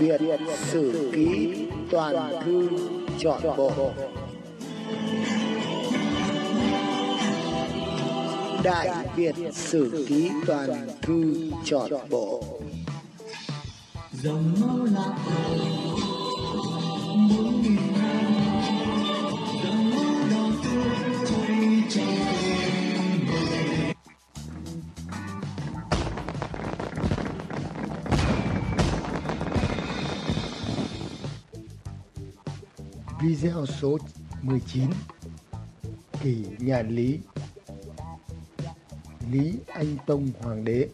Việt Sử Ký Toàn Thư Chọn Bộ. Đại Việt Sử Ký Toàn Thư Chọn Bộ. Dòng máu lạc bốn nghìn năm dòng máu đỏ tươi quay Video số 19 Kỷ nhà Lý Lý Anh Tông Hoàng đế.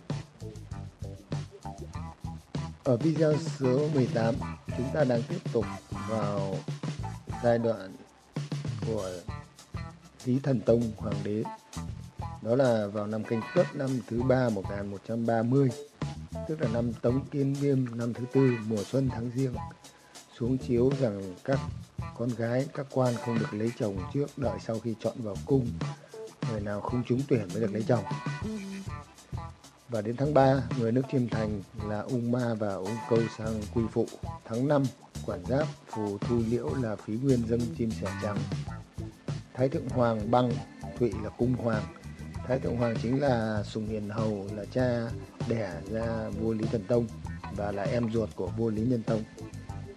Ở video số 18 chúng ta đang tiếp tục vào giai đoạn của Lý Thần Tông Hoàng đế. Đó là vào năm canh tuất năm thứ ba 1130 tức là năm Tống Kiên Viêm năm thứ tư, mùa xuân tháng riêng, xuống chiếu rằng các con gái, các quan không được lấy chồng trước, đợi sau khi chọn vào cung, người nào không trúng tuyển mới được lấy chồng. Và đến tháng 3 người nước chiêm thành là ung ma và ung câu sang quy phụ. Tháng 5 quản giáp phù thu liễu là phí nguyên dâng chim sẻ trắng. Thái thượng hoàng băng thụy là cung hoàng. Thái thượng hoàng chính là sùng hiền hầu, là cha đẻ ra vua lý thần tông và là em ruột của vua lý nhân tông.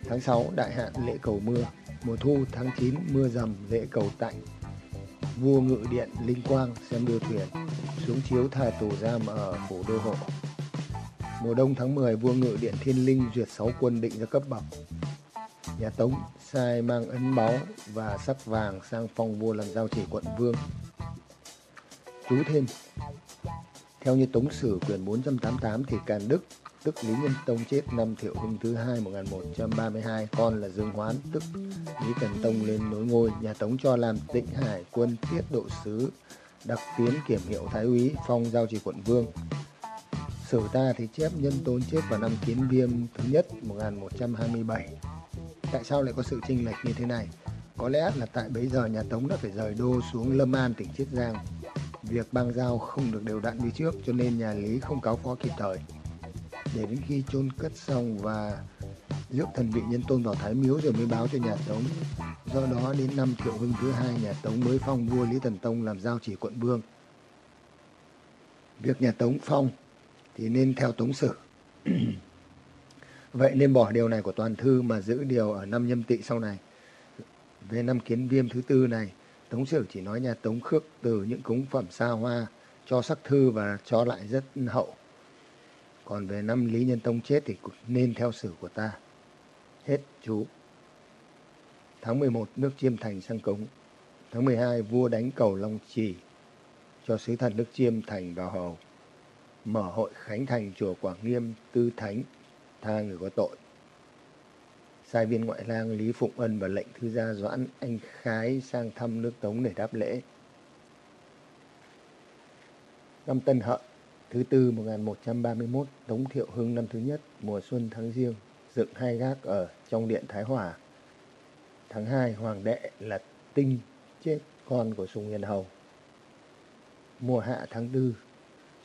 Tháng 6 đại hạn lễ cầu mưa mùa thu tháng 9 mưa rầm lễ cầu tạnh. Vua ngự điện, linh quang xem đưa thuyền, xuống chiếu thả tù giam ở phủ đô hộ. Mùa đông tháng 10 vua ngự điện thiên linh duyệt 6 quân định ra cấp bậc. Nhà tống sai mang ấn báu và sắc vàng sang phong vua làm giao chỉ quận vương. Chú thêm theo như tống sử quyển 488 thì càn đức tức Lý Nhân Tông chết năm Thiệu Hưng thứ hai 1132, con là Dương Hoán, tức Lý Cần Tông lên nối ngôi, nhà Tống cho làm tịnh hải quân tiết độ sứ, đặc tiến kiểm hiệu thái úy, phong giao chỉ quận vương. Sử ta thì chép nhân tôn chết vào năm Kiến Viêm thứ nhất 1127. Tại sao lại có sự chênh lệch như thế này? Có lẽ là tại bấy giờ nhà Tống đã phải rời đô xuống Lâm An tỉnh Chiết Giang. Việc băng giao không được đều đặn như trước cho nên nhà Lý không cáo phó kịp thời để đến khi chôn cất xong và rước thần vị nhân tôn vào thái miếu rồi mới báo cho nhà tống. Do đó đến năm triệu hưng thứ hai, nhà tống mới phong vua lý thần tông làm giao chỉ quận vương việc nhà tống phong thì nên theo tống sử. Vậy nên bỏ điều này của toàn thư mà giữ điều ở năm nhâm tỵ sau này. Về năm kiến viêm thứ tư này, tống sử chỉ nói nhà tống khước từ những cúng phẩm xa hoa, cho sắc thư và cho lại rất hậu còn về năm Lý Nhân Tông chết thì nên theo sử của ta. Hết chú. Tháng 11 nước Chiêm Thành sang cống. Tháng 12 vua đánh cầu Long Trì cho sứ thần nước Chiêm Thành vào hầu. Mở hội khánh thành chùa Quảng Nghiêm, Tư Thánh, tha người có tội. Sai viên ngoại lang Lý Phụng Ân và lệnh thư gia Doãn Anh Khái sang thăm nước Tống để đáp lễ. Năm Tân Hợi Thứ tư 1131, Tống Thiệu Hưng năm thứ nhất, mùa xuân tháng riêng, dựng hai gác ở trong điện Thái Hòa. Tháng 2, Hoàng đệ là Tinh chết con của Sùng Hiền Hầu. Mùa hạ tháng tư,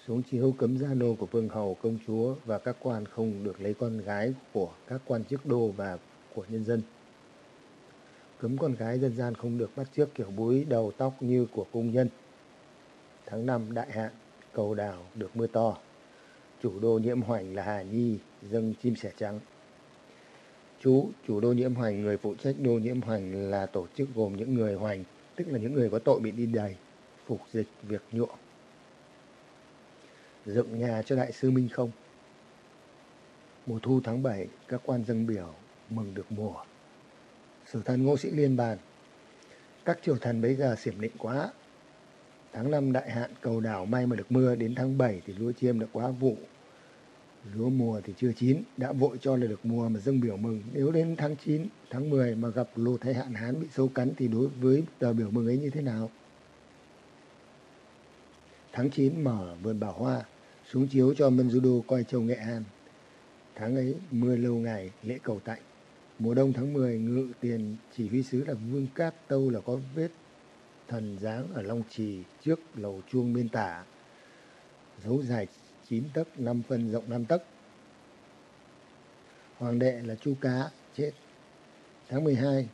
xuống chiếu cấm gia nô của Vương Hầu, công chúa và các quan không được lấy con gái của các quan chức đô và của nhân dân. Cấm con gái dân gian không được bắt trước kiểu búi đầu tóc như của cung nhân. Tháng năm đại hạn, cầu đào được mưa to. Chủ đô nhiễm hoành là Hà Nhi, dâng chim sẻ trắng. Chú, chủ đô nhiễm hoành, người phụ trách đô nhiễm hoành là tổ chức gồm những người hoành, tức là những người có tội bị đi đầy, phục dịch việc nhuộm. Dựng nhà cho đại sư Minh không. Mùa thu tháng 7, các quan dân biểu mừng được mùa. Sử thần Ngô Sĩ Liên bàn. Các triều thần bây giờ xiểm định quá, Tháng 5 đại hạn cầu đảo may mà được mưa, đến tháng 7 thì lúa chiêm đã quá vụ. Lúa mùa thì chưa chín, đã vội cho là được mùa mà dâng biểu mừng. Nếu đến tháng 9, tháng 10 mà gặp lụt hay hạn hán bị sâu cắn thì đối với tờ biểu mừng ấy như thế nào? Tháng 9 mở vườn bảo hoa, xuống chiếu cho Mân Du coi châu Nghệ An. Tháng ấy mưa lâu ngày, lễ cầu tạnh. Mùa đông tháng 10 ngự tiền chỉ huy sứ là Vương Cát Tâu là có vết thần dáng ở Long Trì trước lầu chuông bên tả. Dấu dài 9 tấc, 5 phân rộng 5 tấc. hoàng đệ là Chu Cá chết. Tháng 12,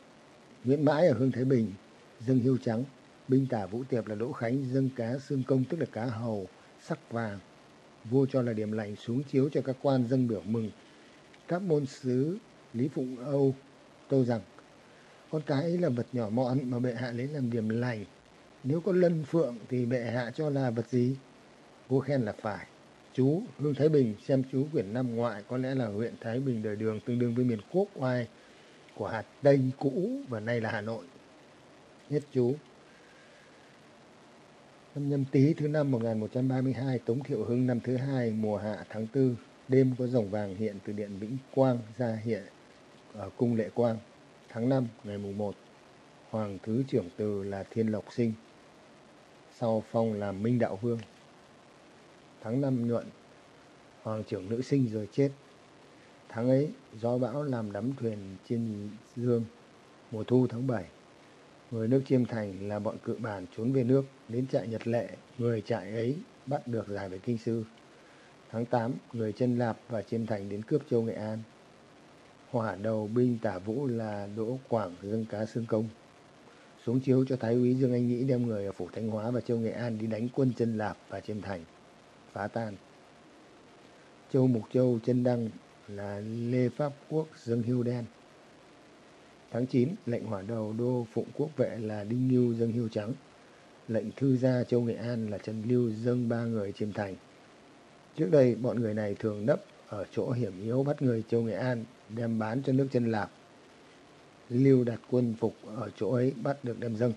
Nguyễn Mãi ở Hương Thái Bình dâng hiêu trắng, binh tả Vũ Tiệp là Đỗ Khánh dâng cá xương công tức là cá hầu sắc vàng. Vua cho là điểm lành xuống chiếu cho các quan dâng biểu mừng. Các môn sứ Lý Phụng Âu tâu rằng con cái ấy là vật nhỏ mọn mà bệ hạ lấy làm điểm lành. Nếu có lân phượng thì bệ hạ cho là vật gì? Vua khen là phải. Chú Hương Thái Bình xem chú quyển năm ngoại có lẽ là huyện Thái Bình đời đường tương đương với miền Quốc oai của hạt Tây cũ và nay là Hà Nội. Nhất chú. Năm nhâm tý thứ năm 1132, Tống Thiệu Hưng năm thứ hai mùa hạ tháng tư đêm có rồng vàng hiện từ điện Vĩnh Quang ra hiện ở cung Lệ Quang. Tháng 5 ngày mùng 1, Hoàng thứ trưởng từ là Thiên Lộc Sinh, sau phong là Minh Đạo Vương. Tháng 5 nhuận, Hoàng trưởng nữ sinh rồi chết. Tháng ấy, gió bão làm đắm thuyền trên dương. Mùa thu tháng 7, người nước Chiêm Thành là bọn cự bản trốn về nước, đến trại Nhật Lệ, người trại ấy bắt được giải về kinh sư. Tháng 8, người chân Lạp và Chiêm Thành đến cướp châu Nghệ An. Hỏa đầu binh tả vũ là Đỗ Quảng dương cá xương công. Xuống chiếu cho Thái úy Dương Anh Nghĩ đem người ở Phủ Thanh Hóa và châu Nghệ An đi đánh quân chân Lạp và Chiêm Thành, phá tan. Châu Mục Châu chân Đăng là Lê Pháp Quốc dương hưu đen. Tháng 9, lệnh hỏa đầu đô Phụng Quốc vệ là Đinh Ngưu dâng hưu trắng. Lệnh thư gia châu Nghệ An là Trần Lưu dâng ba người chiêm thành. Trước đây, bọn người này thường nấp ở chỗ hiểm yếu bắt người châu Nghệ An đem bán cho nước chân Lạp. Lưu đặt quân phục ở chỗ ấy bắt được đem dâng.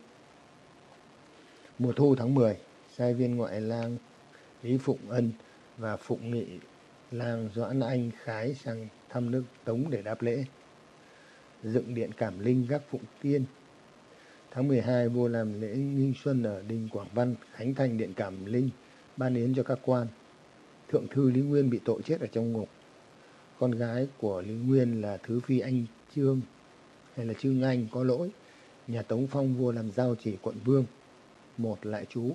Mùa thu tháng 10, sai viên ngoại lang Lý Phụng Ân và Phụng Nghị lang Doãn Anh Khái sang thăm nước Tống để đáp lễ. Dựng điện Cảm Linh gác Phụng Tiên. Tháng 12, vua làm lễ nghinh xuân ở Đình Quảng Văn, khánh thành điện Cảm Linh, ban yến cho các quan. Thượng thư Lý Nguyên bị tội chết ở trong ngục. Con gái của Lý Nguyên là Thứ Phi Anh Trương, hay là Trương Anh có lỗi. Nhà Tống phong vua làm giao chỉ quận vương. Một lại chú.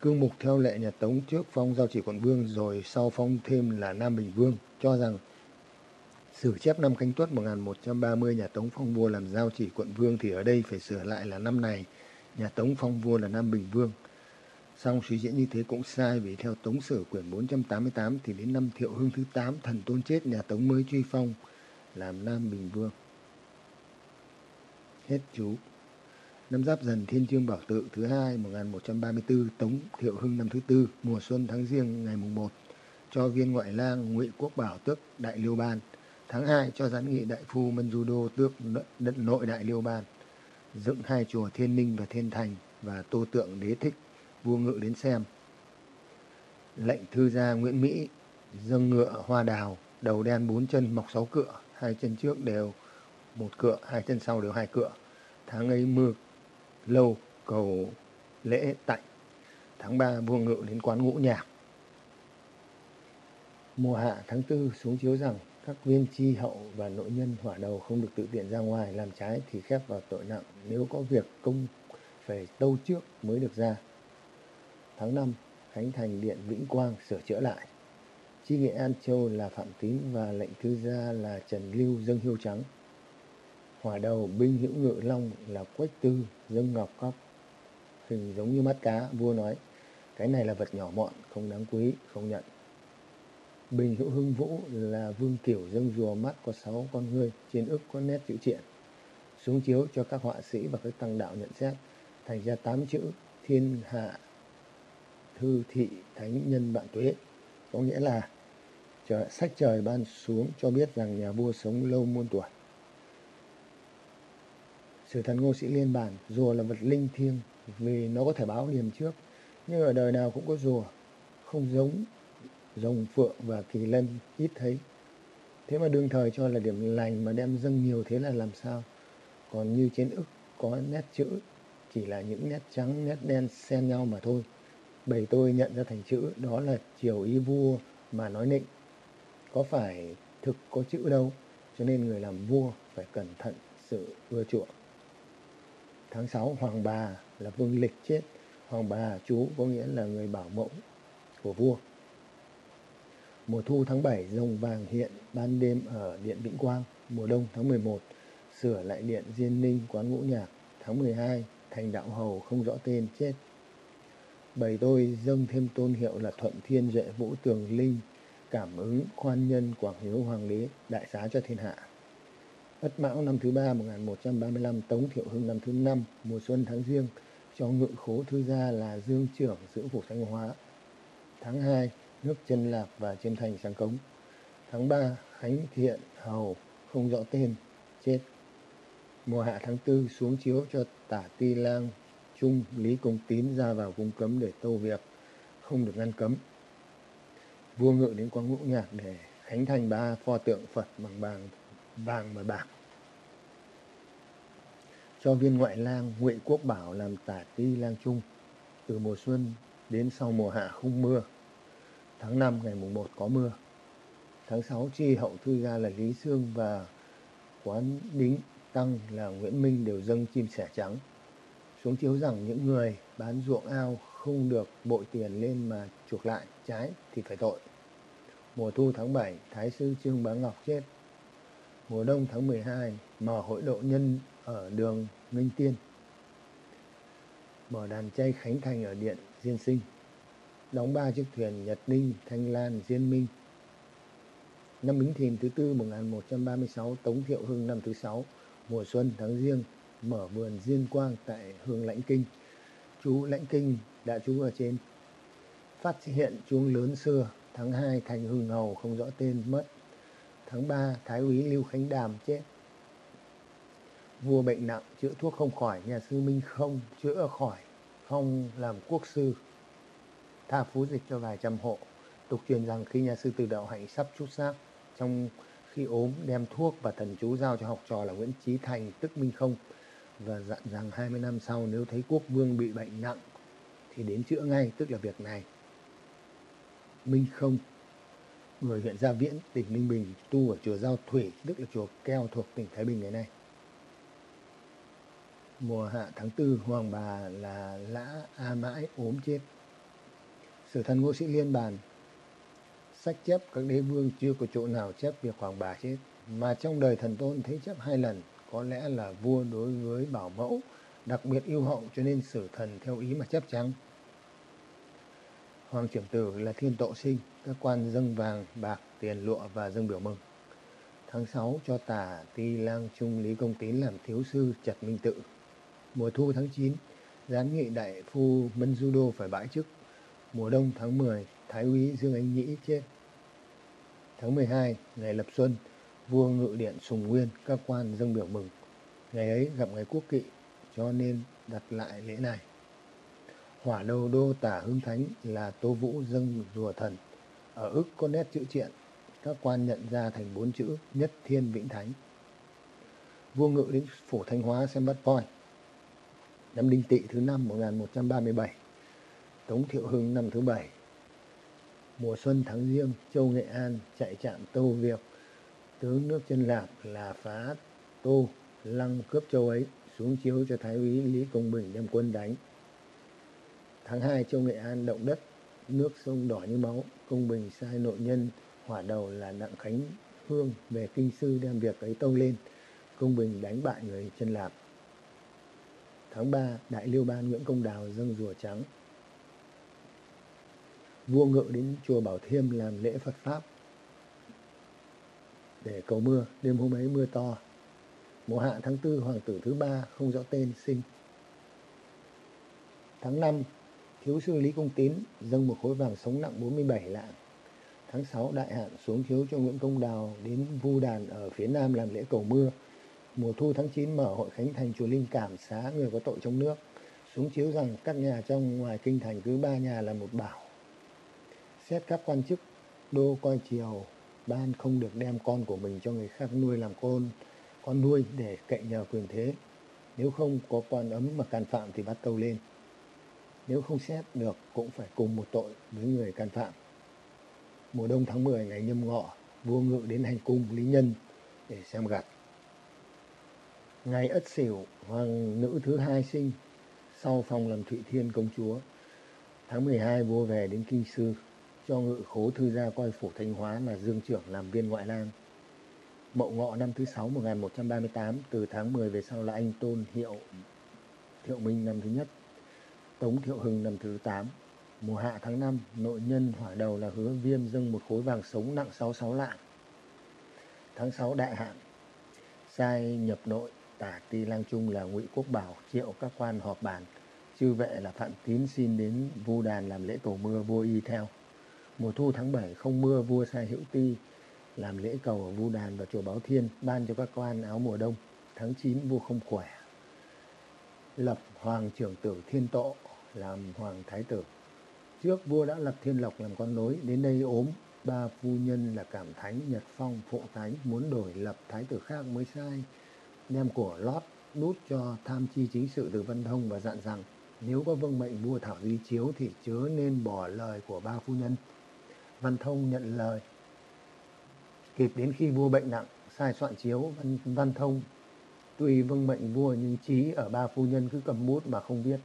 Cương mục theo lệ nhà Tống trước phong giao chỉ quận vương rồi sau phong thêm là Nam Bình Vương cho rằng Sử chép năm Canh Tuất 1130 nhà Tống phong vua làm giao chỉ quận vương thì ở đây phải sửa lại là năm này nhà Tống phong vua là Nam Bình Vương. Song suy diễn như thế cũng sai vì theo Tống Sử quyển 488 thì đến năm Thiệu Hưng thứ 8 thần tôn chết, nhà Tống mới truy phong, làm Nam Bình Vương. Hết chú. Năm Giáp Dần Thiên Chương Bảo Tự thứ hai 1134 Tống Thiệu Hưng năm thứ tư, mùa xuân tháng riêng ngày mùng 1 cho viên ngoại lang Ngụy Quốc Bảo tước Đại Liêu Ban. Tháng 2 cho gián nghị đại phu Mân Du Đô tước đất nội Đại Liêu Ban. Dựng hai chùa Thiên Ninh và Thiên Thành và tô tượng đế thích vua ngự đến xem. Lệnh thư gia Nguyễn Mỹ dâng ngựa hoa đào, đầu đen bốn chân mọc sáu cựa, hai chân trước đều một cựa, hai chân sau đều hai cựa. Tháng ấy mưa lâu cầu lễ tạnh. Tháng 3 vua ngự đến quán ngũ nhạc. Mùa hạ tháng 4 xuống chiếu rằng các viên tri hậu và nội nhân hỏa đầu không được tự tiện ra ngoài làm trái thì khép vào tội nặng nếu có việc công phải tâu trước mới được ra. Tháng 5, Khánh Thành Điện Vĩnh Quang sửa chữa lại. Chi nghệ An Châu là Phạm Tín và lệnh thư gia là Trần Lưu dâng hiêu trắng. Hỏa đầu binh hữu ngự long là Quách Tư dâng ngọc cóc. Hình giống như mắt cá, vua nói, cái này là vật nhỏ mọn, không đáng quý, không nhận. Bình hữu hưng vũ là vương kiểu dâng rùa mắt có sáu con ngươi, trên ức có nét chữ triện. Xuống chiếu cho các họa sĩ và các tăng đạo nhận xét, thành ra tám chữ thiên hạ thư thị thánh nhân bạn tuế. Có nghĩa là trời, sách trời ban xuống cho biết rằng nhà vua sống lâu muôn tuổi. Sử thần ngô sĩ liên bản rùa là vật linh thiêng vì nó có thể báo điểm trước nhưng ở đời nào cũng có rùa không giống rồng phượng và kỳ lân ít thấy. Thế mà đương thời cho là điểm lành mà đem dâng nhiều thế là làm sao? Còn như trên ức có nét chữ chỉ là những nét trắng nét đen xen nhau mà thôi bầy tôi nhận ra thành chữ đó là chiều ý vua mà nói nịnh có phải thực có chữ đâu, cho nên người làm vua phải cẩn thận sự ưa chuộng tháng 6 hoàng bà là vương lịch chết hoàng bà chú có nghĩa là người bảo mẫu của vua Mùa thu tháng 7 rồng vàng hiện ban đêm ở Điện Vĩnh Quang. Mùa đông tháng 11 sửa lại Điện Diên Ninh quán ngũ nhạc. Tháng 12 thành đạo hầu không rõ tên chết. Bầy tôi dâng thêm tôn hiệu là Thuận Thiên Duệ Vũ Tường Linh, cảm ứng khoan nhân Quảng Hiếu Hoàng Lý, đại xá cho thiên hạ. Ất Mão năm thứ ba 1135, Tống Thiệu Hưng năm thứ năm, mùa xuân tháng riêng, cho ngự khố thư gia là Dương Trưởng giữ phủ Thanh Hóa. Tháng 2, nước chân lạc và Chiêm Thành sáng cống. Tháng 3, Khánh Thiện Hầu không rõ tên, chết. Mùa hạ tháng 4 xuống chiếu cho tả ti lang Trung Lý Công Tín ra vào cung cấm để tâu việc, không được ngăn cấm. Vua ngự đến quang ngũ nhạc để khánh thành ba pho tượng Phật bằng vàng, vàng và bạc. Cho viên ngoại lang Ngụy Quốc Bảo làm tả ti lang Trung. Từ mùa xuân đến sau mùa hạ không mưa. Tháng 5 ngày mùng 1 có mưa. Tháng 6 chi hậu thư gia là Lý Sương và quán đính tăng là Nguyễn Minh đều dâng chim sẻ trắng xuống chiếu rằng những người bán ruộng ao không được bội tiền lên mà chuộc lại trái thì phải tội. Mùa thu tháng 7, Thái sư Trương Bá Ngọc chết. Mùa đông tháng 12, mở hội độ nhân ở đường Minh Tiên. Mở đàn chay Khánh Thành ở điện Diên Sinh. Đóng ba chiếc thuyền Nhật Ninh, Thanh Lan, Diên Minh. Năm Bính Thìn thứ tư 1136, Tống Thiệu Hưng năm thứ sáu, mùa xuân tháng riêng mở vườn diên quang tại hương lãnh kinh. Chú lãnh kinh đã chú ở trên. Phát hiện chuông lớn xưa, tháng 2 thành hưng hầu không rõ tên mất. Tháng 3 thái úy lưu khánh đàm chết. Vua bệnh nặng, chữa thuốc không khỏi, nhà sư minh không chữa khỏi, phong làm quốc sư. Tha phú dịch cho vài trăm hộ. Tục truyền rằng khi nhà sư từ đạo hạnh sắp chút xác, trong khi ốm đem thuốc và thần chú giao cho học trò là Nguyễn Trí Thành, tức Minh Không và dặn rằng 20 năm sau nếu thấy quốc vương bị bệnh nặng thì đến chữa ngay, tức là việc này. Minh Không, người huyện Gia Viễn, tỉnh Ninh Bình, tu ở chùa Giao Thủy, tức là chùa Keo thuộc tỉnh Thái Bình ngày nay. Mùa hạ tháng tư Hoàng bà là Lã A Mãi ốm chết. Sử thần ngũ sĩ liên bàn, sách chép các đế vương chưa có chỗ nào chép việc Hoàng bà chết. Mà trong đời thần tôn thấy chép hai lần, có lẽ là vua đối với bảo mẫu đặc biệt yêu hậu cho nên sử thần theo ý mà chấp chăng Hoàng trưởng tử là thiên tộ sinh, các quan dâng vàng, bạc, tiền lụa và dâng biểu mừng. Tháng 6 cho tả ti lang trung Lý Công Tín làm thiếu sư Trật Minh Tự. Mùa thu tháng 9, gián nghị đại phu Mân Du Đô phải bãi chức. Mùa đông tháng 10, Thái úy Dương Anh Nhĩ chết. Tháng 12, ngày lập xuân, vua ngự điện Sùng Nguyên, các quan dâng biểu mừng. Ngày ấy gặp ngày quốc kỵ, cho nên đặt lại lễ này. Hỏa đầu đô tả hưng thánh là Tô Vũ dâng rùa thần. Ở ức có nét chữ triện, các quan nhận ra thành bốn chữ nhất thiên vĩnh thánh. Vua ngự đến phủ Thanh Hóa xem bắt voi. Năm Đinh Tỵ thứ năm 1137, Tống Thiệu Hưng năm thứ bảy. Mùa xuân tháng riêng, Châu Nghệ An chạy chạm tô Việc tướng nước chân lạp là phá tô, lăng cướp châu ấy, xuống chiếu cho thái úy lý công bình đem quân đánh. Tháng 2 châu nghệ an động đất, nước sông đỏ như máu, công bình sai nội nhân hỏa đầu là đặng khánh hương về kinh sư đem việc ấy tâu lên. Công bình đánh bại người chân lạp. Tháng 3 đại liêu ban nguyễn công đào dâng rùa trắng. Vua ngự đến chùa bảo thiêm làm lễ phật pháp để cầu mưa. Đêm hôm ấy mưa to. Mùa hạ tháng tư, hoàng tử thứ ba, không rõ tên, sinh. Tháng năm, thiếu sư Lý Công Tín dâng một khối vàng sống nặng 47 lạng. Tháng 6 đại hạn xuống chiếu cho Nguyễn Công Đào đến vu đàn ở phía nam làm lễ cầu mưa. Mùa thu tháng 9 mở hội khánh thành chùa Linh Cảm, xá người có tội trong nước. Xuống chiếu rằng các nhà trong ngoài kinh thành cứ ba nhà là một bảo. Xét các quan chức, đô, coi chiều ban không được đem con của mình cho người khác nuôi làm con con nuôi để cậy nhờ quyền thế. Nếu không có quan ấm mà can phạm thì bắt tâu lên. Nếu không xét được cũng phải cùng một tội với người can phạm. Mùa đông tháng 10 ngày nhâm ngọ, vua ngự đến hành cung lý nhân để xem gặt ngày ất sửu, hoàng nữ thứ hai sinh, sau phòng làm thụy thiên công chúa, tháng 12 vua về đến kinh sư cho ngự khố thư gia coi phủ Thanh Hóa là dương trưởng làm viên ngoại lang. Mậu Ngọ năm thứ sáu 1138, từ tháng 10 về sau là anh Tôn Hiệu Thiệu Minh năm thứ nhất, Tống Thiệu Hưng năm thứ 8. Mùa hạ tháng 5, nội nhân hỏa đầu là hứa viêm dâng một khối vàng sống nặng 66 lạng. Tháng 6 đại hạn, sai nhập nội, tả ti lang trung là ngụy Quốc Bảo triệu các quan họp bàn. Chư vệ là Phạm Tín xin đến vu đàn làm lễ tổ mưa vua y theo. Mùa thu tháng 7 không mưa vua sai hữu ti làm lễ cầu ở vu đàn và chùa Báo Thiên ban cho các quan áo mùa đông. Tháng 9 vua không khỏe. Lập hoàng trưởng tử thiên tộ làm hoàng thái tử. Trước vua đã lập thiên lộc làm con nối, đến đây ốm, ba phu nhân là cảm thánh, nhật phong, phụ thánh muốn đổi lập thái tử khác mới sai. Đem của lót đút cho tham chi chính sự từ Văn Thông và dặn rằng nếu có vâng mệnh vua thảo duy chiếu thì chớ nên bỏ lời của ba phu nhân. Văn Thông nhận lời. Kịp đến khi vua bệnh nặng, sai soạn chiếu Văn, Văn Thông tuy vâng mệnh vua nhưng trí ở ba phu nhân cứ cầm bút mà không viết.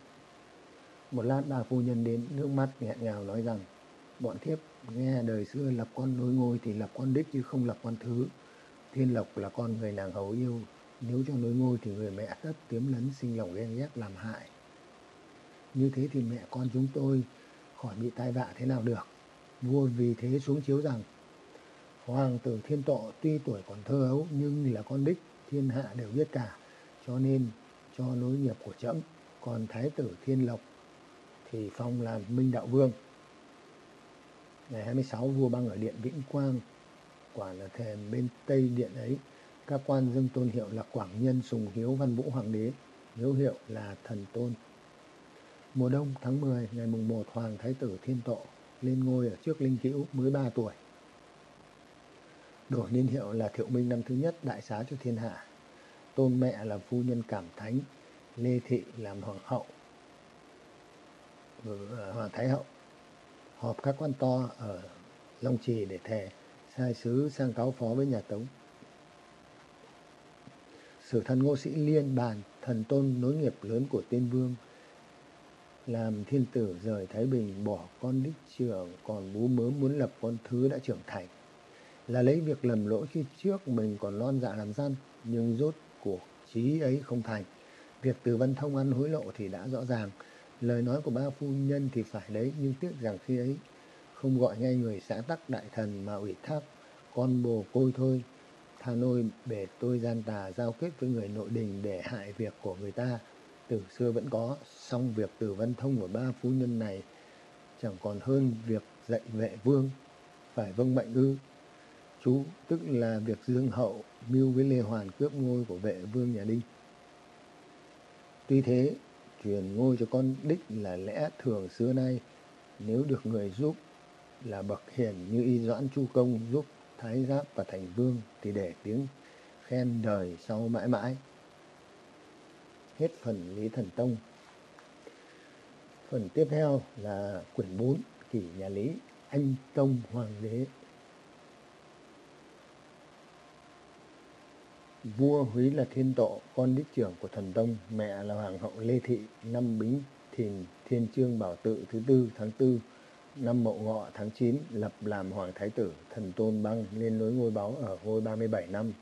Một lát bà phu nhân đến nước mắt nghẹn ngào nói rằng bọn thiếp nghe đời xưa lập con nối ngôi thì lập con đích chứ không lập con thứ. Thiên lộc là con người nàng hầu yêu, nếu cho nối ngôi thì người mẹ tất tiếm lấn sinh lòng ghen ghét làm hại. Như thế thì mẹ con chúng tôi khỏi bị tai vạ thế nào được. Vua vì thế xuống chiếu rằng, Hoàng tử thiên tọ tuy tuổi còn thơ ấu, nhưng là con đích, thiên hạ đều biết cả, cho nên cho nối nghiệp của trẫm còn thái tử thiên lộc thì phong làm minh đạo vương. Ngày 26 vua băng ở điện Vĩnh Quang, quả là thềm bên tây điện ấy. Các quan dâng tôn hiệu là Quảng Nhân Sùng Hiếu Văn Vũ Hoàng đế, hiếu hiệu là thần tôn. Mùa đông tháng 10 ngày mùng 1 Hoàng Thái tử Thiên Tọ lên ngôi ở trước Linh Cữu mới 3 tuổi. Đổi niên hiệu là Thiệu Minh năm thứ nhất đại xá cho thiên hạ. Tôn mẹ là phu nhân cảm thánh, Lê Thị làm hoàng hậu. Ừ, ờ, hoàng Thái Hậu. Họp các quan to ở Long Trì để thề sai sứ sang cáo phó với nhà Tống. Sử thần Ngô Sĩ Liên bàn thần tôn nối nghiệp lớn của tiên vương làm thiên tử rời Thái Bình, bỏ con đích trưởng còn bú mớm muốn lập con thứ đã trưởng thành. Là lấy việc lầm lỗi khi trước mình còn lon dạ làm gian, nhưng rốt cuộc trí ấy không thành. Việc từ văn thông ăn hối lộ thì đã rõ ràng. Lời nói của ba phu nhân thì phải đấy, nhưng tiếc rằng khi ấy không gọi ngay người xã tắc đại thần mà ủy thác con bồ côi thôi. Tha nôi bể tôi gian tà giao kết với người nội đình để hại việc của người ta từ xưa vẫn có song việc từ văn thông của ba phu nhân này, chẳng còn hơn việc dạy vệ vương, phải vâng mệnh ư. Chú, tức là việc dương hậu mưu với lê hoàn cướp ngôi của vệ vương nhà đinh. Tuy thế, truyền ngôi cho con đích là lẽ thường xưa nay, nếu được người giúp là bậc hiền như y doãn chu công giúp thái giáp và thành vương thì để tiếng khen đời sau mãi mãi hết phần lý thần tông phần tiếp theo là quyển 4 kỷ nhà lý anh tông hoàng đế Vua Húy là thiên tộ, con đích trưởng của thần Tông, mẹ là Hoàng hậu Lê Thị, năm Bính Thìn Thiên Trương Bảo Tự thứ tư tháng tư năm Mậu Ngọ tháng 9 lập làm Hoàng Thái Tử, thần Tôn Băng lên nối ngôi báu ở ngôi 37 năm,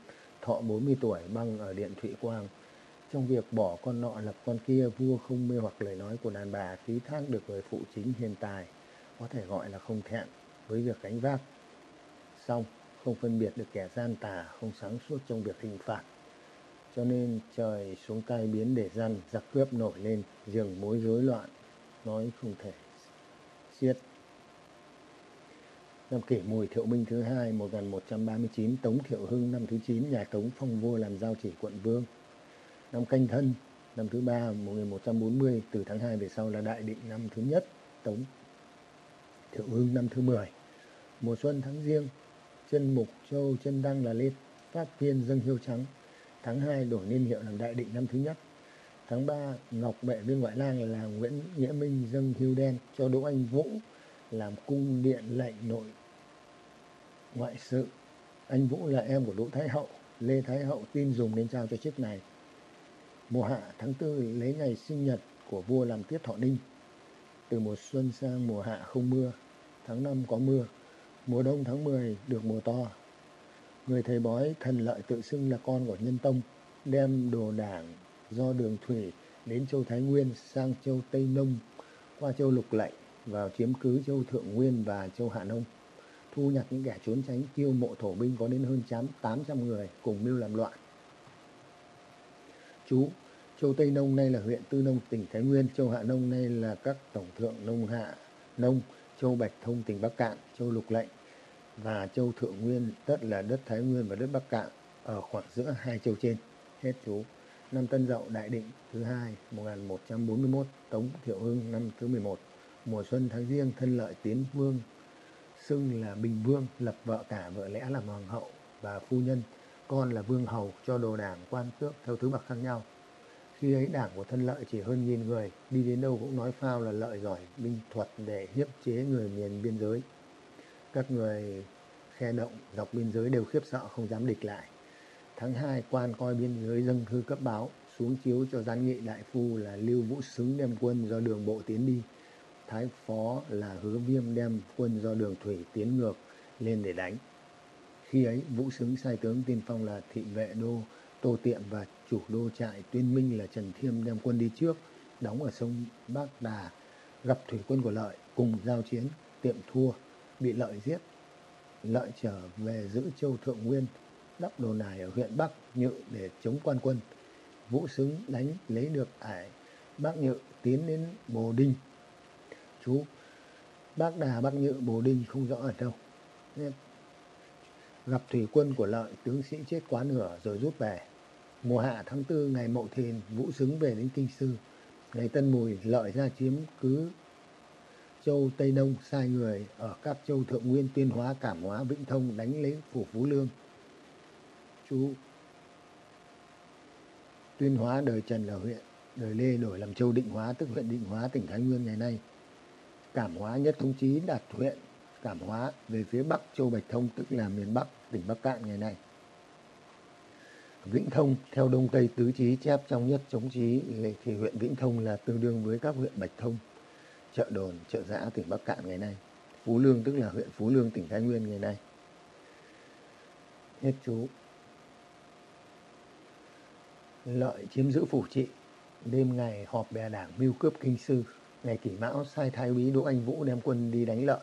thọ 40 tuổi băng ở Điện Thụy Quang. Trong việc bỏ con nọ lập con kia, vua không mê hoặc lời nói của đàn bà, ký thác được người phụ chính hiền tài, có thể gọi là không thẹn với việc gánh vác. Xong, không phân biệt được kẻ gian tà, không sáng suốt trong việc hình phạt. Cho nên trời xuống tay biến để gian, giặc cướp nổi lên, giường mối rối loạn, nói không thể xiết. Năm kỷ mùi thiệu minh thứ hai 1139, Tống Thiệu Hưng năm thứ 9, nhà Tống phong vua làm giao chỉ quận vương. Năm canh thân, năm thứ ba 1140, từ tháng 2 về sau là đại định năm thứ nhất, Tống Thiệu Hưng năm thứ 10. Mùa xuân tháng riêng, chân mục châu chân đăng là lên phát viên dâng hiêu trắng. Tháng 2 đổi niên hiệu làm đại định năm thứ nhất. Tháng 3 ngọc bệ viên ngoại lang là nguyễn nghĩa minh dâng hiêu đen cho đỗ anh vũ làm cung điện lệnh nội ngoại sự. Anh vũ là em của đỗ thái hậu. Lê thái hậu tin dùng nên trao cho chiếc này mùa hạ tháng tư lấy ngày sinh nhật của vua làm tiết thọ ninh từ mùa xuân sang mùa hạ không mưa tháng năm có mưa. Mùa đông tháng 10 được mùa to. Người thầy bói thần lợi tự xưng là con của nhân tông, đem đồ đảng do đường thủy đến châu Thái Nguyên sang châu Tây Nông qua châu Lục Lệnh vào chiếm cứ châu Thượng Nguyên và châu Hạ Nông thu nhặt những kẻ trốn tránh kiêu mộ thổ binh có đến hơn tám 800 người cùng mưu làm loạn. Chú, châu Tây Nông nay là huyện Tư Nông tỉnh Thái Nguyên, châu Hạ Nông nay là các tổng thượng nông hạ nông, châu Bạch Thông tỉnh Bắc Cạn, châu Lục Lệnh và châu Thượng Nguyên tất là đất Thái Nguyên và đất Bắc Cạn ở khoảng giữa hai châu trên. Hết chú. Năm Tân Dậu Đại Định thứ hai 1141 Tống Thiệu Hưng năm thứ 11 mùa xuân tháng riêng thân lợi tiến vương xưng là bình vương lập vợ cả vợ lẽ làm hoàng hậu và phu nhân con là vương hầu cho đồ đảng quan tước theo thứ bậc khác nhau. Khi ấy đảng của thân lợi chỉ hơn nghìn người, đi đến đâu cũng nói phao là lợi giỏi binh thuật để hiếp chế người miền biên giới. Các người khe động dọc biên giới đều khiếp sợ, không dám địch lại. Tháng 2 quan coi biên giới dâng thư cấp báo, xuống chiếu cho gián nghị đại phu là lưu vũ xứng đem quân do đường bộ tiến đi. Thái phó là hứa viêm đem quân do đường thủy tiến ngược lên để đánh khi ấy, vũ xứng sai tướng tiên phong là thị vệ đô, tô tiệm và chủ đô trại tuyên minh là trần thiêm đem quân đi trước, đóng ở sông bắc đà, gặp thủy quân của lợi cùng giao chiến, tiệm thua, bị lợi giết. Lợi trở về giữ châu thượng nguyên, đắp đồ nài ở huyện bắc nhự để chống quan quân. Vũ xứng đánh lấy được ải bắc nhự tiến đến bồ đinh. Chú bác đà bác nhự, bồ đinh không rõ ở đâu gặp thủy quân của lợi tướng sĩ chết quá nửa rồi rút về. Mùa hạ tháng tư ngày mậu thìn, vũ xứng về đến kinh sư. Ngày tân mùi, lợi ra chiếm cứ châu tây đông sai người ở các châu thượng nguyên tuyên hóa cảm hóa vĩnh thông, đánh lấy phủ phú lương. Chú tuyên hóa đời trần là huyện, đời lê đổi làm châu định hóa, tức huyện định hóa, tỉnh thái nguyên ngày nay. Cảm hóa nhất thống chí đạt huyện cảm hóa về phía bắc châu bạch thông, tức là miền bắc tỉnh bắc cạn ngày nay. Vĩnh thông theo đông tây tứ chí chép trong nhất chống chí thì huyện vĩnh thông là tương đương với các huyện bạch thông, chợ đồn, chợ giã tỉnh bắc cạn ngày nay. Phú lương tức là huyện phú lương, tỉnh thái nguyên ngày nay. Hết chú. Lợi chiếm giữ phủ trị. Đêm ngày họp bè đảng mưu cướp kinh sư. Ngày kỷ mão, sai thái úy đỗ anh vũ đem quân đi đánh lợi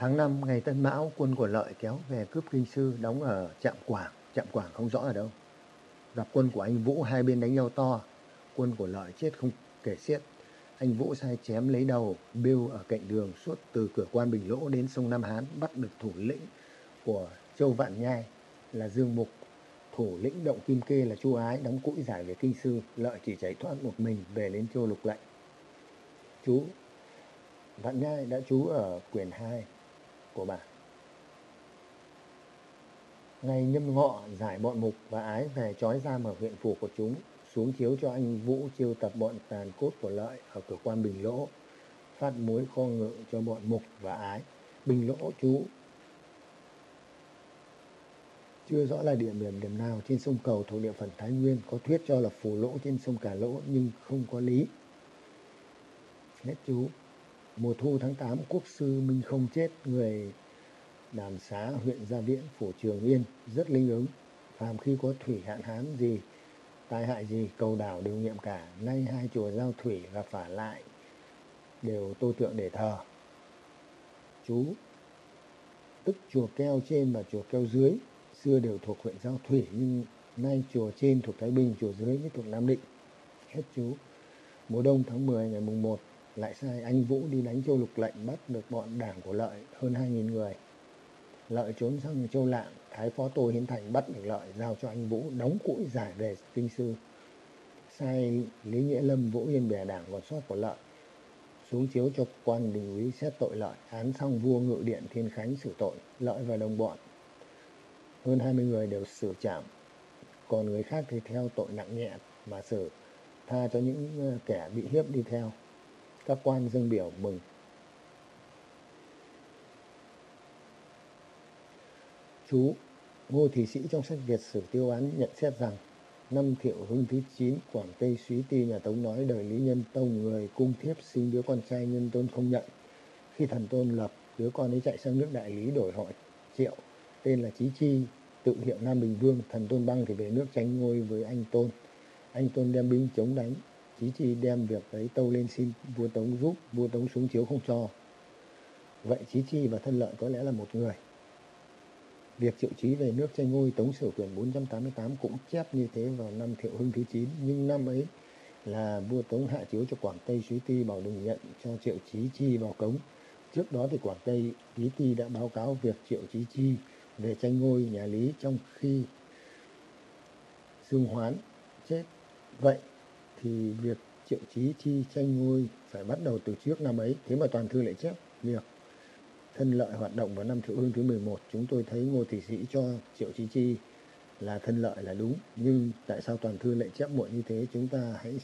tháng 5 ngày tân mão, quân của lợi kéo về cướp kinh sư đóng ở trạm quảng. Trạm quảng không rõ ở đâu. Gặp quân của anh vũ, hai bên đánh nhau to. Quân của lợi chết không kể xiết. Anh vũ sai chém lấy đầu, bêu ở cạnh đường suốt từ cửa quan bình lỗ đến sông nam hán, bắt được thủ lĩnh của châu vạn nhai là dương mục. Thủ lĩnh động kim kê là chu ái, đóng cũi giải về kinh sư. Lợi chỉ chạy thoát một mình về đến châu lục lệnh chú vạn nhai đã trú ở quyển 2 của bà ngày nhâm ngọ giải bọn mục và ái về trói giam ở huyện phủ của chúng, xuống chiếu cho anh vũ chiêu tập bọn tàn cốt của lợi ở cửa quan bình lỗ, phát muối kho ngự cho bọn mục và ái bình lỗ, chú chưa rõ là địa điểm điểm nào trên sông cầu thuộc địa phận Thái Nguyên, có thuyết cho là phù lỗ trên sông Cả Lỗ nhưng không có lý. Hết chú. Mùa thu tháng 8 quốc sư Minh không chết người đàm xá huyện Gia Viễn phủ Trường Yên rất linh ứng. Phàm khi có thủy hạn hán gì, tai hại gì, cầu đảo đều nghiệm cả. Nay hai chùa giao thủy gặp phải lại đều tô tượng để thờ. Chú tức chùa keo trên và chùa keo dưới xưa đều thuộc huyện Giao Thủy nhưng nay chùa trên thuộc Thái Bình, chùa dưới mới thuộc Nam Định. Hết chú. Mùa đông tháng 10 ngày mùng 1 lại sai anh Vũ đi đánh châu lục lệnh bắt được bọn đảng của Lợi hơn 2.000 người. Lợi trốn sang châu Lạng, Thái Phó Tô Hiến Thành bắt được Lợi giao cho anh Vũ đóng củi giải về kinh sư. Sai Lý Nghĩa Lâm Vũ Yên bè đảng còn sót của Lợi xuống chiếu cho quan đình úy xét tội lợi án xong vua ngự điện thiên khánh xử tội lợi và đồng bọn hơn 20 người đều xử trảm còn người khác thì theo tội nặng nhẹ mà xử tha cho những ờ, kẻ bị hiếp đi theo các quan dâng biểu mừng. Chú, ngô thị sĩ trong sách việt sử tiêu án nhận xét rằng năm thiệu hưng thứ 9 quảng tây suý ti nhà tống nói đời lý nhân tông người cung thiếp sinh đứa con trai nhân tôn không nhận. Khi thần tôn lập, đứa con ấy chạy sang nước đại lý đổi họ triệu, tên là chí chi, tự hiệu nam bình vương. Thần tôn băng thì về nước tranh ngôi với anh tôn. Anh tôn đem binh chống đánh chí chi đem việc ấy tâu lên xin vua tống giúp, vua tống xuống chiếu không cho. Vậy chí chi và thân lợi có lẽ là một người. Việc triệu chí về nước tranh ngôi tống sửa quyển 488 cũng chép như thế vào năm thiệu hưng thứ 9 nhưng năm ấy là vua tống hạ chiếu cho quảng tây suý ti bảo đừng nhận cho triệu chí chi vào cống. Trước đó thì quảng tây lý ti đã báo cáo việc triệu chí chi về tranh ngôi nhà lý trong khi dương hoán chết. Vậy thì việc triệu chí chi tranh ngôi phải bắt đầu từ trước năm ấy. Thế mà toàn thư lại chép, việc thân lợi hoạt động vào năm triệu hưng thứ 11 chúng tôi thấy ngô thị sĩ cho triệu chí chi là thân lợi là đúng. Nhưng tại sao toàn thư lại chép muộn như thế? Chúng ta hãy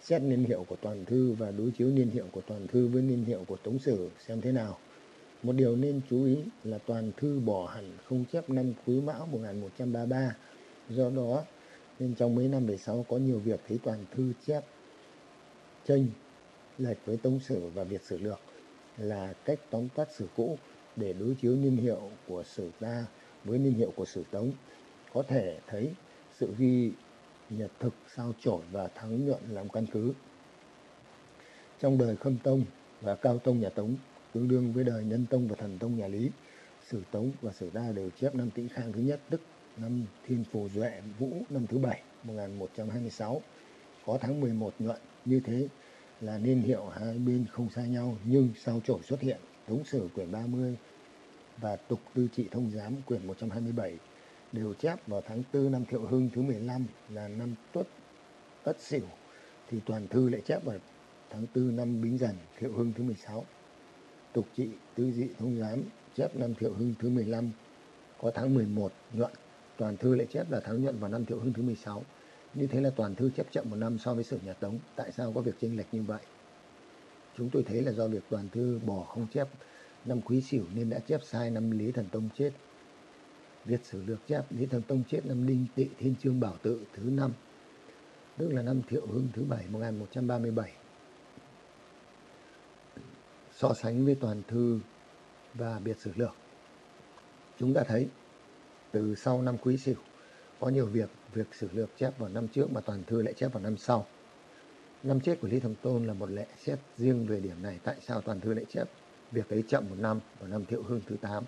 xét niên hiệu của toàn thư và đối chiếu niên hiệu của toàn thư với niên hiệu của tống sử xem thế nào. Một điều nên chú ý là toàn thư bỏ hẳn không chép năm quý mão 1133 do đó nên trong mấy năm về sau có nhiều việc thấy toàn thư chép, chênh lệch với tống sử và việt sử lược là cách tóm tắt sử cũ để đối chiếu niên hiệu của sử ta với niên hiệu của sử tống. Có thể thấy sự ghi nhật thực sao chổi và thắng nhuận làm căn cứ. Trong đời khâm tông và cao tông nhà tống, tương đương với đời nhân tông và thần tông nhà lý, sử tống và sử ta đều chép năm tĩnh khang thứ nhất, tức năm thiên phù duệ vũ năm thứ bảy 1126 có tháng 11 nhuận như thế là niên hiệu hai bên không xa nhau nhưng sao chổi xuất hiện tống sử quyển 30 và tục tư trị thông giám quyển 127 đều chép vào tháng 4 năm Thiệu Hưng thứ 15 là năm Tuất Ất Sửu thì toàn thư lại chép vào tháng 4 năm Bính Dần Thiệu Hưng thứ 16. Tục trị tư dị thông giám chép năm Thiệu Hưng thứ 15 có tháng 11 nhuận, toàn thư lại chép là tháng nhuận vào năm Thiệu Hưng thứ 16. Như thế là toàn thư chép chậm một năm so với sử nhà Tống. Tại sao có việc chênh lệch như vậy? Chúng tôi thấy là do việc toàn thư bỏ không chép năm Quý Sửu nên đã chép sai năm Lý Thần Tông chết Việt sử lược chép Lý Thần Tông chết năm Đinh tị Thiên Chương Bảo Tự thứ năm tức là năm Thiệu Hưng thứ bảy 1137. So sánh với toàn thư và biệt sử lược, chúng ta thấy từ sau năm Quý Sửu, có nhiều việc việc sử lược chép vào năm trước mà toàn thư lại chép vào năm sau. Năm chết của Lý Thần Tôn là một lệ xét riêng về điểm này, tại sao toàn thư lại chép việc ấy chậm một năm vào năm Thiệu Hưng thứ 8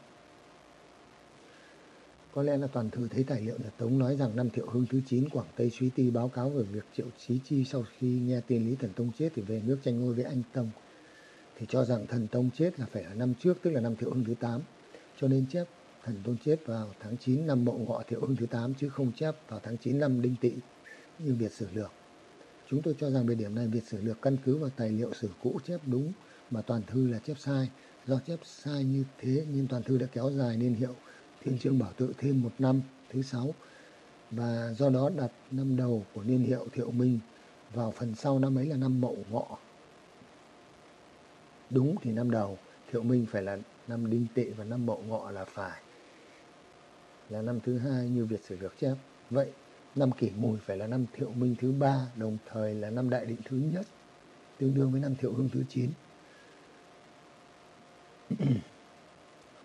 có lẽ là toàn thư thấy tài liệu nhà Tống nói rằng năm Thiệu Hưng thứ 9 Quảng Tây suy Ti báo cáo về việc Triệu Chí Chi sau khi nghe tin Lý Thần Tông chết thì về nước tranh ngôi với anh Tông. Thì cho rằng thần Tông chết là phải ở năm trước, tức là năm Thiệu Hưng thứ 8. Cho nên chép thần tôn chết vào tháng 9 năm Mậu Ngọ Thiệu Hưng thứ 8 chứ không chép vào tháng 9 năm Đinh Tỵ như Việt Sử Lược. Chúng tôi cho rằng về điểm này Việt Sử Lược căn cứ vào tài liệu sử cũ chép đúng mà toàn thư là chép sai. Do chép sai như thế nhưng toàn thư đã kéo dài niên hiệu Thiên chương Bảo Tự thêm một năm thứ sáu và do đó đặt năm đầu của niên hiệu Thiệu Minh vào phần sau năm ấy là năm Mậu Ngọ. Đúng thì năm đầu, Thiệu Minh phải là năm Đinh Tỵ và năm Mậu Ngọ là phải là năm thứ hai như Việt Sử Lược chép. Vậy năm Kỷ Mùi phải là năm Thiệu Minh thứ ba đồng thời là năm Đại Định thứ nhất tương đương với năm Thiệu Hưng thứ chín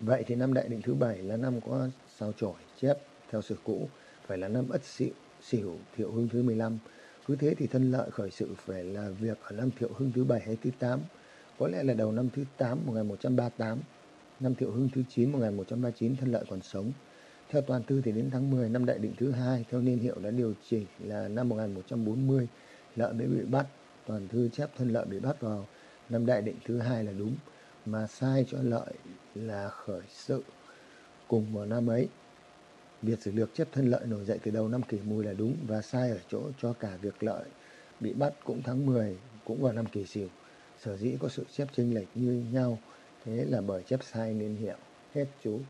Vậy thì năm đại định thứ bảy là năm có sao chổi chép theo sử cũ phải là năm ất xỉu, xỉu thiệu hưng thứ 15. Cứ thế thì thân lợi khởi sự phải là việc ở năm thiệu hưng thứ bảy hay thứ 8. Có lẽ là đầu năm thứ 8 1138, năm thiệu hưng thứ 9 1139 thân lợi còn sống. Theo toàn thư thì đến tháng 10 năm đại định thứ hai, theo niên hiệu đã điều chỉnh là năm 1140 lợi mới bị bắt. Toàn thư chép thân lợi bị bắt vào năm đại định thứ hai là đúng, mà sai cho lợi là khởi sự cùng vào năm ấy. việc sử lược chép thân lợi nổi dậy từ đầu năm kỷ mùi là đúng và sai ở chỗ cho cả việc lợi bị bắt cũng tháng 10 cũng vào năm kỷ sửu. Sở dĩ có sự chép chênh lệch như nhau, thế là bởi chép sai niên hiệu. Hết chú.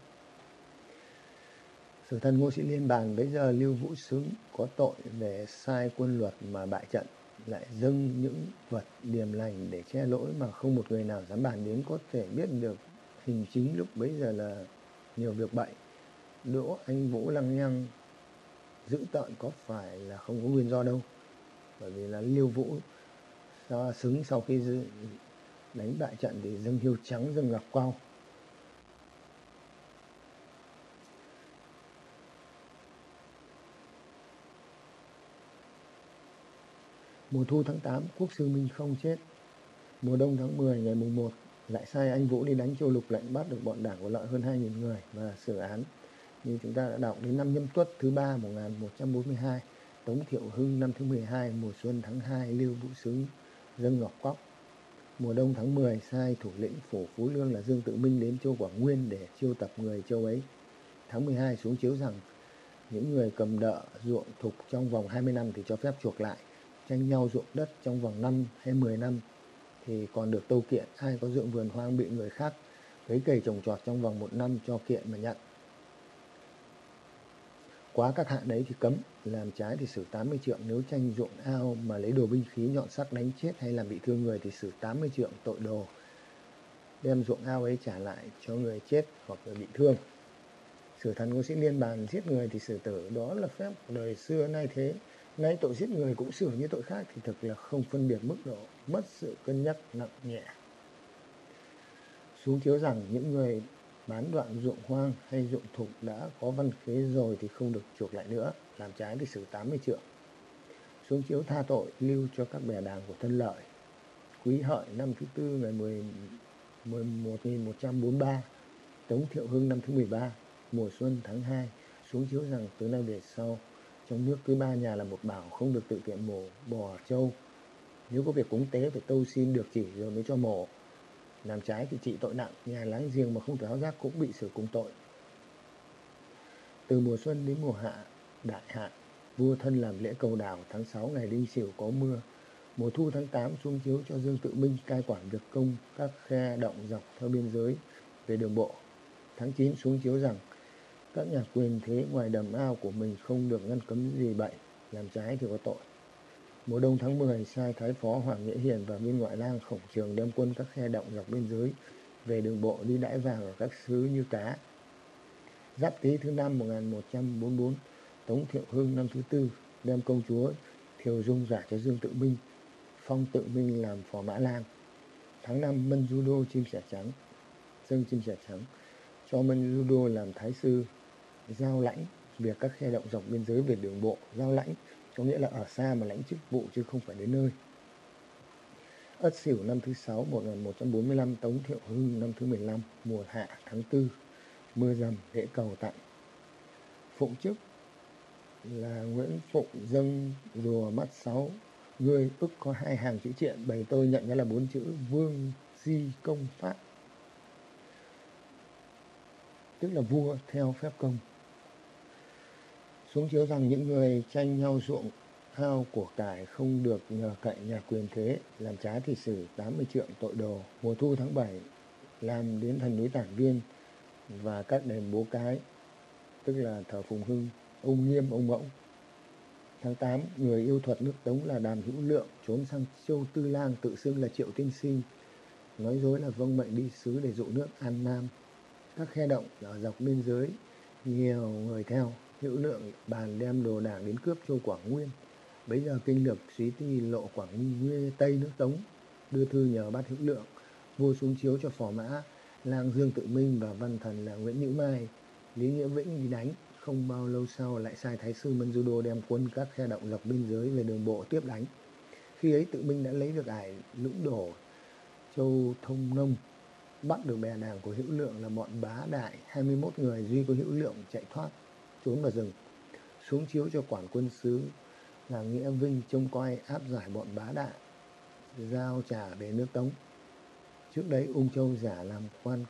Sử thân Ngô Sĩ Liên bàn bây giờ Lưu Vũ Xứng có tội về sai quân luật mà bại trận, lại dâng những vật điềm lành để che lỗi mà không một người nào dám bàn đến có thể biết được hình chính lúc bấy giờ là nhiều việc bậy. Đỗ anh vũ lăng nhăng dữ tợn có phải là không có nguyên do đâu, bởi vì là Lưu vũ xứng sau khi đánh bại trận thì dâng hiêu trắng, dâng ngọc cao Mùa thu tháng 8, quốc sư Minh không chết. Mùa đông tháng 10 ngày mùng 1, lại sai anh Vũ đi đánh châu lục lệnh bắt được bọn đảng của lợi hơn 2.000 người và xử án. Như chúng ta đã đọc đến năm nhâm tuất thứ 3 1142, Tống Thiệu Hưng năm thứ 12, mùa xuân tháng 2, Lưu Vũ Sứ, Dân Ngọc Cóc. Mùa đông tháng 10, sai thủ lĩnh Phổ Phú Lương là Dương Tự Minh đến châu Quảng Nguyên để chiêu tập người châu ấy. Tháng 12 xuống chiếu rằng những người cầm đợ ruộng thục trong vòng 20 năm thì cho phép chuộc lại tranh nhau ruộng đất trong vòng 5 hay 10 năm thì còn được tâu kiện ai có ruộng vườn hoang bị người khác cấy cày trồng trọt trong vòng một năm cho kiện mà nhận. Quá các hạn đấy thì cấm, làm trái thì xử 80 trượng nếu tranh ruộng ao mà lấy đồ binh khí nhọn sắc đánh chết hay làm bị thương người thì xử 80 trượng tội đồ. Đem ruộng ao ấy trả lại cho người chết hoặc người bị thương. Sử thần có sĩ liên bàn giết người thì xử tử, đó là phép đời xưa nay thế. Nay tội giết người cũng xử như tội khác thì thực là không phân biệt mức độ, mất sự cân nhắc nặng nhẹ. Xuống chiếu rằng những người bán đoạn ruộng hoang hay ruộng thục đã có văn khế rồi thì không được chuộc lại nữa, làm trái thì xử 80 trượng. Xuống chiếu tha tội lưu cho các bè đảng của thân lợi. Quý hợi năm thứ tư ngày 10, 1143, Tống Thiệu Hưng năm thứ 13, mùa xuân tháng 2, xuống chiếu rằng từ nay về sau trong nước cứ ba nhà là một bảo không được tự tiện mổ, bò, trâu. Nếu có việc cúng tế phải tâu xin được chỉ rồi mới cho mổ. Làm trái thì trị tội nặng, nhà láng giềng mà không tháo giác cũng bị xử cùng tội. Từ mùa xuân đến mùa hạ, đại hạ, vua thân làm lễ cầu đảo tháng 6 ngày đinh sửu có mưa. Mùa thu tháng 8 xuống chiếu cho dương tự minh cai quản việc công các khe động dọc theo biên giới về đường bộ. Tháng 9 xuống chiếu rằng các nhà quyền thế ngoài đầm ao của mình không được ngăn cấm gì bậy, làm trái thì có tội. Mùa đông tháng 10, sai Thái Phó Hoàng Nghĩa Hiền và viên ngoại lang khổng trường đem quân các khe động dọc biên giới về đường bộ đi đãi vàng ở các xứ như cá. Giáp tý thứ năm 1144, Tống Thiệu Hưng năm thứ tư đem công chúa Thiều Dung giả cho Dương Tự Minh, phong Tự Minh làm phò mã lang. Tháng năm Mân Du Đô chim sẻ trắng, dâng chim sẻ trắng, cho Mân Du Đô làm thái sư giao lãnh, việc các khe động dọc biên giới về đường bộ giao lãnh, có nghĩa là ở xa mà lãnh chức vụ chứ không phải đến nơi. Ất Sửu năm thứ sáu 1145 Tống Thiệu Hưng năm thứ 15 mùa hạ tháng 4 mưa dầm, lễ cầu tặng. Phụng chức là Nguyễn Phụng dâng, rùa mắt sáu người ức có hai hàng chữ triện, bày tôi nhận ra là bốn chữ vương di công pháp. Tức là vua theo phép công xuống chiếu rằng những người tranh nhau ruộng thao của cải không được nhờ cậy nhà quyền thế, làm trái thì xử 80 trượng tội đồ. Mùa thu tháng 7 làm đến thần núi tản viên và các đền bố cái, tức là thờ phùng hưng, ông nghiêm, ông mẫu. Tháng 8 người yêu thuật nước tống là đàm hữu lượng, trốn sang châu tư lang, tự xưng là triệu tiên sinh, nói dối là vâng mệnh đi sứ để dụ nước an nam. Các khe động ở dọc biên giới, nhiều người theo hữu lượng bàn đem đồ đảng đến cướp châu quảng nguyên. Bấy giờ kinh lược xí ti lộ quảng nguyên tây nước tống, đưa thư nhờ bắt hữu lượng, vua xuống chiếu cho phò mã lang dương tự minh và văn thần là nguyễn nhữ mai. Lý nghĩa vĩnh đi đánh, không bao lâu sau lại sai thái sư mân du đô đem quân các khe động dọc biên giới về đường bộ tiếp đánh. Khi ấy tự minh đã lấy được ải lũng đổ, châu thông nông, bắt được bè đảng của hữu lượng là bọn bá đại 21 người duy có hữu lượng chạy thoát trốn vào rừng xuống chiếu cho quản quân sứ là nghĩa vinh trông coi áp giải bọn bá đại, giao trả về nước tống. Trước đấy ung châu giả làm quan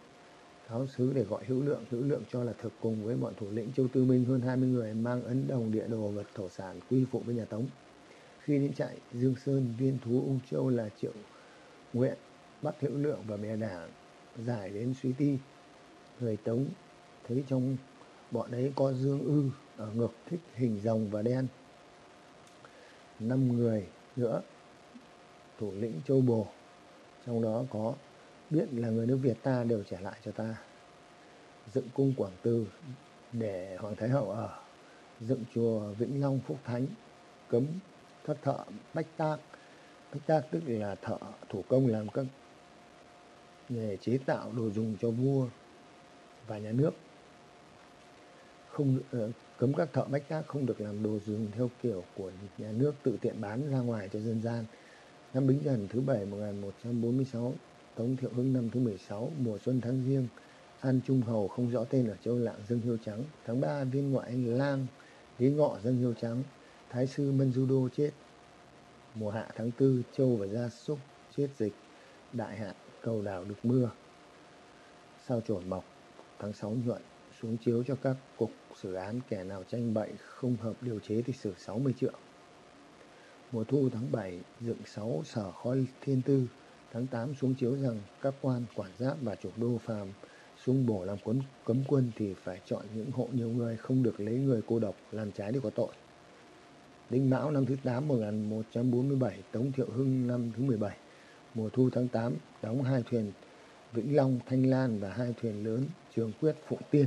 cáo sứ để gọi hữu lượng hữu lượng cho là thực cùng với bọn thủ lĩnh châu tư minh, hơn 20 người mang ấn đồng địa đồ vật thổ sản quy phụ với nhà tống. Khi đến trại, dương sơn, viên thú, ung châu là triệu nguyện, bắt hữu lượng và bè đảng giải đến suy ti. Người tống thấy trong bọn ấy có dương ư ở ngực, thích hình rồng và đen. Năm người nữa thủ lĩnh châu bồ, trong đó có biết là người nước việt ta đều trả lại cho ta. Dựng cung quảng từ để hoàng thái hậu ở. Dựng chùa vĩnh long phúc thánh, cấm các thợ bách tác. Bách tác tức là thợ thủ công làm các nghề chế tạo đồ dùng cho vua và nhà nước không uh, cấm các thợ bách tác không được làm đồ dùng theo kiểu của nhà nước tự tiện bán ra ngoài cho dân gian. Năm Bính Dần thứ bảy 1146, Tống Thiệu Hưng năm thứ 16, mùa xuân tháng riêng, An Trung Hầu không rõ tên ở châu Lạng dâng hiêu trắng. Tháng 3, viên ngoại anh Lang, Lý Ngọ dâng hiêu trắng. Thái sư Mân Du Đô chết. Mùa hạ tháng 4, châu và gia súc chết dịch. Đại hạn, cầu đảo được mưa. Sao chổi mọc, tháng 6 nhuận, xuống chiếu cho các cục xử án kẻ nào tranh bậy không hợp điều chế thì xử 60 triệu. Mùa thu tháng 7 dựng 6 sở khói thiên tư, tháng 8 xuống chiếu rằng các quan, quản giáp và chủ đô phàm xuống bổ làm cuốn cấm quân thì phải chọn những hộ nhiều người không được lấy người cô độc làm trái để có tội. Đinh Mão năm thứ 8 1147, Tống Thiệu Hưng năm thứ 17, mùa thu tháng 8 đóng hai thuyền Vĩnh Long, Thanh Lan và hai thuyền lớn Trường Quyết, Phụng Tiên.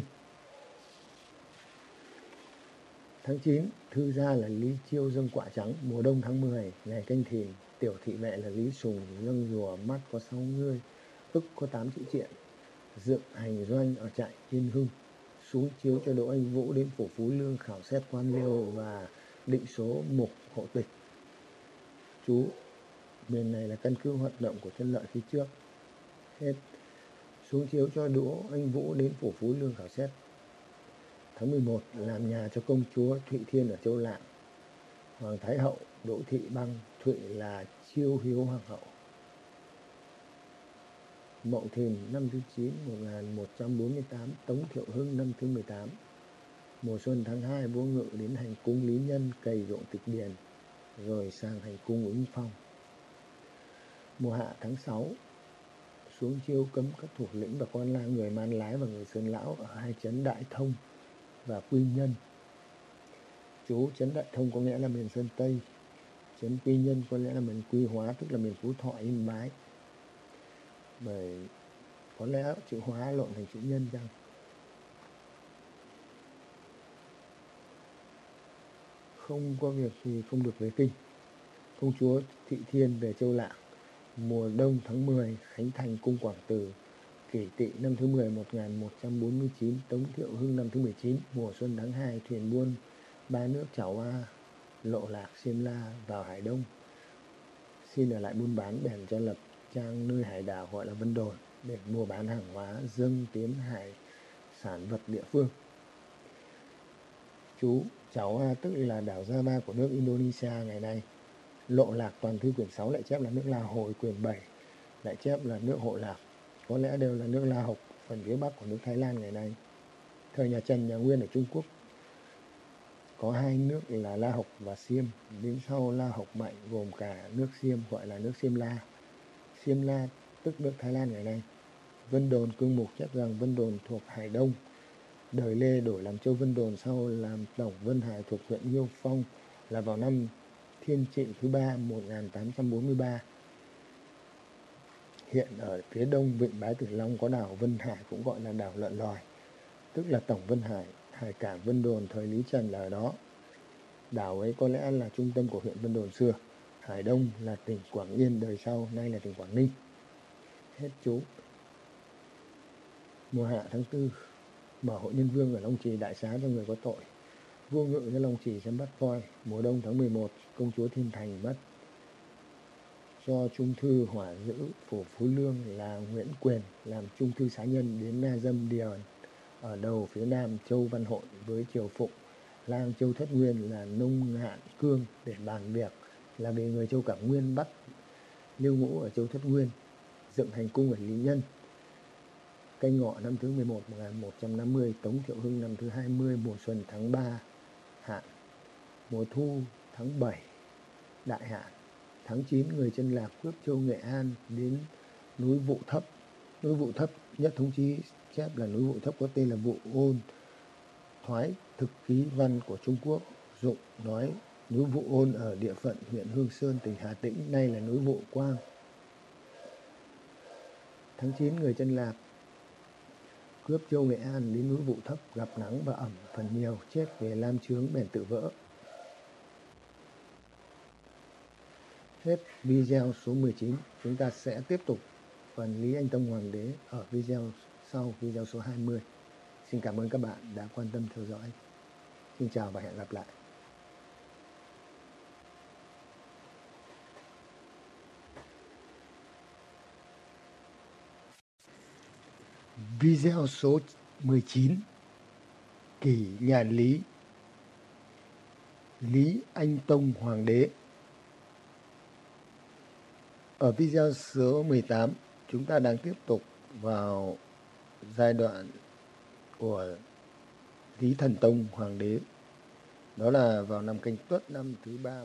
Tháng 9, thư gia là Lý Chiêu dâng quả trắng, mùa đông tháng 10, ngày canh thìn, tiểu thị vệ là Lý Sùng, dâng rùa mắt có 6 người, ức có 8 chữ triện, dựng hành doanh ở trại Yên Hưng, xuống chiếu cho Đỗ Anh Vũ đến phủ Phú Lương khảo xét quan liêu và định số mục hộ tịch. Chú, miền này là căn cứ hoạt động của chân lợi phía trước. Hết. Xuống chiếu cho Đỗ Anh Vũ đến phủ Phú Lương khảo xét tháng 11 làm nhà cho công chúa Thụy Thiên ở châu Lạng. Hoàng Thái Hậu Đỗ Thị Băng Thụy là chiêu hiếu hoàng hậu. Mậu Thìn năm thứ 9 1148 Tống Thiệu Hưng năm thứ 18 Mùa xuân tháng 2 vua ngự đến hành cung Lý Nhân cày ruộng tịch điền, rồi sang hành cung ứng phong. Mùa hạ tháng 6 xuống chiêu cấm các thuộc lĩnh và quan la người Man Lái và người Sơn Lão ở hai trấn Đại Thông và Quy Nhân. Chú trấn Đại Thông có nghĩa là miền Sơn Tây, trấn Quy Nhân có lẽ là miền Quy Hóa tức là miền Phú Thọ Yên Bái. Bởi có lẽ chữ hóa lộn thành chữ nhân chăng? Không có việc gì không được về kinh. Công chúa Thị Thiên về Châu Lạng. Mùa đông tháng 10, Khánh Thành cung Quảng Từ kỷ tỵ năm thứ 10 1149, Tống Thiệu Hưng năm thứ 19, mùa xuân tháng 2, thuyền buôn ba nước Chảo Hoa, Lộ Lạc, Xiêm La vào Hải Đông. Xin ở lại buôn bán bèn cho lập trang nơi hải đảo gọi là Vân Đồn để mua bán hàng hóa dâng tiến hải sản vật địa phương. Chú, Chảo a tức là đảo Java của nước Indonesia ngày nay. Lộ Lạc toàn thư quyển 6 lại chép là nước La Hồi, quyển 7 lại chép là nước Hộ Lạc có lẽ đều là nước La Học, phần phía bắc của nước Thái Lan ngày nay. Thời nhà Trần, nhà Nguyên ở Trung Quốc có hai nước là La Học và Xiêm. Đến sau La Học mạnh gồm cả nước Xiêm gọi là nước Xiêm La. Xiêm La tức nước Thái Lan ngày nay. Vân Đồn cương mục chép rằng Vân Đồn thuộc Hải Đông. Đời Lê đổi làm châu Vân Đồn sau làm tổng Vân Hải thuộc huyện Nhiêu Phong là vào năm Thiên Trị thứ ba 1843 Hiện ở phía đông vịnh Bái Tử Long có đảo Vân Hải cũng gọi là đảo Lợn Lòi, tức là Tổng Vân Hải, hải cảng Vân Đồn thời Lý Trần là ở đó. Đảo ấy có lẽ là trung tâm của huyện Vân Đồn xưa. Hải Đông là tỉnh Quảng Yên đời sau, nay là tỉnh Quảng Ninh. Hết chú. Mùa hạ tháng 4, mở hội nhân vương ở Long Trì đại xá cho người có tội. Vua ngự cho Long Trì xem bắt voi. Mùa đông tháng 11, công chúa Thiên Thành mất do trung thư hỏa giữ phủ phú lương là nguyễn quyền làm trung thư xá nhân đến na dâm điền ở đầu phía nam châu văn hội với triều phụng. Lang châu thất nguyên là nông ngạn cương để bàn việc, là vì người châu cảng nguyên bắt lưu ngũ ở châu thất nguyên dựng hành cung ở lý nhân. Canh ngọ năm thứ 11 1150 Tống Thiệu Hưng năm thứ 20 mùa xuân tháng 3 hạn, mùa thu tháng 7 đại hạn tháng 9 người chân lạc cướp châu Nghệ An đến núi Vụ Thấp. Núi Vụ Thấp nhất thống chí chép là núi Vụ Thấp có tên là Vụ Ôn. Thoái thực ký văn của Trung Quốc, dụng nói núi Vụ Ôn ở địa phận huyện Hương Sơn, tỉnh Hà Tĩnh, nay là núi Vụ Quang. Tháng 9 người chân lạc cướp châu Nghệ An đến núi Vụ Thấp gặp nắng và ẩm phần nhiều, chết về lam chướng bèn tự vỡ Hết video số 19, chúng ta sẽ tiếp tục phần Lý Anh Tông Hoàng đế ở video sau video số 20. Xin cảm ơn các bạn đã quan tâm theo dõi. Xin chào và hẹn gặp lại. Video số 19 Kỷ nhà Lý Lý Anh Tông Hoàng đế ở video số 18 chúng ta đang tiếp tục vào giai đoạn của Lý Thần Tông Hoàng đế. Đó là vào năm canh tuất năm thứ ba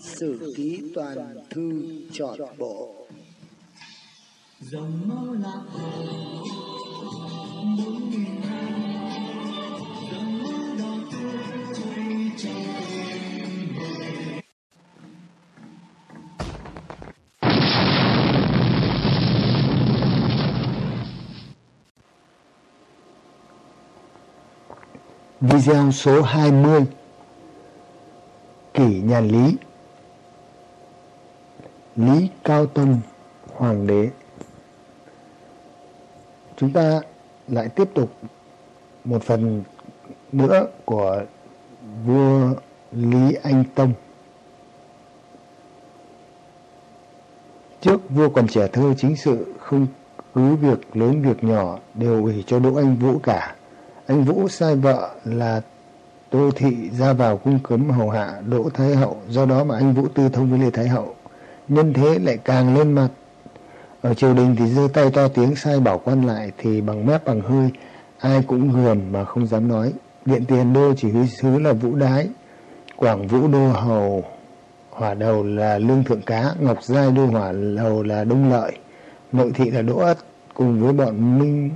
Sử Ký Toàn Thư Chọn Bộ. Dòng máu lạc hồ bốn nghìn năm dòng máu đỏ tươi trôi trong bờ Video số 20 Kỷ nhà Lý Lý Cao Tông Hoàng đế. Chúng ta lại tiếp tục một phần nữa của vua Lý Anh Tông. Trước vua còn trẻ thơ chính sự không cứ việc lớn việc nhỏ đều ủy cho Đỗ Anh Vũ cả. Anh Vũ sai vợ là Tô Thị ra vào cung cấm hầu hạ Đỗ Thái Hậu, do đó mà anh Vũ tư thông với Lê Thái Hậu. Nhân thế lại càng lên mặt. Ở triều đình thì giơ tay to tiếng sai bảo quan lại thì bằng mép bằng hơi, ai cũng gườm mà không dám nói. Điện tiền đô chỉ huy sứ là Vũ Đái, Quảng Vũ đô hầu hỏa đầu là Lương Thượng Cá, Ngọc Giai đô hỏa đầu là Đông Lợi, nội thị là Đỗ Ất cùng với bọn Minh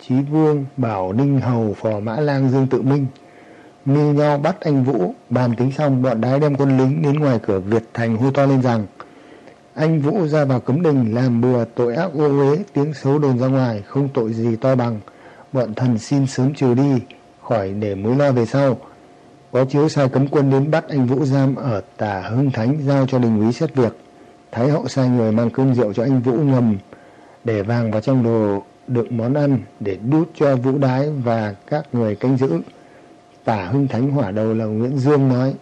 trí Vương, Bảo Ninh Hầu, Phò Mã Lang, Dương Tự Minh mưu nhau bắt anh Vũ, bàn tính xong bọn đái đem quân lính đến ngoài cửa Việt Thành hô to lên rằng anh Vũ ra vào cấm đình làm bừa tội ác ô uế, tiếng xấu đồn ra ngoài, không tội gì to bằng. Bọn thần xin sớm trừ đi, khỏi để mối lo về sau. Có chiếu sai cấm quân đến bắt anh Vũ giam ở tả Hưng Thánh giao cho đình úy xét việc. Thái hậu sai người mang cơm rượu cho anh Vũ ngầm, để vàng vào trong đồ đựng món ăn để đút cho Vũ Đái và các người canh giữ. Tả Hưng Thánh hỏa đầu là Nguyễn Dương nói,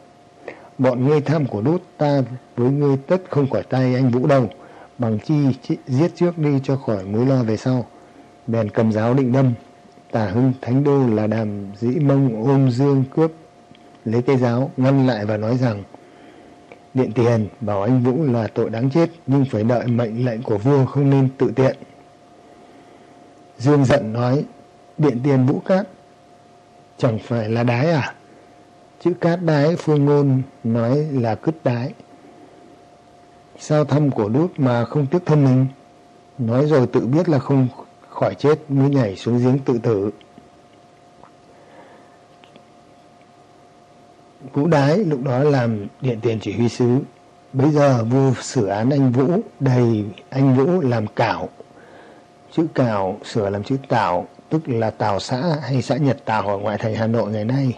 bọn ngươi tham của đốt ta với ngươi tất không khỏi tay anh Vũ đâu, bằng chi giết trước đi cho khỏi mối lo về sau. Bèn cầm giáo định đâm, tả Hưng Thánh Đô là đàm dĩ mông ôm Dương cướp lấy cây giáo ngăn lại và nói rằng Điện tiền bảo anh Vũ là tội đáng chết nhưng phải đợi mệnh lệnh của vua không nên tự tiện. Dương giận nói, điện tiền vũ cát, chẳng phải là đái à? Chữ cát đái phương ngôn nói là cứt đái. Sao thăm cổ đút mà không tiếc thân mình? Nói rồi tự biết là không khỏi chết mới nhảy xuống giếng tự tử. Vũ Đái lúc đó làm điện tiền chỉ huy sứ. Bây giờ vua xử án anh Vũ đầy anh Vũ làm cảo Chữ cảo sửa làm chữ tảo, tức là tảo xã hay xã Nhật Tảo ở ngoại thành Hà Nội ngày nay.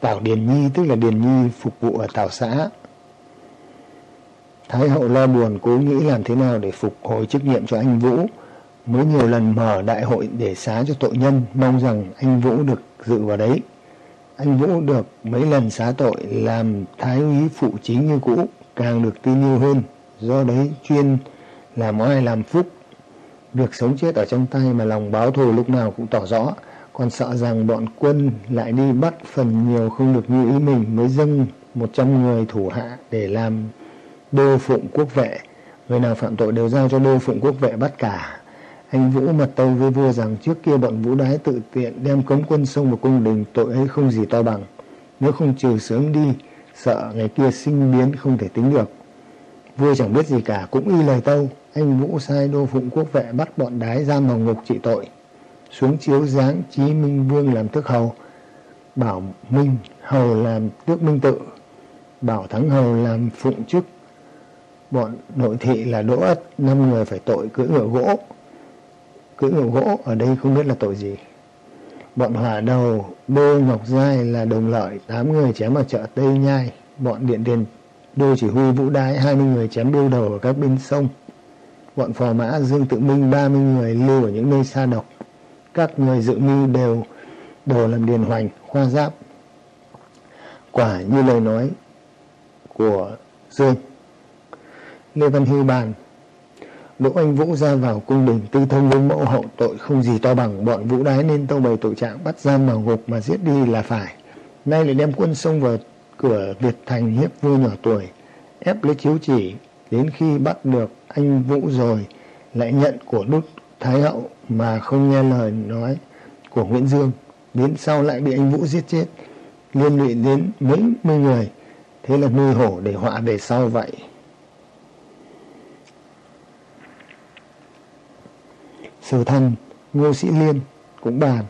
Tảo Điền Nhi tức là Điền Nhi phục vụ ở tào xã. Thái hậu lo buồn cố nghĩ làm thế nào để phục hồi chức nhiệm cho anh Vũ. Mới nhiều lần mở đại hội để xá cho tội nhân, mong rằng anh Vũ được dự vào đấy. Anh Vũ được mấy lần xá tội làm thái úy phụ chính như cũ, càng được tin yêu hơn. Do đấy chuyên làm oai làm phúc Việc sống chết ở trong tay mà lòng báo thù lúc nào cũng tỏ rõ, còn sợ rằng bọn quân lại đi bắt phần nhiều không được như ý mình mới dâng một trăm người thủ hạ để làm đô phụng quốc vệ. Người nào phạm tội đều giao cho đô phụng quốc vệ bắt cả. Anh Vũ mật tâu với vua rằng trước kia bọn Vũ Đái tự tiện đem cấm quân xông vào cung đình tội ấy không gì to bằng. nếu không trừ sớm đi, sợ ngày kia sinh biến không thể tính được. Vua chẳng biết gì cả, cũng y lời tâu, anh Vũ sai đô phụng quốc vệ bắt bọn đái giam vào ngục trị tội. Xuống chiếu giáng Chí Minh Vương làm tước hầu, bảo Minh Hầu làm tước Minh Tự, bảo Thắng Hầu làm phụng chức. Bọn nội thị là đỗ ất, năm người phải tội cưỡi ngựa gỗ. Cưỡi ngựa gỗ ở đây không biết là tội gì. Bọn hỏa đầu Đô Ngọc Giai là đồng lợi, tám người chém ở chợ Tây Nhai. Bọn điện tiền Đô chỉ huy Vũ Đái, hai mươi người chém biêu đầu ở các bên sông. Bọn phò mã Dương Tự Minh, ba mươi người lưu ở những nơi xa độc. Các người dự mưu đều đồ làm điền hoành, khoa giáp. Quả như lời nói của Dương. Lê Văn Hưu bàn Đỗ Anh Vũ ra vào cung đình tư thông với mẫu hậu tội không gì to bằng bọn Vũ Đái nên tâu bày tội trạng bắt giam vào ngục mà giết đi là phải. Nay lại đem quân xông vào cửa Việt Thành hiếp vua nhỏ tuổi, ép lấy chiếu chỉ, đến khi bắt được anh Vũ rồi lại nhận của đút Thái Hậu mà không nghe lời nói của Nguyễn Dương. Đến sau lại bị anh Vũ giết chết, liên lụy đến mấy mươi người. Thế là nuôi hổ để họa về sau vậy. Sử thần Ngô Sĩ Liên cũng bàn.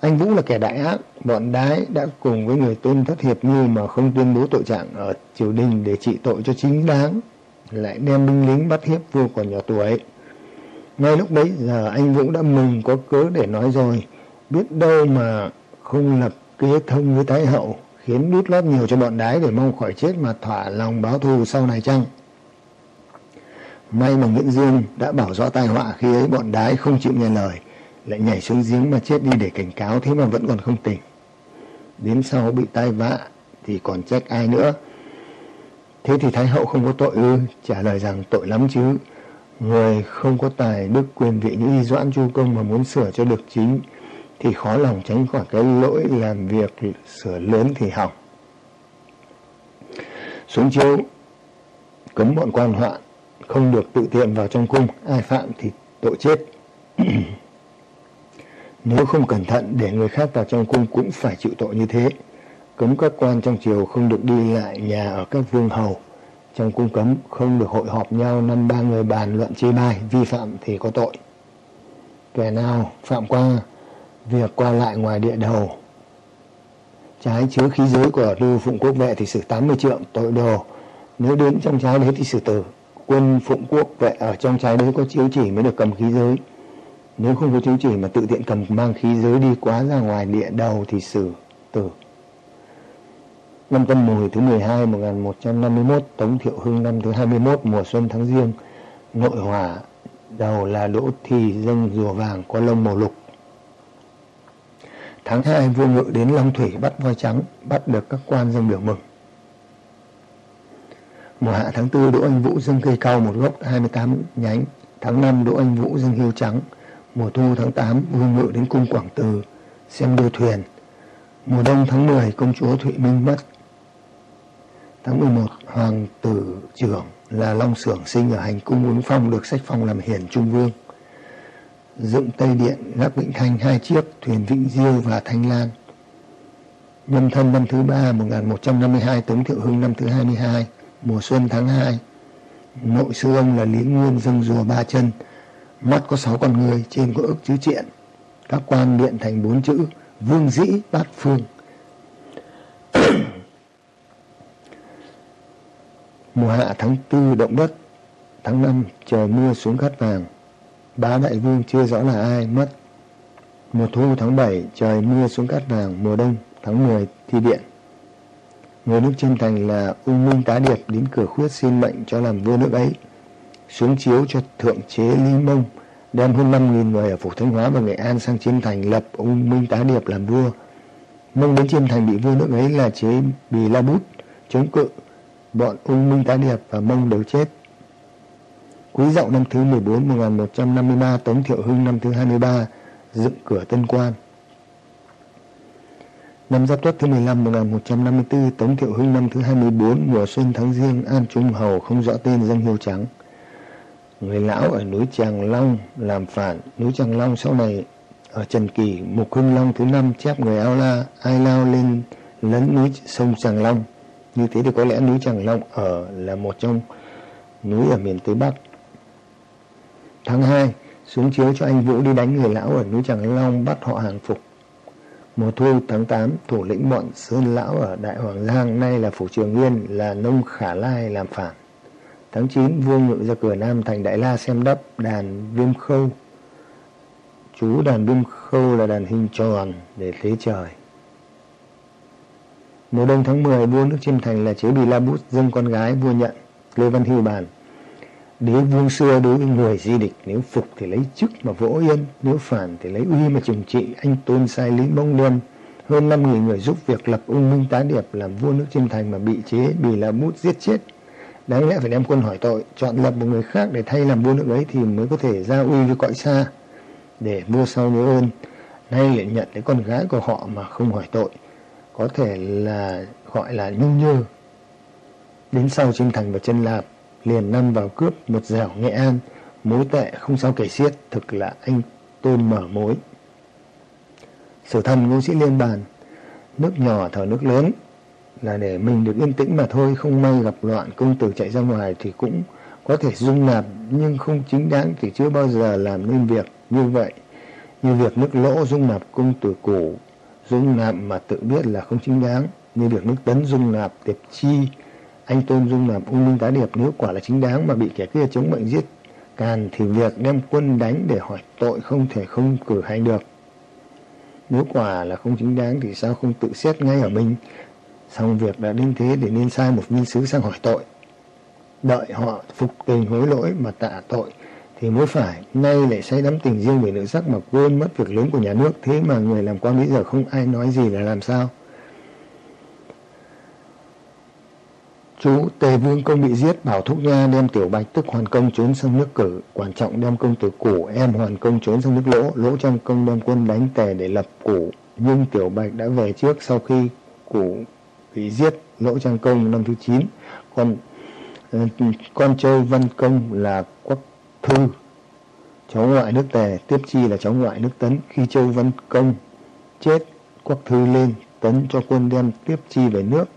Anh Vũ là kẻ đại ác, bọn đái đã cùng với người tôn thất hiệp như mà không tuyên bố tội trạng ở triều đình để trị tội cho chính đáng, lại đem binh lính bắt hiếp vua còn nhỏ tuổi. Ngay lúc đấy giờ anh Vũ đã mừng có cớ để nói rồi, biết đâu mà không lập kế thông với Thái Hậu, khiến đút lót nhiều cho bọn đái để mong khỏi chết mà thỏa lòng báo thù sau này chăng? May mà Nguyễn Dương đã bảo rõ tai họa khi ấy bọn đái không chịu nghe lời, lại nhảy xuống giếng mà chết đi để cảnh cáo thế mà vẫn còn không tỉnh. Đến sau bị tai vạ thì còn trách ai nữa. Thế thì Thái Hậu không có tội ư, trả lời rằng tội lắm chứ. Người không có tài đức quyền vị như y doãn chu công mà muốn sửa cho được chính thì khó lòng tránh khỏi cái lỗi làm việc sửa lớn thì hỏng. Xuống chiếu cấm bọn quan hoạn không được tự tiện vào trong cung, ai phạm thì tội chết. Nếu không cẩn thận để người khác vào trong cung cũng phải chịu tội như thế. Cấm các quan trong triều không được đi lại nhà ở các vương hầu. Trong cung cấm không được hội họp nhau năm ba người bàn luận chê bai, vi phạm thì có tội. Kẻ nào phạm qua việc qua lại ngoài địa đầu. Trái chứa khí giới của lưu phụng quốc vệ thì xử 80 trượng tội đồ. Nếu đến trong trái đấy thì xử tử. Quân phụng quốc vệ ở trong trái đấy có chiếu chỉ mới được cầm khí giới. Nếu không có chiếu chỉ mà tự tiện cầm mang khí giới đi quá ra ngoài địa đầu thì xử tử năm tân mùi thứ 12 1151 Tống Thiệu Hưng năm thứ 21 mùa xuân tháng riêng, nội hỏa đầu là đỗ thì dâng rùa vàng có lông màu lục tháng 2 vua ngự đến Long Thủy, bắt voi trắng, bắt được các quan dâng biểu mừng Mùa hạ tháng 4 Đỗ Anh Vũ dâng cây cao một gốc 28 nhánh. Tháng 5 Đỗ Anh Vũ dâng hiêu trắng. Mùa thu tháng 8 vua Ngự đến cung Quảng Từ, xem đua thuyền. Mùa đông tháng 10 công chúa Thụy Minh mất. Tháng 11 Hoàng tử trưởng là Long Sưởng sinh ở hành cung Uống Phong được sách phong làm hiển trung vương. Dựng Tây Điện, lắp Vĩnh Thanh hai chiếc, thuyền Vĩnh Diêu và Thanh Lan. Nhâm thân năm thứ ba 1152 Tống Thiệu Hưng năm thứ 22 mùa xuân tháng 2. Nội sư ông là Lý Nguyên dâng rùa ba chân, mắt có sáu con người, trên có ức chữ triện. Các quan điện thành bốn chữ, vương dĩ bát phương. Mùa hạ tháng tư động đất, tháng năm trời mưa xuống cát vàng. Bá đại vương chưa rõ là ai, mất. Mùa thu tháng 7 trời mưa xuống cát vàng, mùa đông tháng 10 thi điện. Người nước chân thành là ung minh tá điệp đến cửa khuyết xin mệnh cho làm vua nước ấy. Xuống chiếu cho thượng chế Lý Mông, đem hơn 5.000 người ở Phủ Thanh Hóa và Nghệ An sang Chiêm Thành lập ung minh tá điệp làm vua. Mông đến Chiêm Thành bị vua nước ấy là chế Bì La Bút, chống cự. Bọn ung minh tá điệp và Mông đều chết. Quý dậu năm thứ 14 1153 Tống Thiệu Hưng năm thứ 23 dựng cửa Tân Quan. Năm Giáp Tuất thứ 15 1154 Tống Thiệu Hưng năm thứ 24 mùa xuân tháng riêng An Trung Hầu không rõ tên dân hiệu trắng. Người lão ở núi Tràng Long làm phản, núi Tràng Long sau này ở Trần Kỳ, Mục Hưng Long thứ năm chép người ao la, ai lao lên lấn núi sông Tràng Long. Như thế thì có lẽ núi Tràng Long ở là một trong núi ở miền Tây Bắc. Tháng 2, xuống chiếu cho anh Vũ đi đánh người lão ở núi Tràng Long bắt họ hàng phục. Mùa thu tháng 8, thủ lĩnh bọn Sơn Lão ở Đại Hoàng Giang nay là Phủ Trường Nguyên là Nông Khả Lai làm phản. Tháng 9, vua ngự ra cửa Nam thành Đại La xem đắp đàn viêm khâu. Chú đàn viêm khâu là đàn hình tròn để tế trời. Mùa đông tháng 10, vua nước Chiêm Thành là chế Bì La Bút dâng con gái vua nhận, Lê Văn Hưu bàn. Đế vương xưa đối với người di địch Nếu phục thì lấy chức mà vỗ yên Nếu phản thì lấy uy mà trừng trị. Anh tôn sai lý bông đêm Hơn 5.000 người giúp việc lập ung minh tá điệp Làm vua nước chiêm thành mà bị chế Bì la bút giết chết. Đáng lẽ phải đem quân hỏi tội Chọn lập một người khác để thay làm vua nước ấy Thì mới có thể ra uy với cõi xa. Để vua sau nhớ ơn Nay lại nhận lấy con gái của họ mà không hỏi tội. Có thể là gọi là nhung nhơ Đến sau chiêm thành và chân lạp liền năm vào cướp một dẻo Nghệ An, mối tệ không sao kể xiết, thực là anh tôn mở mối. Sử thần ngô sĩ liên bàn, nước nhỏ thở nước lớn, là để mình được yên tĩnh mà thôi, không may gặp loạn công tử chạy ra ngoài thì cũng có thể dung nạp nhưng không chính đáng thì chưa bao giờ làm nên việc như vậy. Như việc nước lỗ dung nạp công tử cũ dung nạp mà tự biết là không chính đáng, như việc nước tấn dung nạp tiệp chi, anh Tôn Dung nạp ung minh tá điệp nếu quả là chính đáng mà bị kẻ kia chống bệnh giết càn thì việc đem quân đánh để hỏi tội không thể không cử hành được. Nếu quả là không chính đáng thì sao không tự xét ngay ở mình. Xong việc đã đến thế để nên sai một viên sứ sang hỏi tội. Đợi họ phục tình hối lỗi mà tạ tội thì mới phải. Nay lại say đắm tình riêng về nữ sắc mà quên mất việc lớn của nhà nước. Thế mà người làm quan bây giờ không ai nói gì là làm sao. Chú Tề Vương Công bị giết, Bảo Thúc Nha đem Tiểu Bạch tức Hoàn Công trốn sang nước cử, Quản Trọng đem công tử Củ, em Hoàn Công trốn sang nước Lỗ, Lỗ Trang Công đem quân đánh Tề để lập Củ, nhưng Tiểu Bạch đã về trước sau khi Củ bị giết Lỗ Trang Công năm thứ 9, còn ờ, con Châu Văn Công là quốc Thư, cháu ngoại nước Tề, Tiếp Chi là cháu ngoại nước Tấn, khi Châu Văn Công chết, Quắc Thư lên, Tấn cho quân đem Tiếp Chi về nước,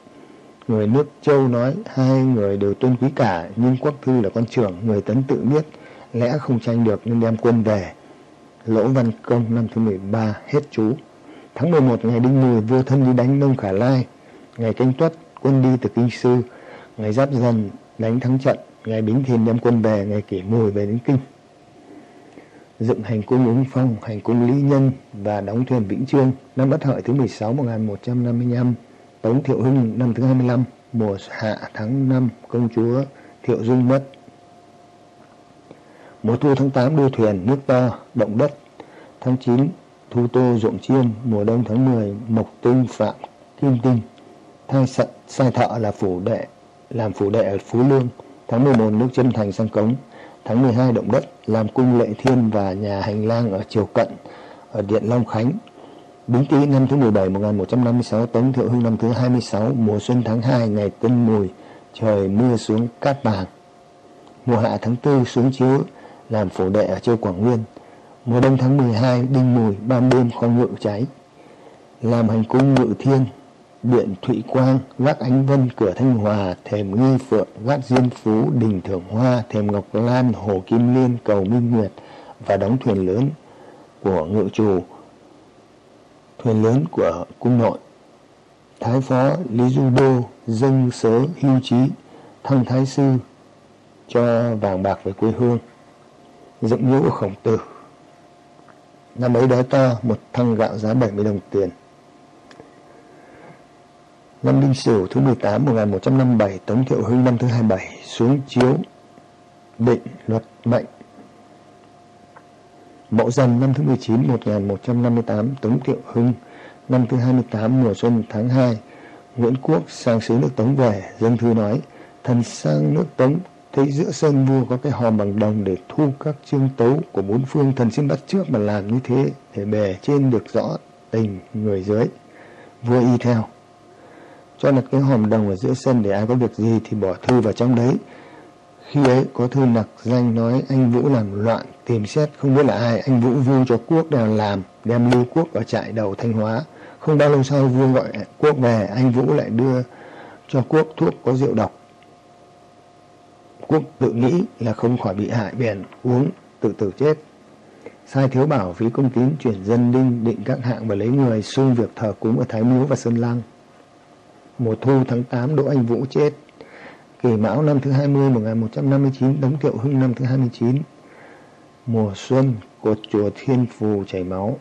Người nước châu nói hai người đều tôn quý cả nhưng Quốc Thư là con trưởng, người tấn tự biết lẽ không tranh được nên đem quân về. Lỗ Văn Công năm thứ 13 hết chú. Tháng 11 ngày Đinh Mùi vua thân đi đánh Nông Khả Lai. Ngày Canh Tuất quân đi từ Kinh Sư. Ngày Giáp Dần đánh thắng trận. Ngày Bính Thìn đem quân về. Ngày Kỷ Mùi về đến Kinh. Dựng hành cung ứng phong, hành cung lý nhân và đóng thuyền Vĩnh Trương năm Bất Hợi thứ 16 1155 Tống Thiệu Hưng năm thứ 25, mùa hạ tháng 5, công chúa Thiệu Dung mất. Mùa thu tháng 8 đua thuyền, nước to, động đất. Tháng 9, thu tô ruộng chiêm, mùa đông tháng 10, mộc tinh phạm kim tinh. Thai sận, sai thợ là phủ đệ, làm phủ đệ ở Phú Lương. Tháng 11 nước chân thành sang cống. Tháng 12 động đất, làm cung lệ thiên và nhà hành lang ở Triều Cận, ở Điện Long Khánh. Bính Tý năm thứ 17 1156 Tống Thiệu Hưng năm thứ 26 mùa xuân tháng 2 ngày Tân Mùi trời mưa xuống cát bàng. Mùa hạ tháng 4 xuống chiếu làm phổ đệ ở châu Quảng Nguyên. Mùa đông tháng 12 đinh mùi ban đêm khoan ngự cháy. Làm hành cung ngự thiên điện Thụy Quang, gác Ánh Vân, cửa Thanh Hòa, thềm Nghi Phượng, gác Diên Phú, đình Thưởng Hoa, thềm Ngọc Lan, hồ Kim Liên, cầu Minh Nguyệt và đóng thuyền lớn của ngự chủ thuyền lớn của cung nội. Thái phó Lý Du Đô dâng sớ hưu trí thăng thái sư cho vàng bạc về quê hương. Dựng nhũ khổng tử. Năm ấy đói to một thăng gạo giá 70 đồng tiền. Năm Đinh Sửu thứ 18 1157 Tống Thiệu Hưng năm thứ 27 xuống chiếu định luật mệnh. Mậu Dần năm thứ 19 1158 Tống Thiệu Hưng Năm thứ 28 mùa xuân tháng 2 Nguyễn Quốc sang xứ nước Tống về, Dân thư nói, Thần sang nước Tống, Thấy giữa sân vua có cái hòm bằng đồng Để thu các chương tấu của bốn phương, Thần xin bắt trước mà làm như thế Để bề trên được rõ tình người dưới Vua y theo cho là cái hòm đồng ở giữa sân Để ai có việc gì thì bỏ thư vào trong đấy khi ấy có thư nặc danh nói anh Vũ làm loạn, tìm xét không biết là ai, anh Vũ vu cho quốc đang làm, đem lưu quốc ở trại đầu Thanh Hóa, Không bao lâu sau vua gọi quốc về, anh Vũ lại đưa cho quốc thuốc có rượu độc. Quốc tự nghĩ là không khỏi bị hại bèn uống tự tử chết. Sai thiếu bảo phí công tín chuyển dân đinh định các hạng và lấy người xung việc thờ cúng ở Thái Miếu và Sơn Lăng. Mùa thu tháng 8 Đỗ Anh Vũ chết. Kỷ Mão năm thứ 20 1159, Đống Thiệu Hưng năm thứ 29. Mùa xuân, cột chùa Thiên Phù chảy máu.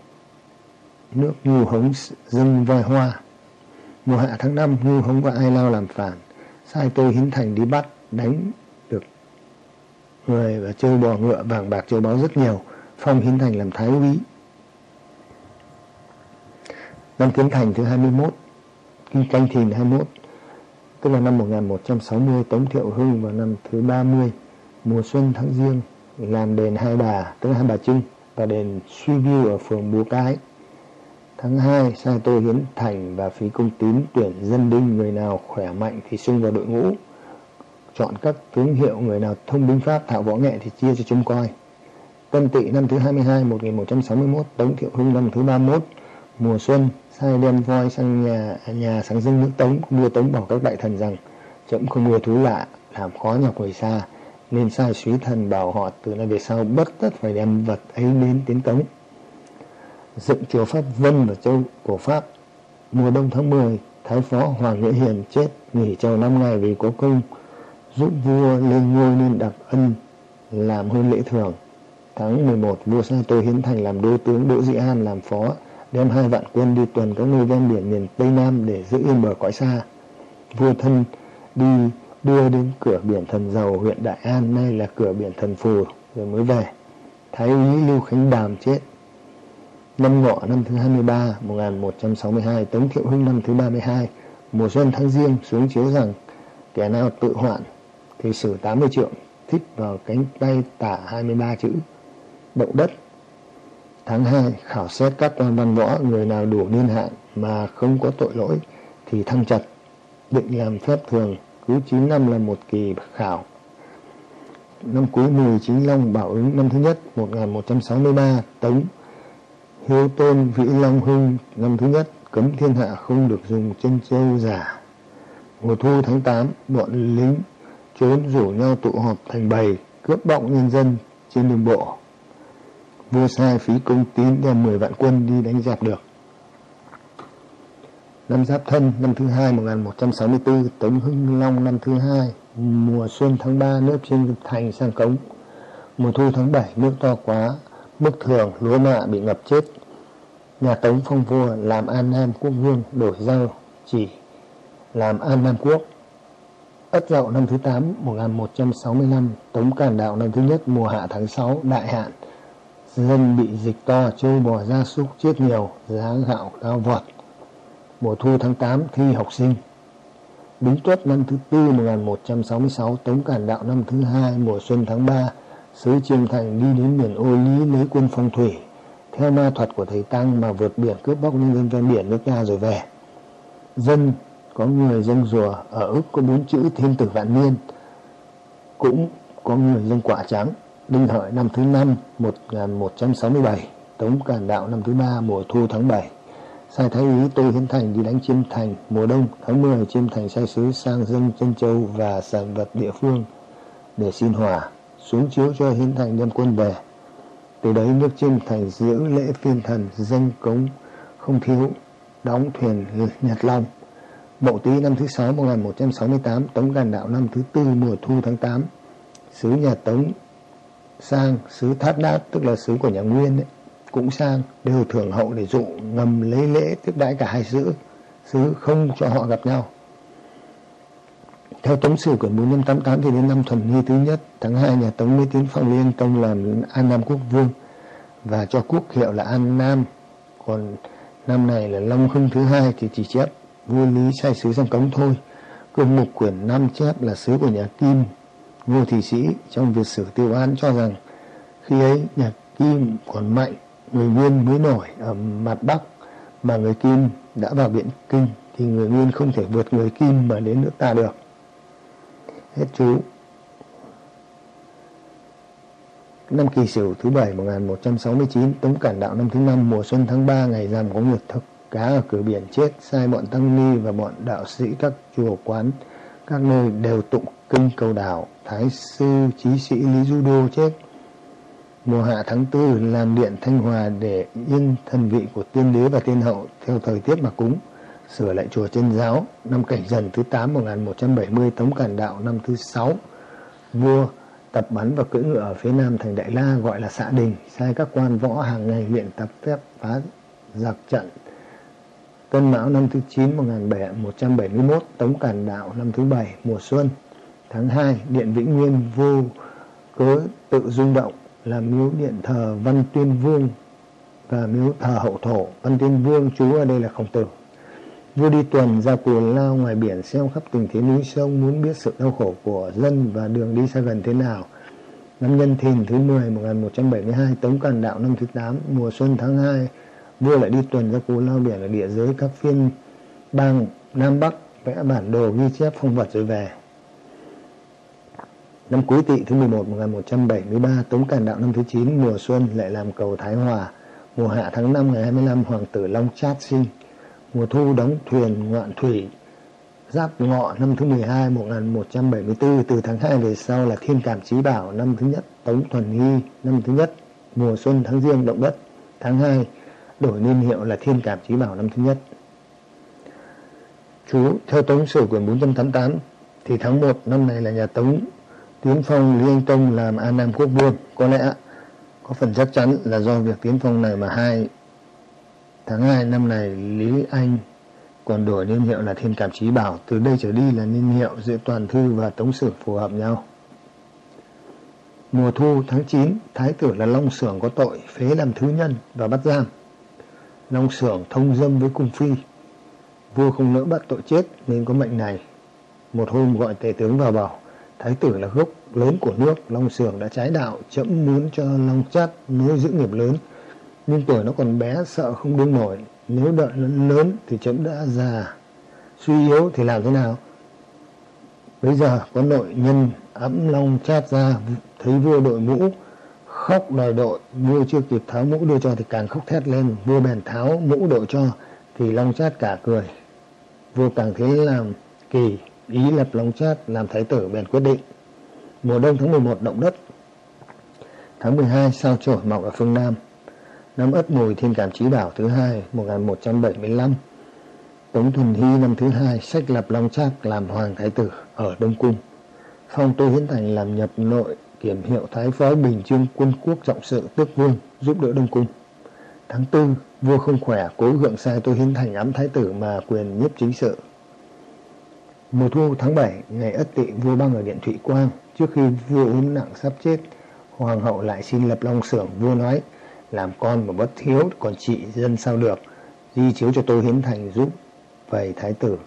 Nước Ngưu Hống dâng voi hoa. Mùa hạ tháng 5, Ngưu Hống và Ai Lao làm phản. Sai tôi Hiến Thành đi bắt, đánh được người và chơi bò ngựa vàng bạc châu báu rất nhiều. Phong Hiến Thành làm thái úy. Năm Kiến Thành thứ 21, Canh Thìn 21, tức là năm 1160 Tống Thiệu Hưng vào năm thứ 30 mùa xuân tháng riêng làm đền Hai Bà tức là Hai Bà Trưng và đền Suy View ở phường Búa Cái. Tháng 2 sai Tô Hiến Thành và phí công tín tuyển dân đinh người nào khỏe mạnh thì xung vào đội ngũ. Chọn các tướng hiệu người nào thông binh pháp thạo võ nghệ thì chia cho chúng coi. Tân Tỵ năm thứ 22 1161 Tống Thiệu Hưng năm thứ 31 mùa xuân, sai đem voi sang nhà nhà sáng dâng nước tống đưa tống bảo các đại thần rằng, chậm không mưa thú lạ, làm khó nhọc người xa, nên sai suý thần bảo họ từ nay về sau bất tất phải đem vật ấy đến tiến tống. Dựng chùa pháp vân ở châu cổ pháp, mùa đông tháng 10 thái phó hoàng nghĩa hiền chết, nghỉ trầu năm ngày vì có công, giúp vua lên ngôi nên đặc ân, làm hôn lễ thường tháng 11 vua sai tôi hiến thành làm đô tướng đỗ dị an làm phó đem hai vạn quân đi tuần các nơi ven biển miền Tây Nam để giữ yên bờ cõi xa. Vua thân đi đưa đến cửa biển Thần Dầu huyện Đại An, nay là cửa biển Thần Phù, rồi mới về. Thái úy Lưu Khánh Đàm chết. Năm ngọ năm thứ 23 1162 Tống Thiệu Hưng năm thứ 32 mùa xuân tháng riêng xuống chiếu rằng kẻ nào tự hoạn thì xử 80 triệu thích vào cánh tay tả 23 chữ, động đất Tháng 2, khảo xét các quan văn võ người nào đủ niên hạn mà không có tội lỗi thì thăng trật, định làm phép thường, cứ 9 năm là một kỳ khảo. Năm cuối mùi chính long bảo ứng năm thứ nhất 1163 Tống Hiếu tôn Vĩ Long Hưng năm thứ nhất cấm thiên hạ không được dùng chân châu giả. Mùa thu tháng 8 bọn lính trốn rủ nhau tụ họp thành bầy cướp bóc nhân dân trên đường bộ vua sai phí công tín đem 10 vạn quân đi đánh dẹp được. Năm Giáp Thân, năm thứ hai 1164 Tống Hưng Long, năm thứ hai, mùa xuân tháng 3 nước trên thành sang cống. Mùa thu tháng 7 nước to quá mức thường, lúa mạ bị ngập chết. Nhà Tống phong vua làm An Nam quốc vương đổi giao chỉ làm An Nam quốc. Ất Dậu năm thứ 8 1165 Tống Càn Đạo năm thứ nhất, mùa hạ tháng 6 đại hạn dân bị dịch to, trâu bò gia súc chết nhiều, giá gạo cao vọt. Mùa thu tháng 8 thi học sinh. Bính tuất năm thứ tư 1166, Tống Cản Đạo năm thứ hai mùa xuân tháng 3, sứ Chiêm Thành đi đến biển Ô Lý lấy quân phong thủy, theo ma thuật của thầy Tăng mà vượt biển cướp bóc nhân dân ven biển nước ta rồi về. Dân, có người dân rùa, ở ức có bốn chữ thiên tử vạn niên, cũng có người dân quả trắng. Đinh Hợi năm thứ 5 1167 Tống Cản Đạo năm thứ 3 mùa thu tháng 7 Sai Thái Ý Tô Hiến Thành đi đánh Chiêm Thành mùa đông. Tháng 10 Chiêm Thành sai sứ sang dân chân châu và sản vật địa phương để xin hòa. Xuống chiếu cho Hiến Thành đem quân về. Từ đấy nước Chiêm Thành giữ lễ phiên thần dân cống không thiếu, đóng thuyền Nhật Long. Mậu Tý năm thứ 6 1168 Tống Cản Đạo năm thứ 4 mùa thu tháng 8 sứ nhà Tống sang sứ thát đát tức là sứ của nhà nguyên ấy, cũng sang đều thưởng hậu để dụ ngầm lấy lễ tiếp đãi cả hai sứ sứ không cho họ gặp nhau. Theo tống sử quyển 4588 thì đến năm thuần hy thứ nhất tháng 2 nhà tống mới tiến phong liên tông làm an nam quốc vương và cho quốc hiệu là an nam. Còn năm này là long hưng thứ hai thì chỉ chép vua lý sai sứ sang cống thôi. Cương mục quyển năm chép là sứ của nhà kim. Ngô Thị Sĩ trong việc sử tiêu án cho rằng khi ấy nhà Kim còn mạnh, người Nguyên mới nổi ở mặt Bắc mà người Kim đã vào Biện Kinh thì người Nguyên không thể vượt người Kim mà đến nước ta được. Hết chú. Năm kỳ sửu thứ bảy 1169 Tống Cản Đạo năm thứ năm mùa xuân tháng 3 ngày rằm có nguyệt thực cá ở cửa biển chết sai bọn tăng ni và bọn đạo sĩ các chùa quán các nơi đều tụng kinh cầu đảo thái sư trí sĩ lý du đô chết. Mùa hạ tháng tư làm điện thanh hòa để yên thần vị của tiên đế và tiên hậu theo thời tiết mà cúng sửa lại chùa chân giáo. Năm cảnh dần thứ 8 1170 tống càn đạo năm thứ 6 vua tập bắn và cưỡi ngựa ở phía nam thành Đại La gọi là xã đình sai các quan võ hàng ngày luyện tập phép phá giặc trận. Tân Mão năm thứ 9 1771, Tống Càn Đạo năm thứ 7 mùa xuân tháng 2 Điện Vĩnh Nguyên vô cớ tự rung động làm miếu điện thờ Văn Tuyên Vương và miếu thờ Hậu Thổ Văn Tuyên Vương chú ở đây là Khổng Tử Vua đi tuần ra cù lao ngoài biển xem khắp tình thế núi sông, muốn biết sự đau khổ của dân và đường đi xa gần thế nào. Năm Nhân Thìn thứ 10 1172 Tống Càn Đạo năm thứ 8 mùa xuân tháng 2 vua lại đi tuần ra cù lao biển ở địa giới các phiên bang Nam Bắc, vẽ bản đồ ghi chép phong vật rồi về. Năm Quý Tỵ thứ 11 1173 Tống Càn Đạo năm thứ 9 mùa xuân lại làm cầu Thái Hòa. Mùa hạ tháng 5 ngày 25 Hoàng tử Long Chát sinh mùa thu đóng thuyền ngoạn thủy, giáp ngọ năm thứ 12 1174 từ tháng 2 về sau là thiên cảm Chí bảo năm thứ nhất, tống thuần Hy năm thứ nhất, mùa xuân tháng riêng động đất tháng 2 đổi niên hiệu là thiên cảm Chí bảo năm thứ nhất chú, theo tống sử quyển 488 thì tháng 1 năm này là nhà tống tiến phong lý anh tông làm an nam quốc vương có lẽ có phần chắc chắn là do việc tiến phong này mà hai Tháng 2 năm này Lý Anh còn đổi niên hiệu là Thiên Cảm Chí Bảo, từ đây trở đi là niên hiệu giữa toàn thư và tống sử phù hợp nhau. Mùa thu tháng 9, Thái tử là Long Sưởng có tội, phế làm thứ nhân và bắt giam. Long Sưởng thông dâm với cung phi. Vua không nỡ bắt tội chết nên có mệnh này. Một hôm gọi tể tướng vào bảo, Thái tử là gốc lớn của nước, Long Sưởng đã trái đạo, chậm muốn cho Long Chát nối giữ nghiệp lớn, nhưng tuổi nó còn bé sợ không đương nổi. Nếu đợi nó lớn thì chấm đã già. Suy yếu thì làm thế nào? Bây giờ có nội nhân ấm long chát ra thấy vua đội mũ khóc đòi đội. Vua chưa kịp tháo mũ đưa cho thì càng khóc thét lên. Vua bèn tháo mũ đội cho thì long chát cả cười. Vua càng thấy làm kỳ ý lập long chát làm thái tử bèn quyết định. Mùa đông tháng 11 động đất. Tháng 12 sao chổi mọc ở phương Nam. Năm Ất Mùi Thiên Cảm Chí Bảo thứ hai 1175 Tống Thuần Hy năm thứ hai sách lập Long Trác làm Hoàng Thái Tử ở Đông Cung. Phong Tô Hiến Thành làm nhập nội kiểm hiệu Thái Phó Bình Trương quân quốc trọng sự tước vương giúp đỡ Đông Cung. Tháng tư, vua không khỏe, cố gượng sai Tô Hiến Thành ám Thái Tử mà quyền nhiếp chính sự. Mùa thu tháng 7 ngày Ất Tỵ vua băng ở Điện Thụy Quang, trước khi vua ốm nặng sắp chết, Hoàng hậu lại xin lập Long Sưởng vua nói, làm con mà bất thiếu còn trị dân sao được? Di chiếu cho tôi hiến thành giúp vậy thái tử.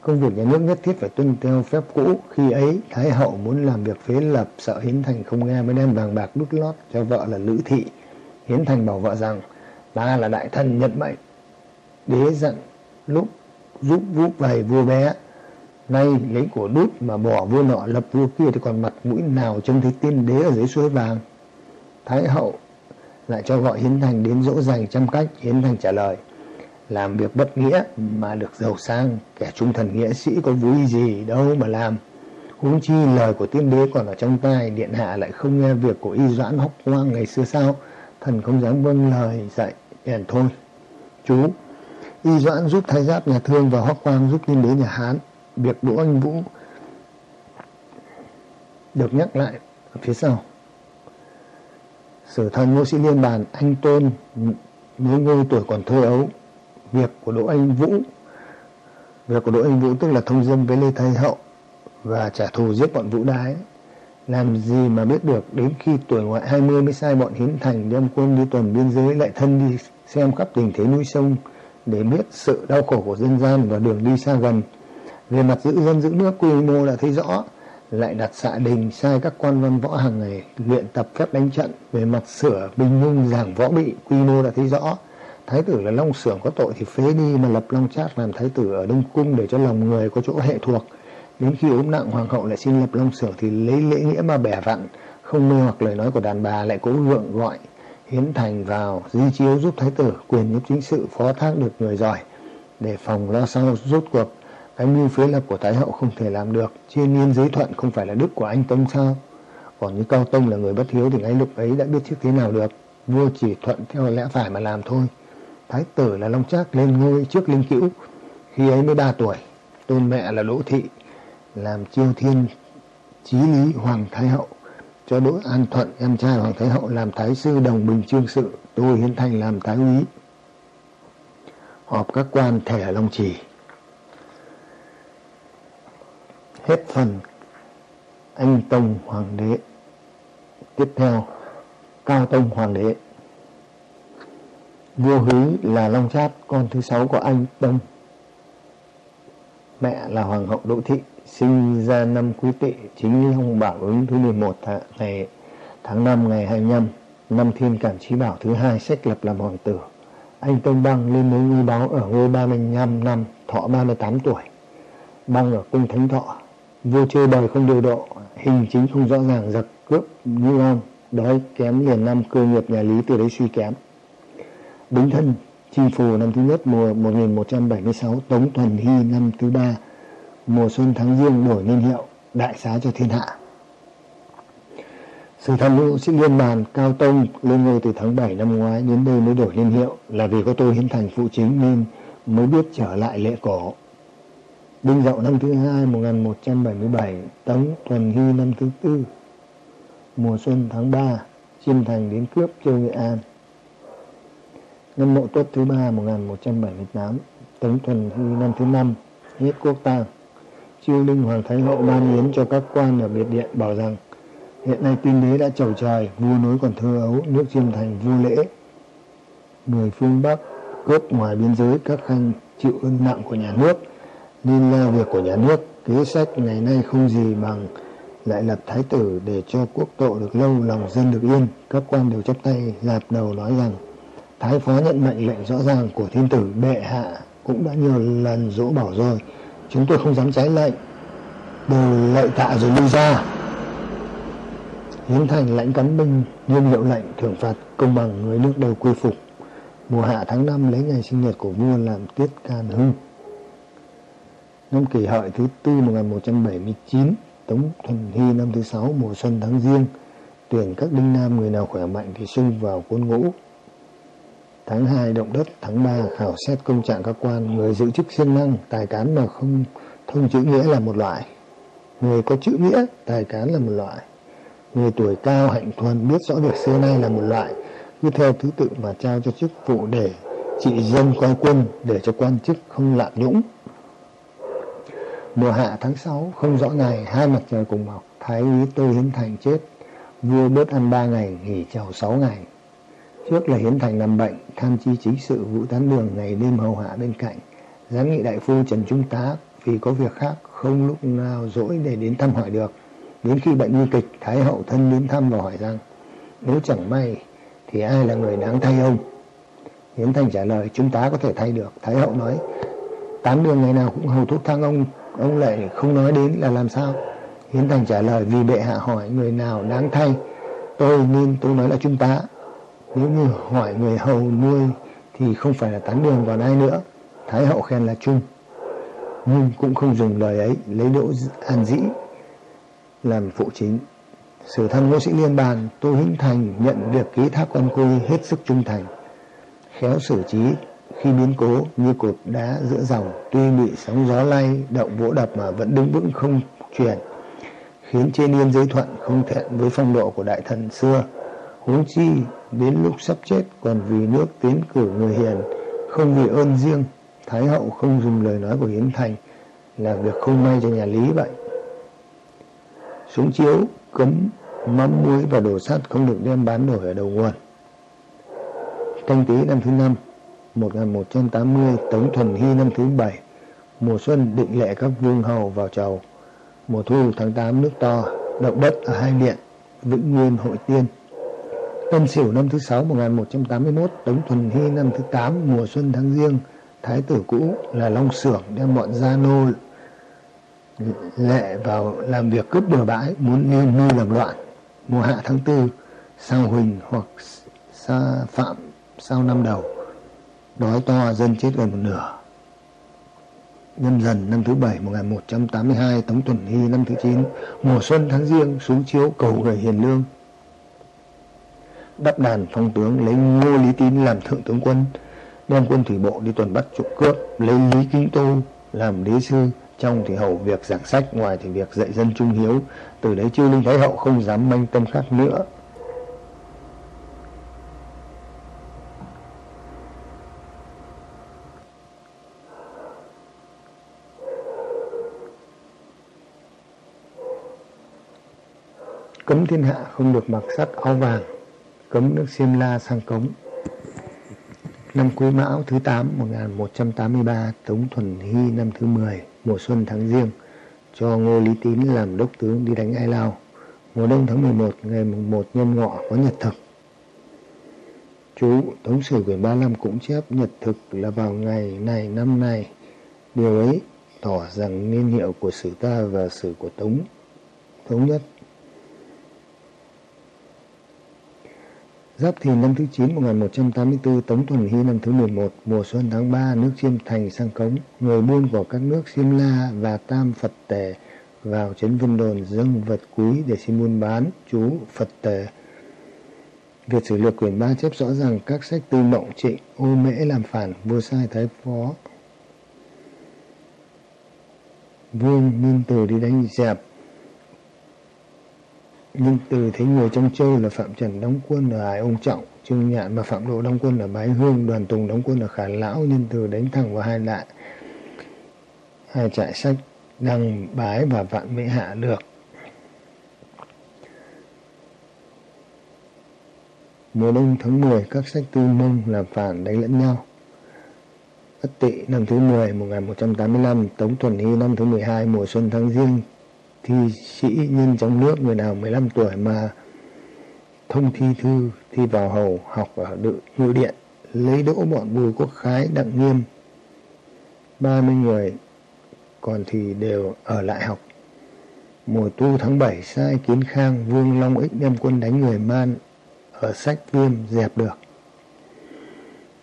Công việc nhà nước nhất thiết phải tuân theo phép cũ. Khi ấy, thái hậu muốn làm việc phế lập, sợ hiến thành không nghe mới đem vàng bạc đút lót cho vợ là lữ thị. Hiến thành bảo vợ rằng, ta là đại thần nhận mệnh, đế dặn lúc giúp vũ vầy vua bé nay lấy của đút mà bỏ vua nọ lập vua kia thì còn mặt mũi nào trông thấy tiên đế ở dưới suối vàng thái hậu lại cho gọi Hiến Thành đến dỗ dành trăm cách. Hiến Thành trả lời, làm việc bất nghĩa mà được giàu sang, kẻ trung thần nghĩa sĩ có vui gì đâu mà làm. Huống chi lời của tiên đế còn ở trong tai, điện hạ lại không nghe việc của y doãn hóc hoang ngày xưa sao, thần không dám vâng lời dạy, bèn thôi. Chú, y doãn giúp thái giáp nhà thương và hóc hoang giúp tiên đế nhà Hán. Việc Đỗ Anh Vũ được nhắc lại ở phía sau. Sử thần ngô sĩ liên bàn, anh tôn mới ngôi tuổi còn thơ ấu, việc của Đỗ Anh Vũ, việc của Đỗ Anh Vũ tức là thông dâm với Lê Thái Hậu và trả thù giết bọn Vũ Đái làm gì mà biết được đến khi tuổi ngoại 20 mới sai bọn Hiến Thành đem quân đi tuần biên giới lại thân đi xem khắp tình thế núi sông để biết sự đau khổ của dân gian và đường đi xa gần về mặt giữ dân giữ nước quy mô đã thấy rõ, lại đặt xạ đình sai các quan văn võ hàng ngày, luyện tập phép đánh trận. Về mặt sửa bình nhung giảng võ bị, quy mô đã thấy rõ. Thái tử là long sưởng có tội thì phế đi mà lập long trác làm thái tử ở đông cung để cho lòng người có chỗ hệ thuộc. Đến khi ốm nặng, hoàng hậu lại xin lập long sưởng thì lấy lễ nghĩa mà bẻ vặn. Không mê hoặc lời nói của đàn bà lại cố gượng gọi, hiến thành vào, di chiếu giúp thái tử, quyền nhiếp chính sự phó thác được người giỏi. Để phòng lo sau, rốt cuộc cái mưu phế lập của Thái hậu không thể làm được. Chiên niên giới thuận không phải là đức của anh Tông sao? Còn như Cao Tông là người bất hiếu thì ngay lúc ấy đã biết trước thế nào được. Vua chỉ thuận theo lẽ phải mà làm thôi. Thái tử là Long Trác lên ngôi trước Linh Cữu. Khi ấy mới ba tuổi. Tôn mẹ là Đỗ Thị. Làm chiêu thiên chí lý Hoàng Thái Hậu. Cho Đỗ An Thuận, em trai Hoàng Thái Hậu làm Thái sư đồng bình trương sự. Tôi Hiến Thành làm Thái úy. Họp các quan thể ở Long Trì. Hết phần anh Tông Hoàng đế. Tiếp theo, Cao Tông Hoàng đế. Vua Húy là Long Chát con thứ sáu của anh Tông. Mẹ là Hoàng hậu Đỗ Thị, sinh ra năm Quý Tỵ chính Long Bảo ứng thứ 11 một ngày, tháng 5 ngày 25 năm Thiên Cản trí Bảo thứ hai sách lập làm hoàng tử. Anh Tông Băng lên núi ngôi báo ở ngôi 35 năm, thọ 38 tuổi, Băng ở cung Thánh Thọ vua chơi bời không điều độ, hình chính không rõ ràng, giặc cướp như ông. Đói kém liền năm cơ nghiệp nhà Lý từ đấy suy kém. Bính thân Chinh phù năm thứ nhất mùa 1176 Tống Thuần Hy năm thứ ba, mùa xuân tháng riêng đổi niên hiệu, đại xá cho thiên hạ. Sự tham mưu sĩ liên bàn cao tông lên ngôi từ tháng 7 năm ngoái, đến đây mới đổi niên hiệu là vì có tôi hiến thành phụ chính nên mới biết trở lại lễ cổ. Đinh Dậu năm thứ hai 1177 Tống Thuần Hy năm thứ tư, mùa xuân tháng 3 Chiêm Thành đến cướp châu Nghệ An. Năm Mậu Tuất thứ ba 1178 Tống Thuần Hy năm thứ năm, Hết quốc tang Chiêu linh Hoàng Thái Hậu ban yến cho các quan ở biệt điện bảo rằng, hiện nay tuyên đế đã chầu trời, vua núi còn thơ ấu, nước chiêm thành vô lễ. Người phương Bắc cướp ngoài biên giới các khanh chịu ơn nặng của nhà nước nên lo việc của nhà nước kế sách ngày nay không gì bằng lại lập thái tử để cho quốc độ được lâu, lòng dân được yên. Các quan đều chắp tay lạp đầu nói rằng, thái phó nhận mệnh lệnh rõ ràng của thiên tử, bệ hạ cũng đã nhiều lần dỗ bảo rồi. Chúng tôi không dám trái lệnh đều lạy tạ rồi lui ra. Hiến thành lãnh cắn binh nghiêm hiệu lệnh thưởng phạt công bằng người nước đều quy phục. Mùa hạ tháng năm lấy ngày sinh nhật của vua làm tiết can hưng năm kỷ hợi thứ tư 1179 tống thuần hy năm thứ sáu, mùa xuân tháng riêng tuyển các đinh nam người nào khỏe mạnh thì xung vào quân ngũ. Tháng 2 động đất, tháng 3 khảo xét công trạng các quan, người giữ chức siêng năng, tài cán mà không thông chữ nghĩa là một loại. Người có chữ nghĩa, tài cán là một loại. Người tuổi cao, hạnh thuần, biết rõ việc xưa nay là một loại. Cứ theo thứ tự mà trao cho chức vụ để trị dân coi quân, để cho quan chức không lạm nhũng mùa hạ tháng 6 không rõ ngày, hai mặt trời cùng mọc, thái úy tô hiến thành chết. Vua bớt ăn ba ngày, nghỉ chầu sáu ngày. Trước là hiến thành nằm bệnh, tham chi chính sự vũ tán đường ngày đêm hầu hạ bên cạnh. Giám nghị đại phu trần trung tá, vì có việc khác, không lúc nào dỗi để đến thăm hỏi được. Đến khi bệnh nguy kịch, thái hậu thân đến thăm và hỏi rằng, nếu chẳng may, thì ai là người đáng thay ông? Hiến thành trả lời chúng ta có thể thay được. Thái hậu nói tám đường ngày nào cũng hầu thuốc thang ông ông lại không nói đến là làm sao? Hiến thành trả lời, vì bệ hạ hỏi người nào đáng thay. Tôi nên, tôi nói là chúng ta. Nếu như hỏi người hầu nuôi thì không phải là tán đường còn ai nữa. Thái hậu khen là trung nhưng cũng không dùng lời ấy, lấy đỗ an dĩ làm phụ chính. Sử thăm ngô sĩ liên bàn, tô hĩnh thành nhận việc ký thác quan côi hết sức trung thành. Khéo xử trí khi biến cố, như cột đá giữa dòng, tuy bị sóng gió lay, động vỗ đập mà vẫn đứng vững không chuyển, khiến trên yên giới thuận không thẹn với phong độ của đại thần xưa. Huống chi, đến lúc sắp chết còn vì nước tiến cử người hiền, không vì ơn riêng, thái hậu không dùng lời nói của hiến thành, là việc không may cho nhà lý vậy. Súng chiếu, cấm, mắm muối và đồ sắt không được đem bán đổi ở đầu nguồn. Canh tí năm thứ năm 1180 Tống Thuần Hy năm thứ bảy, Mùa xuân định lệ các vương hầu vào chầu. Mùa thu tháng 8 nước to, Động đất ở hai điện Vĩnh Nguyên Hội Tiên. Tân Sửu năm thứ 6 1181 Tống Thuần Hy năm thứ 8 Mùa xuân tháng riêng Thái tử cũ là Long Sưởng đem bọn gia nô lệ vào làm việc cướp bừa bãi, muốn nêu mưu làm loạn. Mùa hạ tháng tư, sao huỳnh hoặc sa phạm sau năm đầu đói to dân chết gần một nửa. Nhâm dần năm thứ bảy 1182 Tống Tuần Hy năm thứ 9 Mùa xuân tháng riêng xuống chiếu cầu người hiền lương. Đắp đàn phong tướng lấy Ngô Lý Tín làm thượng tướng quân, Đem quân thủy bộ đi tuần bắt trộm cướp, Lấy Lý Kinh Tô làm đế sư, Trong thì hầu việc giảng sách, Ngoài thì việc dạy dân trung hiếu. Từ đấy chiêu linh thái hậu không dám manh tâm khác nữa. Cấm thiên hạ không được mặc sắc áo vàng, cấm nước xiêm la sang cống. Năm quý mão thứ 8 1183 Tống Thuần Hy năm thứ 10 mùa xuân tháng riêng, cho Ngô Lý Tín làm đốc tướng đi đánh Ai Lao. Mùa đông tháng 11 ngày mùng 1 nhâm ngọ, có nhật thực. Chú Tống Sử quyển 35 cũng chép nhật thực là vào ngày này, năm này điều ấy tỏ rằng niên hiệu của sử ta và sử của Tống thống nhất. Giáp Thìn năm thứ 9 1184 Tống Thuần Hy năm thứ 11 mùa xuân tháng 3 nước Chiêm Thành sang cống. Người buôn của các nước chiêm La và Tam Phật Tề vào trấn Vân Đồn dâng vật quý để xin buôn bán, chú Phật Tề. Việt sử lược quyển 3 chép rõ rằng các sách tư mộng trịnh ô mễ làm phản, vua sai thái phó vương minh từ đi đánh dẹp nhưng từ thấy người trong chơi là Phạm Trần đóng quân ở Hải Ông Trọng, Trương Nhạn và Phạm Độ đóng quân ở Bái Hương, Đoàn Tùng đóng quân ở Khả Lão, nhân từ đánh thẳng vào hai đại. Hai trại sách Đăng Bái và Vạn mỹ Hạ được. Mùa đông tháng 10, các sách tư mông làm phản đánh lẫn nhau. Ất tỵ năm thứ 10, 1185, Tống Thuần Hy năm thứ 12, mùa xuân tháng riêng, thi sĩ nhân trong nước người nào 15 tuổi mà thông thi thư, thi vào hầu học ở đự, ngự điện, lấy đỗ bọn bùi quốc khái, đặng nghiêm. 30 người còn thì đều ở lại học. Mùa tu tháng 7 sai kiến khang, vương long ích đem quân đánh người man ở sách viêm dẹp được.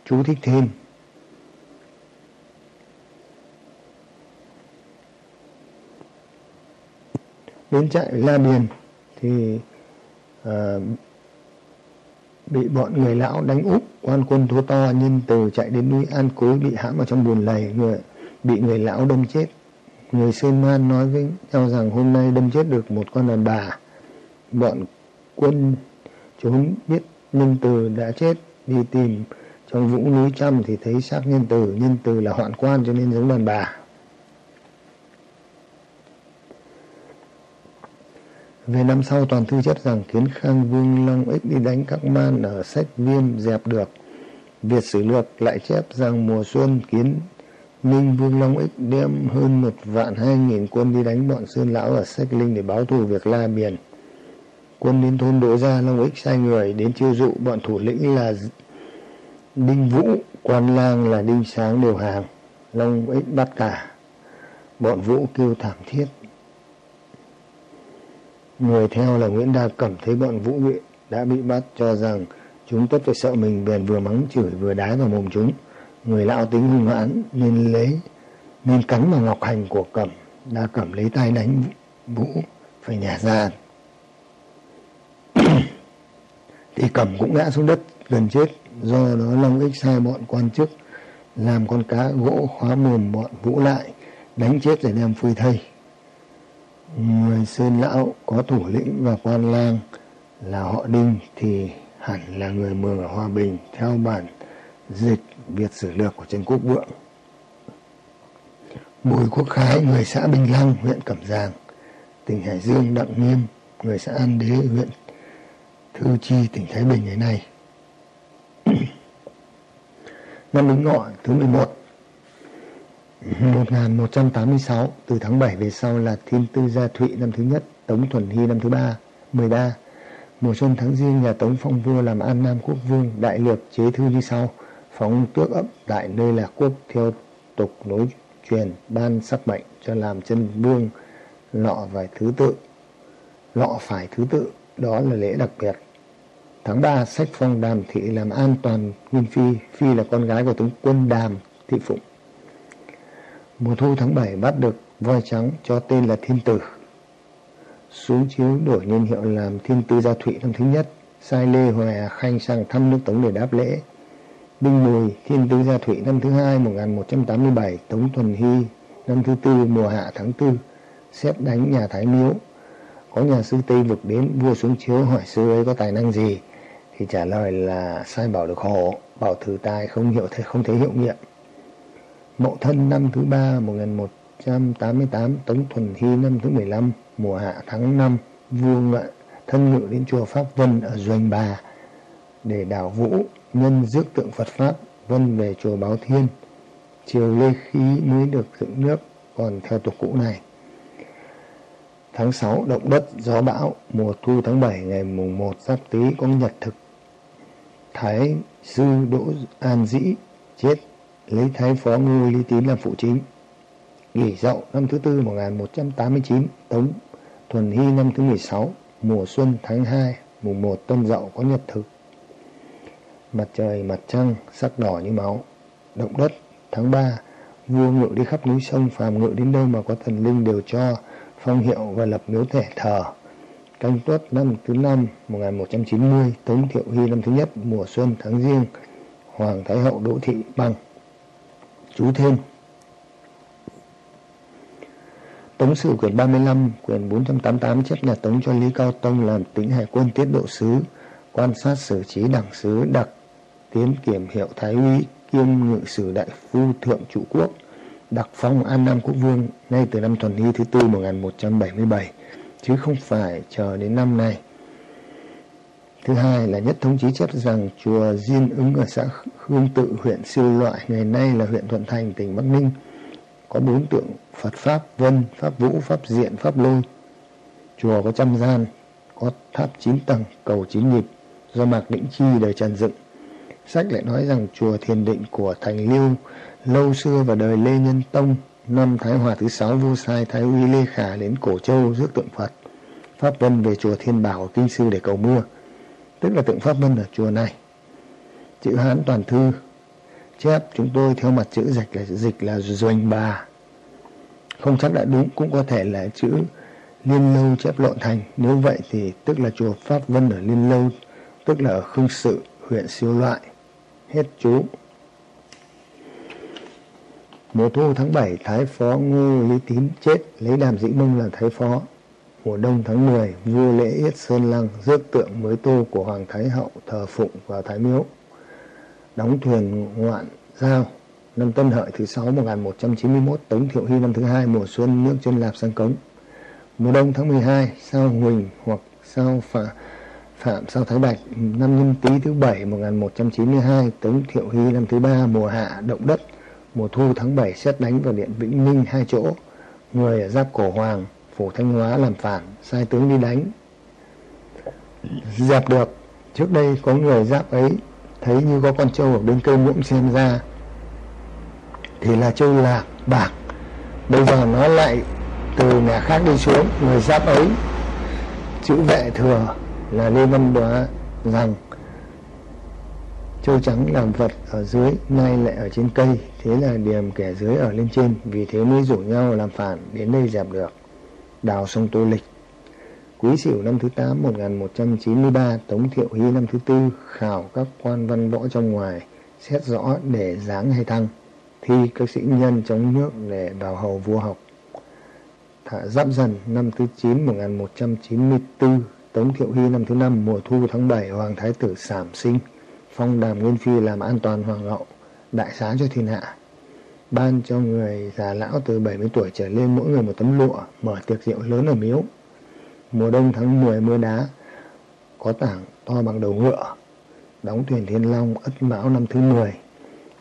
Chú thích thêm đến trại La Điền thì à, bị bọn người lão đánh úp quan quân thua to nhân từ chạy đến núi An Cối bị hãm vào trong bùn lầy người bị người lão đâm chết. Người Sơn Man nói với nhau rằng hôm nay đâm chết được một con đàn bà. Bọn quân trốn biết nhân từ đã chết đi tìm trong vũng núi trăm thì thấy xác nhân từ. Nhân từ là hoạn quan cho nên giống đàn bà. Về năm sau toàn thư chất rằng kiến khang vương long ích đi đánh các man ở sách viêm dẹp được. Việt sử lược lại chép rằng mùa xuân kiến Ninh Vương Long Ích đem hơn một vạn hai nghìn quân đi đánh bọn Sơn Lão ở Sách Linh để báo thù việc La Miền. Quân đến thôn Đỗ Gia Long Ích sai người đến chiêu dụ bọn thủ lĩnh là Đinh Vũ, quan lang là Đinh Sáng đều hàng. Long Ích bắt cả. Bọn Vũ kêu thảm thiết. Người theo là Nguyễn Đa Cẩm thấy bọn Vũ Nguyện đã bị bắt cho rằng chúng tất phải sợ mình bèn vừa mắng chửi vừa đá vào mồm chúng. Người lão tính hung hãn nên lấy, nên cắn vào ngọc hành của Cẩm. Đa Cẩm lấy tay đánh Vũ, phải nhả ra. thì Cẩm cũng ngã xuống đất, gần chết do đó Long Ích sai bọn quan chức làm con cá gỗ khóa mồm bọn Vũ lại, đánh chết để đem phơi thây người Sơn Lão có thủ lĩnh và quan lang là họ Đinh thì hẳn là người Mường ở Hòa Bình theo bản dịch Việt sử lược của Trần Quốc Vượng. Bùi Quốc Khái, người xã Bình Lăng, huyện Cẩm Giàng, tỉnh Hải Dương, Đặng Nghiêm, người xã An Đế, huyện Thư Chi, tỉnh Thái Bình ngày nay. Năm Bính Ngọ thứ 11 1186 từ tháng 7 về sau là Thiên Tư Gia Thụy năm thứ nhất, Tống Thuần Hy năm thứ ba, 13. Mùa xuân tháng riêng nhà Tống Phong Vua làm An Nam Quốc Vương, đại lược chế thư như sau. Phóng tước ấp đại nơi là quốc theo tục nối truyền ban sắc mệnh cho làm chân vương lọ vài thứ tự. Lọ phải thứ tự, đó là lễ đặc biệt. Tháng 3, sách phong đàm thị làm an toàn nguyên phi, phi là con gái của tướng quân đàm thị phụng Mùa thu tháng 7 bắt được voi trắng cho tên là Thiên Tử. Xuống chiếu đổi niên hiệu làm Thiên Tư Gia Thụy năm thứ nhất, sai Lê Hòa Khanh sang thăm nước Tống để đáp lễ. Đinh Mùi, Thiên Tư Gia Thụy năm thứ hai 1187, Tống Thuần Hy năm thứ tư mùa hạ tháng tư, xét đánh nhà Thái Miếu. Có nhà sư Tây vực đến vua xuống chiếu hỏi sư ấy có tài năng gì, thì trả lời là sai bảo được hộ, bảo thử tài không hiểu thể không thấy hiệu nghiệm. Mậu thân năm thứ ba 1188, Tống Thuần Hy năm thứ 15, mùa hạ tháng 5, vua ngạ thân ngự đến chùa Pháp Vân ở Doanh Bà để đảo vũ nhân rước tượng Phật Pháp Vân về chùa Báo Thiên. Chiều Lê Khí mới được dựng nước còn theo tục cũ này. Tháng 6 động đất gió bão mùa thu tháng 7 ngày mùng 1 giáp tý có nhật thực. Thái sư Đỗ An Dĩ chết lấy thái phó Ngô Lý Tín làm phụ chính. Nghỉ dậu năm thứ tư 1189 Tống Thuần Hy năm thứ 16 mùa xuân tháng 2 mùng 1 tân dậu có nhật thực. Mặt trời, mặt trăng, sắc đỏ như máu. Động đất, tháng 3 vua ngự đi khắp núi sông, phàm ngự đến đâu mà có thần linh đều cho phong hiệu và lập miếu thể thờ. Canh tuất năm thứ năm 1190 Tống Thiệu Hy năm thứ nhất, mùa xuân tháng riêng, Hoàng Thái Hậu Đỗ Thị Bằng Chú thêm Tống sử quyển 35, quyển 488 chép nhà Tống cho Lý Cao Tông làm tính hải quân tiết độ sứ, quan sát xử trí đảng sứ đặc, tiến kiểm hiệu Thái úy kiêm ngự sử đại phu thượng trụ quốc, đặc phong An Nam Quốc Vương ngay từ năm Thuần Hy thứ tư 1177, chứ không phải chờ đến năm này. Thứ hai là nhất thống chí chép rằng chùa Diên ứng ở xã Hương Tự, huyện Siêu Loại, ngày nay là huyện Thuận Thành, tỉnh Bắc Ninh, có bốn tượng Phật Pháp Vân, Pháp Vũ, Pháp Diện, Pháp Lôi. Chùa có trăm gian, có tháp chín tầng, cầu chín nhịp, do Mạc Định Chi đời trần dựng. Sách lại nói rằng chùa thiền định của Thành Liêu lâu xưa vào đời Lê Nhân Tông, năm Thái Hòa thứ sáu vô sai Thái uy Lê Khả đến Cổ Châu rước tượng Phật. Pháp Vân về chùa Thiên Bảo Kinh Sư để cầu mưa, tức là tượng Pháp Vân ở chùa này. Chữ Hán toàn thư. Chép chúng tôi theo mặt chữ dịch là dịch là doanh bà không chắc đã đúng, cũng có thể là chữ liên lâu chép lộn thành. Nếu vậy thì tức là chùa pháp vân ở liên lâu, tức là ở khương sự, huyện siêu loại. Hết chú. Mùa thu tháng 7 thái phó ngô lý tín chết, lấy đàm dĩ mông làm thái phó mùa đông tháng 10 vua lễ yết sơn lăng rước tượng mới tô của hoàng thái hậu thờ phụng vào thái miếu. Đóng thuyền ngoạn giao, năm Tân Hợi thứ 6 1191 Tống Thiệu Hy năm thứ hai, mùa xuân nước chân lạp sang cống. Mùa đông tháng 12 sao Huỳnh hoặc sao Phạm Phạm sao Thái Bạch, năm Nhâm Tý thứ 7 1192 Tống Thiệu Hy năm thứ ba, mùa hạ động đất, mùa thu tháng 7 xét đánh vào điện Vĩnh Ninh hai chỗ, người ở giáp cổ Hoàng phủ Thanh Hóa làm phản, sai tướng đi đánh. Dẹp được, trước đây có người giáp ấy, thấy như có con trâu ở bên cây muỗng xem ra, thì là trâu lạc bạc. Bây giờ nó lại từ nhà khác đi xuống, người giáp ấy, chữ vệ thừa là lê văn đoá rằng châu trắng làm vật ở dưới nay lại ở trên cây, thế là điềm kẻ dưới ở lên trên, vì thế mới rủ nhau làm phản, đến đây dẹp được đào sông tô lịch Quý Sửu năm thứ 8 1193, Tống Thiệu Hy năm thứ tư khảo các quan văn võ trong ngoài, xét rõ để giáng hay thăng, thi các sĩ nhân trong nước để vào hầu vua học. Thả Giáp Dần năm thứ 9 1194, Tống Thiệu Hy năm thứ năm mùa thu tháng 7 Hoàng Thái tử Sảm sinh, phong đàm Nguyên Phi làm an toàn hoàng hậu, đại xá cho thiên hạ. Ban cho người già lão từ 70 tuổi trở lên mỗi người một tấm lụa, mở tiệc rượu lớn ở miếu. Mùa đông tháng 10 mưa đá có tảng to bằng đầu ngựa đóng thuyền Thiên Long Ất Mão năm thứ 10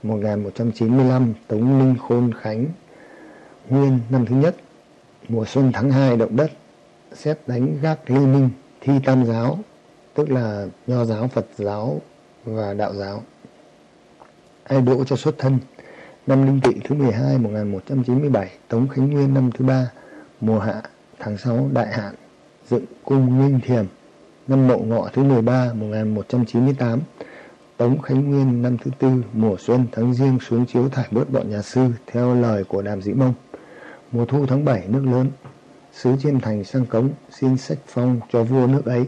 1195 Tống minh Khôn Khánh Nguyên năm thứ nhất. Mùa xuân tháng 2 động đất xét đánh gác Lê Minh thi tam giáo tức là nho giáo Phật giáo và đạo giáo. Ai đỗ cho xuất thân? Năm linh tỵ thứ 12 1197 Tống Khánh Nguyên năm thứ ba mùa hạ tháng 6 đại hạn dựng cung nguyên Thiềm năm Mậu Ngọ thứ 13 1198 Tống Khánh Nguyên năm thứ tư mùa xuân tháng riêng xuống chiếu thải bớt bọn nhà sư theo lời của Đàm Dĩ Mông. Mùa thu tháng 7 nước lớn, sứ chiêm thành sang cống xin sách phong cho vua nước ấy.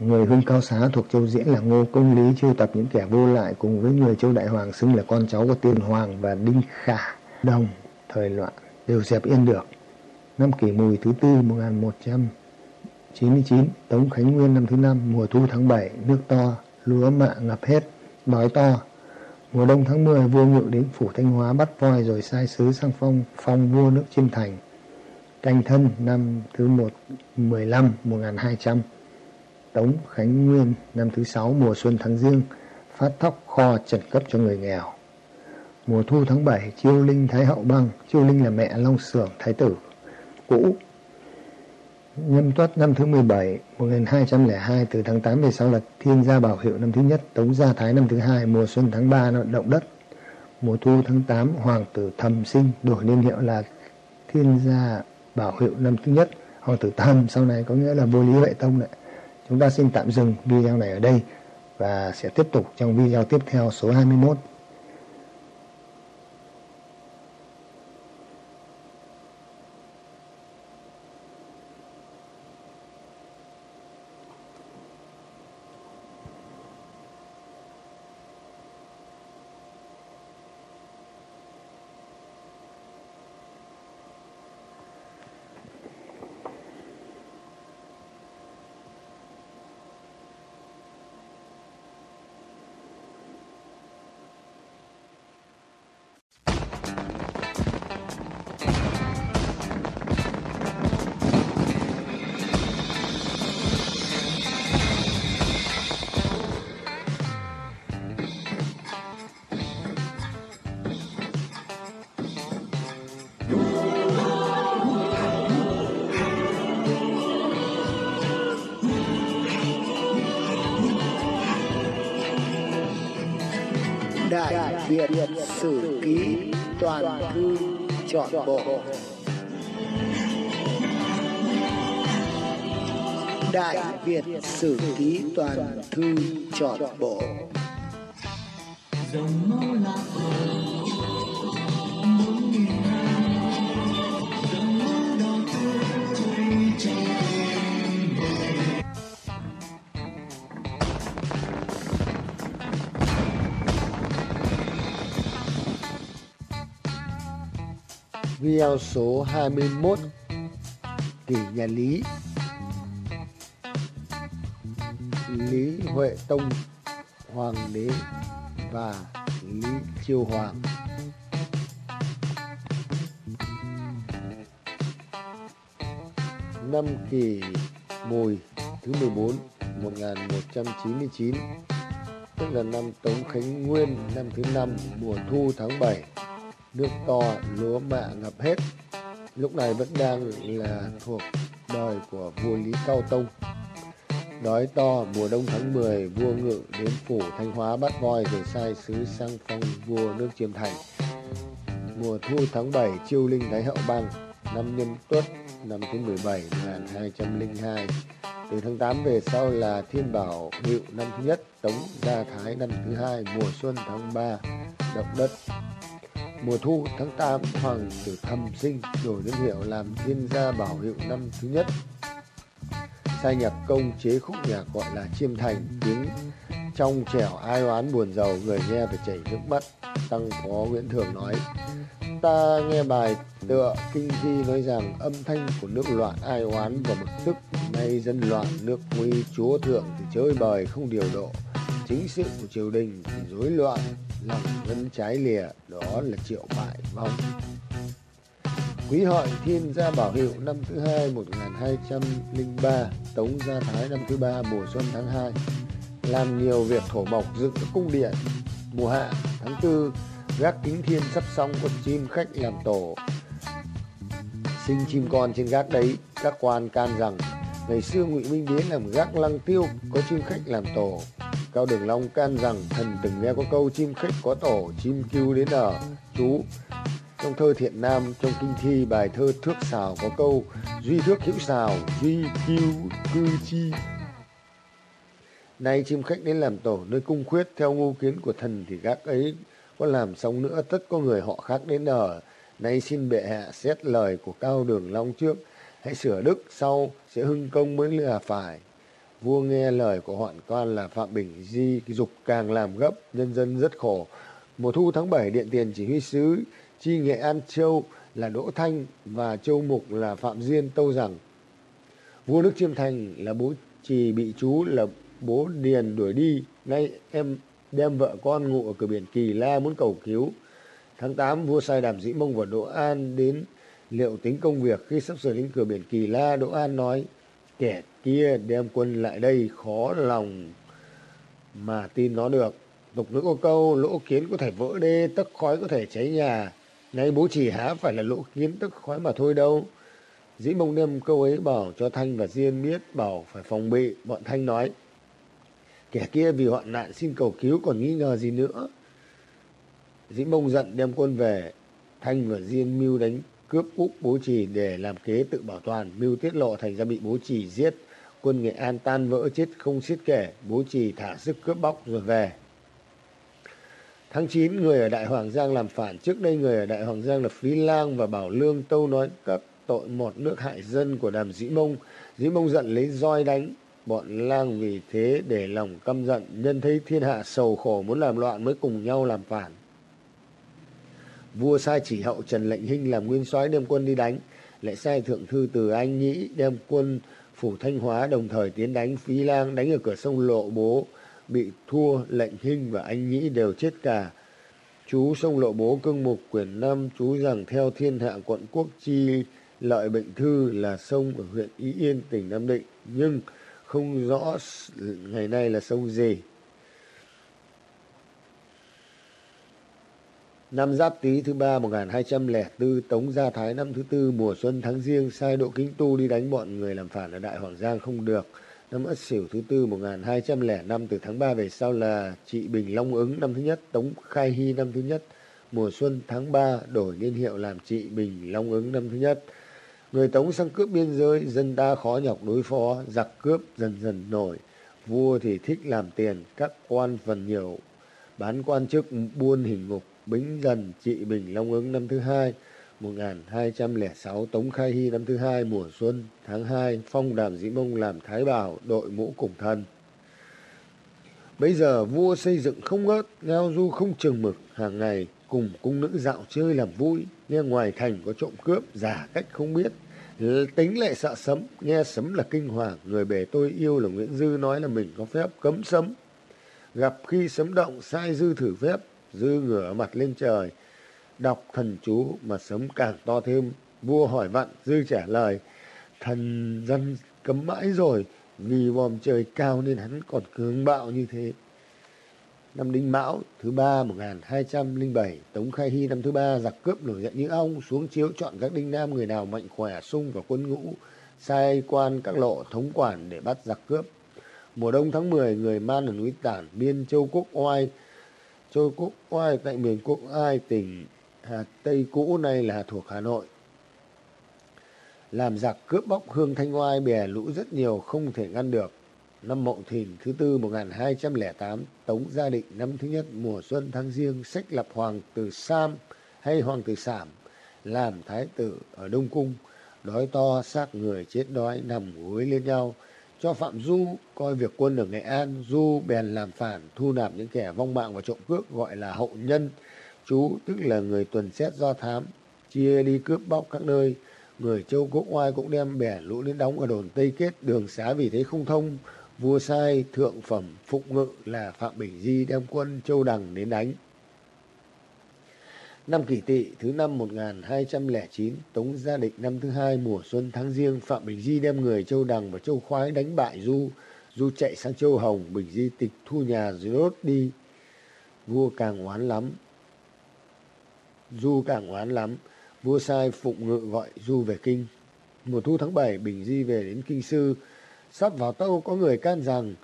Người hương cao xá thuộc châu Diễn là Ngô Công Lý chiêu tập những kẻ vô lại cùng với người châu Đại Hoàng xưng là con cháu của Tiên Hoàng và Đinh Khả Đồng, thời loạn, đều dẹp yên được. Năm kỷ mùi thứ tư 1199 Tống Khánh Nguyên năm thứ năm, mùa thu tháng 7 nước to, lúa mạ ngập hết đói to. Mùa đông tháng 10 vua ngự đến phủ Thanh Hóa bắt voi rồi sai sứ sang phong phong vua nước Chiêm Thành. Canh thân năm thứ một 15 1200 Tống Khánh Nguyên năm thứ sáu mùa xuân tháng riêng phát thóc kho trần cấp cho người nghèo. Mùa thu tháng 7 Chiêu Linh Thái Hậu Băng, Chiêu Linh là mẹ Long Sưởng Thái tử cũ. Nhâm tuất năm thứ 17 1202 từ tháng 8 về sau là Thiên gia Bảo Hiệu năm thứ nhất, Tống Gia Thái năm thứ hai, mùa xuân tháng 3 động đất. Mùa thu tháng 8 Hoàng tử Thầm Sinh đổi niên hiệu là Thiên gia Bảo Hiệu năm thứ nhất, Hoàng tử Thầm sau này có nghĩa là vô lý vệ tông đấy. Chúng ta xin tạm dừng video này ở đây và sẽ tiếp tục trong video tiếp theo số 21. Số 21 Kỷ nhà Lý. Lý Huệ Tông, Hoàng đế và Lý Chiêu Hoàng. Năm kỷ mùi thứ 14 1199 tức là năm Tống Khánh Nguyên, năm thứ năm, mùa thu tháng 7 nước to, lúa mạ ngập hết. Lúc này vẫn đang là thuộc đời của vua Lý Cao Tông. Đói to, mùa đông tháng 10 vua ngự đến phủ Thanh Hóa bắt voi rồi sai sứ sang phong vua nước Chiêm Thành. Mùa thu tháng 7 chiêu linh Thái Hậu băng năm nhâm tuất, năm thứ 17 1202 từ tháng 8 về sau là Thiên Bảo Hiệu năm thứ nhất, Tống Gia Thái năm thứ hai, mùa xuân tháng 3 động đất. Mùa thu tháng 8, Hoàng tử Thầm Sinh đổi niên hiệu làm Thiên gia Bảo Hiệu năm thứ nhất. Sai nhạc công chế khúc nhạc gọi là Chiêm Thành, tiếng trong trẻo ai oán buồn giàu, người nghe phải chảy nước mắt. Tăng Phó Nguyễn Thường nói, ta nghe bài tựa kinh thi nói rằng âm thanh của nước loạn ai oán và bực tức nay dân loạn nước nguy chúa thượng thì chơi bời không điều độ chính sự của triều đình thì rối loạn lòng dân trái lìa, đó là triệu bại vong. Quý hợi thiên gia bảo hiệu năm thứ hai 1203 tống gia thái năm thứ ba, mùa xuân tháng 2 làm nhiều việc thổ mộc dựng các cung điện. Mùa hạ tháng tư, gác kính thiên sắp xong quân chim khách làm tổ. Sinh chim con trên gác đấy, các quan can rằng, ngày xưa ngụy minh đế làm gác lăng tiêu, có chim khách làm tổ cao đường long can rằng thần từng nghe có câu chim khách có tổ chim kêu đến ở chú trong thơ thiện nam trong kinh thi bài thơ thước xào có câu duy thước hữu xào duy kiêu cư chi Nay chim khách đến làm tổ nơi cung khuyết theo ngu kiến của thần thì các ấy có làm xong nữa tất có người họ khác đến ở. Nay xin bệ hạ xét lời của cao đường long trước, hãy sửa đức sau sẽ hưng công mới là phải. Vua nghe lời của hoạn quan là Phạm Bình Di dục càng làm gấp, nhân dân rất khổ. Mùa thu tháng 7 điện tiền chỉ huy sứ chi nghệ An Châu là Đỗ Thanh và Châu Mục là Phạm Diên tâu rằng vua nước Chiêm Thành là bố trì bị chú là bố Điền đuổi đi, nay em đem vợ con ngụ ở cửa biển Kỳ La muốn cầu cứu. Tháng 8, vua sai đàm dĩ mông và Đỗ An đến liệu tính công việc. Khi sắp sửa đến cửa biển Kỳ La, Đỗ An nói, kẻ kia đem quân lại đây khó lòng mà tin nó được. Tục ngữ có câu, lỗ kiến có thể vỡ đê, tấc khói có thể cháy nhà. Nay bố chỉ há phải là lỗ kiến tấc khói mà thôi đâu. Dĩ mông đem câu ấy bảo cho Thanh và Diên biết, bảo phải phòng bị. Bọn Thanh nói, kẻ kia vì hoạn nạn xin cầu cứu còn nghi ngờ gì nữa. Dĩ mông giận đem quân về, Thanh và Diên mưu đánh cướp úp bố trì để làm kế tự bảo toàn, mưu tiết lộ thành ra bị bố trì giết. Quân Nghệ An tan vỡ chết không xiết kể, bố trì thả sức cướp bóc rồi về. Tháng 9, người ở Đại Hoàng Giang làm phản. Trước đây người ở Đại Hoàng Giang là Phí Lang và Bảo Lương Tâu nói các tội một nước hại dân của đàm Dĩ Mông. Dĩ Mông giận lấy roi đánh. Bọn lang vì thế để lòng căm giận, nhân thấy thiên hạ sầu khổ muốn làm loạn mới cùng nhau làm phản. Vua sai chỉ hậu Trần Lệnh Hinh làm nguyên soái đem quân đi đánh, lại sai thượng thư từ Anh Nhĩ đem quân phủ Thanh Hóa đồng thời tiến đánh Phí Lang đánh ở cửa sông Lộ Bố, bị thua Lệnh Hinh và Anh Nhĩ đều chết cả. Chú sông Lộ Bố cương mục quyển năm chú rằng theo thiên hạ quận quốc chi lợi bệnh thư là sông ở huyện Ý Yên tỉnh Nam Định nhưng không rõ ngày nay là sông gì. Năm Giáp Tý thứ ba 1204, Tống Gia Thái năm thứ tư mùa xuân tháng riêng sai Độ Kính Tu đi đánh bọn người làm phản ở Đại Hoàng Giang không được. Năm Ất Sửu thứ tư 1205 từ tháng 3 về sau là Trị Bình Long Ứng năm thứ nhất, Tống Khai Hy năm thứ nhất, mùa xuân tháng 3 đổi niên hiệu làm Trị Bình Long Ứng năm thứ nhất. Người Tống sang cướp biên giới, dân ta khó nhọc đối phó, giặc cướp dần dần nổi. Vua thì thích làm tiền, các quan phần nhiều, bán quan chức buôn hình ngục, bính dần trị bình long ứng năm thứ hai, 1206 Tống Khai Hy năm thứ hai mùa xuân tháng 2 phong đàm dĩ mông làm thái bảo đội mũ cùng thân. Bây giờ vua xây dựng không ngớt, ngao du không chừng mực, hàng ngày cùng cung nữ dạo chơi làm vui, nghe ngoài thành có trộm cướp, giả cách không biết. Tính lại sợ sấm, nghe sấm là kinh hoàng, người bề tôi yêu là Nguyễn Dư nói là mình có phép cấm sấm. Gặp khi sấm động, sai Dư thử phép, Dư ngửa mặt lên trời, đọc thần chú mà sớm càng to thêm. Vua hỏi vặn, Dư trả lời, thần dân cấm mãi rồi, vì vòm trời cao nên hắn còn cường bạo như thế. Năm Đinh Mão thứ ba 1207, Tống Khai Hy năm thứ ba giặc cướp nổi giận như ong xuống chiếu chọn các đinh nam người nào mạnh khỏe sung vào quân ngũ, sai quan các lộ thống quản để bắt giặc cướp. Mùa đông tháng 10, người Man ở núi Tản, biên Châu Quốc Oai, Châu Cúc Oai tại miền Cúc Ai, tỉnh Hà Tây cũ nay là thuộc Hà Nội. Làm giặc cướp bóc Hương Thanh Oai bè lũ rất nhiều không thể ngăn được năm Mậu Thìn thứ tư 1208, Tống Gia Định năm thứ nhất mùa xuân tháng riêng sách lập Hoàng tử Sam hay Hoàng tử Sảm làm thái tử ở Đông Cung, đói to xác người chết đói nằm gối lên nhau, cho Phạm Du coi việc quân ở Nghệ An, Du bèn làm phản thu nạp những kẻ vong mạng và trộm cướp gọi là hậu nhân, chú tức là người tuần xét do thám, chia đi cướp bóc các nơi, người châu quốc oai cũng đem bè lũ đến đóng ở đồn Tây Kết, đường xá vì thế không thông, vua sai thượng phẩm phụng ngự là Phạm Bình Di đem quân Châu Đằng đến đánh. Năm kỷ tỵ thứ năm 1209, Tống Gia Định năm thứ hai mùa xuân tháng riêng, Phạm Bình Di đem người Châu Đằng và Châu Khoái đánh bại Du. Du chạy sang Châu Hồng, Bình Di tịch thu nhà rồi đốt đi. Vua càng oán lắm. Du càng oán lắm. Vua sai phụng ngự gọi Du về kinh. Mùa thu tháng 7, Bình Di về đến kinh sư, Sắp vào tâu có người can rằng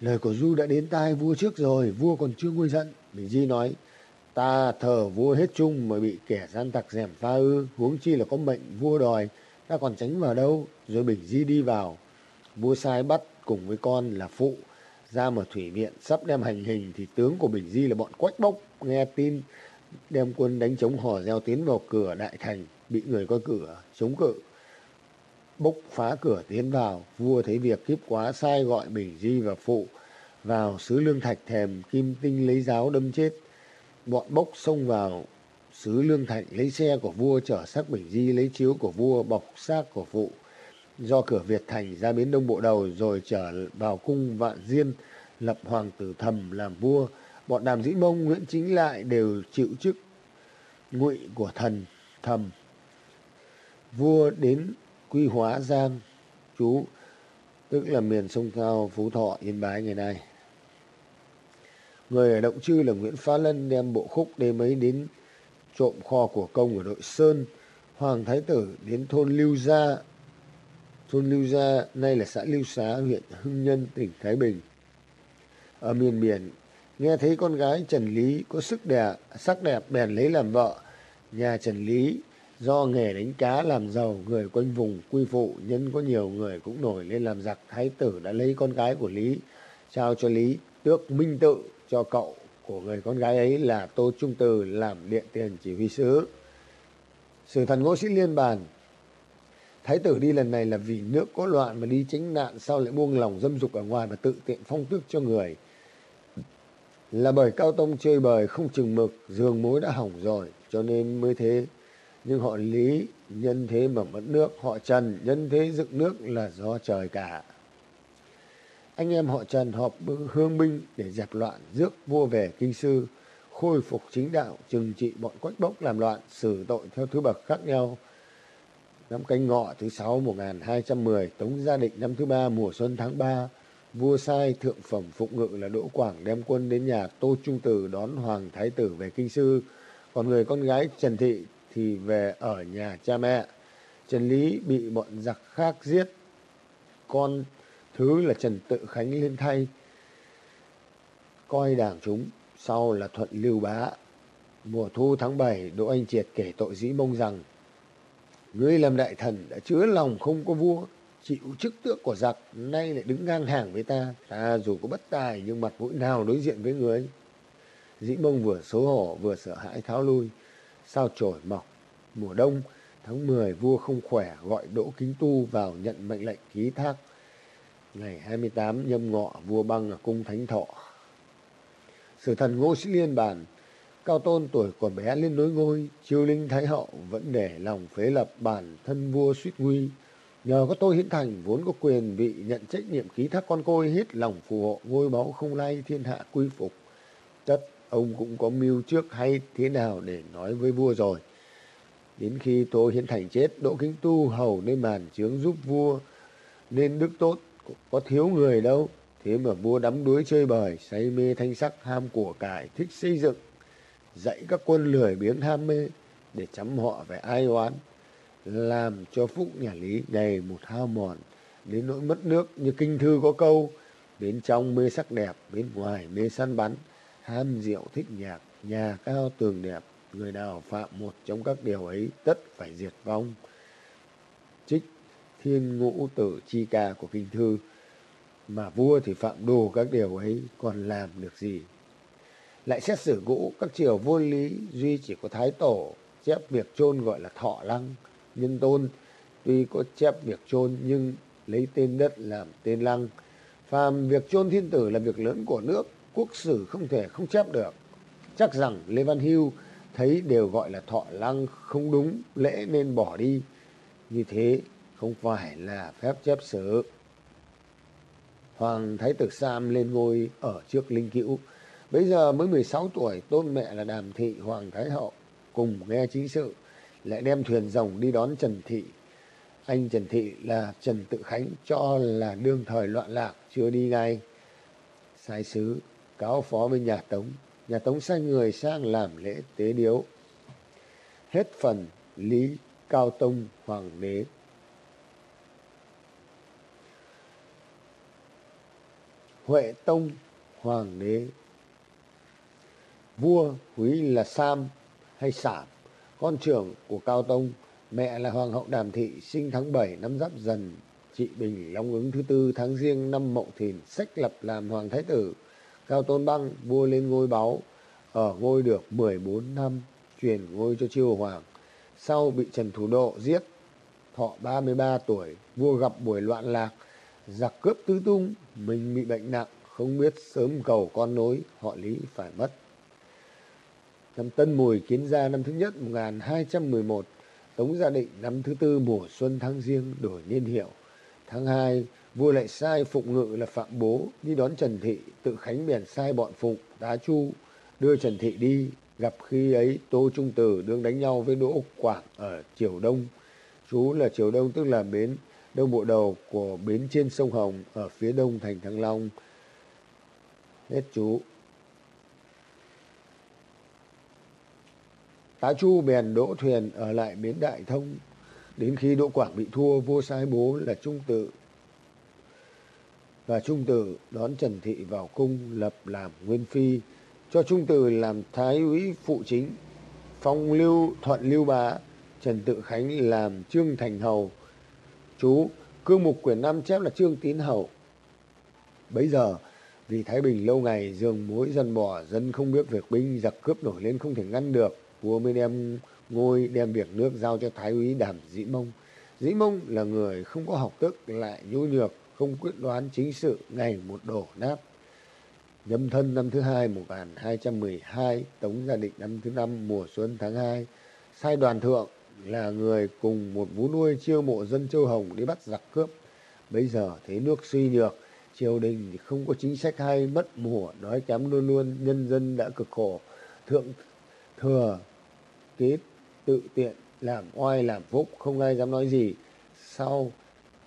lời của Du đã đến tai vua trước rồi, vua còn chưa nguôi giận. Bình Di nói, ta thờ vua hết chung mà bị kẻ gian tặc dèm pha ư, huống chi là có mệnh vua đòi, ta còn tránh vào đâu, rồi Bình Di đi vào. Vua sai bắt cùng với con là phụ, ra mở thủy viện sắp đem hành hình thì tướng của Bình Di là bọn quách bốc nghe tin. Đem quân đánh chống hò reo tiến vào cửa đại thành bị người coi cửa chống cự. Bốc phá cửa tiến vào vua thấy việc kiếp quá sai gọi Bình Di và phụ vào sứ lương thạch thèm kim tinh lấy giáo đâm chết bọn bốc xông vào xứ lương thạnh lấy xe của vua chở xác Bình Di lấy chiếu của vua bọc xác của phụ do cửa Việt Thành ra bến Đông Bộ Đầu rồi trở vào cung Vạn Diên lập hoàng tử thầm làm vua. Bọn Đàm Dĩ Mông, Nguyễn Chính Lại đều chịu chức ngụy của thần thầm. Vua đến Quy Hóa Giang, chú tức là miền sông cao Phú Thọ, Yên Bái ngày nay. Người ở Động Chư là Nguyễn Phá Lân đem bộ khúc đêm ấy đến trộm kho của công ở đội Sơn. Hoàng Thái Tử đến thôn Lưu Gia thôn Lưu Gia, nay là xã Lưu Xá, huyện Hưng Nhân, tỉnh Thái Bình. Ở miền biển, nghe thấy con gái Trần Lý có sức đẹp, sắc đẹp bèn lấy làm vợ. Nhà Trần Lý do nghề đánh cá làm giàu, người quanh vùng quy phụ, nhân có nhiều người cũng nổi lên làm giặc. Thái tử đã lấy con gái của Lý, trao cho Lý tước minh tự cho cậu của người con gái ấy là Tô Trung Từ làm điện tiền chỉ huy sứ. Sử thần Ngô Sĩ Liên bàn Thái tử đi lần này là vì nước có loạn mà đi tránh nạn sao lại buông lòng dâm dục ở ngoài và tự tiện phong tước cho người. Là bởi Cao Tông chơi bời không chừng mực, giường mối đã hỏng rồi, cho nên mới thế. Nhưng họ Lý nhân thế mà mất nước, họ Trần nhân thế dựng nước là do trời cả. Anh em họ Trần họp hương binh để dẹp loạn, rước vua về kinh sư, khôi phục chính đạo, trừng trị bọn quách bốc làm loạn, xử tội theo thứ bậc khác nhau. Năm canh ngọ thứ sáu 1210, Tống Gia Định năm thứ ba mùa xuân tháng 3, vua sai thượng phẩm phụng ngự là Đỗ Quảng đem quân đến nhà Tô Trung Từ đón Hoàng Thái Tử về Kinh Sư, còn người con gái Trần Thị thì về ở nhà cha mẹ. Trần Lý bị bọn giặc khác giết, con thứ là Trần Tự Khánh lên thay, coi đảng chúng, sau là Thuận Lưu Bá. Mùa thu tháng 7, Đỗ Anh Triệt kể tội dĩ mông rằng Ngươi làm đại thần đã chứa lòng không có vua, chịu chức tước của giặc, nay lại đứng ngang hàng với ta. Ta dù có bất tài nhưng mặt mũi nào đối diện với người. Dĩ mông vừa xấu hổ vừa sợ hãi tháo lui. Sao trổi mọc, mùa đông, tháng 10 vua không khỏe gọi Đỗ Kính Tu vào nhận mệnh lệnh ký thác. Ngày 28 nhâm ngọ vua băng ở cung Thánh Thọ. Sử thần Ngô Sĩ Liên bàn Cao Tôn tuổi còn bé lên nối ngôi, chiêu linh thái hậu vẫn để lòng phế lập bản thân vua suýt nguy. Nhờ có tôi hiến thành vốn có quyền bị nhận trách nhiệm ký thác con côi hết lòng phù hộ ngôi báu không lay thiên hạ quy phục. Tất ông cũng có mưu trước hay thế nào để nói với vua rồi. Đến khi Tô Hiến Thành chết, Đỗ Kính Tu hầu nên màn chướng giúp vua, nên đức tốt, có thiếu người đâu. Thế mà vua đắm đuối chơi bời, say mê thanh sắc, ham của cải, thích xây dựng, dạy các quân lười biếng ham mê để chấm họ về ai oán làm cho phúc nhà lý ngày một hao mòn đến nỗi mất nước như kinh thư có câu bên trong mê sắc đẹp bên ngoài mê săn bắn ham rượu thích nhạc nhà cao tường đẹp người nào phạm một trong các điều ấy tất phải diệt vong trích thiên ngũ tử chi ca của kinh thư, mà vua thì phạm đồ các điều ấy còn làm được gì? Lại xét xử cũ các triều vô lý duy chỉ có thái tổ chép việc chôn gọi là thọ lăng, nhân tôn. Tuy có chép việc chôn nhưng lấy tên đất làm tên lăng. Phàm việc chôn thiên tử là việc lớn của nước, quốc sử không thể không chép được. Chắc rằng lê văn hưu thấy đều gọi là thọ lăng không đúng, lễ nên bỏ đi. Như thế không phải là phép chép sử hoàng thái tử sam lên ngôi ở trước linh cữu Bây giờ mới 16 tuổi, tôn mẹ là Đàm Thị Hoàng Thái Hậu, cùng nghe chính sự, lại đem thuyền rồng đi đón Trần Thị. Anh Trần Thị là Trần Tự Khánh cho là đương thời loạn lạc, chưa đi ngay. Sai sứ, cáo phó với nhà Tống, nhà Tống sai người sang làm lễ tế điếu. Hết phần Lý Cao Tông Hoàng đế. Huệ Tông Hoàng đế. Vua quý là Sam hay Sảm, con trưởng của Cao Tông, mẹ là Hoàng hậu Đàm Thị sinh tháng 7 năm Giáp Dần. Trị bình long ứng thứ tư tháng riêng năm mậu thìn sách lập làm hoàng thái tử. Cao tôn băng vua lên ngôi báu ở ngôi được 14 năm truyền ngôi cho chiêu hoàng. Sau bị trần thủ độ giết thọ 33 tuổi vua gặp buổi loạn lạc giặc cướp tứ tung mình bị bệnh nặng không biết sớm cầu con nối họ lý phải mất năm Tân Mùi kiến gia năm thứ nhất 1211, Tống Gia Định năm thứ tư mùa xuân tháng riêng đổi niên hiệu. Tháng 2, vua lại sai Phụng Ngự là Phạm Bố đi đón Trần Thị, tự Khánh bèn sai bọn Phụng, Tá Chu đưa Trần Thị đi. Gặp khi ấy Tô Trung tử đương đánh nhau với Đỗ Quảng ở Triều Đông. Chú là Triều Đông tức là bến đông bộ đầu của bến trên sông Hồng ở phía đông thành Thăng Long. Hết chú. Tá Chu bèn đỗ thuyền ở lại bến Đại Thông. Đến khi Đỗ Quảng bị thua, vua sai bố là Trung Tự và Trung Tự đón Trần Thị vào cung lập làm nguyên phi, cho Trung Tự làm thái úy phụ chính, phong lưu thuận lưu bá, Trần Tự Khánh làm trương thành hầu. Chú, cương mục quyển năm chép là trương tín hậu. Bấy giờ, vì Thái Bình lâu ngày dường mối dân bỏ, dân không biết việc binh, giặc cướp nổi lên không thể ngăn được vua mới đem ngôi đem việc nước giao cho thái úy đàm dĩ mông. Dĩ mông là người không có học thức lại nhu nhược không quyết đoán chính sự ngày một đổ nát. Nhâm thân năm thứ hai một nghìn hai trăm mười hai tống gia định năm thứ năm mùa xuân tháng hai sai đoàn thượng là người cùng một vú nuôi chiêu mộ dân châu hồng đi bắt giặc cướp. Bây giờ thấy nước suy nhược, triều đình thì không có chính sách hay mất mùa đói kém luôn luôn nhân dân đã cực khổ. Thượng thừa kế tự tiện, làm oai làm phúc, không ai dám nói gì. Sau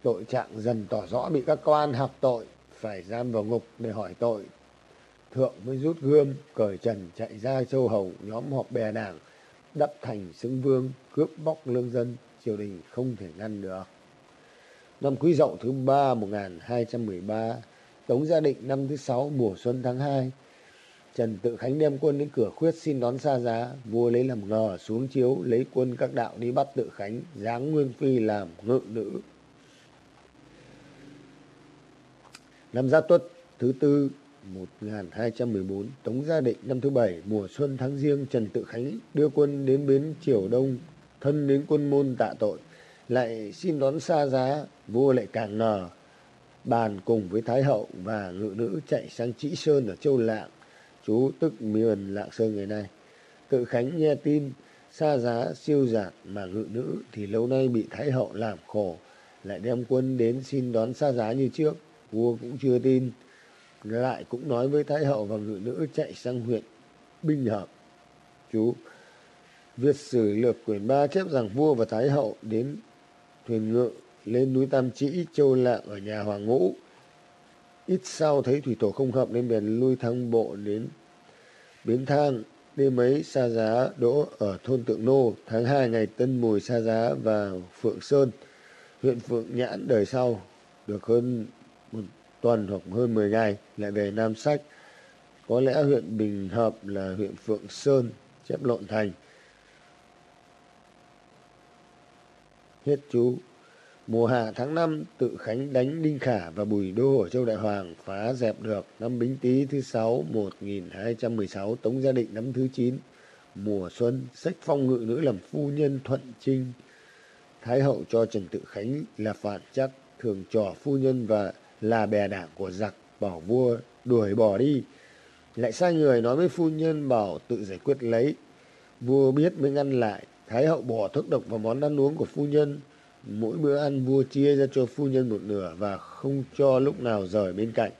tội trạng dần tỏ rõ bị các quan học tội, phải giam vào ngục để hỏi tội. Thượng mới rút gươm, cởi trần chạy ra châu hầu nhóm họp bè đảng đắp thành xứng vương cướp bóc lương dân triều đình không thể ngăn được năm quý dậu thứ ba một nghìn hai trăm mười ba tống gia định năm thứ sáu mùa xuân tháng hai Trần Tự Khánh đem quân đến cửa khuyết xin đón xa giá, vua lấy làm ngờ xuống chiếu lấy quân các đạo đi bắt Tự Khánh, giáng Nguyên Phi làm ngự nữ. Năm Giáp Tuất thứ tư 1214, Tống Gia Định năm thứ bảy mùa xuân tháng riêng Trần Tự Khánh đưa quân đến bến Triều Đông, thân đến quân môn tạ tội, lại xin đón xa giá, vua lại càng ngờ, bàn cùng với Thái Hậu và ngự nữ chạy sang Trĩ Sơn ở Châu Lạng chú tức miền Lạng Sơn ngày nay. Tự Khánh nghe tin xa giá siêu giạt mà ngự nữ thì lâu nay bị Thái Hậu làm khổ, lại đem quân đến xin đón xa giá như trước. Vua cũng chưa tin, lại cũng nói với Thái Hậu và ngự nữ chạy sang huyện Binh Hợp. Chú, Việt sử lược quyển ba chép rằng vua và Thái Hậu đến thuyền ngự lên núi Tam Trĩ, Châu Lạng ở nhà Hoàng Ngũ. Ít sau thấy thủy tổ không hợp nên bèn lui thăng bộ đến Bến thang, đêm ấy xa giá đỗ ở thôn Tượng Nô, tháng hai ngày Tân Mùi xa giá vào Phượng Sơn, huyện Phượng Nhãn đời sau, được hơn tuần hoặc hơn 10 ngày lại về Nam Sách. Có lẽ huyện Bình Hợp là huyện Phượng Sơn, chép lộn thành. Hết chú. Mùa hạ tháng 5, tự Khánh đánh Đinh Khả và Bùi Đô ở Châu Đại Hoàng phá dẹp được năm Bính Tý thứ 6 1216 Tống Gia Định năm thứ 9 mùa xuân sách phong ngự nữ làm phu nhân thuận trinh Thái hậu cho Trần Tự Khánh là phản chắc thường trò phu nhân và là bè đảng của giặc bảo vua, đuổi bỏ đi lại sai người nói với phu nhân bảo tự giải quyết lấy vua biết mới ngăn lại Thái hậu bỏ thuốc độc vào món ăn uống của phu nhân mỗi bữa ăn vua chia ra cho phu nhân một nửa và không cho lúc nào rời bên cạnh.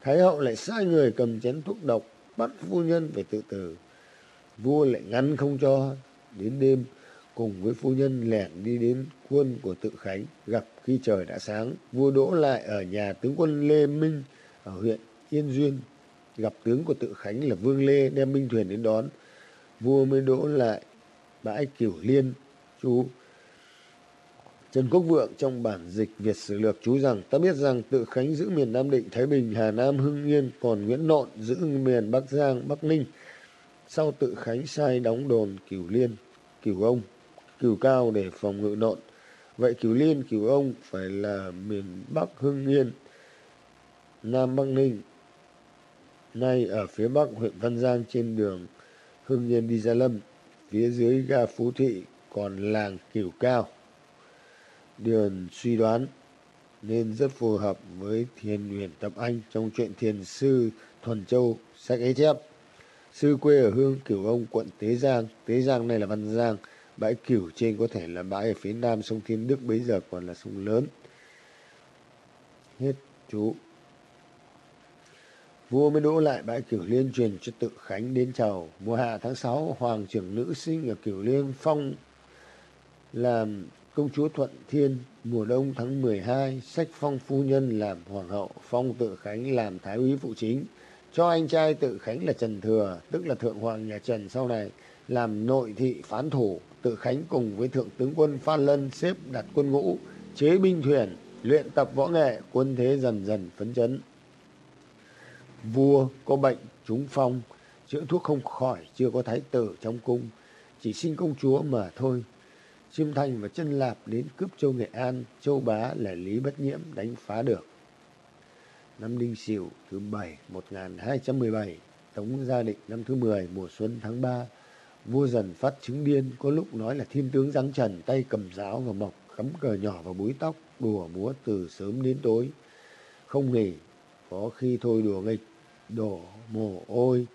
Thái hậu lại sai người cầm chén thuốc độc bắt phu nhân phải tự tử. Vua lại ngăn không cho. Đến đêm, cùng với phu nhân lẻn đi đến quân của tự Khánh, gặp khi trời đã sáng. Vua đỗ lại ở nhà tướng quân Lê Minh ở huyện Yên Duyên. Gặp tướng của tự Khánh là Vương Lê đem binh thuyền đến đón. Vua mới đỗ lại bãi Cửu Liên. Chú Trần Quốc Vượng trong bản dịch Việt Sử Lược chú rằng ta biết rằng tự Khánh giữ miền Nam Định, Thái Bình, Hà Nam, Hưng Yên, còn Nguyễn Nộn giữ miền Bắc Giang, Bắc Ninh. Sau tự Khánh sai đóng đồn Cửu Liên, Cửu Ông, Cửu Cao để phòng ngự Nộn. Vậy Cửu Liên, Cửu Ông phải là miền Bắc Hưng Yên, Nam Bắc Ninh, nay ở phía bắc huyện Văn Giang trên đường Hưng Yên đi Gia Lâm, phía dưới ga Phú Thị còn làng Cửu Cao. Điền suy đoán nên rất phù hợp với thiền huyền tập anh trong truyện thiền sư Thuần Châu sách ấy chép. Sư quê ở Hương Cửu Ông, quận Tế Giang. Tế Giang này là Văn Giang. Bãi Cửu trên có thể là bãi ở phía nam sông Thiên Đức bấy giờ còn là sông lớn. Hết chú. Vua mới đỗ lại bãi Cửu Liên truyền cho tự Khánh đến chầu. Mùa hạ tháng 6, Hoàng trưởng nữ sinh ở Cửu Liên phong làm công chúa Thuận Thiên. Mùa đông tháng 12, sách phong phu nhân làm hoàng hậu, phong tự Khánh làm thái úy phụ chính cho anh trai tự Khánh là Trần Thừa, tức là Thượng Hoàng nhà Trần sau này, làm nội thị phán thủ. Tự Khánh cùng với Thượng tướng quân Phan Lân xếp đặt quân ngũ, chế binh thuyền, luyện tập võ nghệ, quân thế dần dần phấn chấn. Vua có bệnh trúng phong, chữa thuốc không khỏi, chưa có thái tử trong cung, chỉ sinh công chúa mà thôi. Chiêm Thành và Chân Lạp đến cướp châu Nghệ An, châu Bá là Lý Bất Nhiễm đánh phá được năm Đinh Sửu thứ bảy 1217, Tống Gia Định năm thứ 10 mùa xuân tháng 3. Vua dần phát chứng điên, có lúc nói là thiên tướng giáng trần, tay cầm giáo và mộc cắm cờ nhỏ vào búi tóc, đùa múa từ sớm đến tối. Không nghỉ, có khi thôi đùa nghịch, đổ mồ ôi,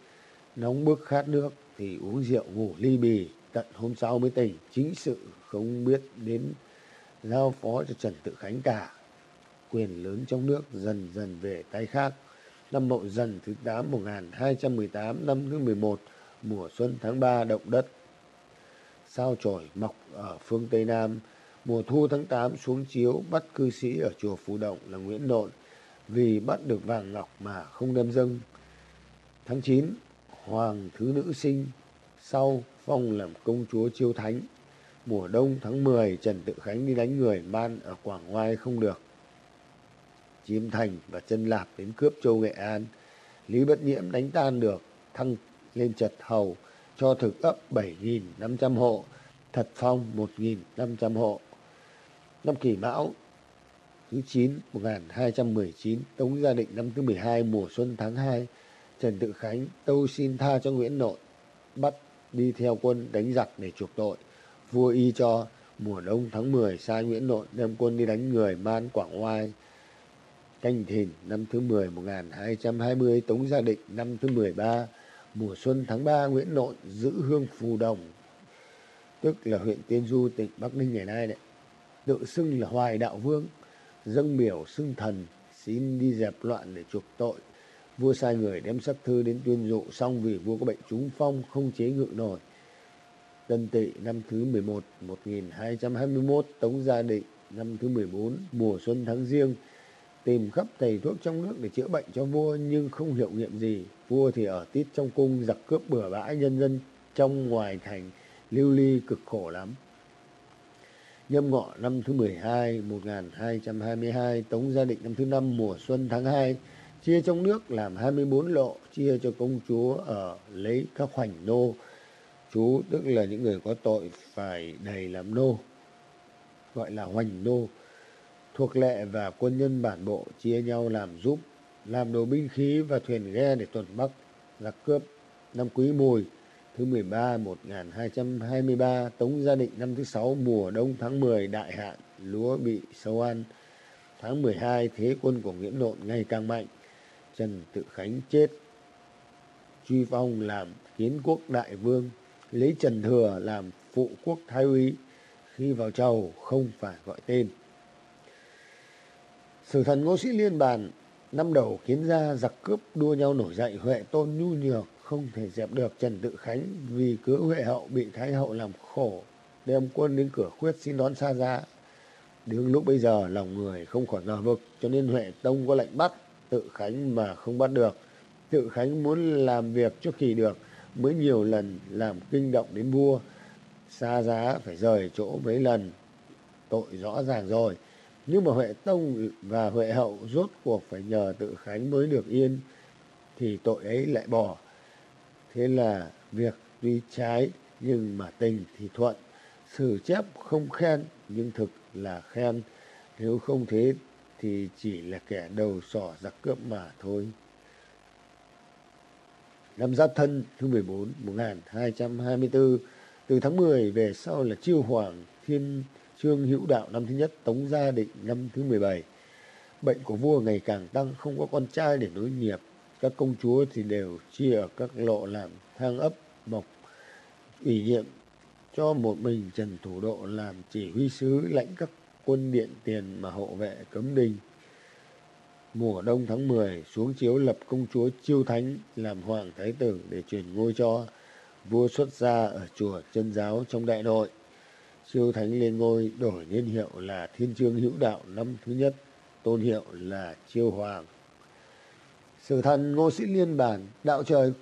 nóng bức khát nước thì uống rượu ngủ ly bì, tận hôm sau mới tỉnh, chính sự không biết đến giao phó cho Trần Tự Khánh cả quyền lớn trong nước dần dần về tay khác. Năm mậu dần thứ 8 1218 năm thứ 11 mùa xuân tháng 3 động đất. Sao chổi mọc ở phương Tây Nam, mùa thu tháng 8 xuống chiếu bắt cư sĩ ở chùa Phú Động là Nguyễn Nộn vì bắt được vàng ngọc mà không đem dâng. Tháng 9, Hoàng thứ nữ sinh sau phong làm công chúa chiêu thánh. Mùa đông tháng 10, Trần Tự Khánh đi đánh người ban ở Quảng Ngoai không được. Chiêm Thành và Chân Lạp đến cướp châu Nghệ An. Lý Bất Nhiễm đánh tan được, thăng lên chật hầu, cho thực ấp 7.500 hộ, thật phong 1.500 hộ. Năm kỷ mão thứ 9 1219, Tống Gia Định năm thứ 12 mùa xuân tháng 2, Trần Tự Khánh tâu xin tha cho Nguyễn Nội, bắt đi theo quân đánh giặc để chuộc tội. Vua y cho mùa đông tháng 10 sai Nguyễn Nội đem quân đi đánh người Man Quảng Oai, Canh Thìn năm thứ 10 1220 Tống Gia Định năm thứ 13 mùa xuân tháng 3 Nguyễn Nội giữ hương Phù Đồng, tức là huyện Tiên Du, tỉnh Bắc Ninh ngày nay đấy. Tự xưng là Hoài Đạo Vương, dâng biểu xưng thần, xin đi dẹp loạn để chuộc tội. Vua sai người đem sắc thư đến tuyên dụ, xong vì vua có bệnh trúng phong, không chế ngự nổi. Tân Tỵ năm thứ 11 1221 Tống Gia Định năm thứ 14 mùa xuân tháng riêng tìm khắp thầy thuốc trong nước để chữa bệnh cho vua nhưng không hiệu nghiệm gì. Vua thì ở tít trong cung giặc cướp bừa bãi nhân dân trong ngoài thành lưu ly cực khổ lắm. Nhâm ngọ năm thứ 12, 1222, Tống Gia Định năm thứ năm mùa xuân tháng 2, chia trong nước làm 24 lộ, chia cho công chúa ở lấy các hoành nô. Chú tức là những người có tội phải đầy làm nô, gọi là hoành nô thuộc lệ và quân nhân bản bộ chia nhau làm giúp, làm đồ binh khí và thuyền ghe để tuần bắc, giặc cướp. Năm Quý Mùi thứ 13 1223 Tống Gia Định năm thứ sáu mùa đông tháng 10 đại hạn lúa bị sâu ăn. Tháng 12 thế quân của Nguyễn Nộn ngày càng mạnh. Trần Tự Khánh chết. Truy Phong làm kiến quốc đại vương, lấy Trần Thừa làm phụ quốc thái úy. Khi vào chầu không phải gọi tên. Sử thần ngô sĩ liên bàn, năm đầu kiến ra giặc cướp đua nhau nổi dậy, Huệ tôn nhu nhược, không thể dẹp được Trần Tự Khánh vì cứ Huệ hậu bị Thái hậu làm khổ, đem quân đến cửa khuyết xin đón xa giá. Đến lúc bây giờ lòng người không khỏi ngờ vực, cho nên Huệ Tông có lệnh bắt Tự Khánh mà không bắt được. Tự Khánh muốn làm việc cho kỳ được, mới nhiều lần làm kinh động đến vua. Xa giá phải rời chỗ mấy lần, tội rõ ràng rồi nhưng mà Huệ Tông và Huệ Hậu rốt cuộc phải nhờ tự Khánh mới được yên, thì tội ấy lại bỏ. Thế là việc tuy trái nhưng mà tình thì thuận. sử chép không khen nhưng thực là khen nếu không thế thì chỉ là kẻ đầu sỏ giặc cướp mà thôi năm Giáp Thân thứ 14 1224 từ tháng 10 về sau là Chiêu Hoàng Thiên Trương Hữu Đạo năm thứ nhất Tống Gia Định năm thứ 17 bệnh của vua ngày càng tăng, không có con trai để nối nghiệp. Các công chúa thì đều chia ở các lộ làm thang ấp, mộc, ủy nhiệm cho một mình Trần Thủ Độ làm chỉ huy sứ, lãnh các quân điện tiền mà hộ vệ cấm đình. Mùa đông tháng 10 xuống chiếu lập công chúa Chiêu Thánh làm hoàng thái tử để truyền ngôi cho. Vua xuất gia ở chùa chân giáo trong đại nội. Chiêu Thánh lên ngôi đổi niên hiệu là Thiên chương Hữu Đạo năm thứ nhất, tôn hiệu là Chiêu Hoàng. Sử thần Ngô Sĩ Liên bản, đạo trời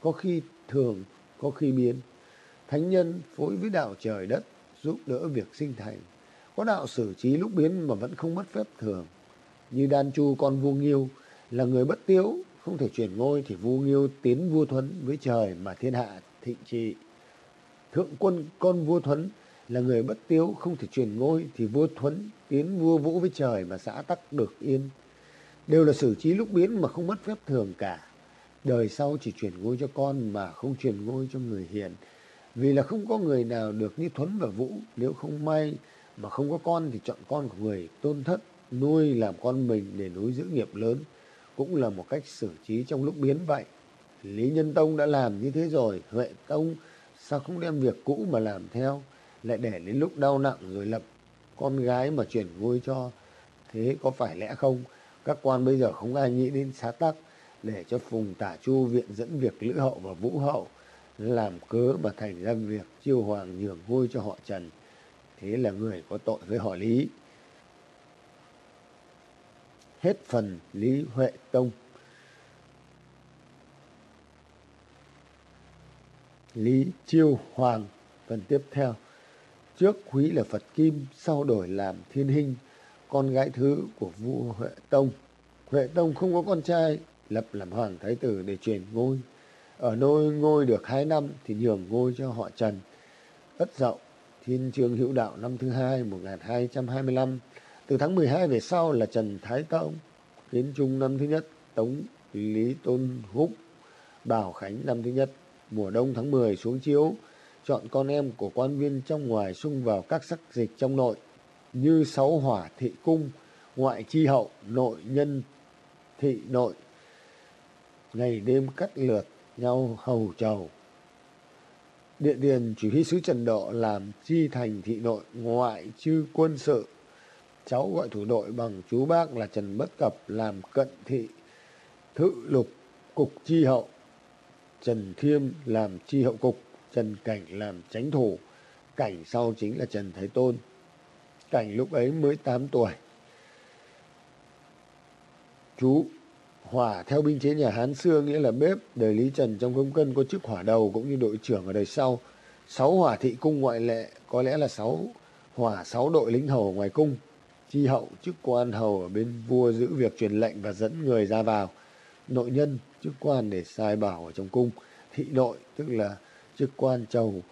có khi thường, có khi biến. Thánh nhân phối với đạo trời đất, giúp đỡ việc sinh thành. Có đạo xử trí lúc biến mà vẫn không mất phép thường như Đan Chu con vua Nghiêu là người bất tiếu, không thể chuyển ngôi thì vua Nghiêu tiến vua Thuấn với trời mà thiên hạ thịnh trị. Thượng quân con vua Thuấn là người bất tiếu không thể truyền ngôi thì vua Thuấn tiến vua Vũ với trời mà xã tắc được yên. Đều là xử trí lúc biến mà không mất phép thường cả. Đời sau chỉ truyền ngôi cho con mà không truyền ngôi cho người hiền. Vì là không có người nào được như Thuấn và Vũ nếu không may mà không có con thì chọn con của người tôn thất nuôi làm con mình để nối giữ nghiệp lớn cũng là một cách xử trí trong lúc biến vậy. Lý Nhân Tông đã làm như thế rồi, Huệ Tông sao không đem việc cũ mà làm theo, lại để đến lúc đau nặng rồi lập con gái mà chuyển ngôi cho. Thế có phải lẽ không? Các quan bây giờ không ai nghĩ đến xá tắc để cho Phùng Tả Chu viện dẫn việc Lữ Hậu và Vũ Hậu làm cớ mà thành ra việc chiêu hoàng nhường ngôi cho họ Trần. Thế là người có tội với họ Lý. Hết phần Lý Huệ Tông. Lý Chiêu Hoàng, phần tiếp theo. Trước quý là Phật Kim, sau đổi làm Thiên Hinh, con gái thứ của vua Huệ Tông. Huệ Tông không có con trai, lập làm hoàng thái tử để truyền ngôi. Ở nôi ngôi được hai năm thì nhường ngôi cho họ Trần. Ất Dậu, Thiên Trương Hữu Đạo năm thứ hai 1225 từ tháng 12 về sau là Trần Thái Tông, Kiến Trung năm thứ nhất, Tống Lý Tôn Húc, Bảo Khánh năm thứ nhất, mùa đông tháng 10 xuống chiếu, chọn con em của quan viên trong ngoài xung vào các sắc dịch trong nội, như sáu hỏa thị cung, ngoại chi hậu, nội nhân thị nội, ngày đêm cắt lượt nhau hầu trầu. Điện điền chỉ huy sứ Trần Độ làm chi thành thị nội ngoại chư quân sự cháu gọi thủ đội bằng chú bác là Trần Bất Cập làm cận thị thự lục cục chi hậu. Trần Thiêm làm chi hậu cục, Trần Cảnh làm chánh thủ, Cảnh sau chính là Trần Thái Tôn. Cảnh lúc ấy mới 8 tuổi. Chú hỏa theo binh chế nhà Hán xưa nghĩa là bếp, đời Lý Trần trong công cân có chức hỏa đầu cũng như đội trưởng ở đời sau. Sáu hỏa thị cung ngoại lệ có lẽ là sáu hỏa sáu đội lính hầu ngoài cung chi hậu chức quan hầu ở bên vua giữ việc truyền lệnh và dẫn người ra vào nội nhân chức quan để sai bảo ở trong cung thị nội tức là chức quan chầu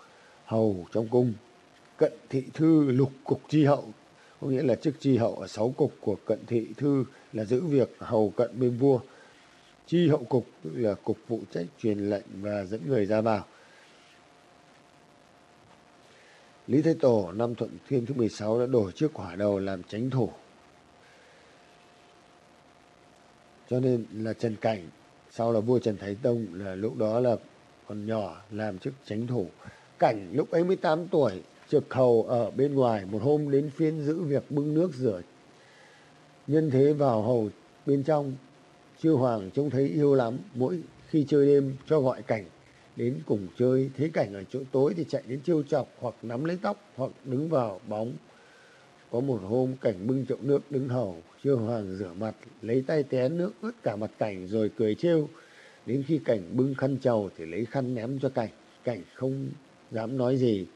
hầu trong cung cận thị thư lục cục chi hậu. Có nghĩa là chức chi hậu ở sáu cục của cận thị thư là giữ việc hầu cận bên vua. Chi hậu cục tức là cục phụ trách truyền lệnh và dẫn người ra vào. Lý thái Tổ năm Thuận Thiên thứ 16 đã đổi trước hỏa đầu làm chánh thủ. Cho nên là Trần Cảnh, sau là vua Trần Thái Tông là lúc đó là còn nhỏ làm chức chánh thủ. Cảnh lúc ấy 18 tuổi, trực hầu ở bên ngoài, một hôm đến phiên giữ việc bưng nước rửa. Nhân thế vào hầu bên trong, chư hoàng trông thấy yêu lắm, mỗi khi chơi đêm cho gọi cảnh đến cùng chơi thấy cảnh ở chỗ tối thì chạy đến chiêu chọc hoặc nắm lấy tóc hoặc đứng vào bóng có một hôm cảnh bưng chậu nước đứng hầu chiêu hoàng rửa mặt lấy tay té nước ướt cả mặt cảnh rồi cười trêu đến khi cảnh bưng khăn trầu thì lấy khăn ném cho cảnh. Cảnh không dám nói gì.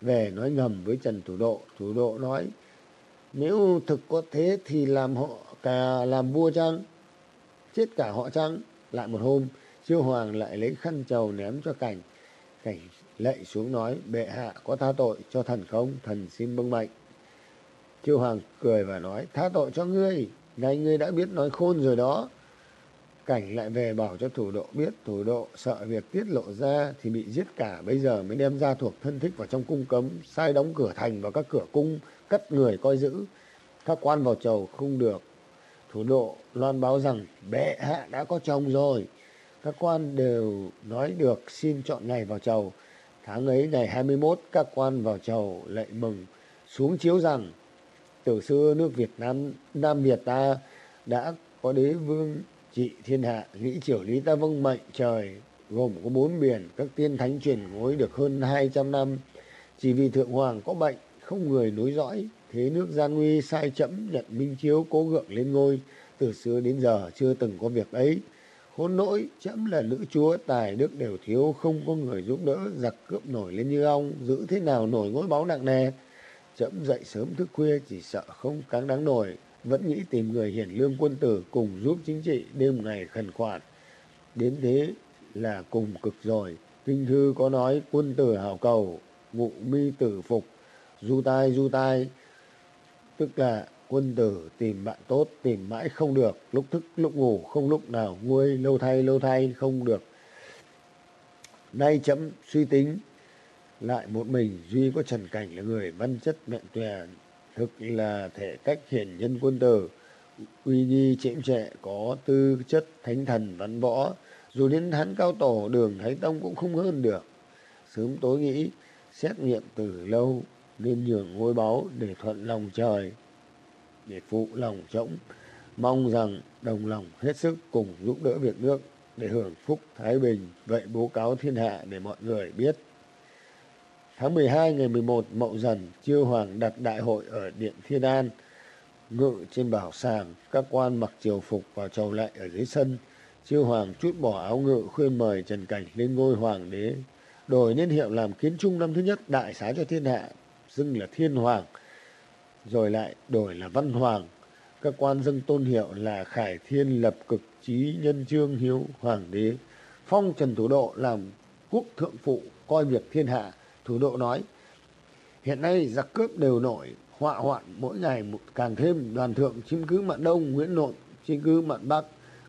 Về nói ngầm với trần thủ độ. Thủ độ nói, nếu thực có thế thì làm họ cả, làm vua chăng? Chết cả họ chăng? Lại một hôm, chiêu hoàng lại lấy khăn trầu ném cho cảnh. Cảnh lạy xuống nói, bệ hạ có tha tội cho thần không? Thần xin bưng mệnh. Chiêu hoàng cười và nói, tha tội cho ngươi. Này, ngươi đã biết nói khôn rồi đó cảnh lại về bảo cho thủ độ biết, thủ độ sợ việc tiết lộ ra thì bị giết cả. Bây giờ mới đem ra thuộc thân thích vào trong cung cấm, sai đóng cửa thành và các cửa cung cất người coi giữ. Các quan vào chầu không được. Thủ độ loan báo rằng, bệ hạ đã có chồng rồi. Các quan đều nói được, xin chọn ngày vào chầu. Tháng ấy ngày 21 các quan vào chầu lại mừng. Xuống chiếu rằng từ xưa nước Việt Nam Nam Việt ta đã có đế vương trị thiên hạ, nghĩ triều lý ta vâng mệnh trời, gồm có bốn biển các tiên thánh truyền ngối được hơn 200 năm. Chỉ vì thượng hoàng có bệnh không người nối dõi, thế nước gian nguy sai chẫm, nhận minh chiếu cố gượng lên ngôi. Từ xưa đến giờ chưa từng có việc ấy. Khốn nỗi, chẫm là nữ chúa, tài đức đều thiếu, không có người giúp đỡ, giặc cướp nổi lên như ong, giữ thế nào nổi ngôi báu nặng nề. Chẫm dậy sớm thức khuya, chỉ sợ không cáng đáng nổi vẫn nghĩ tìm người hiển lương quân tử cùng giúp chính trị đêm ngày khẩn khoản. Đến thế là cùng cực rồi. Kinh thư có nói quân tử hảo cầu, ngụ mi tử phục, du tai du tai. Tức là quân tử tìm bạn tốt, tìm mãi không được. Lúc thức, lúc ngủ, không lúc nào nguôi, lâu thay lâu thay không được. Nay chấm suy tính, lại một mình, duy có trần cảnh là người văn chất mẹn tòe thực là thể cách hiển nhân quân tử. Uy nghi chễm trệ có tư chất thánh thần văn võ, dù đến hắn cao tổ, đường thái tông cũng không hơn được. Sớm tối nghĩ, xét nghiệm từ lâu, nên nhường ngôi báu để thuận lòng trời, để phụ lòng trỗng mong rằng đồng lòng hết sức cùng giúp đỡ việc nước, để hưởng phúc thái bình. Vậy bố cáo thiên hạ để mọi người biết tháng 12 ngày 11 Mậu Dần, Chiêu Hoàng đặt đại hội ở Điện Thiên An, ngự trên bảo sàng, các quan mặc triều phục vào chầu lại ở dưới sân. Chiêu Hoàng chút bỏ áo ngự khuyên mời Trần Cảnh lên ngôi Hoàng đế, đổi niên hiệu làm kiến trung năm thứ nhất đại xá cho thiên hạ, xưng là Thiên Hoàng, rồi lại đổi là Văn Hoàng. Các quan dâng tôn hiệu là Khải Thiên lập cực trí nhân trương hiếu Hoàng đế, phong Trần Thủ Độ làm quốc thượng phụ coi việc thiên hạ thủ độ nói. Hiện nay giặc cướp đều nổi họa hoạn mỗi ngày một càng thêm. Đoàn thượng chiếm cứ mạn đông, nguyễn nội chiếm cứ mạn bắc,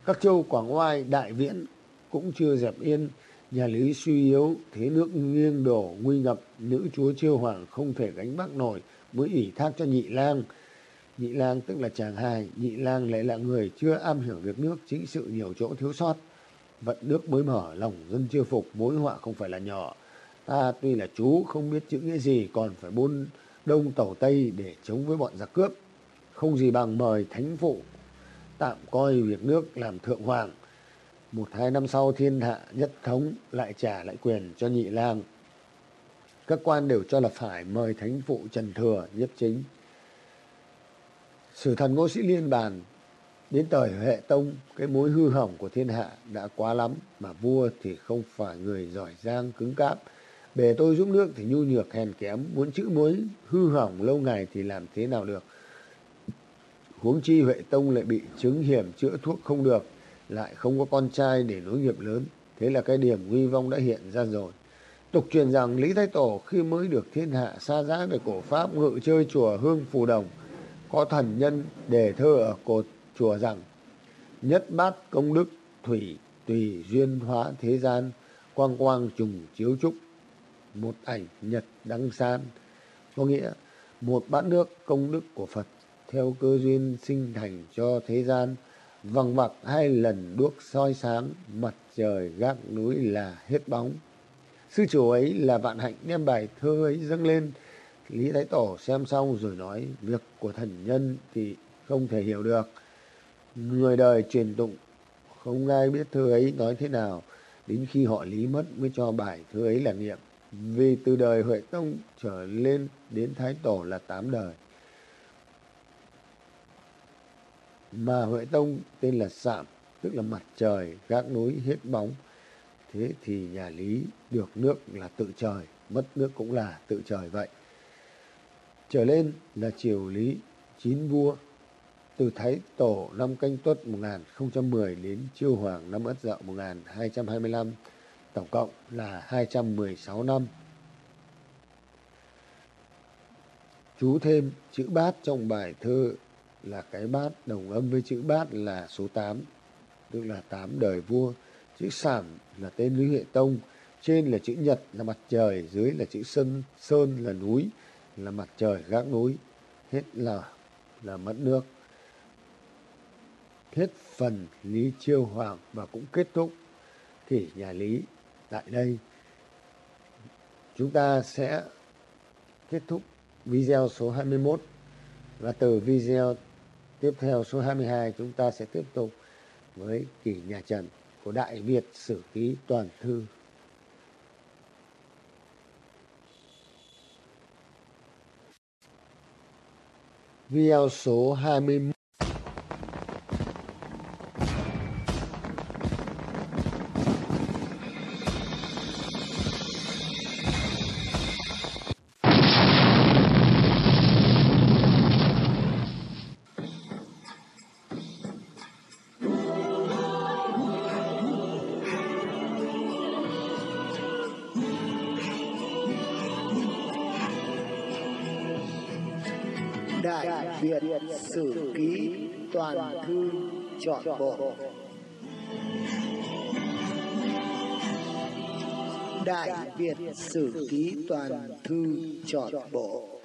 các châu quảng oai, đại viễn cũng chưa dẹp yên. Nhà lý suy yếu, thế nước nghiêng đổ, nguy ngập. Nữ chúa chiêu hoàng không thể gánh vác nổi, mới ủy thác cho nhị lang. Nhị lang tức là chàng hài nhị lang lại là người chưa am hiểu việc nước, chính sự nhiều chỗ thiếu sót. Vận nước mới mở, lòng dân chưa phục, mối họa không phải là nhỏ ta tuy là chú không biết chữ nghĩa gì, còn phải buôn đông tàu tây để chống với bọn giặc cướp. Không gì bằng mời thánh phụ tạm coi việc nước làm thượng hoàng. Một hai năm sau thiên hạ nhất thống lại trả lại quyền cho nhị lang. Các quan đều cho là phải mời thánh phụ trần thừa nhất chính. Sử thần ngô sĩ liên bàn, đến thời hệ tông, cái mối hư hỏng của thiên hạ đã quá lắm, mà vua thì không phải người giỏi giang cứng cáp bề tôi giúp nước thì nhu nhược, hèn kém. Muốn chữ mối hư hỏng lâu ngày thì làm thế nào được? Huống chi huệ tông lại bị chứng hiểm, chữa thuốc không được, lại không có con trai để nối nghiệp lớn. Thế là cái điểm nguy vong đã hiện ra rồi. Tục truyền rằng lý thái tổ khi mới được thiên hạ xa giá về cổ pháp, ngự chơi chùa hương phù đồng, có thần nhân đề thơ ở cột chùa rằng, nhất bát công đức thủy, tùy duyên hóa thế gian, quang quang trùng chiếu trúc một ảnh nhật đăng san, có nghĩa một bát nước công đức của phật, theo cơ duyên sinh thành cho thế gian vằng vặc hai lần đuốc soi sáng, mặt trời gác núi là hết bóng. Sư chủ ấy là vạn hạnh đem bài thơ ấy dâng lên. Lý thái tổ xem xong rồi nói, việc của thần nhân thì không thể hiểu được. Người đời truyền tụng, không ai biết thơ ấy nói thế nào. Đến khi họ lý mất mới cho bài thơ ấy là nghiệm vì từ đời Huệ Tông trở lên đến Thái Tổ là tám đời. Mà Huệ Tông tên là Sạm, tức là mặt trời, gác núi hết bóng. Thế thì nhà Lý được nước là tự trời, mất nước cũng là tự trời vậy. Trở lên là triều Lý chín vua từ Thái Tổ năm Canh Tuất 1010 đến Chiêu Hoàng năm Ất Dậu 1225 tổng cộng là 216 năm. Chú thêm chữ bát trong bài thơ là cái bát đồng âm với chữ bát là số 8, tức là 8 đời vua. Chữ sản là tên Lý Huệ Tông, trên là chữ nhật là mặt trời, dưới là chữ sơn, sơn là núi, là mặt trời gác núi, hết là là mất nước. Hết phần Lý Chiêu Hoàng và cũng kết thúc kỷ nhà Lý tại đây. Chúng ta sẽ kết thúc video số 21 và từ video tiếp theo số 22 chúng ta sẽ tiếp tục với kỷ nhà Trần của Đại Việt Sử Ký Toàn Thư. Video số 21 Sử Ký Toàn Thư Chọn Bộ.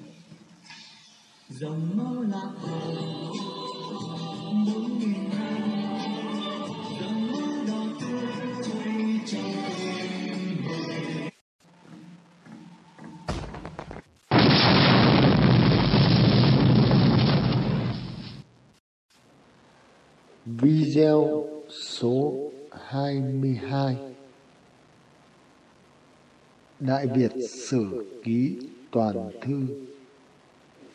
Dòng máu lạc bốn nghìn năm dòng máu đỏ tươi trong tim người Video số 22 Đại Việt Sử Ký Toàn Thư,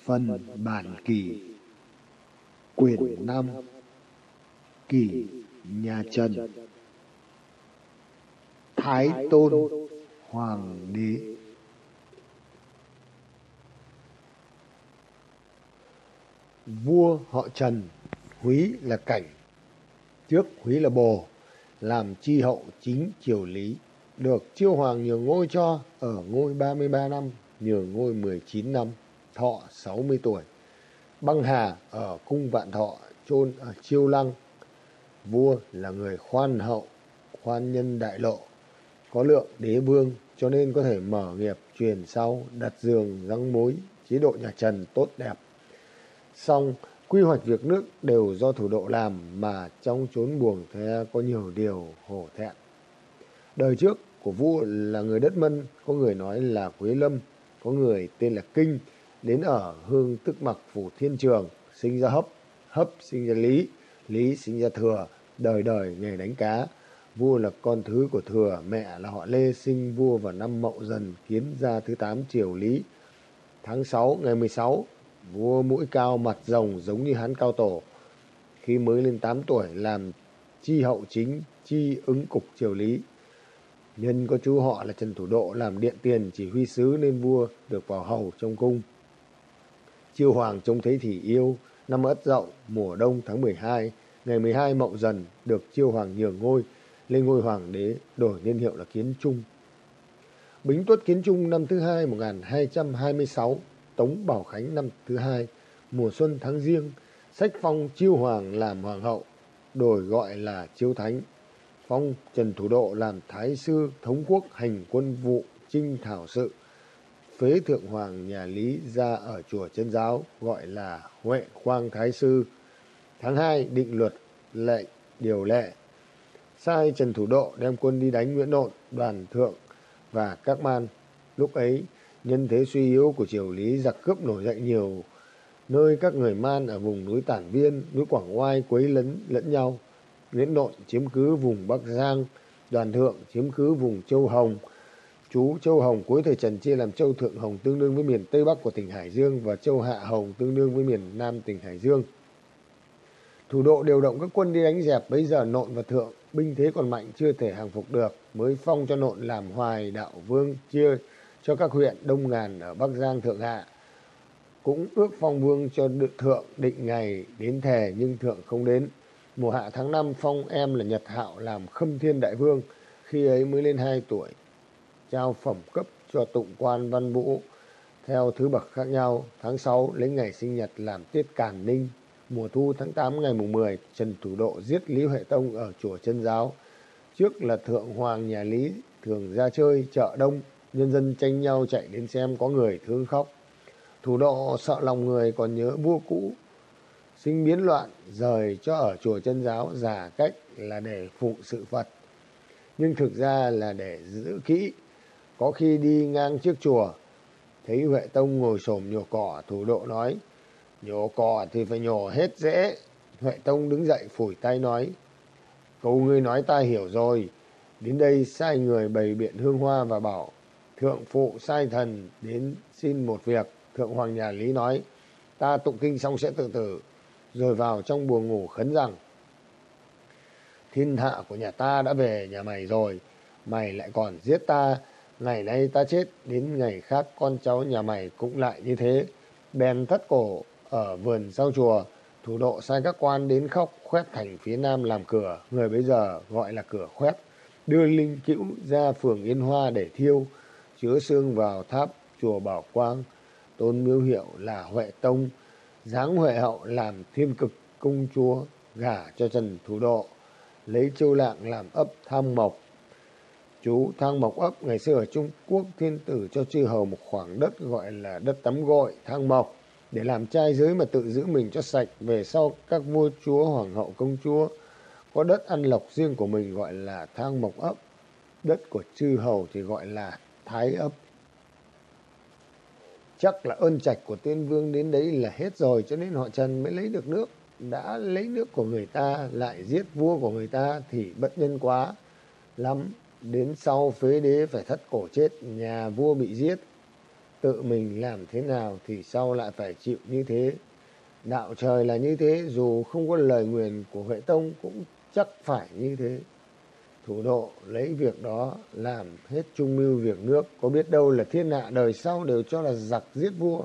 Phần Bản kỳ Quyển 5 Kỷ Nhà Trần, Thái Tôn Hoàng đế. Vua họ Trần, Húy là cảnh, trước Húy là bồ, làm chi hậu chính triều lý được chiêu hoàng nhường ngôi cho ở ngôi 33 năm, nhường ngôi 19 năm, thọ 60 tuổi. Băng hà ở cung vạn thọ chôn ở chiêu lăng. Vua là người khoan hậu, khoan nhân đại lộ, có lượng đế vương, cho nên có thể mở nghiệp truyền sau, đặt giường, răng mối, chế độ nhà trần tốt đẹp. Song quy hoạch việc nước đều do thủ độ làm mà trong chốn buồng thế có nhiều điều hổ thẹn. Đời trước của vua là người đất mân, có người nói là quế lâm, có người tên là kinh, đến ở hương tức mặc, phủ thiên trường, sinh ra hấp hấp sinh ra lý lý sinh ra thừa, đời đời nghề đánh cá. Vua là con thứ của thừa, mẹ là họ lê, sinh vua vào năm mậu dần, kiến ra thứ tám triều lý. Tháng 6 ngày 16 vua mũi cao mặt rồng giống như hán cao tổ. Khi mới lên 8 tuổi, làm chi hậu chính, chi ứng cục triều lý nhân có chú họ là trần thủ độ làm điện tiền chỉ huy sứ nên vua được vào hầu trong cung chiêu hoàng trông thấy thì yêu năm ất dậu mùa đông tháng 12 ngày 12 mậu dần được chiêu hoàng nhường ngôi lên ngôi hoàng đế đổi niên hiệu là kiến trung bính tuất kiến trung năm thứ hai 1226 Tống Bảo Khánh năm thứ hai, mùa xuân tháng riêng, sách phong chiêu hoàng làm hoàng hậu, đổi gọi là chiêu thánh. Phong Trần Thủ Độ làm thái sư thống quốc hành quân vụ trinh thảo sự. Phế thượng hoàng nhà Lý ra ở chùa chân giáo gọi là Huệ quang Thái Sư. Tháng 2 định luật lệnh điều lệ. Sai Trần Thủ Độ đem quân đi đánh Nguyễn Nộn, đoàn thượng và các man. Lúc ấy nhân thế suy yếu của triều lý giặc cướp nổi dậy nhiều nơi các người man ở vùng núi tản viên núi quảng oai quấy lấn lẫn nhau nguyễn nộn chiếm cứ vùng bắc giang, đoàn thượng chiếm cứ vùng châu hồng chú châu hồng cuối thời trần chia làm châu thượng hồng tương đương với miền tây bắc của tỉnh hải dương và châu hạ hồng tương đương với miền nam tỉnh hải dương thủ độ điều động các quân đi đánh dẹp, bây giờ nộn và thượng binh thế còn mạnh, chưa thể hàng phục được, mới phong cho nộn làm hoài đạo vương, chia cho các huyện Đông Ngàn ở Bắc Giang, Thượng Hạ. Cũng ước phong vương cho thượng định ngày đến thề, nhưng thượng không đến. Mùa hạ tháng năm phong em là Nhật Hạo làm khâm thiên đại vương. khi ấy mới lên hai tuổi. Trao phẩm cấp cho tụng quan văn vũ theo thứ bậc khác nhau. Tháng 6 lấy ngày sinh nhật làm tiết càn ninh. Mùa thu tháng 8 ngày mùng 10, Trần Thủ Độ giết Lý Huệ Tông ở chùa Chân Giáo. Trước là Thượng Hoàng nhà Lý thường ra chơi chợ đông, nhân dân tranh nhau chạy đến xem có người thương khóc. Thủ Độ sợ lòng người còn nhớ vua cũ, sinh biến loạn, rời cho ở chùa Chân Giáo giả cách là để phụng sự Phật. Nhưng thực ra là để giữ kỹ. Có khi đi ngang trước chùa, thấy Huệ Tông ngồi xổm nhổ cỏ, Thủ Độ nói, nhổ cỏ thì phải nhổ hết dễ. Huệ Tông đứng dậy phủi tay nói, câu ngươi nói ta hiểu rồi. Đến đây sai người bày biện hương hoa và bảo, thượng phụ sai thần đến xin một việc. Thượng Hoàng nhà Lý nói, ta tụng kinh xong sẽ tự tử, rồi vào trong buồng ngủ khấn rằng, thiên hạ của nhà ta đã về nhà mày rồi, mày lại còn giết ta, ngày nay ta chết, đến ngày khác con cháu nhà mày cũng lại như thế. Bèn thất cổ ở vườn sau chùa, thủ độ sai các quan đến khóc khoét thành phía nam làm cửa, người bây giờ gọi là cửa khoét, đưa linh cữu ra phường Yên Hoa để thiêu, chứa xương vào tháp chùa Bảo Quang, tôn miếu hiệu là Huệ Tông, giáng Huệ Hậu làm thiên cực công chúa, gả cho Trần Thủ Độ, lấy châu lạng làm ấp thang mộc. Chú thang mộc ấp ngày xưa ở Trung Quốc thiên tử cho chư hầu một khoảng đất gọi là đất tắm gội, thang mộc, để làm trai giới mà tự giữ mình cho sạch. Về sau các vua chúa, hoàng hậu, công chúa có đất ăn lộc riêng của mình gọi là thang mộc ấp. Đất của chư hầu thì gọi là thái ấp. Chắc là ơn trạch của tiên vương đến đấy là hết rồi cho nên họ Trần mới lấy được nước. Đã lấy nước của người ta lại giết vua của người ta thì bất nhân quá lắm. Đến sau phế đế phải thất cổ chết, nhà vua bị giết. Tự mình làm thế nào thì sau lại phải chịu như thế. Đạo trời là như thế, dù không có lời nguyền của Huệ Tông cũng chắc phải như thế. Thủ độ lấy việc đó làm hết trung mưu việc nước, có biết đâu là thiên hạ đời sau đều cho là giặc giết vua,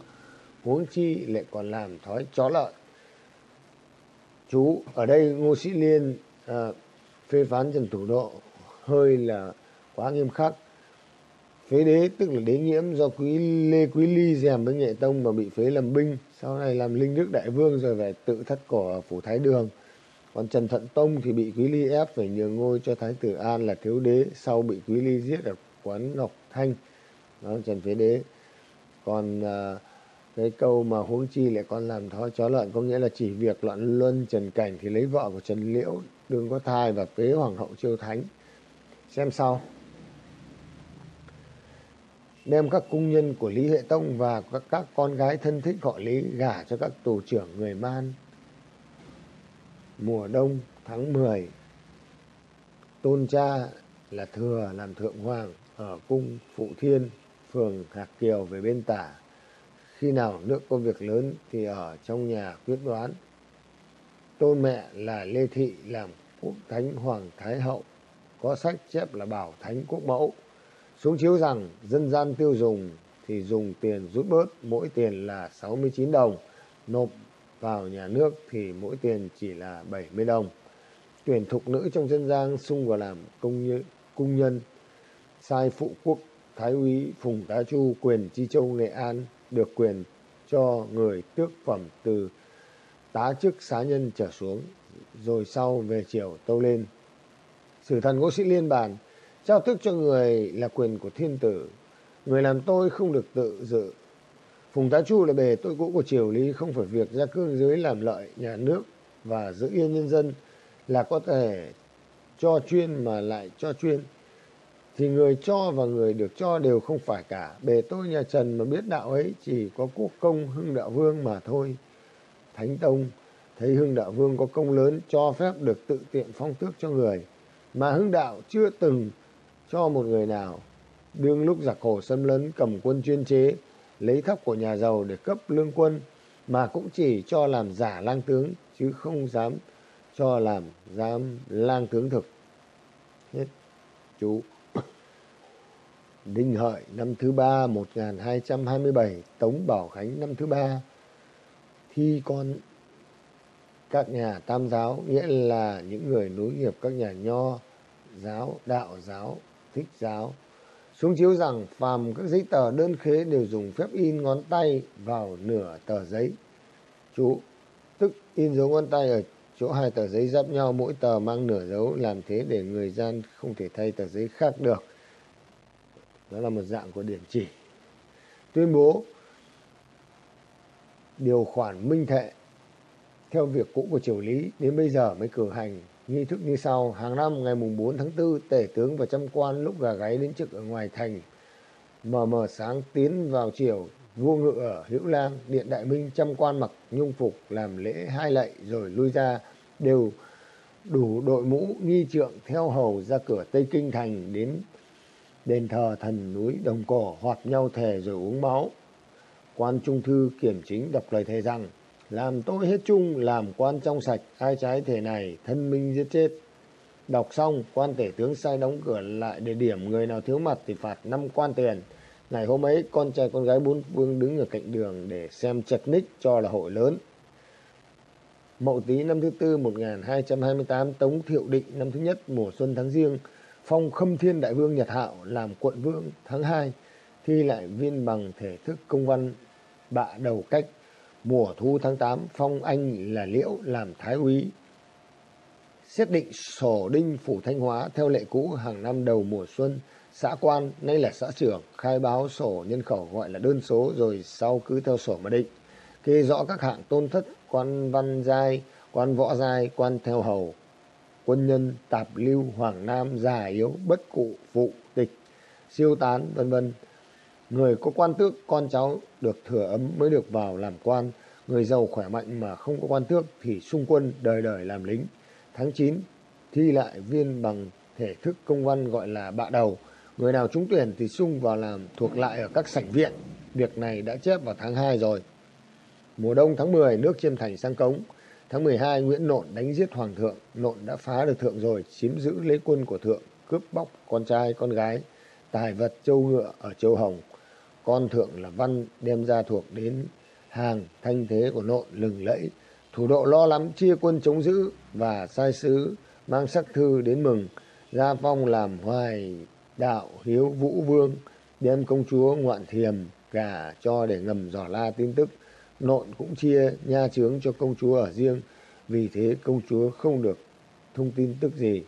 huống chi lại còn làm thói chó lợn. Chú, ở đây Ngô Sĩ Liên à, phê phán Trần Thủ Độ hơi là quá nghiêm khắc. Phế đế tức là đế nhiễm do quý Lê Quý Ly rèm với Nghệ Tông mà bị phế làm binh, sau này làm linh đức đại vương rồi về tự thất cổ ở phủ Thái Đường. Còn Trần Thận Tông thì bị Quý Ly ép phải nhường ngôi cho Thái tử An là thiếu đế, sau bị Quý Ly giết ở quán Ngọc Thanh. Đó, Trần Phế Đế. Còn à, cái câu mà huống chi lại còn làm thói chó lợn có nghĩa là chỉ việc loạn luân Trần Cảnh thì lấy vợ của Trần Liễu đương có thai và phế Hoàng hậu Chiêu Thánh. Xem sau. Đem các cung nhân của Lý Hệ Tông và các, các con gái thân thích họ Lý gả cho các tù trưởng người Man mùa đông tháng 10 tôn cha là thừa làm thượng hoàng ở cung phụ thiên, phường hạc kiều về bên tả. Khi nào nước có việc lớn thì ở trong nhà quyết đoán. Tôn mẹ là lê thị làm quốc thánh hoàng thái hậu, có sách chép là bảo thánh quốc mẫu. Xuống chiếu rằng dân gian tiêu dùng thì dùng tiền rút bớt, mỗi tiền là 69 đồng, nộp vào nhà nước thì mỗi tiền chỉ là 70 đồng. Tuyển thục nữ trong dân gian sung vào làm công như, cung nhân. Sai phụ quốc Thái úy Phùng Tá Chu quyền Chi Châu Nghệ An được quyền cho người tước phẩm từ tá chức xá nhân trở xuống, rồi sau về chiều tâu lên. Sử thần Ngô Sĩ Liên bàn, trao tước cho người là quyền của thiên tử. Người làm tôi không được tự dự Phùng Tá Chu là bề tôi cũ của triều Lý, không phải việc ra cương dưới làm lợi nhà nước và giữ yên nhân dân là có thể cho chuyên mà lại cho chuyên. Thì người cho và người được cho đều không phải cả. Bề tôi nhà Trần mà biết đạo ấy chỉ có quốc công Hưng Đạo Vương mà thôi. Thánh Tông thấy Hưng Đạo Vương có công lớn, cho phép được tự tiện phong tước cho người. Mà Hưng Đạo chưa từng cho một người nào. Đương lúc giặc hồ xâm lấn, cầm quân chuyên chế lấy thóc của nhà giàu để cấp lương quân mà cũng chỉ cho làm giả lang tướng chứ không dám cho làm dám lang tướng thực. Hết chú. Đinh Hợi năm thứ ba 1227 Tống Bảo Khánh năm thứ ba. Thi con các nhà tam giáo nghĩa là những người nối nghiệp các nhà nho giáo, đạo giáo, thích giáo. Xuống chiếu rằng phàm các giấy tờ đơn khế đều dùng phép in ngón tay vào nửa tờ giấy. Chú, tức in dấu ngón tay ở chỗ hai tờ giấy giáp nhau mỗi tờ mang nửa dấu làm thế để người gian không thể thay tờ giấy khác được. Đó là một dạng của điển chỉ. Tuyên bố điều khoản minh thệ theo việc cũ của triều lý đến bây giờ mới cử hành nghi thức như sau. Hàng năm, ngày mùng 4 tháng 4 tể tướng và trăm quan lúc gà gáy đến trực ở ngoài thành, mờ mờ sáng tiến vào chiều vua ngự ở hữu lang điện đại minh trăm quan mặc nhung phục làm lễ hai lạy rồi lui ra, đều đủ đội mũ nghi trượng theo hầu ra cửa tây kinh thành đến đền thờ thần núi đồng cổ hoặc nhau thề rồi uống máu. Quan trung thư kiểm chính đọc lời thề rằng làm tôi hết chung, làm quan trong sạch, ai trái thể này, thân minh giết chết. Đọc xong, quan tể tướng sai đóng cửa lại để điểm, người nào thiếu mặt thì phạt năm quan tiền. Ngày hôm ấy, con trai con gái bốn vương đứng ở cạnh đường để xem chật ních cho là hội lớn. Mậu Tý năm thứ tư 1228 Tống Thiệu Định năm thứ nhất, mùa xuân tháng riêng, phong Khâm Thiên Đại Vương Nhật Hạo làm quận vương tháng 2 thi lại viên bằng thể thức công văn, bạ đầu cách mùa thu tháng 8 phong anh là liễu làm thái úy. Xét định sổ đinh, phủ thanh hóa, theo lệ cũ hàng năm đầu mùa xuân, xã quan, nay là xã trưởng, khai báo sổ nhân khẩu gọi là đơn số rồi sau cứ theo sổ mà định. Kê rõ các hạng tôn thất, quan văn giai, quan võ giai, quan theo hầu. Quân nhân, tạp lưu, hoàng nam, già yếu, bất cụ, phụ, tịch, siêu tán, vân vân người có quan tước, con cháu được thừa ấm mới được vào làm quan. Người giàu khỏe mạnh mà không có quan tước thì xung quân đời đời làm lính. Tháng 9 thi lại viên bằng thể thức công văn gọi là bạ đầu. Người nào trúng tuyển thì sung vào làm thuộc lại ở các sảnh viện. Việc này đã chép vào tháng 2 rồi. Mùa đông tháng 10 nước chiêm thành sang cống. Tháng 12 nguyễn nộn đánh giết hoàng thượng. Nộn đã phá được thượng rồi, chiếm giữ lấy quân của thượng, cướp bóc con trai, con gái. Tài vật châu ngựa ở châu hồng con thượng là văn đem ra thuộc đến hàng thanh thế của nộn lừng lẫy. Thủ độ lo lắm, chia quân chống giữ và sai sứ mang sắc thư đến mừng. Gia phong làm hoài đạo hiếu vũ vương, đem công chúa ngoạn thiềm cả cho để ngầm dò la tin tức. Nộn cũng chia nha trướng cho công chúa ở riêng, vì thế công chúa không được thông tin tức gì.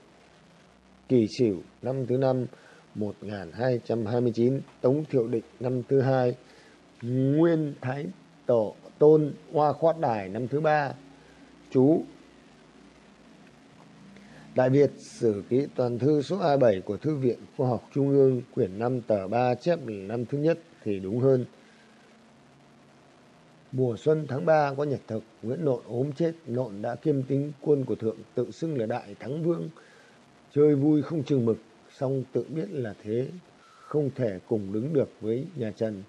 Kỳ sửu năm thứ năm 1229 Tống Thiệu Định năm thứ hai Nguyên Thái Tổ Tôn Hoa Khoát Đài năm thứ ba Chú Đại Việt Sử ký toàn thư số A7 của Thư viện Khoa học Trung ương quyển 5 tờ 3 chép năm thứ nhất thì đúng hơn. Mùa xuân tháng 3 có nhật thực, Nguyễn Nộn ốm chết, Nộn đã kiêm tính quân của Thượng tự xưng là Đại Thắng Vương. Chơi vui không chừng mực, song tự biết là thế không thể cùng đứng được với nhà Trần.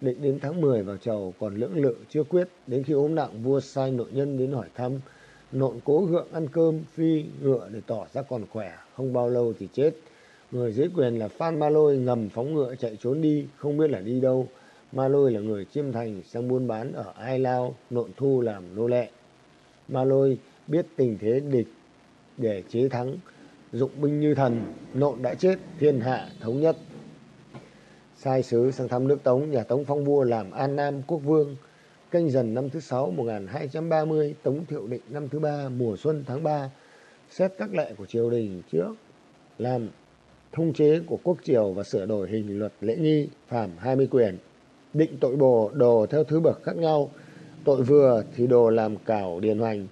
Định đến tháng 10 vào chầu còn lưỡng lự chưa quyết, đến khi ốm nặng vua sai nội nhân đến hỏi thăm, nộn cố gượng ăn cơm phi ngựa để tỏ ra còn khỏe không bao lâu thì chết. Người dưới quyền là phan ma lôi ngầm phóng ngựa chạy trốn đi không biết là đi đâu. Ma lôi là người chiêm thành sang buôn bán ở ai lao nộn thu làm nô lệ. Ma lôi biết tình thế địch để chế thắng dụng binh như thần nộn đã chết thiên hạ thống nhất. Sai sứ sang thăm nước tống nhà tống phong vua làm an nam quốc vương. Canh dần năm thứ sáu 1230, Tống Thiệu Định năm thứ ba mùa xuân tháng 3, xét các lệ của triều đình trước, làm thông chế của quốc triều và sửa đổi hình luật lễ nghi, phạm 20 quyền, định tội bồ đồ theo thứ bậc khác nhau, tội vừa thì đồ làm cảo điền hoành.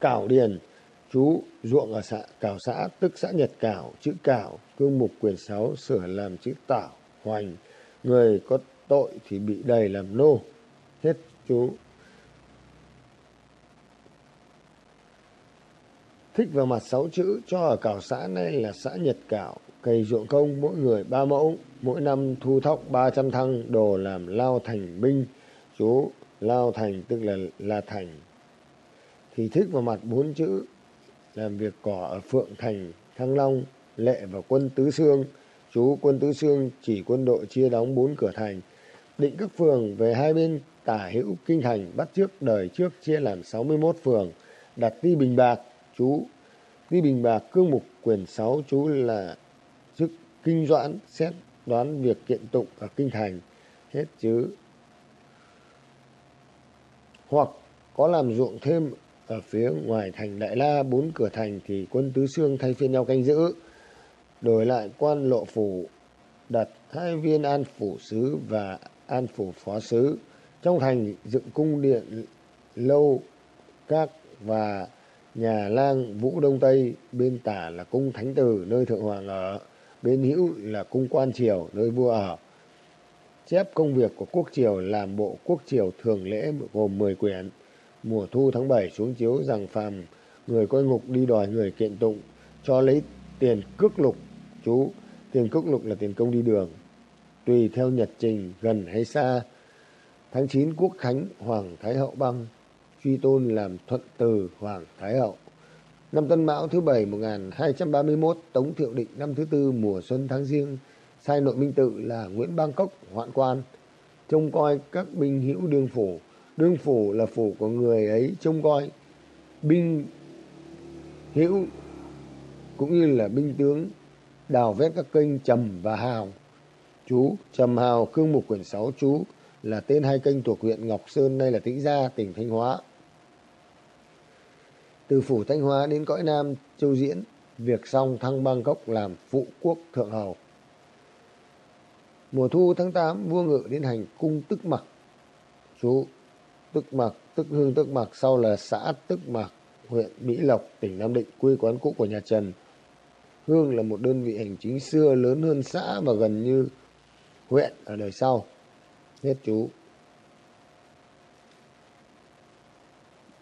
Cảo điền, chú ruộng ở xã cảo xã tức xã Nhật Cảo, chữ cảo, cương mục quyền 6 sửa làm chữ tảo, hoành. Người có tội thì bị đầy làm nô. Hết chú. Thích vào mặt sáu chữ cho ở cảo xã nay là xã nhật cảo. Cày ruộng công mỗi người ba mẫu mỗi năm thu thóc ba trăm thăng đồ làm lao thành binh. Chú lao thành tức là là thành. Thì thích vào mặt bốn chữ làm việc cỏ ở phượng thành, thăng long, lệ và quân tứ xương chú quân tứ xương chỉ quân đội chia đóng bốn cửa thành. Định các phường về hai bên, tả hữu kinh thành bắt trước đời trước chia làm 61 phường. Đặt ti bình bạc, chú ti bình bạc, cương mục, quyền 6 chú là chức kinh doãn, xét đoán việc kiện tụng ở kinh thành. Hết chứ hoặc có làm ruộng thêm ở phía ngoài thành Đại La, bốn cửa thành thì quân tứ xương thay phiên nhau canh giữ. Đổi lại quan lộ phủ, đặt hai viên an phủ sứ và an phủ phó sứ. Trong thành dựng cung điện lâu, các và nhà lang vũ đông tây, bên tả là cung thánh tử, nơi thượng hoàng ở, bên hữu là cung quan triều, nơi vua ở. Chép công việc của quốc triều làm bộ quốc triều thường lễ gồm 10 quyển mùa thu tháng 7 xuống chiếu rằng phàm người coi ngục đi đòi người kiện tụng, cho lấy tiền cước lục, chú, tiền cước lục là tiền công đi đường. Tùy theo nhật trình, gần hay xa, tháng 9 quốc khánh hoàng thái hậu băng, truy tôn làm thuận từ hoàng thái hậu. Năm tân mão thứ bảy 1231 tống thiệu định năm thứ tư, mùa xuân tháng riêng, sai nội minh tự là nguyễn bang cốc, hoạn quan, trông coi các binh hữu đương phủ đương phủ là phủ của người ấy trông coi. Binh hữu cũng như là binh tướng đào vét các kênh trầm và hào. Chú trầm, hào cương mục, quyển sáu, chú là tên hai kênh thuộc huyện Ngọc Sơn, nay là Tĩnh Gia, tỉnh Thanh Hóa. Từ phủ Thanh Hóa đến cõi Nam, Châu Diễn, việc xong thăng Bangkok làm phụ quốc thượng hầu mùa thu tháng 8 vua ngự đến hành cung tức mặc. Chú tức mặc tức hương tức mặc sau là xã tức mặc huyện mỹ lộc, tỉnh nam định, quê quán cũ của nhà trần. Hương là một đơn vị hành chính xưa lớn hơn xã và gần như huyện ở đời sau. Hết chú.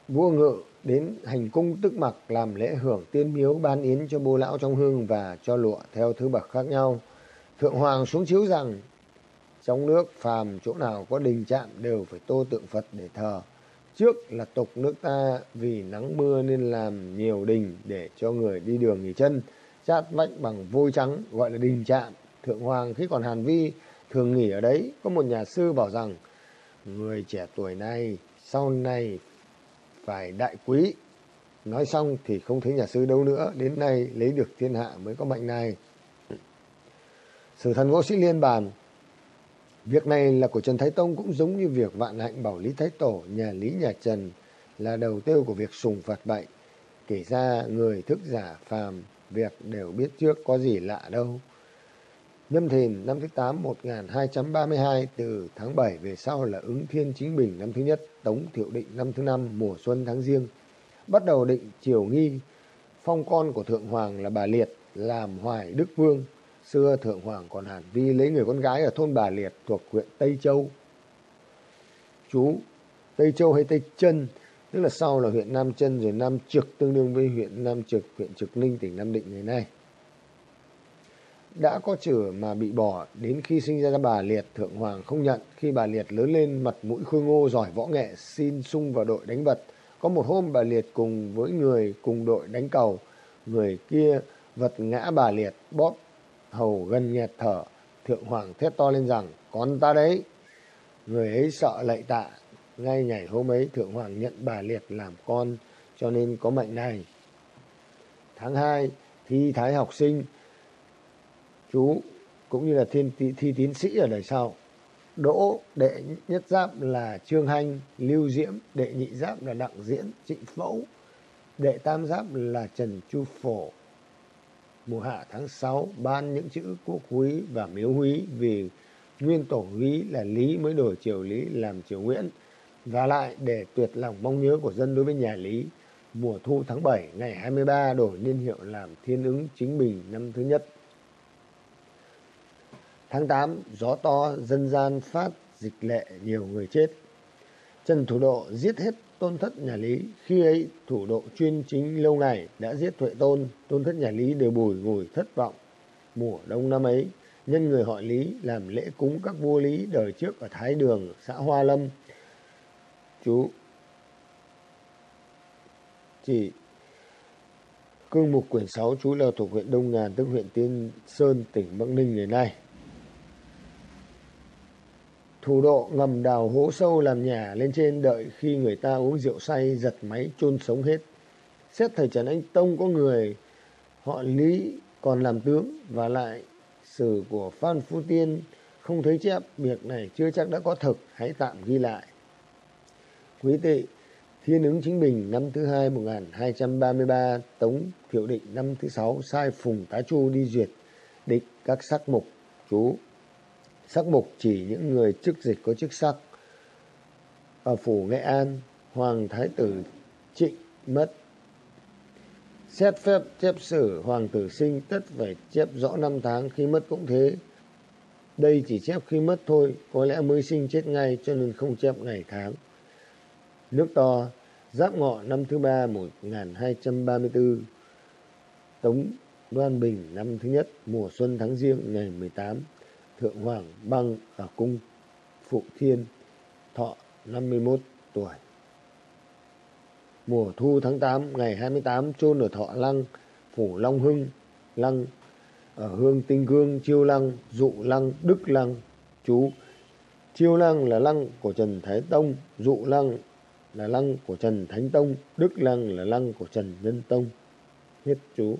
Vua ngự đến hành cung tức mặc làm lễ hưởng tiên miếu ban yến cho bô lão trong hương và cho lụa theo thứ bậc khác nhau. Thượng hoàng xuống chiếu rằng trong nước, phàm chỗ nào có đình trạm đều phải tô tượng phật để thờ. Trước là tục nước ta, vì nắng mưa nên làm nhiều đình để cho người đi đường nghỉ chân. Chát vách bằng vôi trắng gọi là đình trạm thượng hoàng khi còn hàn vi thường nghỉ ở đấy. Có một nhà sư bảo rằng, người trẻ tuổi này, sau này phải đại quý. Nói xong thì không thấy nhà sư đâu nữa. Đến nay lấy được thiên hạ mới có mệnh này. Sử thần ngô sĩ liên bàn việc này là của trần thái tông cũng giống như việc vạn hạnh bảo lý thái tổ nhà lý nhà trần là đầu tiêu của việc sùng phật bệnh kể ra người thức giả phàm việc đều biết trước có gì lạ đâu Nhâm Thìn năm thứ 8 1232 từ tháng 7 về sau là ứng thiên chính bình năm thứ nhất, Tống Thiệu Định năm thứ năm mùa xuân tháng riêng. Bắt đầu định triều nghi, phong con của Thượng Hoàng là bà Liệt làm Hoài Đức Vương. Xưa Thượng Hoàng còn Hàn Vi lấy người con gái ở thôn Bà Liệt thuộc huyện Tây Châu. Chú Tây Châu hay Tây Chân, tức là sau là huyện Nam Chân rồi Nam Trực tương đương với huyện Nam Trực, huyện Trực Ninh, tỉnh Nam Định ngày nay đã có chửa mà bị bỏ đến khi sinh ra bà Liệt Thượng Hoàng không nhận. Khi bà Liệt lớn lên mặt mũi khôi ngô giỏi võ nghệ xin sung vào đội đánh vật. Có một hôm bà Liệt cùng với người cùng đội đánh cầu. Người kia vật ngã bà Liệt bóp hầu gần nghẹt thở. Thượng Hoàng thét to lên rằng con ta đấy. Người ấy sợ lạy tạ. Ngay ngày hôm ấy Thượng Hoàng nhận bà Liệt làm con cho nên có mệnh này. Tháng hai thi thái học sinh chú cũng như là thiên thi, thi tiến sĩ ở đời sau đỗ đệ nhất giáp là trương hanh lưu diễm đệ nhị giáp là đặng diễn trịnh phẫu đệ tam giáp là trần chu phổ mùa hạ tháng 6 ban những chữ quốc húy và miếu húy vì nguyên tổ húy là lý mới đổi triều lý làm triều nguyễn và lại để tuyệt lòng mong nhớ của dân đối với nhà lý mùa thu tháng 7 ngày 23 đổi niên hiệu làm thiên ứng chính bình năm thứ nhất Tháng 8, gió to, dân gian phát dịch lệ, nhiều người chết. Trần Thủ Độ giết hết tôn thất nhà Lý. Khi ấy, Thủ Độ chuyên chính lâu ngày đã giết Tuệ Tôn, tôn thất nhà Lý đều bùi ngùi thất vọng. Mùa đông năm ấy, nhân người họ Lý làm lễ cúng các vua Lý đời trước ở Thái Đường, xã Hoa Lâm. Chú chỉ cương mục quyển 6 chú là thuộc huyện Đông Ngàn, tức huyện Tiên Sơn, tỉnh Bắc Ninh ngày nay thủ độ ngầm đào hố sâu làm nhà lên trên đợi khi người ta uống rượu say, giật máy chôn sống hết. Xét thời trần anh tông có người, họ Lý còn làm tướng và lại sử của Phan Phu Tiên không thấy chép, việc này chưa chắc đã có thực, hãy tạm ghi lại. Quý tị, thiên ứng chính bình năm thứ hai 1233 tống thiệu định năm thứ sáu, sai phùng tá chu đi duyệt địch các sắc mục, chú sắc mục chỉ những người chức dịch có chức sắc. Ở phủ nghệ an, hoàng thái tử trịnh mất xét phép chép sử hoàng tử sinh tất phải chép rõ năm tháng khi mất cũng thế. Đây chỉ chép khi mất thôi, có lẽ mới sinh chết ngay cho nên không chép ngày tháng. Nước to, giáp ngọ năm thứ ba một nghìn hai trăm ba mươi bốn tống đoan bình năm thứ nhất, mùa xuân tháng riêng ngày mười tám thượng hoàng băng ở cung phụ thiên thọ năm mươi 51 tuổi mùa thu tháng 8 ngày 28 chôn ở Thọ Lăng, phủ Long Hưng, Lăng ở Hương Tinh Cương, Chiêu Lăng, Dụ Lăng, Đức Lăng. Chú Chiêu Lăng là lăng của Trần Thái Tông, Dụ Lăng là lăng của Trần Thánh Tông, Đức Lăng là lăng của Trần Nhân Tông. Hết chú.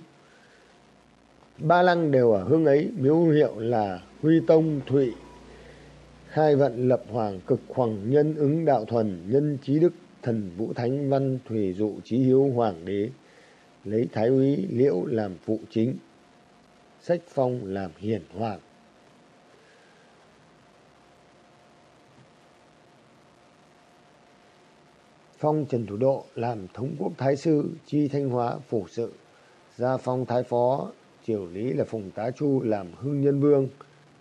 Ba lăng đều ở hương ấy, miếu hiệu là Huy Tông, Thụy, Khai vận lập hoàng cực hoàng nhân ứng đạo thuần nhân trí đức thần vũ thánh văn thủy dụ trí hiếu hoàng đế lấy thái úy liễu làm phụ chính sách phong làm hiển hoàng. Phong trần thủ độ làm thống quốc thái sư chi thanh hóa phủ sự gia phong thái phó triều lý là phùng tá chu làm hưng nhân vương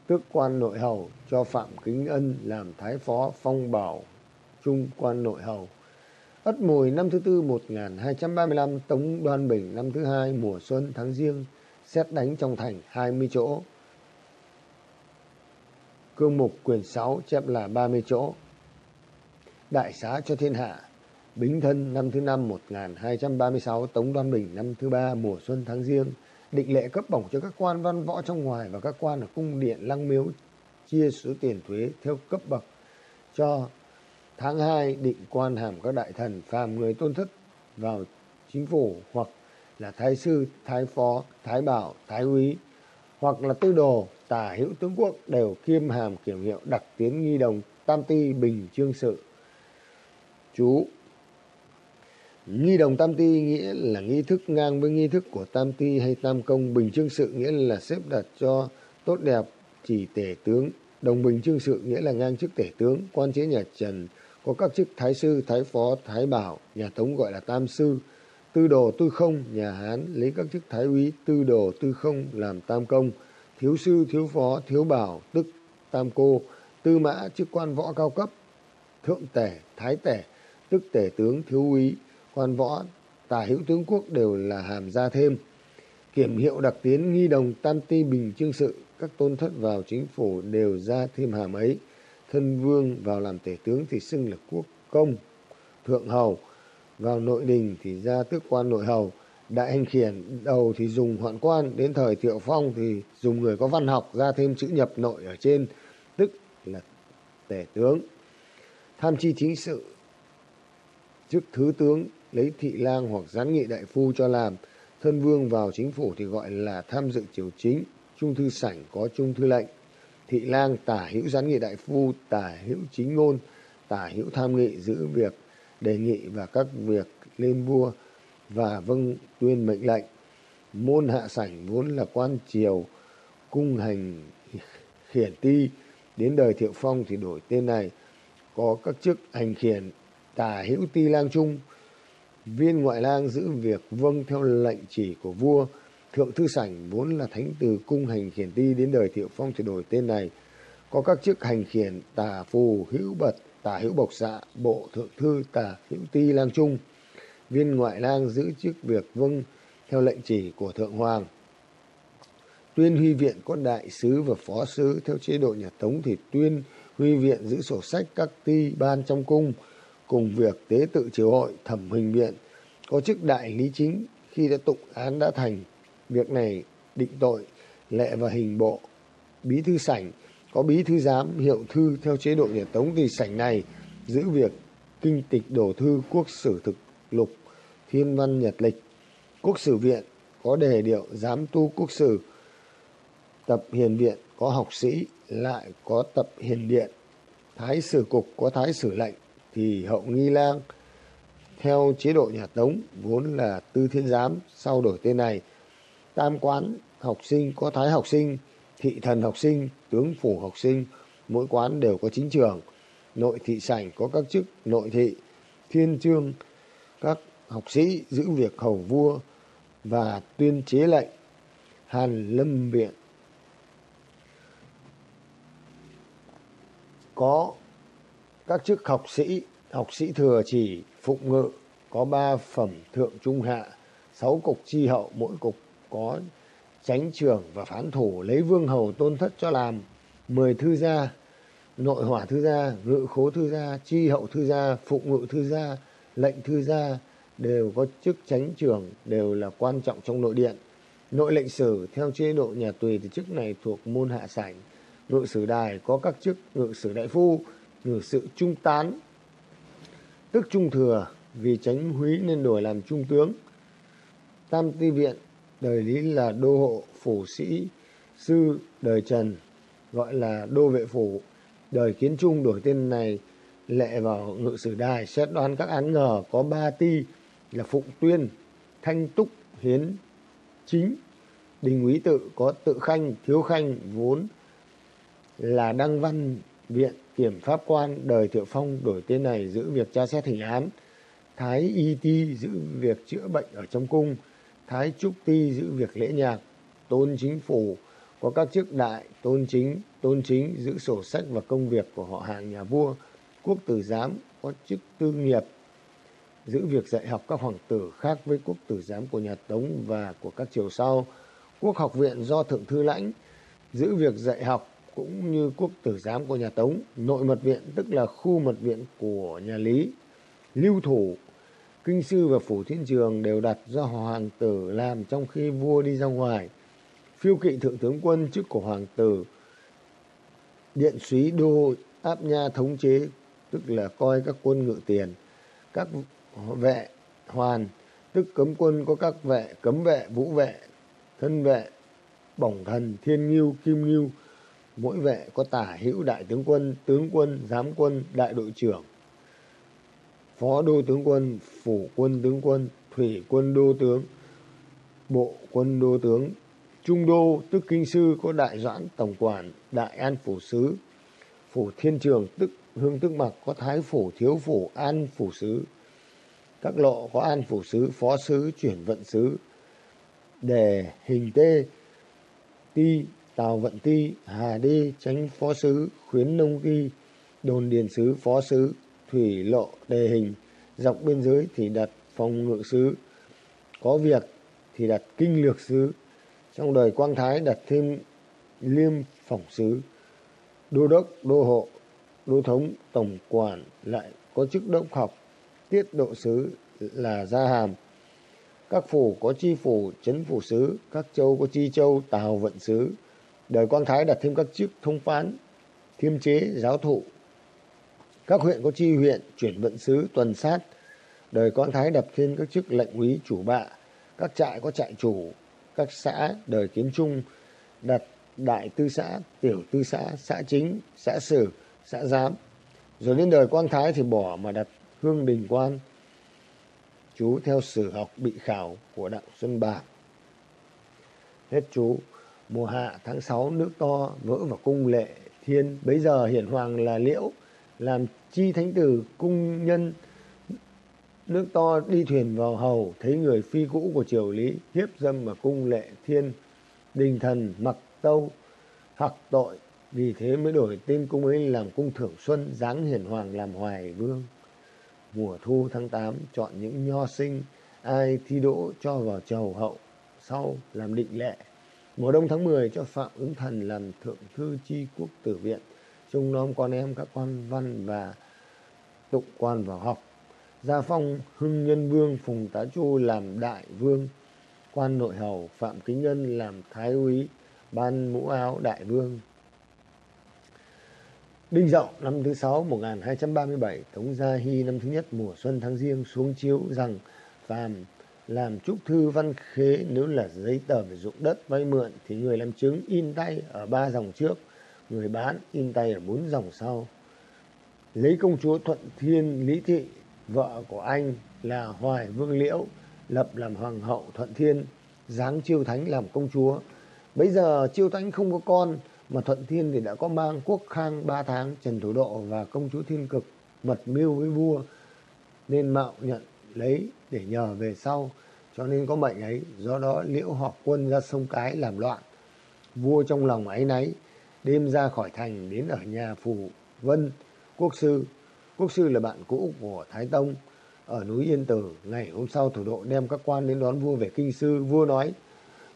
tước quan nội hầu cho phạm kính ân làm thái phó phong bảo trung quan nội hầu Ất Mùi năm thứ tư 1235, Tống Đoan Bình năm thứ hai mùa xuân tháng riêng, xét đánh trong thành 20 chỗ. Cương mục quyền 6 chép là 30 chỗ. Đại xá cho thiên hạ, Bính thân năm thứ năm 1236, Tống Đoan Bình năm thứ ba mùa xuân tháng riêng, định lệ cấp bổng cho các quan văn võ trong ngoài và các quan ở cung điện lăng miếu chia số tiền thuế theo cấp bậc cho Tháng 2 định quan hàm các đại thần phàm người tôn thất vào chính phủ hoặc là thái sư, thái phó, thái bảo, thái úy hoặc là tư đồ, tả hữu tướng quốc đều kiêm hàm kiểm hiệu đặc tiến nghi đồng tam ti bình chương sự. Chú Nghi đồng tam ti nghĩa là nghi thức ngang với nghi thức của tam ti hay tam công. Bình chương sự nghĩa là xếp đặt cho tốt đẹp chỉ tể tướng. Đồng bình chương sự nghĩa là ngang chức tể tướng. Quan chế nhà Trần có các chức thái sư, thái phó, thái bảo, nhà Tống gọi là tam sư, tư đồ, tư không, nhà Hán lấy các chức thái úy, tư đồ, tư không làm tam công, thiếu sư, thiếu phó, thiếu bảo, tức tam cô, tư mã, chức quan võ cao cấp, thượng tể, thái tể, tức tể tướng, thiếu úy, quan võ, tả hữu tướng quốc đều là hàm gia thêm. Kiểm hiệu đặc tiến nghi đồng tam ti bình chương sự, các tôn thất vào chính phủ đều ra thêm hàm ấy. Thân vương vào làm tể tướng thì xưng là quốc công thượng hầu. Vào nội đình thì ra tước quan nội hầu. Đại hành khiển đầu thì dùng hoạn quan đến thời thiệu phong thì dùng người có văn học ra thêm chữ nhập nội ở trên tức là tể tướng. Tham chi chính sự chức thứ tướng lấy thị lang hoặc gián nghị đại phu cho làm. Thân vương vào chính phủ thì gọi là tham dự triều chính, trung thư sảnh có trung thư lệnh. Thị lang tả hữu gián nghị đại phu, tả hữu chính ngôn, tả hữu tham nghị giữ việc, đề nghị và các việc lên vua và vâng tuyên mệnh lệnh. Môn hạ sảnh vốn là quan triều, cung hành khiển ti. Đến đời thiệu phong thì đổi tên này. Có các chức hành khiển tả hữu ti lang trung viên ngoại lang giữ việc vâng theo lệnh chỉ của vua Thượng Thư Sảnh vốn là thánh từ cung hành khiển ti đến đời Thiệu Phong thì đổi tên này. Có các chức hành khiển tả phù, hữu bật, tả hữu bộc xạ, bộ thượng thư, tả hữu ti lang trung. Viên ngoại lang giữ chức việc vâng theo lệnh chỉ của Thượng Hoàng. Tuyên Huy Viện có đại sứ và phó sứ theo chế độ nhà Tống thì Tuyên Huy Viện giữ sổ sách các ti ban trong cung cùng việc tế tự triều hội thẩm hình viện có chức đại lý chính khi đã tụng án đã thành Việc này định tội lệ và hình bộ, bí thư sảnh, có bí thư giám, hiệu thư theo chế độ nhà Tống thì sảnh này giữ việc kinh tịch đổ thư quốc sử thực lục, thiên văn nhật lịch quốc sử viện có đề điệu giám tu quốc sử. Tập hiền viện có học sĩ, lại có tập hiền điện. Thái sử cục có thái sử lệnh thì hậu nghi lang theo chế độ nhà Tống vốn là tư thiên giám sau đổi tên này. Tam quán học sinh có thái học sinh, thị thần học sinh, tướng phủ học sinh, mỗi quán đều có chính trường. Nội thị sảnh có các chức nội thị, thiên trương, các học sĩ giữ việc hầu vua và tuyên chế lệnh. Hàn Lâm Viện có các chức học sĩ, học sĩ thừa chỉ, phụng ngự, có ba phẩm thượng trung hạ, sáu cục chi hậu, mỗi cục có chánh trưởng và phán thủ lấy vương hầu tôn thất cho làm mười thư gia nội hỏa thư gia ngự khố thư gia chi hậu thư gia phụng ngự thư gia lệnh thư gia đều có chức chánh trưởng đều là quan trọng trong nội điện. Nội lệnh sử theo chế độ nhà tùy thì chức này thuộc môn hạ sảnh. Ngự sử đài có các chức ngự sử đại phu ngự sự trung tán, tức trung thừa vì tránh húy nên đổi làm trung tướng. Tam ti viện, đời lý là đô hộ phủ sĩ, sư đời trần, gọi là đô vệ phủ. Đời kiến trung đổi tên này lệ vào ngự sử đài, xét đoán các án ngờ có ba ti là phụng tuyên, thanh túc, hiến chính, đình úy tự có tự khanh, thiếu khanh, vốn là đăng văn viện kiểm pháp quan, đời thiệu phong đổi tên này giữ việc tra xét hình án. Thái y ti giữ việc chữa bệnh ở trong cung. Thái trúc ti giữ việc lễ nhạc. Tôn chính phủ, có các chức đại tôn chính tôn chính giữ sổ sách và công việc của họ hàng nhà vua, quốc tử giám, có chức tư nghiệp, giữ việc dạy học các hoàng tử khác với quốc tử giám của nhà tống và của các triều sau. Quốc học viện do thượng thư lãnh giữ việc dạy học cũng như quốc tử giám của nhà tống, nội mật viện, tức là khu mật viện của nhà lý. Lưu thủ, kinh sư và phủ thiên trường đều đặt do hoàng tử làm trong khi vua đi ra ngoài. Phiêu kỵ thượng tướng quân chức của hoàng tử, điện súy đô, áp nha thống chế, tức là coi các quân ngự tiền, các vệ hoàn, tức cấm quân có các vệ, cấm vệ, vũ vệ, thân vệ, bổng thần, thiên ngưu kim ngưu mỗi vệ có tả hữu đại tướng quân tướng quân, giám quân, đại đội trưởng. Phó đô tướng quân, phủ quân tướng quân, thủy quân đô tướng, bộ quân đô tướng. Trung đô, tức kinh sư, có đại doãn tổng quản, đại an phủ sứ. Phủ thiên trường, tức hương tức mặc, có thái phủ, thiếu phủ, an phủ sứ. Các lộ, có an phủ sứ, phó sứ, chuyển vận sứ. Đề, hình tê, ti tào vận ti hà đi tránh phó sứ khuyến nông Ghi, đồn điền sứ phó sứ thủy lộ đề hình. Dọc biên giới thì đặt phòng ngự sứ có việc thì đặt kinh lược sứ. Trong đời quang thái đặt thêm liêm phỏng sứ đô đốc đô hộ đô thống tổng quản lại có chức đốc học tiết độ sứ là gia hàm. Các phủ có chi phủ chấn phủ sứ các châu có chi châu tào vận sứ đời con thái đặt thêm các chức thông phán, thiêm chế, giáo thụ. Các huyện có chi huyện chuyển vận sứ tuần sát. Đời con thái đặt thêm các chức lệnh úy chủ bạ. Các trại có trại chủ. Các xã đời kiến trung đặt đại tư xã, tiểu tư xã xã chính, xã sử, xã giám. Rồi đến đời quang thái thì bỏ mà đặt hương đình quan. Chú theo sử học bị khảo của đặng xuân bạc. Hết chú mùa hạ tháng sáu, nước to, vỡ vào cung lệ thiên. Bấy giờ hiển hoàng là liễu, làm chi thánh tử cung nhân. Nước to đi thuyền vào hầu, thấy người phi cũ của triều lý hiếp dâm ở cung lệ thiên. Đình thần mặc tâu, hặc tội, vì thế mới đổi tên cung ấy làm cung thưởng xuân giáng hiển hoàng làm hoài vương. Mùa thu tháng tám, chọn những nho sinh, ai thi đỗ cho vào chầu hậu, sau làm định lệ mùa đông tháng 10 cho phạm ứng thần làm thượng thư chi quốc tử viện trông nom con em các quan văn và tụng quan vào học. Gia phong hưng nhân vương phùng tá chu làm đại vương. Quan nội hầu phạm kính nhân làm thái úy ban mũ áo đại vương. Đinh Dậu năm thứ sáu 1237, Tống Gia Hy năm thứ nhất mùa xuân tháng riêng xuống chiếu rằng phàm làm chúc thư văn khế nếu là giấy tờ về dụng đất vay mượn thì người làm chứng in tay ở ba dòng trước, người bán in tay ở bốn dòng sau. Lấy công chúa Thuận Thiên Lý Thị, vợ của anh là Hoài Vương Liễu, lập làm hoàng hậu Thuận Thiên, giáng Chiêu Thánh làm công chúa. Bây giờ Chiêu Thánh không có con, mà Thuận Thiên thì đã có mang quốc khang ba tháng, Trần Thủ Độ và công chúa Thiên Cực mật mưu với vua, nên mạo nhận lấy để nhờ về sau. Cho nên có mệnh ấy, do đó liễu họp quân ra sông cái làm loạn. Vua trong lòng áy náy, đêm ra khỏi thành đến ở nhà phù vân, quốc sư. Quốc sư là bạn cũ của thái tông. Ở núi yên tử, ngày hôm sau thủ độ đem các quan đến đón vua về kinh sư. Vua nói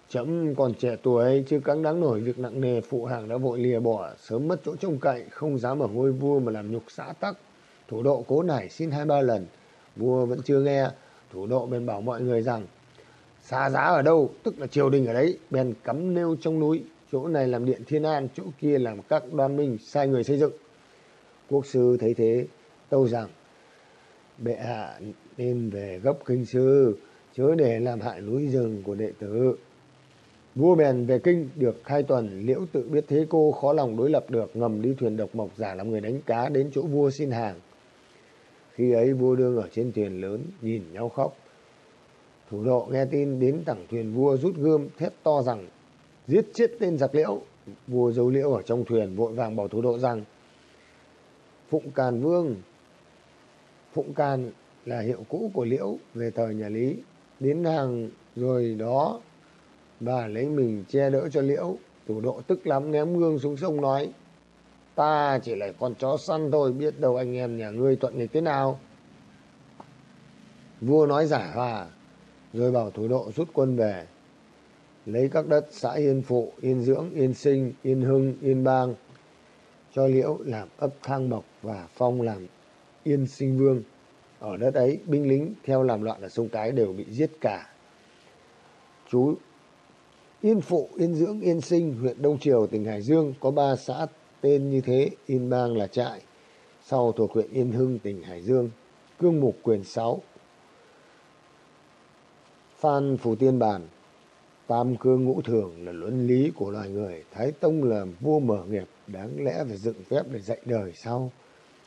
trẫm còn trẻ tuổi, chưa cắn đáng nổi việc nặng nề, phụ hàng đã vội lìa bỏ, sớm mất chỗ trông cậy, không dám ở ngôi vua mà làm nhục xã tắc. Thủ độ cố nải xin hai ba lần, vua vẫn chưa nghe thủ độ bèn bảo mọi người rằng xa giá ở đâu? Tức là triều đình ở đấy. Bèn cắm nêu trong núi, chỗ này làm điện thiên an, chỗ kia làm các đoan minh sai người xây dựng. Quốc sư thấy thế, tâu rằng, bệ hạ nên về gấp kinh sư, chớ để làm hại núi rừng của đệ tử. Vua bèn về kinh, được hai tuần, liễu tự biết thế cô khó lòng đối lập được, ngầm đi thuyền độc mộc giả làm người đánh cá đến chỗ vua xin hàng khi ấy vua đương ở trên thuyền lớn nhìn nhau khóc. Thủ độ nghe tin đến thẳng thuyền vua rút gươm thét to rằng, giết chết tên giặc liễu. Vua dấu liễu ở trong thuyền vội vàng bảo thủ độ rằng, phụng càn vương, phụng càn là hiệu cũ của liễu về thời nhà lý. Đến hàng rồi đó, bà lấy mình che đỡ cho liễu. Thủ độ tức lắm ném gương xuống sông nói ta chỉ là con chó săn thôi, biết đâu anh em nhà ngươi thuận nghịch thế nào. Vua nói giả hòa rồi bảo thủ độ rút quân về. Lấy các đất xã yên phụ, yên dưỡng, yên sinh, yên hưng, yên bang cho liễu làm ấp thang mộc và phong làm yên sinh vương. Ở đất ấy, binh lính theo làm loạn ở sông cái đều bị giết cả. Chú yên phụ, yên dưỡng, yên sinh, huyện đông triều, tỉnh hải dương có ba xã tên như thế yên bang là trại, sau thuộc huyện yên hưng, tỉnh hải dương, cương mục quyền sáu. Phan phù tiên bàn, tam cương ngũ thường là luân lý của loài người, thái tông là vua mở nghiệp, đáng lẽ phải dựng phép để dạy đời sau.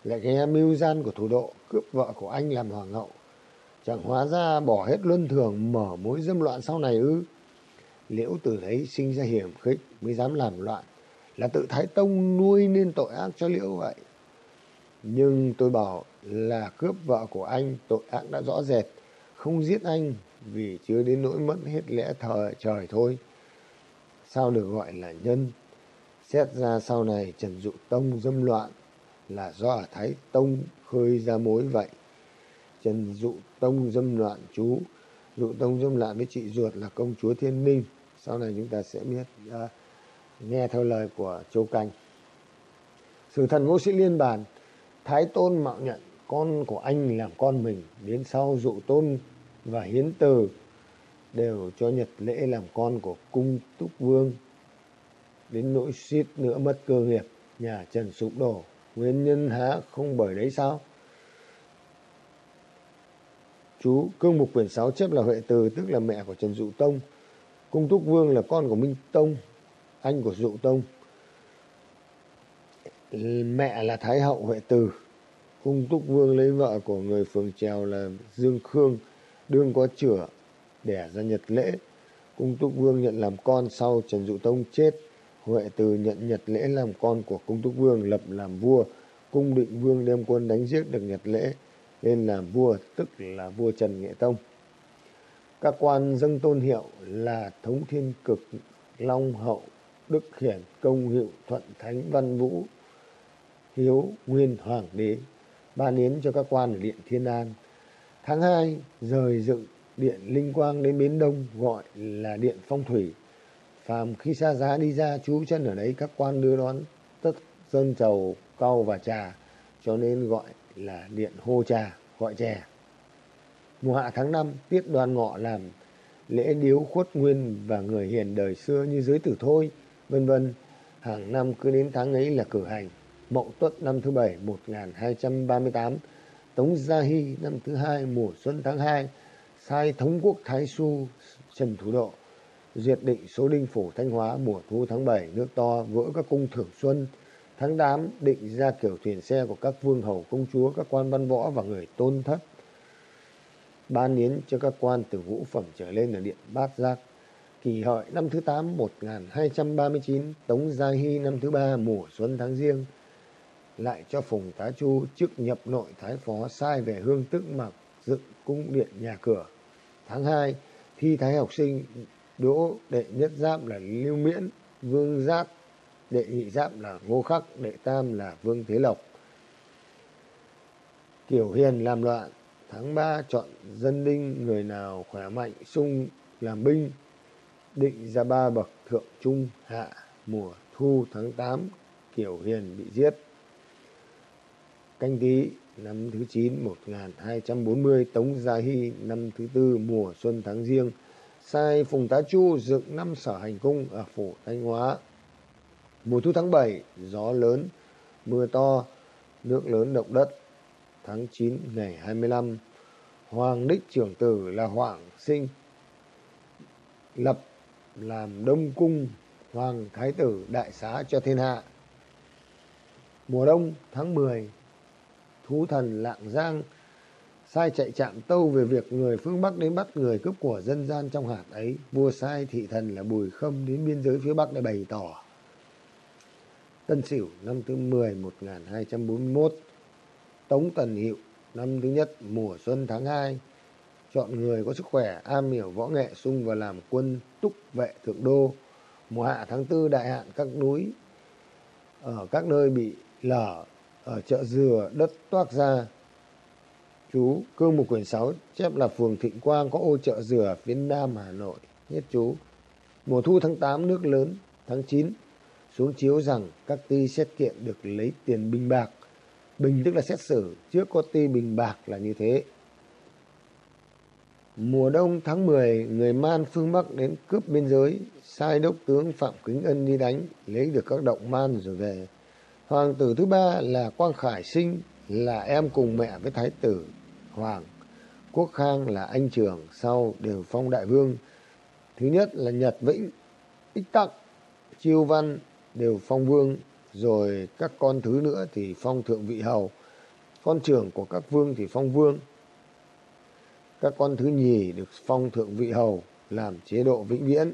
Lại nghe mưu gian của thủ độ, cướp vợ của anh làm hoàng hậu. Chẳng hóa ra bỏ hết luân thường, mở mối dâm loạn sau này ư? Liễu từ thấy sinh ra hiểm khích, mới dám làm loạn là tự thái tông nuôi nên tội ác cho liễu vậy. Nhưng tôi bảo là cướp vợ của anh tội ác đã rõ rệt không giết anh vì chưa đến nỗi mất hết lẽ thời trời thôi. Sao được gọi là nhân? Xét ra sau này trần dụ tông dâm loạn là do ở thái tông khơi ra mối vậy. Trần dụ tông dâm loạn chú. Dụ tông dâm loạn với chị ruột là công chúa thiên minh sau này chúng ta sẽ biết uh, nghe theo lời của châu canh. Sử thần ngô sĩ liên bàn, thái tôn mạo nhận con của anh làm con mình, đến sau dụ tôn và hiến từ đều cho nhật lễ làm con của cung túc vương. Đến nỗi suýt nữa mất cơ nghiệp, nhà trần sụp đổ. Nguyên nhân há không bởi đấy sao? Chú cương mục quyển sáu chép là huệ từ, tức là mẹ của trần dụ tông. Cung túc vương là con của minh tông anh của dụ tông. Mẹ là thái hậu huệ từ. Cung túc vương lấy vợ của người phường trèo là dương khương, đương có chửa đẻ ra nhật lễ. Cung túc vương nhận làm con sau trần dụ tông chết. Huệ từ nhận nhật lễ làm con của cung túc vương, lập làm vua. Cung định vương đem quân đánh giết được nhật lễ nên làm vua, tức là vua trần nghệ tông. Các quan dâng tôn hiệu là thống thiên cực long hậu đức hiển công hiệu thuận thánh văn vũ, hiếu nguyên hoàng đế ban yến cho các quan ở điện thiên an. Tháng hai, rời dựng điện linh quang đến bến đông, gọi là điện phong thủy. Phàm khi xa giá đi ra trú chân ở đấy, các quan đưa đón tất dân chầu cau và trà, cho nên gọi là điện hô trà, gọi chè. Mùa hạ tháng năm tiết đoàn ngọ làm lễ điếu khuất nguyên và người hiền đời xưa như giới tử thôi vân vân. Hàng năm cứ đến tháng ấy là cử hành. Mậu tuất năm thứ bảy một nghìn hai trăm ba mươi tám, tống gia hy năm thứ hai mùa xuân tháng hai, sai thống quốc Thái Xu Trần Thủ Độ, duyệt định số đinh phủ Thanh Hóa mùa thu tháng 7 nước to vỡ các cung thưởng xuân. Tháng 8 định ra kiểu thuyền xe của các vương hầu, công chúa, các quan văn võ và người tôn thất, ban yến cho các quan từ vũ phẩm trở lên ở điện bát giác kỷ hợi năm thứ 8 1239 tống gia hy năm thứ ba, mùa xuân tháng riêng lại cho phùng tá chu chức nhập nội thái phó sai về hương tức mặc dựng cung điện nhà cửa. Tháng 2 thi thái học sinh đỗ đệ nhất giáp là lưu miễn, vương giáp, đệ nhị giáp là ngô khắc, đệ tam là vương thế lộc. Kiểu hiền làm loạn, tháng 3 chọn dân đinh, người nào khỏe mạnh, sung làm binh định ra ba bậc thượng trung hạ mùa thu tháng 8 kiểu hiền bị giết canh tí năm thứ 9 1240 Tống Gia Hy năm thứ tư mùa xuân tháng riêng sai Phùng Tá Chu dựng năm sở hành cung ở phủ Thanh Hóa. Mùa thu tháng 7 gió lớn, mưa to, nước lớn động đất. Tháng 9 ngày 25 Hoàng đích trưởng tử là Hoàng sinh lập làm đông cung hoàng thái tử đại xá cho thiên hạ. Mùa đông tháng 10 thú thần lạng giang sai chạy chạm tâu về việc người phương bắc đến bắt người cướp của dân gian trong hạt ấy. Vua sai thị thần là bùi khâm đến biên giới phía bắc để bày tỏ. Tân sửu, năm thứ 10 1241 tống tần hiệu, năm thứ nhất, mùa xuân tháng 2 chọn người có sức khỏe, am hiểu võ nghệ, sung và làm quân, túc vệ thượng đô. Mùa hạ tháng tư, đại hạn các núi ở các nơi bị lở ở chợ dừa, đất toác ra. Chú cương mục quyển sáu chép là phường thịnh quang có ô chợ dừa phía nam hà nội. Hết chú. Mùa thu tháng 8 nước lớn, tháng 9 xuống chiếu rằng các ty xét kiện được lấy tiền bình bạc. Bình tức là xét xử trước có ty bình bạc là như thế mùa đông tháng 10 người man phương bắc đến cướp biên giới sai đốc tướng phạm kính ân đi đánh lấy được các động man rồi về Hoàng tử thứ ba là Quang Khải Sinh, là em cùng mẹ với Thái tử Hoàng. Quốc Khang là anh trưởng, sau đều phong đại vương. Thứ nhất là Nhật Vĩnh, Ích Tắc, Chiêu Văn đều phong vương, rồi các con thứ nữa thì phong thượng vị hầu. Con trưởng của các vương thì phong vương. Các con thứ nhì được phong thượng vị hầu, làm chế độ vĩnh viễn.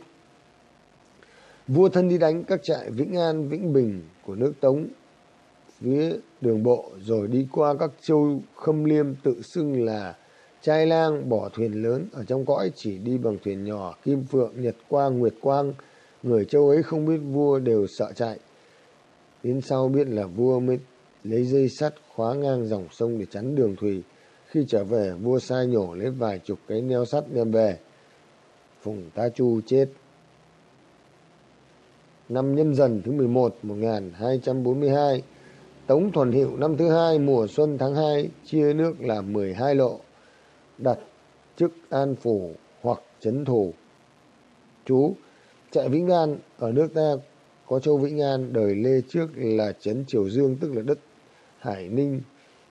Vua thân đi đánh các trại Vĩnh An, Vĩnh Bình của nước Tống phía đường bộ rồi đi qua các châu khâm liêm tự xưng là trai lang bỏ thuyền lớn ở trong cõi chỉ đi bằng thuyền nhỏ kim phượng nhật quang nguyệt quang. Người châu ấy không biết vua đều sợ chạy. Đến sau biết là vua mới lấy dây sắt khóa ngang dòng sông để chắn đường thủy khi trở về vua sai nhổ lấy vài chục cái neo sắt đem về phùng tá chu chết năm nhâm dần thứ 11 1242 Tống Thuần Hiệu năm thứ hai mùa xuân tháng 2 chia nước là 12 lộ, đặt chức an phủ hoặc chấn thủ. Chú, trại Vĩnh An ở nước ta có châu Vĩnh An đời Lê trước là trấn Triều Dương tức là đất Hải Ninh.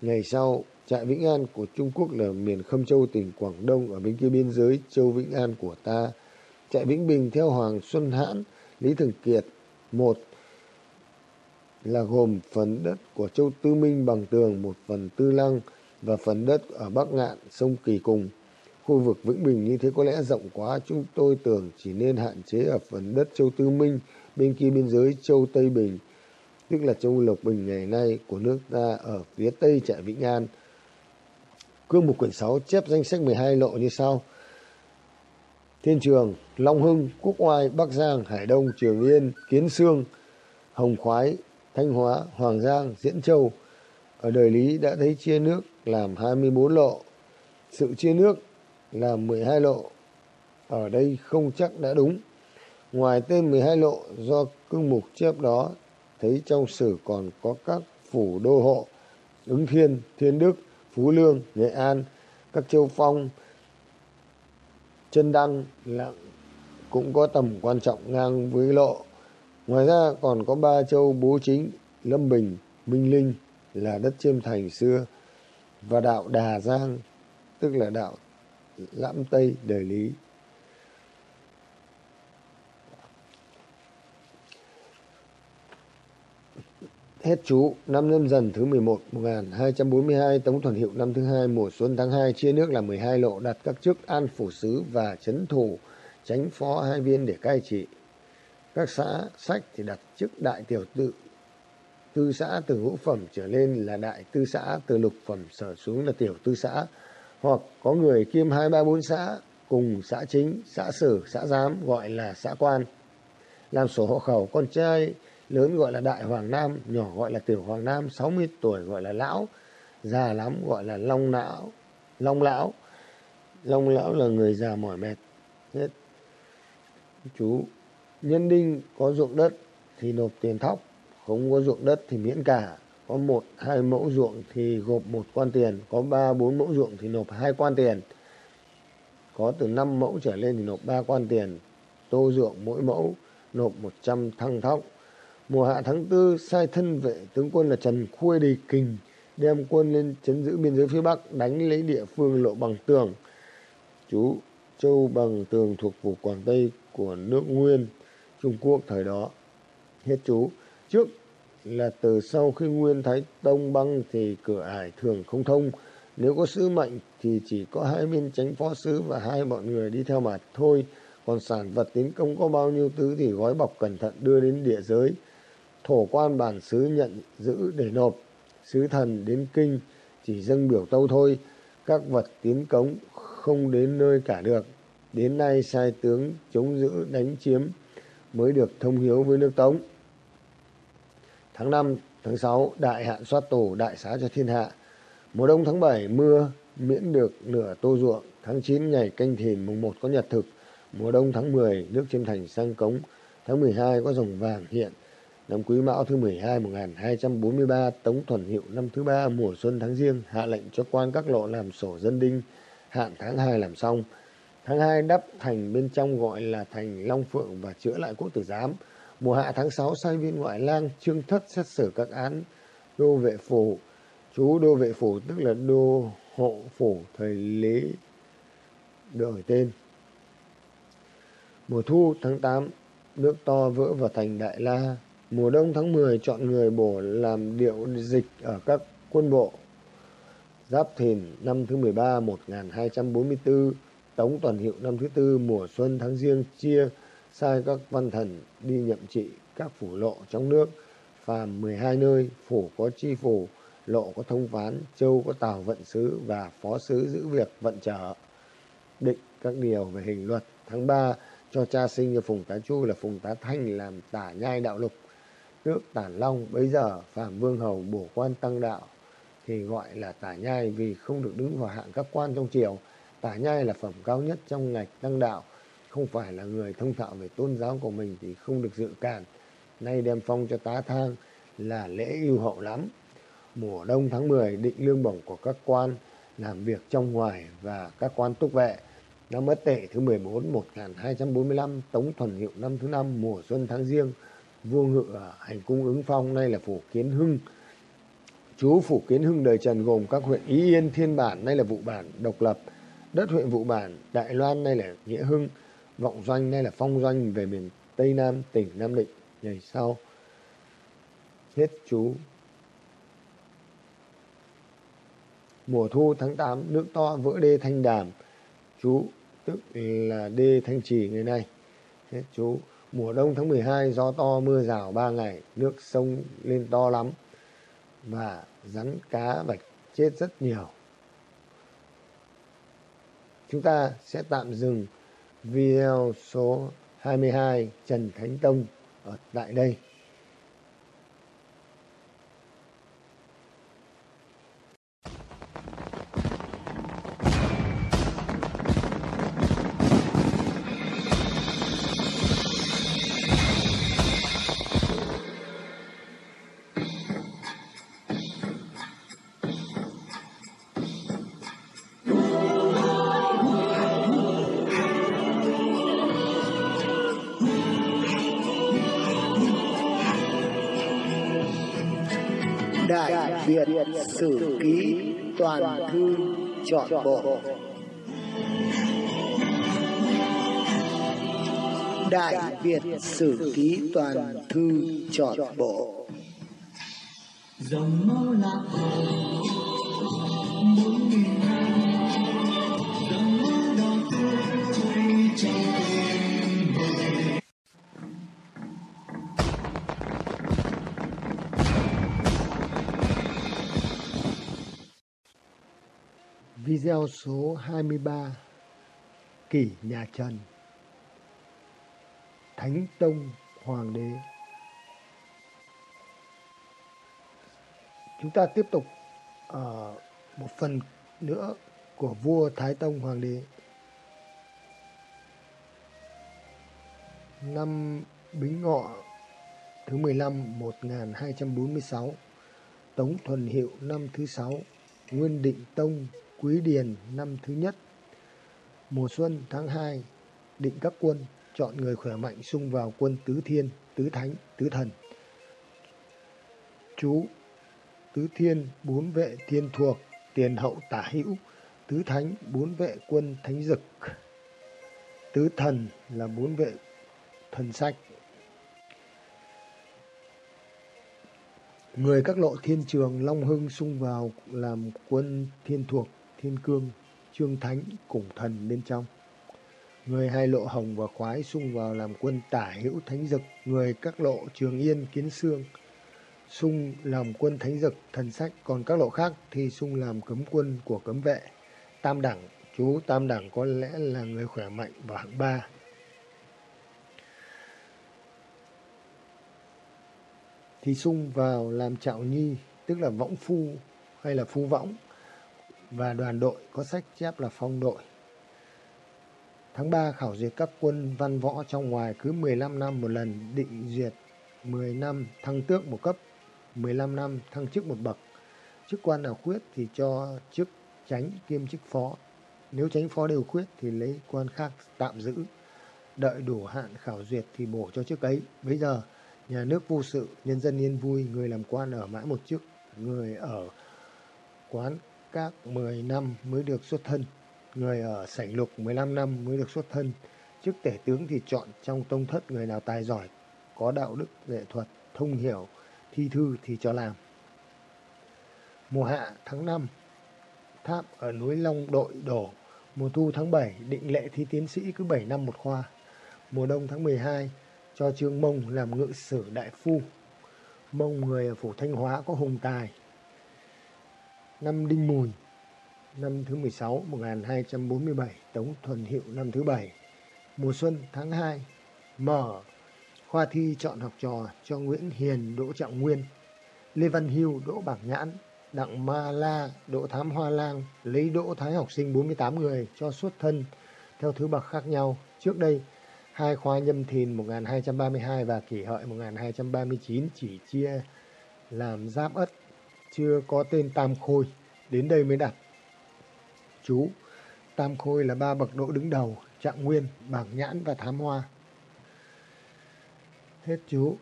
Ngày sau, trại Vĩnh An của Trung Quốc là miền Khâm Châu tỉnh Quảng Đông ở bên kia biên giới châu Vĩnh An của ta. Trại Vĩnh Bình theo Hoàng Xuân Hãn, Lý Thường Kiệt, một là gồm phần đất của châu Tư Minh bằng tường, một phần Tư Lăng và phần đất ở Bắc Ngạn, sông Kỳ Cùng. Khu vực Vĩnh Bình như thế có lẽ rộng quá, chúng tôi tưởng chỉ nên hạn chế ở phần đất châu Tư Minh bên kia biên giới châu Tây Bình, tức là châu Lộc Bình ngày nay của nước ta ở phía tây trại Vĩnh An. Cương mục quyển 6 chép danh sách 12 lộ như sau. Thiên Trường, Long Hưng, Quốc Oai, Bắc Giang, Hải Đông, Trường Yên, Kiến Sương, Hồng Khoái, Thanh Hóa, Hoàng Giang, Diễn Châu ở đời Lý đã thấy chia nước làm 24 lộ. Sự chia nước là 12 lộ. Ở đây không chắc đã đúng. Ngoài tên 12 lộ do cương mục chép đó thấy trong sử còn có các phủ đô hộ ứng thiên, thiên đức, phú lương, nghệ an, các châu phong, chân đăng, lạng cũng có tầm quan trọng ngang với lộ Ngoài ra còn có ba châu bố chính, Lâm Bình, Minh Linh là đất chiêm thành xưa và đạo Đà Giang, tức là đạo Lãm Tây đời Lý. Hết chú, năm nhâm dần thứ 11, 1242, Tống Thuần Hiệu năm thứ hai mùa xuân tháng 2, chia nước là 12 lộ, đặt các chức an phủ sứ và chấn thủ, tránh phó hai viên để cai trị. Các xã sách thì đặt chức đại tiểu tự, tư xã từ ngũ phẩm trở lên là đại tư xã, từ lục phẩm sở xuống là tiểu tư xã, hoặc có người kiêm hai ba bốn xã cùng xã chính, xã sử, xã giám gọi là xã quan. Làm sổ hộ khẩu con trai lớn gọi là đại hoàng nam, nhỏ gọi là tiểu hoàng nam, 60 tuổi gọi là lão, già lắm gọi là long não, long lão. Long lão là người già mỏi mệt. Hết. Chú, nhân đinh có ruộng đất thì nộp tiền thóc, không có ruộng đất thì miễn cả. Có một, hai mẫu ruộng thì gộp một quan tiền, có ba, bốn mẫu ruộng thì nộp hai quan tiền. Có từ năm mẫu trở lên thì nộp ba quan tiền. Tô ruộng mỗi mẫu nộp một trăm thăng thóc Mùa hạ tháng tư sai thân vệ tướng quân là Trần Khuê Đề Kình đem quân lên chấn giữ biên giới phía Bắc đánh lấy địa phương lộ bằng tường. Chú Châu Bằng Tường thuộc vùng Quảng Tây của nước Nguyên, Trung Quốc thời đó. Hết chú. Trước là từ sau khi Nguyên Thái Tông băng thì cửa ải thường không thông. Nếu có sứ mệnh thì chỉ có hai bên tránh phó sứ và hai bọn người đi theo mà thôi. Còn sản vật tiến công có bao nhiêu thứ thì gói bọc cẩn thận đưa đến địa giới thổ quan bản xứ nhận giữ để nộp. Sứ thần đến kinh chỉ dâng biểu tâu thôi, các vật tiến cống không đến nơi cả được. Đến nay sai tướng chống giữ đánh chiếm mới được thông hiếu với nước tống. Tháng năm, tháng sáu, đại hạn soát tổ, đại xá cho thiên hạ. Mùa đông tháng bảy, mưa miễn được nửa tô ruộng. Tháng chín, ngày canh thìn, mùng một có nhật thực. Mùa đông tháng mười, nước chiêm thành sang cống. Tháng mười hai có rồng vàng hiện. Năm Quý Mão thứ 12 1243, Tống Thuần Hiệu năm thứ ba mùa xuân tháng riêng hạ lệnh cho quan các lộ làm sổ dân đinh, hạn tháng 2 làm xong. Tháng 2 đắp thành bên trong gọi là thành Long Phượng và chữa lại quốc tử giám. Mùa hạ tháng 6 sai viên ngoại lang trương thất xét xử các án đô vệ phủ. Chú đô vệ phủ tức là đô hộ phủ thời lý đổi tên. Mùa thu tháng 8 nước to vỡ vào thành Đại La Mùa đông tháng 10 chọn người bổ làm điệu dịch ở các quân bộ. Giáp Thìn năm thứ 13 1244, Tống Toàn Hiệu năm thứ tư mùa xuân tháng riêng chia sai các văn thần đi nhậm trị các phủ lộ trong nước, phàm 12 nơi, phủ có chi phủ, lộ có thông phán, châu có tàu vận sứ và phó sứ giữ việc vận trở. Định các điều về hình luật tháng 3 cho cha sinh cho Phùng Tá Chu là Phùng Tá Thanh làm tả nhai đạo lục nước Tản Long bấy giờ Phạm Vương Hầu bổ quan tăng đạo thì gọi là tả nhai vì không được đứng vào hạng các quan trong triều. Tả nhai là phẩm cao nhất trong ngạch tăng đạo, không phải là người thông thạo về tôn giáo của mình thì không được dự cản. Nay đem phong cho tá thang là lễ ưu hậu lắm. Mùa đông tháng 10 định lương bổng của các quan làm việc trong ngoài và các quan túc vệ. Năm mất tệ thứ 14 1245 Tống Thuần Hiệu năm thứ năm mùa xuân tháng riêng vua ngự ở hành cung ứng phong, nay là phủ kiến hưng. Chú phủ kiến hưng đời trần gồm các huyện ý yên, thiên bản, nay là vụ bản, độc lập. Đất huyện vụ bản, đại loan, nay là nghĩa hưng. Vọng doanh, nay là phong doanh, về miền tây nam, tỉnh nam định, ngày sau. Hết chú. Mùa thu tháng 8 nước to, vỡ đê thanh đàm. Chú, tức là đê thanh trì ngày nay. Hết chú. Mùa đông tháng 12 gió to mưa rào 3 ngày, nước sông lên to lắm và rắn cá bạch chết rất nhiều. Chúng ta sẽ tạm dừng video số 22 Trần Thánh Tông ở tại đây. chọn bộ. Đại việt sử ký toàn thư chọn bộ. Dòng máu lạc bốn nghìn hai dòng máu đỏ tươi chảy Video số 23 Kỷ nhà Trần, Thánh Tông Hoàng đế. Chúng ta tiếp tục ở một phần nữa của vua Thái Tông Hoàng đế. Năm Bính Ngọ thứ 15 1246 Tống Thuần Hiệu năm thứ 6 Nguyên Định Tông Quý Điền năm thứ nhất Mùa xuân tháng 2 Định các quân Chọn người khỏe mạnh xung vào quân Tứ Thiên, Tứ Thánh, Tứ Thần. Chú Tứ Thiên bốn vệ thiên thuộc Tiền hậu tả hữu Tứ Thánh bốn vệ quân Thánh Dực. Tứ Thần là bốn vệ thần sách Người các lộ thiên trường Long Hưng xung vào làm quân thiên thuộc, thiên cương, trương thánh cùng thần bên trong. Người hai lộ hồng và khoái xung vào làm quân tả hữu thánh dực, người các lộ trường yên, kiến xương xung làm quân thánh dực, thần sách, còn các lộ khác thì xung làm cấm quân của cấm vệ. Tam đẳng, chú tam đẳng có lẽ là người khỏe mạnh và hạng ba. thì sung vào làm trạo nhi tức là võng phu hay là phu võng và đoàn đội có sách chép là phong đội. Tháng 3 khảo duyệt các quân văn võ trong ngoài cứ 15 năm một lần định duyệt 10 năm thăng tước một cấp, 15 năm thăng chức một bậc. Chức quan nào khuyết thì cho chức tránh kiêm chức phó. Nếu tránh phó đều khuyết thì lấy quan khác tạm giữ. Đợi đủ hạn khảo duyệt thì bổ cho chức ấy. Bây giờ nhà nước vô sự, nhân dân yên vui, người làm quan ở mãi một chức, người ở quán các 10 năm mới được xuất thân, người ở sảnh lục 15 năm mới được xuất thân. Chức tể tướng thì chọn trong tông thất người nào tài giỏi, có đạo đức, nghệ thuật, thông hiểu, thi thư thì cho làm. Mùa hạ tháng 5, tháp ở núi Long đội đổ. Mùa thu tháng 7, định lệ thi tiến sĩ cứ 7 năm một khoa. Mùa đông tháng 12, cho Trương Mông làm ngự sử đại phu. Mông người ở phủ Thanh Hóa có hùng tài. Năm Đinh Mùi, năm thứ 16, 1247, Tống Thuần Hiệu năm thứ 7. Mùa xuân tháng 2, mở khoa thi chọn học trò cho Nguyễn Hiền đỗ Trọng Nguyên, Lê Văn Hưu đỗ Bảng Nhãn, Đặng Ma La đỗ Thám Hoa Lang, lấy đỗ Thái học sinh 48 người cho xuất thân theo thứ bậc khác nhau. Trước đây, hai khoa nhâm thìn 1232 và kỷ hợi 1239 chỉ chia làm giáp ất, chưa có tên Tam Khôi, đến đây mới đặt. Chú, Tam Khôi là ba bậc độ đứng đầu, trạng nguyên, bảng nhãn và thám hoa. Hết chú.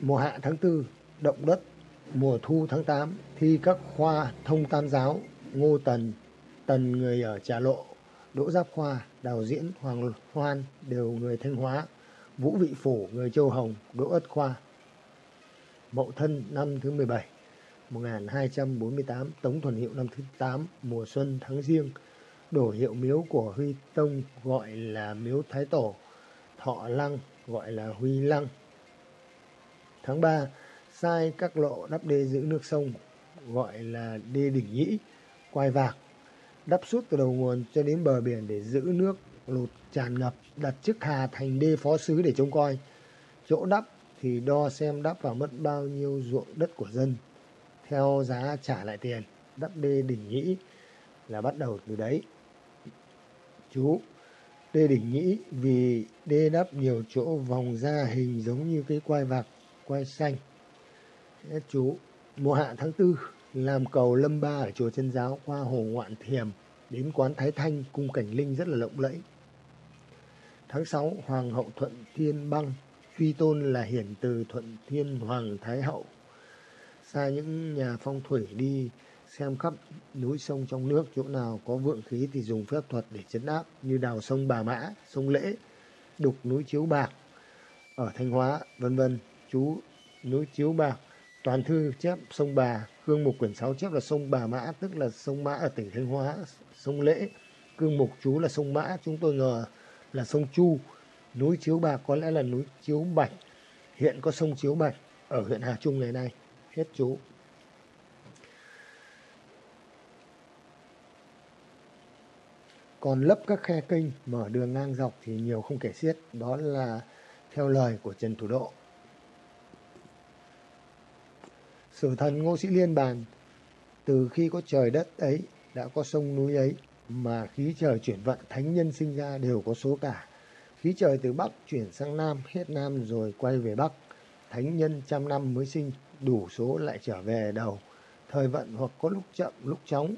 Mùa hạ tháng 4, động đất. Mùa thu tháng 8, thi các khoa thông tam giáo, ngô tần, tần người ở trà lộ, Đỗ Giáp Khoa, Đào Diễn, Hoàng Hoan đều người Thanh Hóa, Vũ Vị Phủ, người Châu Hồng, Đỗ Ất Khoa. Mậu Thân năm thứ 17, 1248, Tống Thuần Hiệu năm thứ 8, mùa xuân tháng riêng, đổi hiệu miếu của Huy Tông gọi là miếu Thái Tổ, Thọ Lăng gọi là Huy Lăng. Tháng 3, sai các lộ đắp đê giữ nước sông gọi là đê đỉnh nhĩ, quai vạc đắp suốt từ đầu nguồn cho đến bờ biển để giữ nước lụt tràn ngập, đặt chiếc hà thành đê phó sứ để trông coi. Chỗ đắp thì đo xem đắp vào mất bao nhiêu ruộng đất của dân. Theo giá trả lại tiền, đắp đê đỉnh nhĩ là bắt đầu từ đấy. Chú, đê đỉnh nhĩ vì đê đắp nhiều chỗ vòng ra hình giống như cái quai vạc, quai xanh. Chú, mùa hạ tháng tư làm cầu lâm ba ở chùa chân giáo qua hồ ngoạn thiềm đến quán thái thanh cung cảnh linh rất là lộng lẫy tháng sáu hoàng hậu thuận thiên băng truy tôn là hiển từ thuận thiên hoàng thái hậu sai những nhà phong thủy đi xem khắp núi sông trong nước chỗ nào có vượng khí thì dùng phép thuật để chấn áp như đào sông bà mã sông lễ đục núi Chiếu Bạc ở Thanh Hóa, vân vân. Chú núi Chiếu Bạc, toàn thư chép sông Bà, cương mục quyển 6 chép là sông Bà Mã, tức là sông Mã ở tỉnh Thanh Hóa, sông Lễ. Cương mục chú là sông Mã, chúng tôi ngờ là sông Chu. Núi Chiếu Bạc có lẽ là núi Chiếu Bạch. Hiện có sông Chiếu Bạch ở huyện Hà Trung ngày nay. Hết chú. Còn lấp các khe kênh, mở đường ngang dọc thì nhiều không kể xiết. Đó là theo lời của Trần Thủ Độ. Sử thần Ngô Sĩ Liên bàn, từ khi có trời đất ấy, đã có sông núi ấy, mà khí trời chuyển vận thánh nhân sinh ra đều có số cả. Khí trời từ Bắc chuyển sang Nam, hết Nam rồi quay về Bắc. Thánh nhân trăm năm mới sinh, đủ số lại trở về đầu. Thời vận hoặc có lúc chậm, lúc chóng.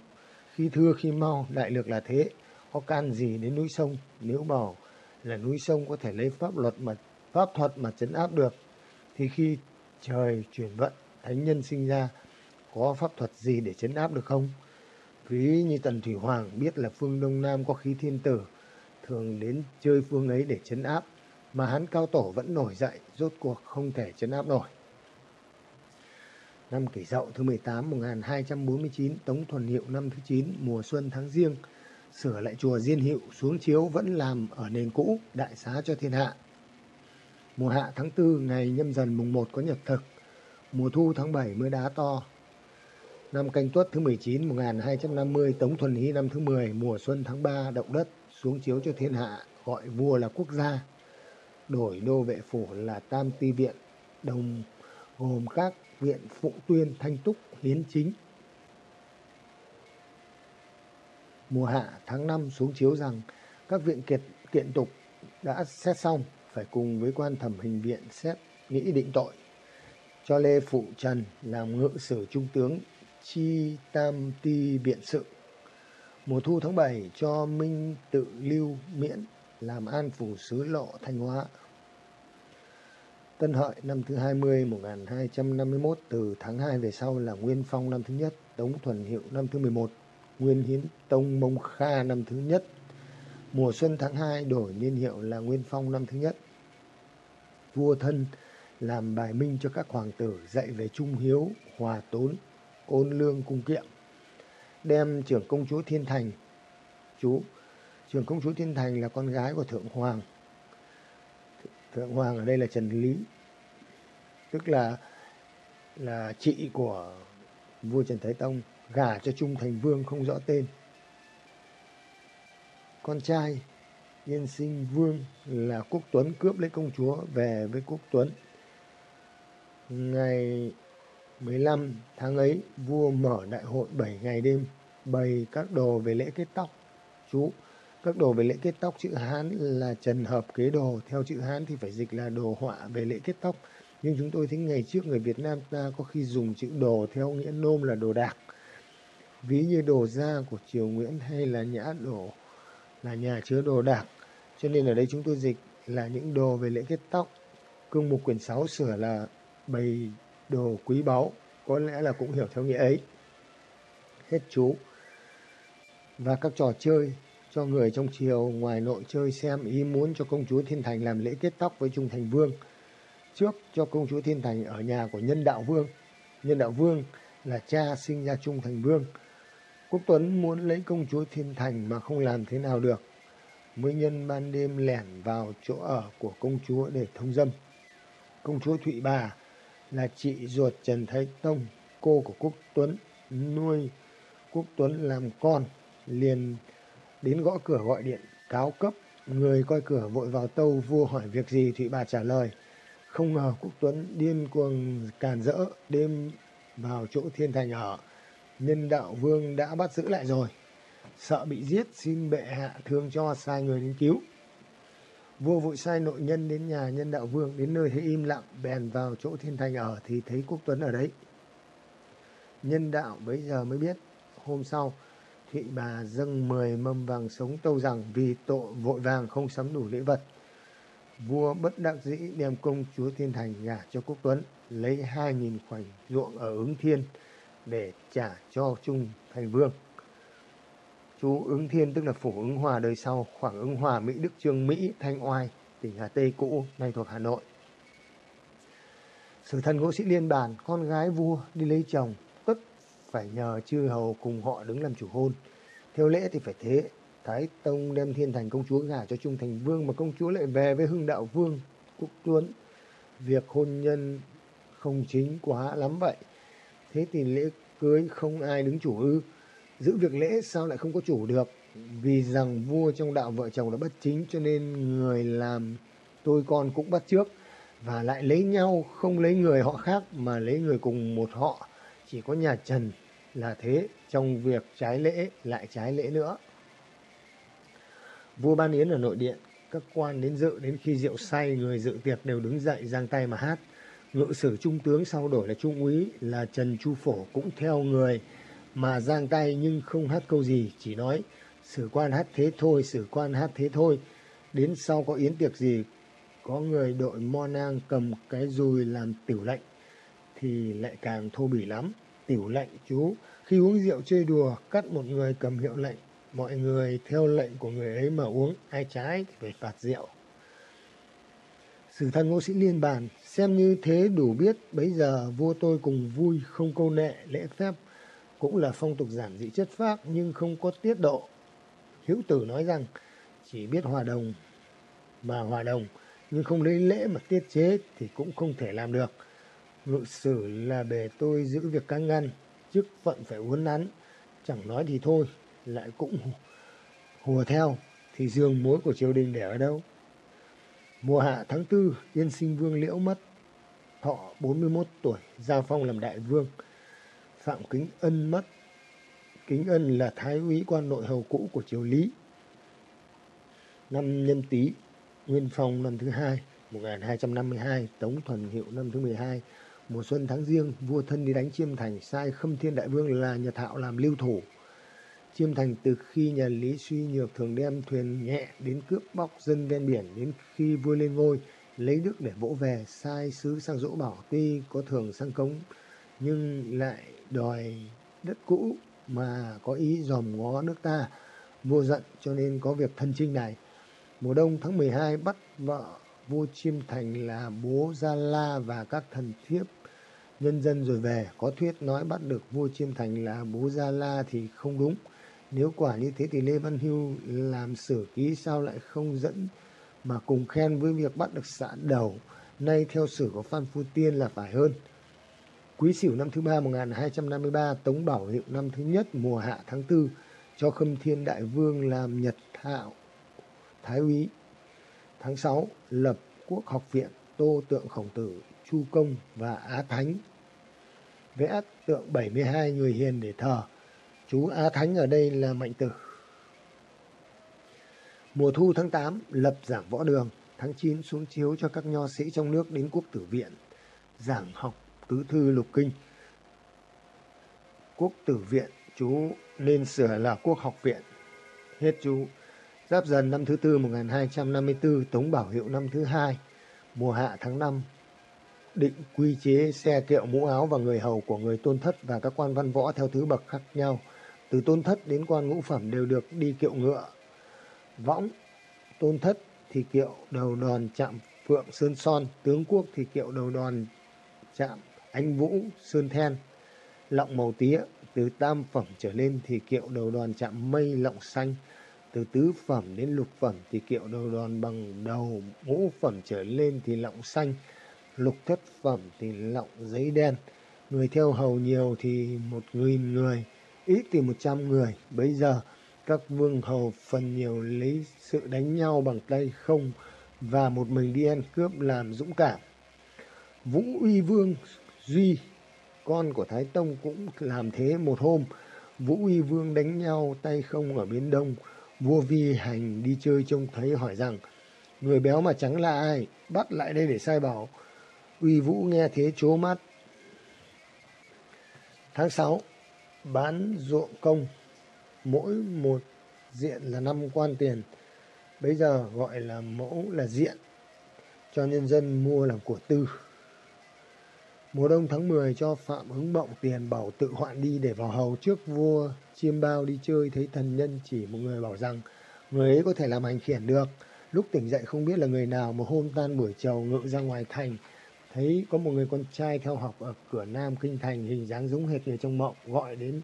Khi thưa khi mau, đại lược là thế. Có can gì đến núi sông, nếu bảo là núi sông có thể lấy pháp luật mà pháp thuật mà chấn áp được thì khi trời chuyển vận thánh nhân sinh ra có pháp thuật gì để chấn áp được không ví như tần thủy hoàng biết là phương đông nam có khí thiên tử thường đến chơi phương ấy để chấn áp mà hắn cao tổ vẫn nổi dậy rốt cuộc không thể chấn áp nổi năm kỷ dậu thứ 18 1249 Tống Thuần Hiệu năm thứ 9 mùa xuân tháng riêng sửa lại chùa Diên Hiệu xuống chiếu vẫn làm ở nền cũ, đại xá cho thiên hạ Mùa hạ tháng 4 ngày nhâm dần mùng 1 có nhật thực. Mùa thu tháng 7 mưa đá to. Năm canh tuất thứ 19 1250 Tống Thuần Hy năm thứ 10 mùa xuân tháng 3 động đất xuống chiếu cho thiên hạ, gọi vua là quốc gia. Đổi đô vệ phủ là Tam Ti Viện, đồng gồm các viện Phụng Tuyên, Thanh Túc, Hiến Chính. Mùa hạ tháng 5 xuống chiếu rằng các viện kiệt kiện tục đã xét xong phải cùng với quan thẩm hình viện xét nghĩ định tội cho Lê Phụ Trần làm ngự sử trung tướng chi tam ti biện sự. Mùa thu tháng 7 cho Minh tự lưu miễn làm an phủ sứ lộ Thanh Hóa. Tân Hợi năm thứ 20 1251 từ tháng 2 về sau là Nguyên Phong năm thứ nhất, Tống Thuần Hiệu năm thứ 11, Nguyên Hiến Tông Mông Kha năm thứ nhất. Mùa xuân tháng 2 đổi niên hiệu là Nguyên Phong năm thứ nhất vua thân làm bài minh cho các hoàng tử dạy về trung hiếu, hòa tốn, ôn lương cung kiệm. Đem trưởng công chúa Thiên Thành, chú, trưởng công chúa Thiên Thành là con gái của Thượng Hoàng. Thượng Hoàng ở đây là Trần Lý, tức là là chị của vua Trần Thái Tông, gả cho Trung Thành Vương không rõ tên. Con trai Yên sinh vương là Quốc Tuấn cướp lấy công chúa về với Quốc Tuấn. Ngày 15 tháng ấy, vua mở đại hội 7 ngày đêm, bày các đồ về lễ kết tóc. Chú, các đồ về lễ kết tóc chữ Hán là trần hợp kế đồ, theo chữ Hán thì phải dịch là đồ họa về lễ kết tóc. Nhưng chúng tôi thấy ngày trước người Việt Nam ta có khi dùng chữ đồ theo nghĩa nôm là đồ đạc. Ví như đồ gia của Triều Nguyễn hay là nhã đồ là nhà chứa đồ đạc cho nên ở đây chúng tôi dịch là những đồ về lễ kết tóc. Cương mục quyển 6 sửa là bày đồ quý báu. Có lẽ là cũng hiểu theo nghĩa ấy. Hết chú. Và các trò chơi cho người trong triều ngoài nội chơi xem ý muốn cho công chúa Thiên Thành làm lễ kết tóc với Trung Thành Vương. Trước cho công chúa Thiên Thành ở nhà của Nhân Đạo Vương. Nhân Đạo Vương là cha sinh ra Trung Thành Vương. Quốc Tuấn muốn lấy công chúa Thiên Thành mà không làm thế nào được mới nhân ban đêm lẻn vào chỗ ở của công chúa để thông dâm. Công chúa Thụy Bà là chị ruột Trần Thái Tông, cô của Quốc Tuấn, nuôi Quốc Tuấn làm con, liền đến gõ cửa gọi điện, cáo cấp. Người coi cửa vội vào tâu vua hỏi việc gì Thụy Bà trả lời. Không ngờ Quốc Tuấn điên cuồng càn rỡ, đêm vào chỗ thiên thành ở. Nhân đạo vương đã bắt giữ lại rồi sợ bị giết, xin bệ hạ thương cho sai người đến cứu vua vội sai nội nhân đến nhà nhân đạo vương, đến nơi thấy im lặng, bèn vào chỗ thiên thành ở thì thấy quốc tuấn ở đấy nhân đạo bấy giờ mới biết, hôm sau thị bà dâng mười mâm vàng sống tâu rằng vì tội vội vàng không sắm đủ lễ vật vua bất đắc dĩ đem công chúa thiên thành gả cho quốc tuấn lấy hai nghìn khoảnh ruộng ở ứng thiên để trả cho trung thành vương chú ứng thiên tức là phủ ứng hòa đời sau khoảng ứng hòa mỹ đức trương mỹ thanh oai tỉnh Hà Tây cũ, nay thuộc Hà Nội. Sử thần ngũ sĩ liên bàn, con gái vua đi lấy chồng, phải nhờ chư hầu cùng họ đứng làm chủ hôn. Theo lễ thì phải thế, Thái Tông đem thiên thành công chúa gả cho Trung Thành Vương mà công chúa lại về với hưng đạo vương, Quốc Tuấn. Việc hôn nhân không chính quá lắm vậy. Thế thì lễ cưới không ai đứng chủ ư. Giữ việc lễ sao lại không có chủ được? Vì rằng vua trong đạo vợ chồng đã bất chính cho nên người làm tôi con cũng bắt trước. Và lại lấy nhau không lấy người họ khác mà lấy người cùng một họ. Chỉ có nhà Trần là thế. Trong việc trái lễ lại trái lễ nữa. Vua ban yến ở nội điện. Các quan đến dự, đến khi rượu say, người dự tiệc đều đứng dậy, giang tay mà hát ngự sử trung tướng sau đổi là trung úy là Trần Chu Phổ cũng theo người mà giang tay nhưng không hát câu gì, chỉ nói, sử quan hát thế thôi, sử quan hát thế thôi đến sau có yến tiệc gì, có người đội mo nang cầm cái dùi làm tiểu lệnh thì lại càng thô bỉ lắm. Tiểu lệnh chú, khi uống rượu chơi đùa, cắt một người cầm hiệu lệnh. Mọi người theo lệnh của người ấy mà uống, ai trái thì phải phạt rượu. Sử thần ngô sĩ liên bàn, xem như thế đủ biết, bấy giờ vua tôi cùng vui không câu nệ lễ phép, cũng là phong tục giản dị chất phác nhưng không có tiết độ. Hữu tử nói rằng, chỉ biết hòa đồng mà hòa đồng, nhưng không lấy lễ mà tiết chế thì cũng không thể làm được ngự sử là bề tôi giữ việc cá ngăn chức phận phải uốn nắn chẳng nói thì thôi lại cũng hùa theo thì giường mối của triều đình để ở đâu Mùa hạ tháng tư, Yên sinh vương liễu mất, thọ 41 tuổi, gia phong làm đại vương. Phạm Kính Ân mất. Kính Ân là thái úy quan nội hầu cũ của triều Lý. Năm Nhân Tý, Nguyên Phong năm thứ hai, 1252, Tống Thuần Hiệu năm thứ 12. Mùa xuân tháng riêng, vua thân đi đánh Chiêm Thành, sai Khâm Thiên Đại Vương là Nhật Hạo làm lưu thủ. Chiêm Thành từ khi nhà Lý suy nhược thường đem thuyền nhẹ đến cướp bóc dân ven biển đến khi vua lên ngôi lấy đức để vỗ về sai sứ sang dỗ bảo tuy có thường sang cống nhưng lại đòi đất cũ mà có ý dòm ngó nước ta vua giận cho nên có việc thân chinh này mùa đông tháng 12 bắt vợ vua chiêm thành là bố gia la và các thần thiếp nhân dân rồi về có thuyết nói bắt được vua chiêm thành là bố gia la thì không đúng nếu quả như thế thì Lê Văn Hưu làm sử ký sao lại không dẫn mà cùng khen với việc bắt được xã đầu. Nay theo sử của Phan Phu Tiên là phải hơn. Quý Sửu năm thứ ba 1253, Tống Bảo Hiệu năm thứ nhất mùa hạ tháng tư cho Khâm Thiên Đại Vương làm Nhật Thạo Thái úy. Tháng 6 lập Quốc học viện Tô Tượng Khổng Tử, Chu Công và Á Thánh. Vẽ tượng 72 người hiền để thờ Chú Á Thánh ở đây là Mạnh Tử. Mùa thu tháng 8 lập giảng võ đường, tháng 9 xuống chiếu cho các nho sĩ trong nước đến quốc tử viện, giảng học tứ thư lục kinh. Quốc tử viện chú nên sửa là quốc học viện. Hết chú. Giáp dần năm thứ tư 1254, Tống Bảo Hiệu năm thứ hai, mùa hạ tháng 5, định quy chế xe kiệu mũ áo và người hầu của người tôn thất và các quan văn võ theo thứ bậc khác nhau. Từ tôn thất đến quan ngũ phẩm đều được đi kiệu ngựa. Võng, tôn thất thì kiệu đầu đòn chạm phượng sơn son, tướng quốc thì kiệu đầu đòn chạm anh vũ sơn then. Lọng màu tía, từ tam phẩm trở lên thì kiệu đầu đòn chạm mây lọng xanh. Từ tứ phẩm đến lục phẩm thì kiệu đầu đòn bằng đầu ngũ phẩm trở lên thì lọng xanh lục thất phẩm thì lọng giấy đen. Người theo hầu nhiều thì một nghìn người, ít thì một trăm người. Bây giờ, các vương hầu phần nhiều lấy sự đánh nhau bằng tay không và một mình đi ăn cướp làm dũng cảm. Vũ uy vương duy, con của thái tông, cũng làm thế một hôm. Vũ uy vương đánh nhau tay không ở biển đông. Vua vi hành đi chơi trông thấy hỏi rằng, người béo mà trắng là ai? Bắt lại đây để sai bảo uy vũ nghe thế chố mắt. Tháng sáu, bán ruộng công. Mỗi một diện là năm quan tiền. Bây giờ gọi là mẫu là diện. Cho nhân dân mua làm của tư. Mùa đông tháng 10 cho phạm hứng bọng tiền bảo tự hoạn đi để vào hầu trước vua chiêm bao đi chơi, thấy thần nhân chỉ một người bảo rằng người ấy có thể làm hành khiển được. Lúc tỉnh dậy không biết là người nào mà hôm tan buổi chiều ngự ra ngoài thành thấy có một người con trai theo học ở cửa nam kinh thành, hình dáng giống hệt người trong mộng, gọi đến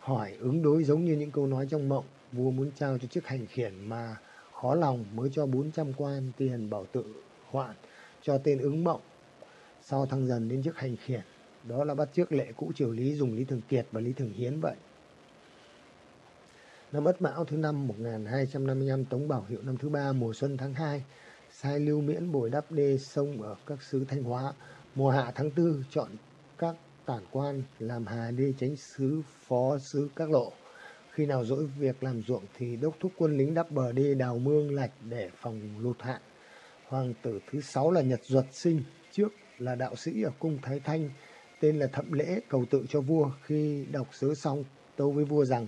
hỏi ứng đối giống như những câu nói trong mộng. Vua muốn trao cho chức hành khiển mà khó lòng mới cho 400 quan tiền bảo tự hoạn cho tên ứng mộng. Sau thăng dần đến chức hành khiển, đó là bắt chiếc lệ cũ triều lý dùng lý thường kiệt và lý thường hiến vậy. Năm ất mão thứ năm 1255 tống bảo hiệu năm thứ ba, mùa xuân tháng 2 sai lưu miễn bồi đắp đê sông ở các xứ thanh hóa. Mùa hạ tháng tư, chọn các tản quan làm hà đê chánh sứ phó sứ các lộ. Khi nào dỗi việc làm ruộng thì đốc thúc quân lính đắp bờ đê đào mương lạch để phòng lụt hạn. Hoàng tử thứ sáu là nhật duật sinh, trước là đạo sĩ ở cung thái thanh, tên là thậm lễ, cầu tự cho vua. Khi đọc sớ xong, tâu với vua rằng,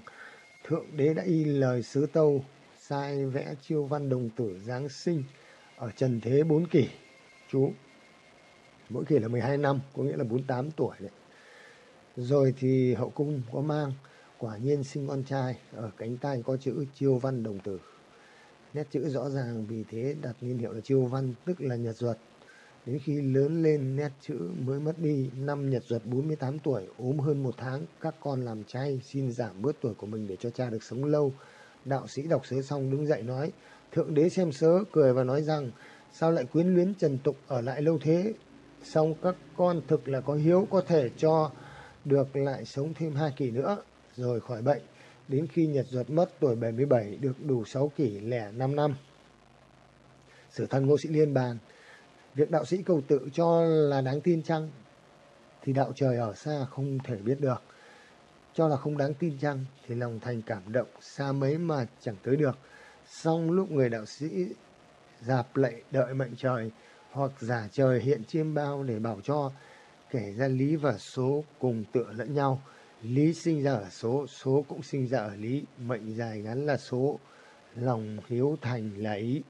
thượng đế đã y lời sứ tâu, sai vẽ chiêu văn đồng tử giáng sinh ở trần thế bốn kỷ chú. Mỗi kỷ là 12 năm, có nghĩa là 48 tuổi đấy. Rồi thì hậu cung có mang, quả nhiên sinh con trai, ở cánh tay có chữ chiêu văn đồng tử. Nét chữ rõ ràng, vì thế đặt niên hiệu là chiêu văn, tức là nhật duật. Đến khi lớn lên, nét chữ mới mất đi, năm nhật duật 48 tuổi, ốm hơn một tháng, các con làm chay, xin giảm bớt tuổi của mình để cho cha được sống lâu. Đạo sĩ đọc sớ xong đứng dậy nói thượng đế xem sớ, cười và nói rằng, sao lại quyến luyến trần tục ở lại lâu thế? Xong các con thực là có hiếu có thể cho được lại sống thêm hai kỷ nữa, rồi khỏi bệnh. Đến khi nhật duật mất tuổi 77 được đủ 6 kỷ lẻ 5 năm. Sử thần ngô sĩ liên bàn, việc đạo sĩ cầu tự cho là đáng tin chăng? Thì đạo trời ở xa không thể biết được. Cho là không đáng tin chăng thì lòng thành cảm động xa mấy mà chẳng tới được xong lúc người đạo sĩ dạp lệ đợi mệnh trời hoặc giả trời hiện chiêm bao để bảo cho, kể ra lý và số cùng tựa lẫn nhau. Lý sinh ra ở số số cũng sinh ra ở lý. Mệnh dài ngắn là số, lòng hiếu thành là ý.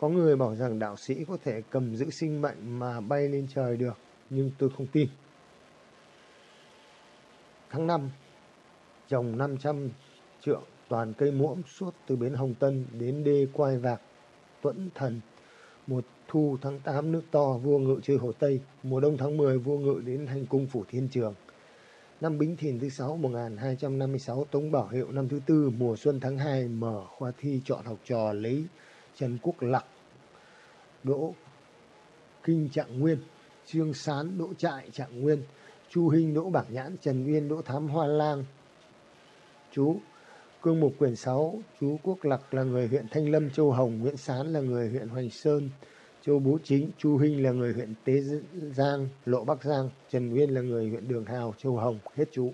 Có người bảo rằng đạo sĩ có thể cầm giữ sinh mệnh mà bay lên trời được, nhưng tôi không tin. Tháng năm trồng 500 trượng toàn cây muỗng suốt từ bến Hồng Tân đến đê Quai Vạc, Tuẫn Thần. Mùa thu tháng 8 nước to vua ngự chơi Hồ Tây, mùa đông tháng 10 vua ngự đến hành cung phủ Thiên Trường. Năm Bính Thìn thứ 6 1256 Tống Bảo Hiệu năm thứ tư mùa xuân tháng 2 mở khoa thi chọn học trò lấy Trần Quốc Lặc, Đỗ Kinh Trạng Nguyên, Trương Sán Đỗ Trại Trạng Nguyên, Chu Hinh Đỗ Bảng Nhãn, Trần Nguyên Đỗ Thám Hoa Lang. Chú Cương mục quyển 6, chú Quốc Lặc là người huyện Thanh Lâm, Châu Hồng, Nguyễn Sán là người huyện Hoành Sơn, Châu Bú Chính, Chu Hinh là người huyện Tế Giang, Lộ Bắc Giang, Trần Nguyên là người huyện Đường Hào, Châu Hồng, hết chú.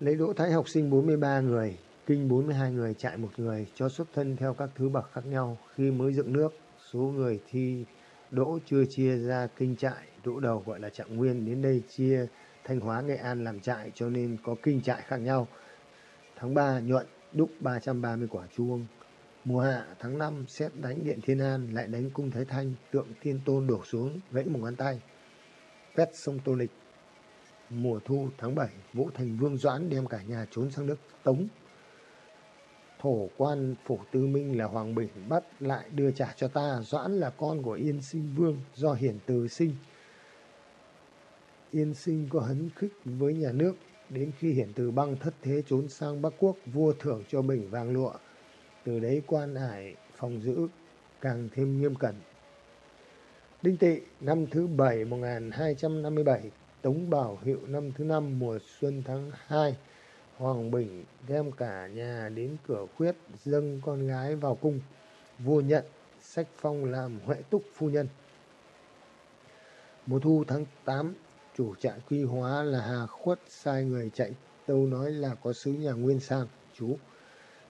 Lấy đỗ thái học sinh 43 người, kinh 42 người, trại một người, cho xuất thân theo các thứ bậc khác nhau. Khi mới dựng nước, số người thi đỗ chưa chia ra kinh trại, đỗ đầu gọi là trạng nguyên, đến đây chia Thanh Hóa, Nghệ An làm trại cho nên có kinh trại khác nhau. Tháng 3 nhuận đúc 330 quả chuông. Mùa hạ tháng 5 xét đánh điện Thiên An lại đánh cung Thái Thanh, tượng Thiên Tôn đổ xuống gãy một ngón tay. Vét sông Tô Lịch. Mùa thu tháng 7 Vũ Thành Vương Doãn đem cả nhà trốn sang nước Tống. Thổ quan phủ tư minh là Hoàng Bình bắt lại đưa trả cho ta. Doãn là con của Yên Sinh Vương do hiển từ sinh. Yên sinh có hấn khích với nhà nước, đến khi hiển từ băng thất thế trốn sang Bắc Quốc, vua thưởng cho bình vàng lụa. Từ đấy quan ải phòng giữ càng thêm nghiêm cẩn. Đinh Tị năm thứ bảy 1257, Tống Bảo Hiệu năm thứ năm mùa xuân tháng 2, Hoàng Bình đem cả nhà đến cửa khuyết dâng con gái vào cung. Vua nhận sách phong làm huệ túc phu nhân. Mùa thu tháng 8 chủ trại quy hóa là Hà Khuất, sai người chạy. Tâu nói là có sứ nhà Nguyên sang chú,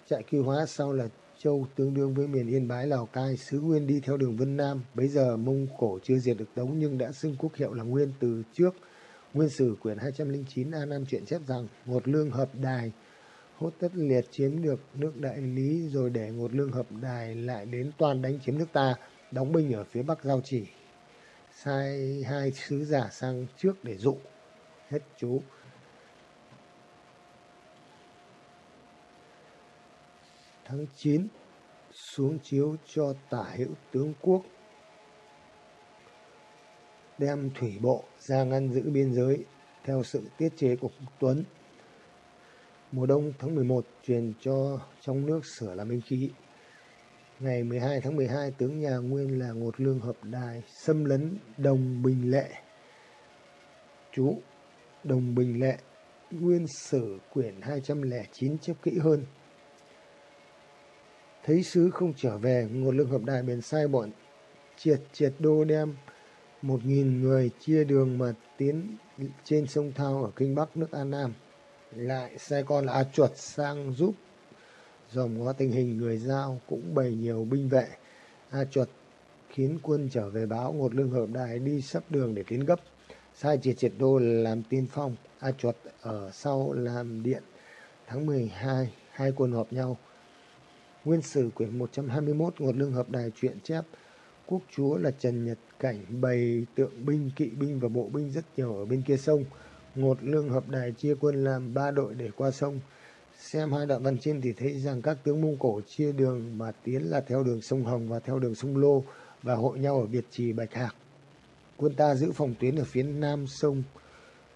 trại quy hóa sau là Châu tương đương với miền Yên Bái, Lào Cai. Sứ Nguyên đi theo đường Vân Nam. Bấy giờ Mông Cổ chưa diệt được Tống, nhưng đã xưng quốc hiệu là Nguyên từ trước. Nguyên sử quyển 209 A Nam truyện chép rằng, ngột lương hợp đài, hốt tất liệt chiếm được nước đại lý, rồi để ngột lương hợp đài lại đến toàn đánh chiếm nước ta. Đóng binh ở phía bắc giao chỉ sai hai sứ giả sang trước để dụ hết chú tháng 9 xuống chiếu cho tả hữu tướng quốc đem thủy bộ ra ngăn giữ biên giới theo sự tiết chế của Quốc Tuấn. Mùa đông tháng 11 truyền cho trong nước sửa làm binh khí. Ngày 12 tháng 12, tướng nhà Nguyên là Ngột Lương Hợp Đài xâm lấn Đồng Bình Lệ. Chú Đồng Bình Lệ, Nguyên Sử quyển 209 chép kỹ hơn. Thấy sứ không trở về, Ngột Lương Hợp Đài bèn sai bọn triệt triệt đô đem một nghìn người chia đường mà tiến trên sông Thao ở kinh Bắc nước An Nam. Lại sai con là A Chuột sang giúp dòm ngó tình hình người giao cũng bày nhiều binh vệ. A Chuột khiến quân trở về báo ngột lương hợp đài đi sắp đường để tiến gấp. Sai triệt triệt đô làm tiên phong, A Chuột ở sau làm điện. Tháng 12, hai quân họp nhau. Nguyên sử quyển 121 Ngột Lương Hợp Đài truyện chép quốc chúa là Trần Nhật Cảnh bày tượng binh, kỵ binh và bộ binh rất nhiều ở bên kia sông. Ngột Lương Hợp Đài chia quân làm ba đội để qua sông. Xem hai đoạn văn trên thì thấy rằng các tướng Mông Cổ chia đường mà tiến là theo đường sông Hồng và theo đường sông Lô và hội nhau ở Việt Trì Bạch Hạc. Quân ta giữ phòng tuyến ở phía nam sông.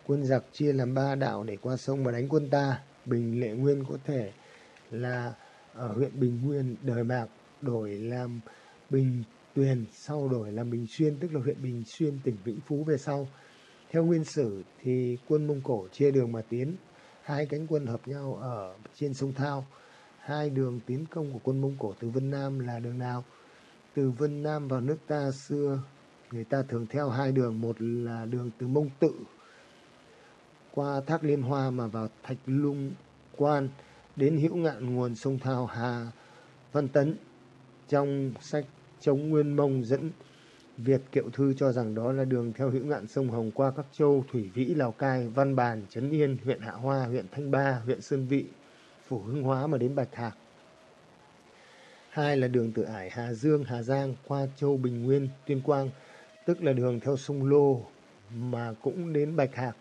Quân giặc chia làm ba đạo để qua sông và đánh quân ta. Bình Lệ Nguyên có thể là ở huyện Bình Nguyên đời Mạc đổi làm Bình Tuyền sau đổi làm Bình Xuyên tức là huyện Bình Xuyên tỉnh Vĩnh Phú về sau. Theo nguyên sử thì quân Mông Cổ chia đường mà tiến, hai cánh quân hợp nhau ở trên sông Thao. Hai đường tiến công của quân Mông Cổ từ Vân Nam là đường nào? Từ Vân Nam vào nước ta xưa người ta thường theo hai đường, một là đường từ Mông Tự qua Thác Liên Hoa mà vào Thạch Lung Quan đến hữu ngạn nguồn sông Thao Hà Văn Tấn. Trong sách chống Nguyên Mông dẫn Việt Kiệu Thư cho rằng đó là đường theo hữu ngạn sông Hồng qua các châu Thủy Vĩ, Lào Cai, Văn Bàn, Trấn Yên, huyện Hạ Hoa, huyện Thanh Ba, huyện Sơn Vị, Phủ Hưng Hóa mà đến Bạch Hạc. Hai là đường từ Ải Hà Dương, Hà Giang qua châu Bình Nguyên, Tuyên Quang, tức là đường theo sông Lô mà cũng đến Bạch Hạc.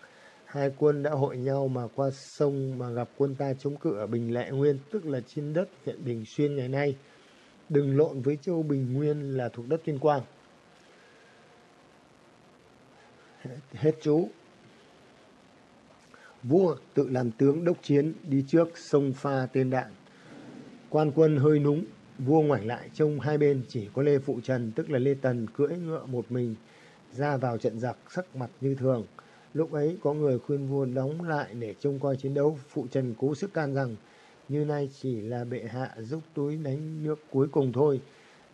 Hai quân đã hội nhau mà qua sông mà gặp quân ta chống cự ở Bình Lệ Nguyên, tức là trên đất huyện Bình Xuyên ngày nay. Đừng lộn với châu Bình Nguyên là thuộc đất Tuyên Quang. Hết chú. Vua tự làm tướng đốc chiến đi trước sông pha tên đạn. Quan quân hơi núng, vua ngoảnh lại trông hai bên chỉ có Lê Phụ Trần tức là Lê Tần cưỡi ngựa một mình ra vào trận giặc sắc mặt như thường. Lúc ấy có người khuyên vua đóng lại để trông coi chiến đấu. Phụ Trần cố sức can rằng như nay chỉ là bệ hạ giúp túi đánh nước cuối cùng thôi.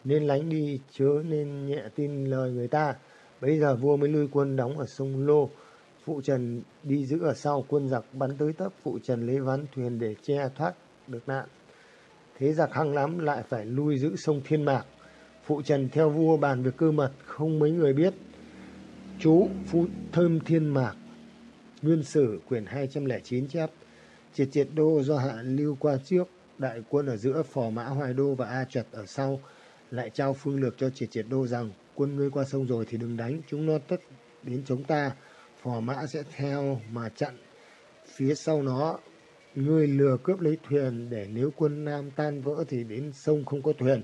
Nên lánh đi chớ nên nhẹ tin lời người ta. Bây giờ vua mới lui quân đóng ở sông Lô. Phụ Trần đi giữ ở sau quân giặc bắn tới tấp. Phụ Trần lấy ván thuyền để che thoát được nạn. Thế giặc hăng lắm lại phải lui giữ sông Thiên Mạc. Phụ Trần theo vua bàn việc cơ mật, không mấy người biết. Chú Phú Thơm Thiên Mạc, Nguyên sử, quyển 209 chép Triệt triệt đô do hạ lưu qua trước Đại quân ở giữa phò mã hoài đô và A Trật ở sau, Lại trao phương lược cho triệt triệt đô rằng Quân ngươi qua sông rồi thì đừng đánh. Chúng nó tất đến chống ta Phò mã sẽ theo mà chặn. Phía sau nó Ngươi lừa cướp lấy thuyền Để nếu quân Nam tan vỡ thì đến sông không có thuyền.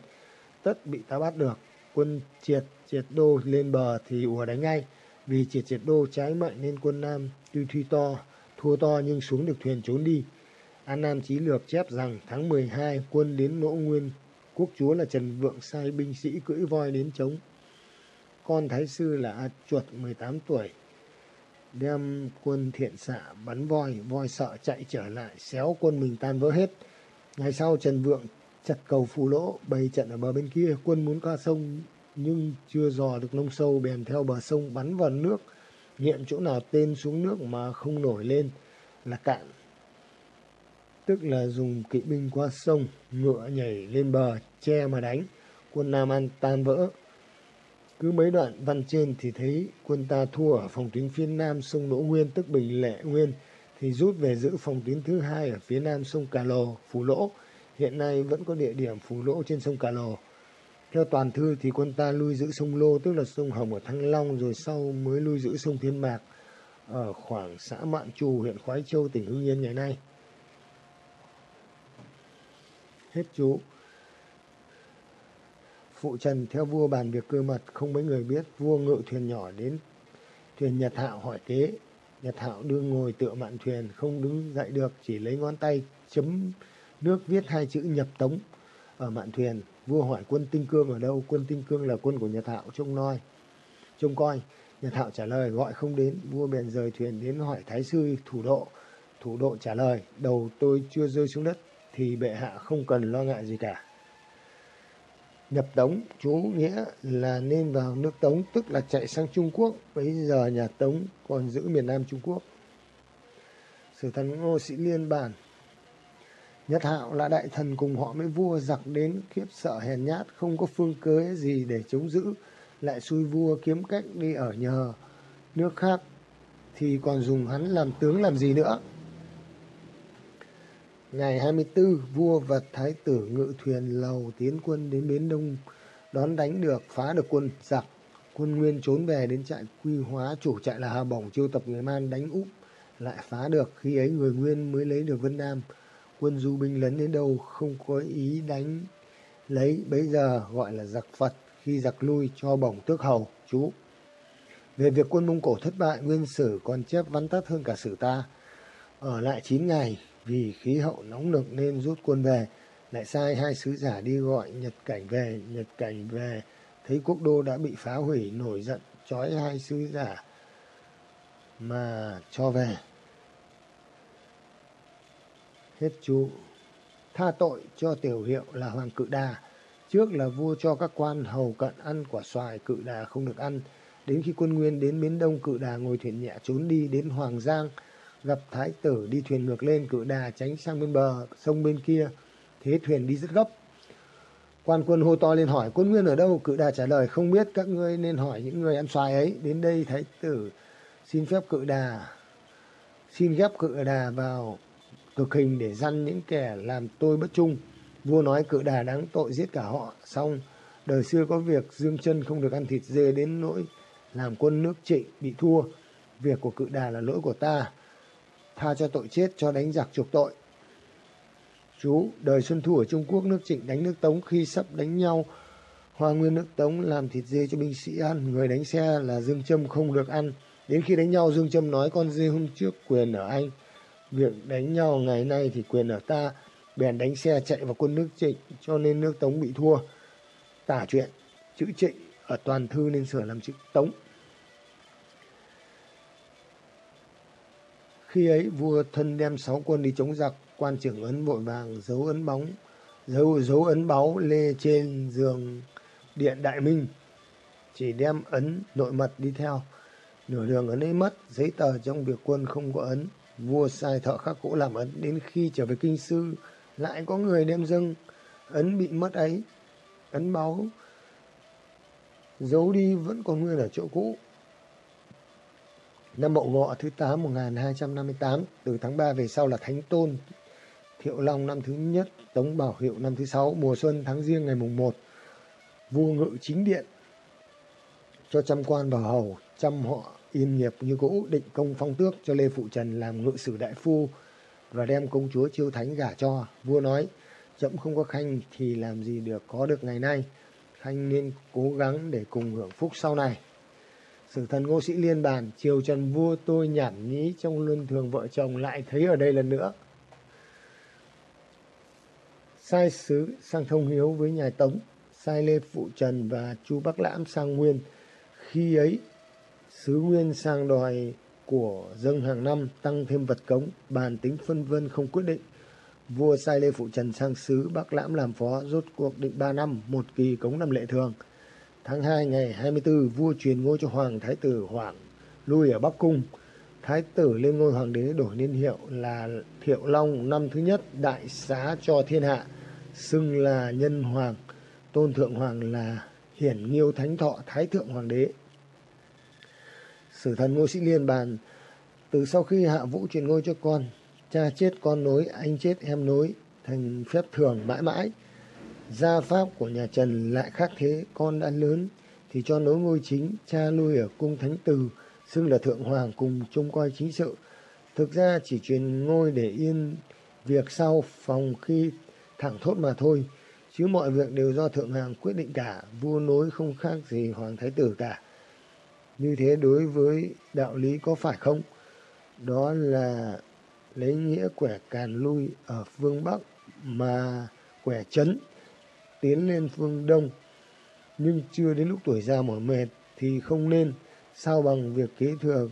Tất bị ta bắt được. Quân triệt triệt đô lên bờ thì ùa đánh ngay. Vì triệt triệt đô trái mệnh nên quân Nam tuy thuy to, thua to nhưng xuống được thuyền trốn đi. An Nam Chí Lược chép rằng tháng 12 quân đến Mẫu Nguyên, quốc chúa là Trần Vượng sai binh sĩ cưỡi voi đến chống. Con Thái Sư là A Chuột 18 tuổi, đem quân thiện xạ bắn voi, voi sợ chạy trở lại, xéo quân mình tan vỡ hết. Ngày sau Trần Vượng chặt cầu phù lỗ, bày trận ở bờ bên kia, quân muốn qua sông nhưng chưa dò được nông sâu bèn theo bờ sông bắn vào nước. Nghiệm chỗ nào tên xuống nước mà không nổi lên là cạn. Tức là dùng kỵ binh qua sông ngựa nhảy lên bờ che mà đánh. Quân nam an tan vỡ cứ mấy đoạn văn trên thì thấy quân ta thua ở phòng tuyến phía nam sông Đỗ Nguyên tức Bình Lệ Nguyên thì rút về giữ phòng tuyến thứ hai ở phía nam sông Cà Lồ, Phú Lỗ. Hiện nay vẫn có địa điểm Phú Lỗ trên sông Cà Lồ. Theo toàn thư thì quân ta lui giữ sông Lô tức là sông Hồng ở Thăng Long rồi sau mới lui giữ sông Thiên Mạc ở khoảng xã Mạn Trù huyện Khoái Châu tỉnh Hưng Yên ngày nay. Hết chú. Phụ Trần theo vua bàn việc cơ mật, không mấy người biết, vua ngự thuyền nhỏ đến thuyền Nhật Hạo hỏi kế. Nhật Hạo đương ngồi tựa mạn thuyền, không đứng dậy được, chỉ lấy ngón tay chấm nước viết hai chữ nhập tống ở mạn thuyền. Vua hỏi, quân tinh cương ở đâu? Quân tinh cương là quân của Nhật Hạo, trông noi, trông coi. Nhật Hạo trả lời, gọi không đến. Vua bèn rời thuyền đến hỏi thái sư thủ độ. Thủ độ trả lời, đầu tôi chưa rơi xuống đất, thì bệ hạ không cần lo ngại gì cả nhập tống chú nghĩa là nên vào nước tống, tức là chạy sang trung quốc. Bây giờ nhà tống còn giữ miền nam trung quốc. Sử thần ngô sĩ liên bản, nhất Hạo là đại thần cùng họ với vua giặc đến khiếp sợ hèn nhát, không có phương cớ gì để chống giữ, lại xui vua kiếm cách đi ở nhờ. Nước khác thì còn dùng hắn làm tướng làm gì nữa? Ngày 24, vua và thái tử ngự thuyền lầu tiến quân đến Bến Đông đón đánh được, phá được quân giặc. Quân Nguyên trốn về đến trại Quy Hóa, chủ trại là Hà Bổng, chiêu tập người Man đánh úp, lại phá được. Khi ấy người Nguyên mới lấy được Vân Nam. Quân du binh lấn đến đâu không có ý đánh lấy, bấy giờ gọi là giặc Phật. Khi giặc lui cho bổng tước hầu, chú. Về việc quân Mông Cổ thất bại, Nguyên Sử còn chép vắn tắt hơn cả sử ta. Ở lại 9 ngày, vì khí hậu nóng nực nên rút quân về. Lại sai hai sứ giả đi gọi nhật cảnh về. Nhật cảnh về, thấy quốc đô đã bị phá hủy, nổi giận, trói hai sứ giả mà cho về. Hết chú. Tha tội cho tiểu hiệu là hoàng cự đà. Trước là vua cho các quan hầu cận ăn quả xoài, cự đà không được ăn. Đến khi quân nguyên đến miến đông, cự đà ngồi thuyền nhẹ trốn đi đến hoàng giang gặp thái tử đi thuyền ngược lên cự đà tránh sang bên bờ, sông bên kia. Thế thuyền đi rất gấp. Quan quân hô to lên hỏi, quân nguyên ở đâu? Cự đà trả lời, không biết, các ngươi nên hỏi những người ăn xoài ấy. Đến đây thái tử xin phép cự đà, xin ghép cự đà vào cực hình để dăn những kẻ làm tôi bất trung. Vua nói, cự đà đáng tội giết cả họ. Xong, đời xưa có việc dương chân không được ăn thịt dê đến nỗi làm quân nước trịnh bị thua. Việc của cự đà là lỗi của ta tha cho tội chết cho đánh giặc chuộc tội. Chú, đời Xuân Thu ở Trung Quốc nước Trịnh đánh nước Tống khi sắp đánh nhau. Hoa Nguyên nước Tống làm thịt dê cho binh sĩ ăn, người đánh xe là Dương Trâm không được ăn. Đến khi đánh nhau Dương Trâm nói con dê hôm trước quyền ở anh. Việc đánh nhau ngày nay thì quyền ở ta. Bèn đánh xe chạy vào quân nước Trịnh cho nên nước Tống bị thua. Tả chuyện, chữ Trịnh ở toàn thư nên sửa làm chữ Tống. Khi ấy vua thân đem sáu quân đi chống giặc, quan trưởng ấn vội vàng giấu ấn bóng, giấu, dấu ấn báu lê trên giường điện đại minh. Chỉ đem ấn nội mật đi theo. Nửa đường ấn ấy mất, giấy tờ trong việc quân không có ấn. Vua sai thợ khắc gỗ làm ấn, đến khi trở về kinh sư, lại có người đem dâng, ấn bị mất ấy. Ấn báu giấu đi vẫn còn nguyên ở chỗ cũ Năm Mậu Ngọ thứ 8 1258, từ tháng 3 về sau là Thánh Tôn, Thiệu Long năm thứ nhất, Tống Bảo Hiệu năm thứ sáu, mùa xuân tháng riêng ngày mùng 1, vua ngự chính điện cho trăm quan vào hầu, trăm họ yên nghiệp như cũ, định công phong tước cho Lê Phụ Trần làm ngự sử đại phu và đem công chúa Chiêu Thánh gả cho. Vua nói, chậm không có khanh thì làm gì được có được ngày nay, khanh nên cố gắng để cùng hưởng phúc sau này. Sử thần ngô sĩ liên bàn, triều trần vua tôi nhảm nhí trong luân thường vợ chồng lại thấy ở đây lần nữa. Sai sứ sang thông hiếu với nhà Tống, sai Lê Phụ Trần và chu Bắc Lãm sang Nguyên. Khi ấy, sứ Nguyên sang đòi của dâng hàng năm tăng thêm vật cống, bàn tính phân vân không quyết định. Vua sai Lê Phụ Trần sang sứ Bắc Lãm làm phó, rốt cuộc định ba năm, một kỳ cống năm lệ thường. Tháng 2 ngày 24, vua truyền ngôi cho Hoàng Thái tử Hoàng lui ở Bắc Cung. Thái tử lên ngôi hoàng đế đổi niên hiệu là Thiệu Long năm thứ nhất đại xá cho thiên hạ, xưng là nhân hoàng, tôn thượng hoàng là hiển nghiêu thánh thọ thái thượng hoàng đế. Sử thần Ngô Sĩ Liên bàn từ sau khi hạ vũ truyền ngôi cho con, cha chết con nối, anh chết em nối, thành phép thường mãi mãi gia pháp của nhà Trần lại khác thế, con đã lớn thì cho nối ngôi chính, cha nuôi ở cung thánh từ, xưng là thượng hoàng cùng trông coi chính sự. Thực ra chỉ truyền ngôi để yên việc sau phòng khi thẳng thốt mà thôi chứ mọi việc đều do thượng hoàng quyết định cả. Vua nối không khác gì hoàng thái tử cả. Như thế đối với đạo lý có phải không? Đó là lấy nghĩa quẻ càn lui ở phương bắc mà quẻ chấn tiến lên phương đông. Nhưng chưa đến lúc tuổi già mỏi mệt thì không nên sao bằng việc kế thừa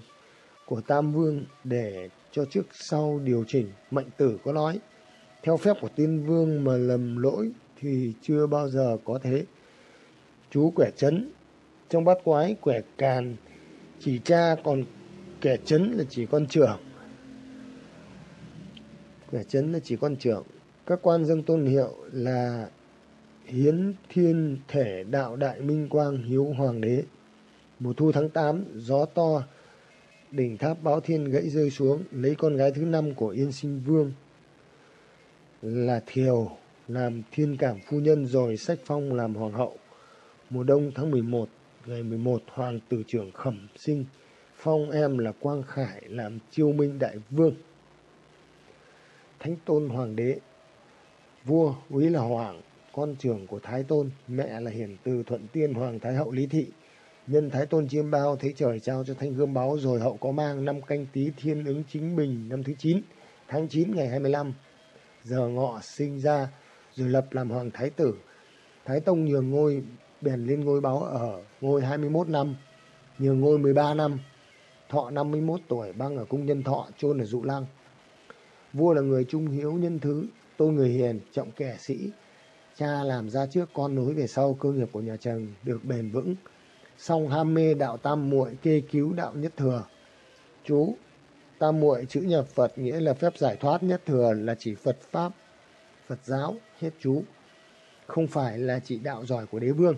của tam vương để cho trước sau điều chỉnh mạnh tử có nói. Theo phép của tiên vương mà lầm lỗi thì chưa bao giờ có thế. Chú quẻ chấn trong bát quái quẻ càn, chỉ cha còn kẻ chấn là chỉ con trưởng. Quẻ chấn là chỉ con trưởng. Các quan dân tôn hiệu là hiến thiên thể đạo đại minh quang hiếu hoàng đế. Mùa thu tháng 8 gió to, đỉnh tháp báo thiên gãy rơi xuống, lấy con gái thứ năm của yên sinh vương là thiều làm thiên cảm phu nhân rồi sách phong làm hoàng hậu. Mùa đông tháng 11 ngày 11 hoàng tử trưởng khẩm sinh, phong em là quang khải làm chiêu minh đại vương. Thánh tôn hoàng đế, vua úy là hoàng con trưởng của thái tôn, mẹ là hiển từ thuận tiên hoàng thái hậu lý thị. Nhân thái tôn chiêm bao, thấy trời trao cho thanh gươm báo, rồi hậu có mang năm canh tí thiên ứng chính bình năm thứ 9 tháng 9 ngày 25 giờ ngọ sinh ra, rồi lập làm hoàng thái tử. Thái tông nhường ngôi, bèn lên ngôi báo ở ngôi 21 năm, nhường ngôi 13 năm. Thọ 51 tuổi, băng ở cung nhân thọ, chôn ở dụ lăng. Vua là người trung hiếu nhân thứ, tôn người hiền, trọng kẻ sĩ cha làm ra trước con nối về sau cơ nghiệp của nhà trần được bền vững. Song ham mê đạo tam muội kê cứu đạo nhất thừa. Chú, tam muội chữ nhập phật nghĩa là phép giải thoát nhất thừa là chỉ phật pháp, phật giáo, hết chú. Không phải là chỉ đạo giỏi của đế vương.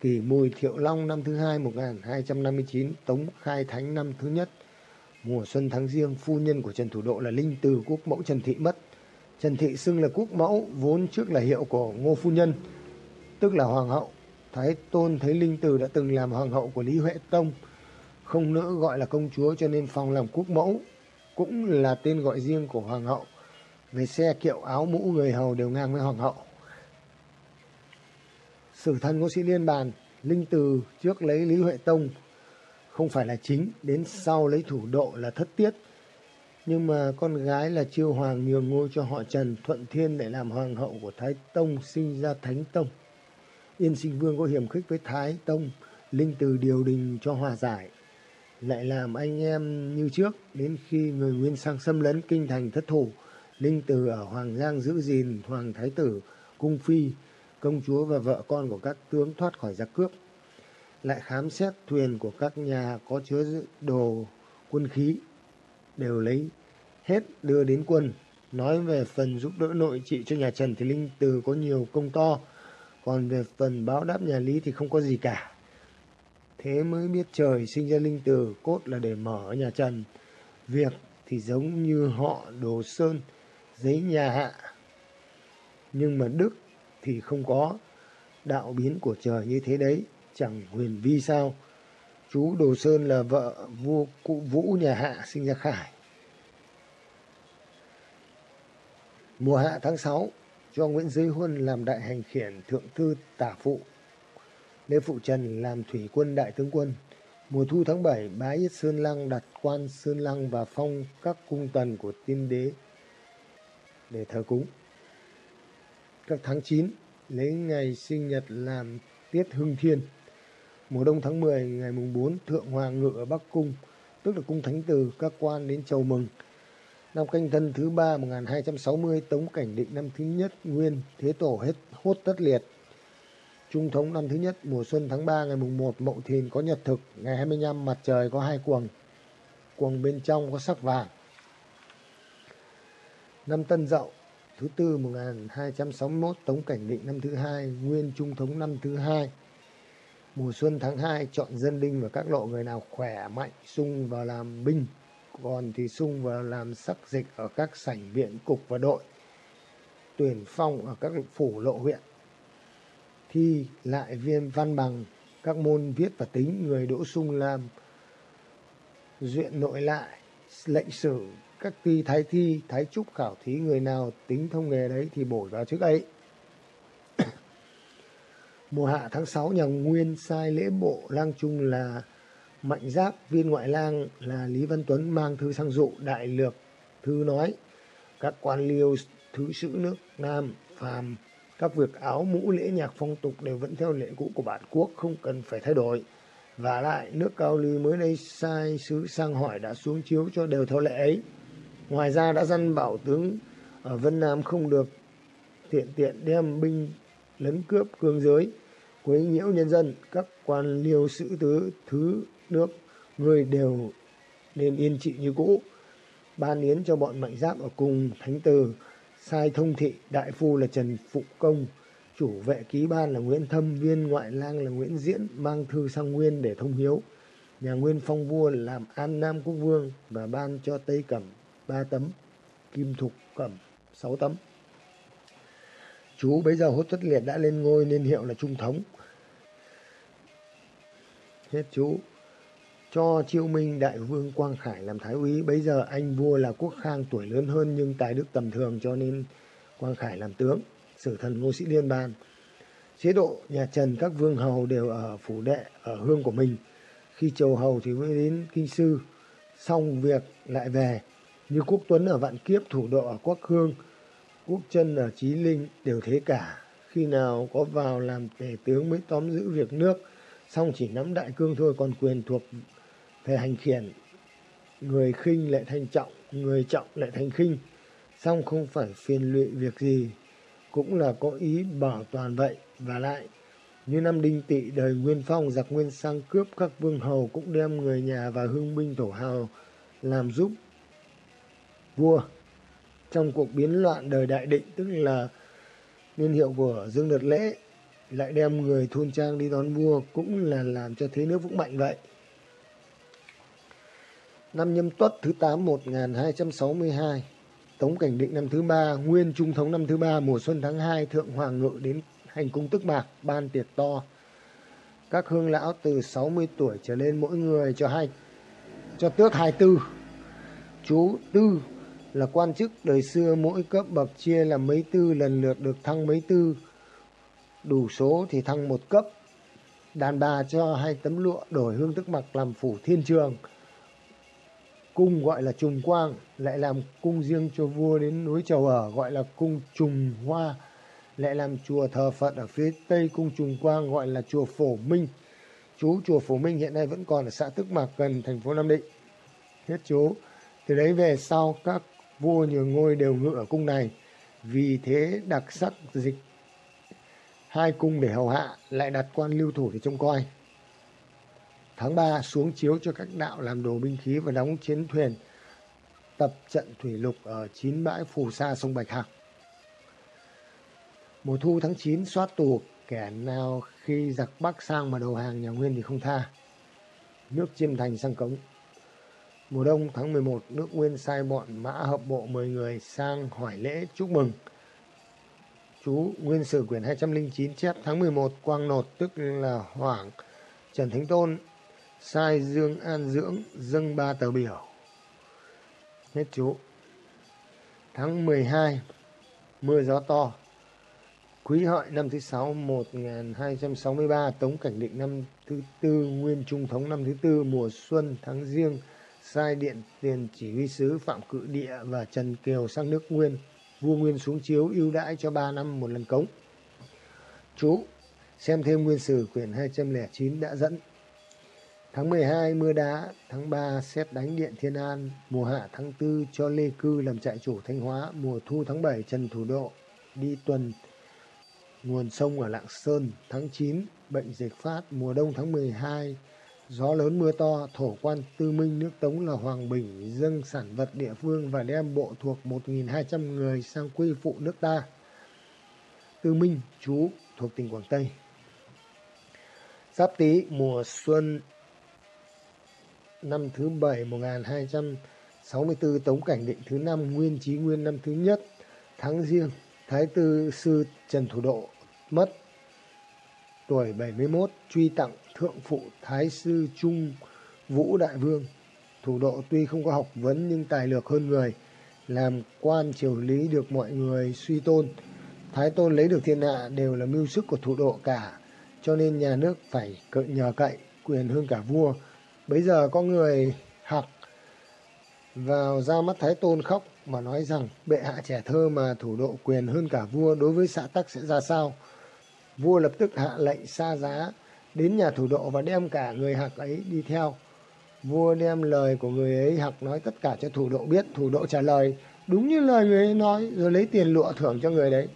Kỳ mùi thiệu long năm thứ hai 1259 tống khai thánh năm thứ nhất. Mùa xuân tháng riêng, phu nhân của trần thủ độ là linh từ quốc mẫu trần thị mất trần thị xưng là quốc mẫu, vốn trước là hiệu của ngô phu nhân, tức là hoàng hậu. Thái tôn thấy linh từ đã từng làm hoàng hậu của lý huệ tông, không nữa gọi là công chúa cho nên phong làm quốc mẫu, cũng là tên gọi riêng của hoàng hậu. Về xe, kiệu, áo mũ, người hầu đều ngang với hoàng hậu. Sử thân ngô sĩ liên bàn, linh từ trước lấy lý huệ tông, không phải là chính, đến sau lấy thủ độ là thất tiết nhưng mà con gái là chiêu hoàng nhường ngôi cho họ trần thuận thiên để làm hoàng hậu của thái tông, sinh ra thánh tông. Yên sinh vương có hiểm khích với thái tông, linh từ điều đình cho hòa giải. Lại làm anh em như trước, đến khi người nguyên sang xâm lấn kinh thành thất thủ, linh từ ở hoàng giang giữ gìn hoàng thái tử, cung phi, công chúa và vợ con của các tướng thoát khỏi giặc cướp. Lại khám xét thuyền của các nhà có chứa đồ quân khí đều lấy hết đưa đến quân. Nói về phần giúp đỡ nội trị cho nhà trần thì linh, từ có nhiều công to. Còn về phần báo đáp nhà lý thì không có gì cả. Thế mới biết trời sinh ra linh từ, cốt là để mở nhà trần. Việc thì giống như họ đồ sơn, giấy nhà hạ. Nhưng mà đức thì không có. Đạo biến của trời như thế đấy, chẳng huyền vi sao? Chú đồ sơn là vợ vua cụ vũ nhà hạ, sinh ra khải. Mùa hạ tháng 6 cho nguyễn giới huân làm đại hành khiển thượng thư tả phụ, lê phụ trần làm thủy quân đại tướng quân. Mùa thu tháng 7 bá yết sơn lăng đặt quan sơn lăng và phong các cung tần của tiên đế để thờ cúng. Các tháng 9 lấy ngày sinh nhật làm tiết hưng thiên mùa đông tháng 10 ngày mùng 4 thượng hoàng ngự ở bắc cung, tức là cung thánh từ các quan đến chầu mừng. Năm canh thân thứ ba 1260 tống cảnh định năm thứ nhất, nguyên, thế tổ hết, hốt tất liệt. Trung thống năm thứ nhất, mùa xuân tháng 3 ngày mùng 1 mậu thìn có nhật thực, ngày 25 mặt trời có hai quầng. Quầng bên trong có sắc vàng. Năm tân dậu, thứ tư 1261 tống cảnh định năm thứ hai, nguyên trung thống năm thứ hai mùa xuân tháng 2 chọn dân binh và các lộ người nào khỏe mạnh sung vào làm binh còn thì sung vào làm sắc dịch ở các sảnh viện cục và đội tuyển phong ở các phủ lộ huyện thi lại viên văn bằng các môn viết và tính người đỗ sung làm duyện nội lại lệnh sử các ty thái thi, thái trúc khảo thí người nào tính thông nghề đấy thì bổ vào trước ấy. Mùa hạ tháng 6 nhà Nguyên sai lễ bộ lang trung là Mạnh Giáp, viên ngoại lang là Lý Văn Tuấn mang thư sang dụ đại lược thư nói các quan liêu thứ sử nước Nam phàm các việc áo mũ lễ nhạc phong tục đều vẫn theo lệ cũ của bản quốc không cần phải thay đổi. Và lại nước cao ly mới đây sai sứ sang hỏi đã xuống chiếu cho đều theo lệ ấy. Ngoài ra đã dân bảo tướng ở vân nam không được tiện tiện đem binh lấn cướp cương giới quấy nhiễu nhân dân, các quan liêu sử tứ, thứ nước, người đều nên yên trị như cũ, ban yến cho bọn mạnh giáp ở cùng thánh từ. Sai thông thị, đại phu là trần phụ công, chủ vệ ký ban là nguyễn thâm, viên ngoại lang là nguyễn diễn, mang thư sang nguyên để thông hiếu. Nhà nguyên phong vua làm an nam quốc vương và ban cho tây cẩm ba tấm, kim thục cẩm sáu tấm. Chú bấy giờ hốt tất liệt đã lên ngôi nên hiệu là trung thống hết chú. Cho chiêu minh, đại vương quang khải làm thái úy bấy giờ anh vua là quốc khang tuổi lớn hơn nhưng tài đức tầm thường cho nên quang khải làm tướng, sử thần ngô sĩ liên ban chế độ nhà trần, các vương hầu đều ở phủ đệ, ở hương của mình. Khi chầu hầu thì mới đến kinh sư, xong việc lại về. Như quốc tuấn ở vạn kiếp, thủ độ ở quốc hương, quốc chân ở trí linh đều thế cả. Khi nào có vào làm tể tướng mới tóm giữ việc nước xong chỉ nắm đại cương thôi, còn quyền thuộc về hành khiển. Người khinh lại thành trọng, người trọng lại thành khinh. Xong không phải phiền lụy việc gì, cũng là có ý bảo toàn vậy và lại. Như năm đinh tỵ đời nguyên phong, giặc nguyên sang cướp các vương hầu cũng đem người nhà và hương binh thổ hào làm giúp vua. Trong cuộc biến loạn đời đại định, tức là niên hiệu của dương đợt lễ lại đem người thôn trang đi đón vua cũng là làm cho thế nước vững mạnh vậy năm nhâm tuất thứ 8 1262 Tống Cảnh Định năm thứ ba, Nguyên Trung Thống năm thứ ba, mùa xuân tháng 2, Thượng Hoàng Ngự đến hành cung tức bạc ban tiệc to. Các hương lão từ 60 tuổi trở lên mỗi người cho hai cho tước hai tư. Chú tư là quan chức đời xưa mỗi cấp bậc chia làm mấy tư lần lượt được thăng mấy tư. Đủ số thì thăng một cấp. Đàn bà cho hai tấm lụa đổi hương tức mặc làm phủ thiên trường. Cung gọi là trùng quang, lại làm cung riêng cho vua đến núi chầu ở, gọi là cung trùng hoa, lại làm chùa thờ phật ở phía tây cung trùng quang, gọi là chùa phổ minh. Chú chùa phổ minh hiện nay vẫn còn ở xã tức mạc, gần thành phố nam định. Hết chú. Từ đấy về sau, các vua nhiều ngôi đều ngự ở cung này. Vì thế đặc sắc dịch hai cung để hầu hạ, lại đặt quan lưu thủ để trông coi tháng 3 xuống chiếu cho các đạo làm đồ binh khí và đóng chiến thuyền, tập trận thủy lục ở chín bãi phù sa sông Bạch Hạc. Mùa thu tháng 9 soát tù, kẻ nào khi giặc Bắc sang mà đầu hàng nhà Nguyên thì không tha. Nước chiêm thành sang cống. Mùa đông tháng 11 nước Nguyên sai bọn mã hợp bộ 10 người sang hỏi lễ chúc mừng. Chú Nguyên Sử quyển 209 chép tháng 11 Quang Nột tức là Hoàng Trần Thánh Tôn sai Dương An Dưỡng dâng ba tờ biểu. Hết chú. Tháng 12, mưa gió to. Quý hợi năm thứ sáu 1263, Tống Cảnh Định năm thứ tư, Nguyên Trung Thống năm thứ tư, mùa xuân tháng riêng, sai điện tiền chỉ huy sứ Phạm Cự Địa và Trần Kiều sang nước Nguyên. Vua Nguyên xuống chiếu ưu đãi cho 3 năm một lần cống. Chú, xem thêm nguyên sử quyển 209 đã dẫn Tháng 12 mưa đá, tháng 3 xét đánh Điện Thiên An, mùa hạ tháng 4 cho Lê Cư làm trại chủ Thanh Hóa, mùa thu tháng 7 Trần Thủ Độ đi tuần nguồn sông ở Lạng Sơn, tháng 9 bệnh dịch phát, mùa đông tháng 12 gió lớn mưa to, thổ quan tư minh nước Tống là Hoàng Bình dâng sản vật địa phương và đem bộ thuộc 1.200 người sang quy phụ nước ta. Tư Minh, chú thuộc tỉnh Quảng Tây. Giáp Tý mùa xuân năm thứ bảy 1264 Tống Cảnh Định thứ năm Nguyên Chí Nguyên năm thứ nhất tháng riêng Thái tư sư Trần Thủ Độ mất tuổi 71 truy tặng thượng phụ Thái sư Trung Vũ Đại Vương. Thủ độ tuy không có học vấn nhưng tài lược hơn người, làm quan triều lý được mọi người suy tôn. Thái tôn lấy được thiên hạ đều là mưu sức của thủ độ cả, cho nên nhà nước phải cậy nhờ cậy, quyền hơn cả vua. Bấy giờ có người học vào ra mắt thái tôn khóc mà nói rằng bệ hạ trẻ thơ mà thủ độ quyền hơn cả vua đối với xã tắc sẽ ra sao? Vua lập tức hạ lệnh xa giá đến nhà thủ độ và đem cả người hạc ấy đi theo. Vua đem lời của người ấy, hạc nói tất cả cho thủ độ biết. Thủ độ trả lời, đúng như lời người ấy nói, rồi lấy tiền lụa thưởng cho người đấy.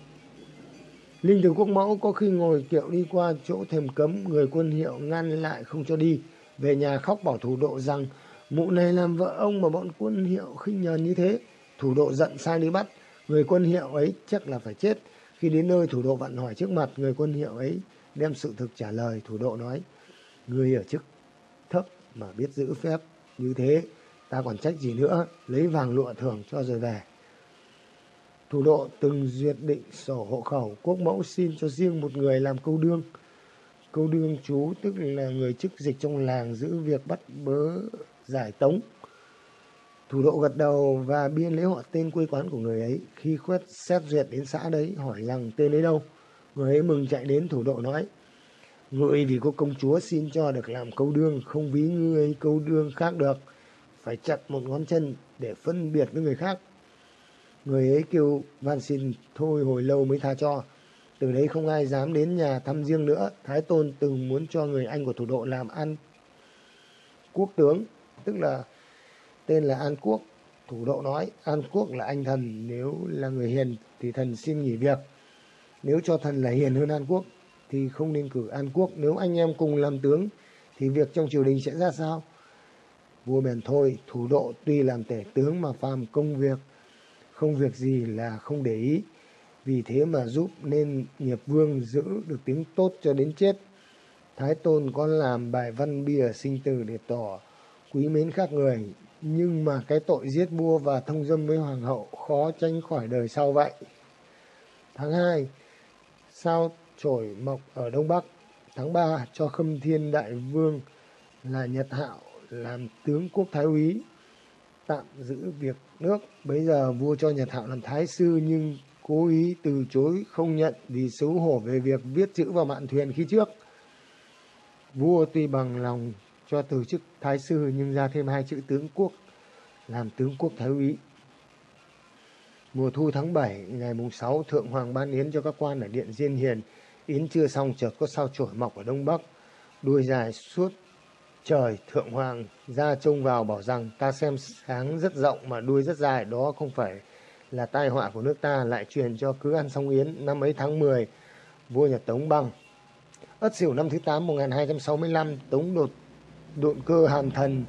Linh từ quốc mẫu có khi ngồi kiệu đi qua chỗ thềm cấm, người quân hiệu ngăn lại không cho đi. Về nhà khóc bảo thủ độ rằng, mụ này làm vợ ông mà bọn quân hiệu khinh nhờn như thế. Thủ độ giận sai đi bắt. Người quân hiệu ấy chắc là phải chết. Khi đến nơi, thủ độ vặn hỏi trước mặt, người quân hiệu ấy đem sự thực trả lời thủ độ nói, người ở chức thấp mà biết giữ phép, như thế ta còn trách gì nữa, lấy vàng lụa thưởng cho rồi về. Thủ độ từng duyệt định sổ hộ khẩu, quốc mẫu xin cho riêng một người làm câu đương. Câu đương chú tức là người chức dịch trong làng giữ việc bắt bớ giải tống. Thủ độ gật đầu và biên lấy họ tên quê quán của người ấy. Khi quét xét duyệt đến xã đấy, hỏi rằng tên ấy đâu? Người ấy mừng chạy đến thủ độ nói, ngươi vì có công chúa xin cho được làm câu đương, không ví người câu đương khác được. Phải chặt một ngón chân để phân biệt với người khác. Người ấy kêu, van xin thôi hồi lâu mới tha cho. Từ đấy không ai dám đến nhà thăm riêng nữa. Thái tôn từng muốn cho người anh của thủ độ làm an quốc tướng, tức là tên là an quốc. Thủ độ nói, an quốc là anh thần, nếu là người hiền thì thần xin nghỉ việc nếu cho thần là hiền hơn an quốc, thì không nên cử an quốc. Nếu anh em cùng làm tướng, thì việc trong triều đình sẽ ra sao? Vua bèn thôi, thủ độ tuy làm tể tướng mà phàm công việc, không việc gì là không để ý. Vì thế mà giúp nên nghiệp vương giữ được tiếng tốt cho đến chết. Thái tôn có làm bài văn bìa sinh tử để tỏ quý mến khác người, nhưng mà cái tội giết vua và thông dâm với hoàng hậu khó tránh khỏi đời sau vậy. Tháng 2 sao trổi mọc ở đông bắc? Tháng ba, cho khâm thiên đại vương là nhật hạo làm tướng quốc thái úy, tạm giữ việc nước. Bấy giờ vua cho nhật hạo làm thái sư, nhưng cố ý từ chối, không nhận vì xấu hổ về việc viết chữ vào mạn thuyền khi trước. Vua tuy bằng lòng cho từ chức thái sư, nhưng ra thêm hai chữ tướng quốc, làm tướng quốc thái úy mùa thu tháng 7 ngày mùng 6 thượng hoàng ban yến cho các quan ở điện diên hiền. Yến chưa xong, chợt có sao chổi mọc ở đông bắc. Đuôi dài suốt trời, thượng hoàng ra trông vào bảo rằng, ta xem sáng rất rộng mà đuôi rất dài, đó không phải là tai họa của nước ta, lại truyền cho cứ ăn xong yến năm ấy tháng 10 vua nhà Tống băng. Ất Sửu năm thứ 8 1265 Tống đột, độn cơ hàm thần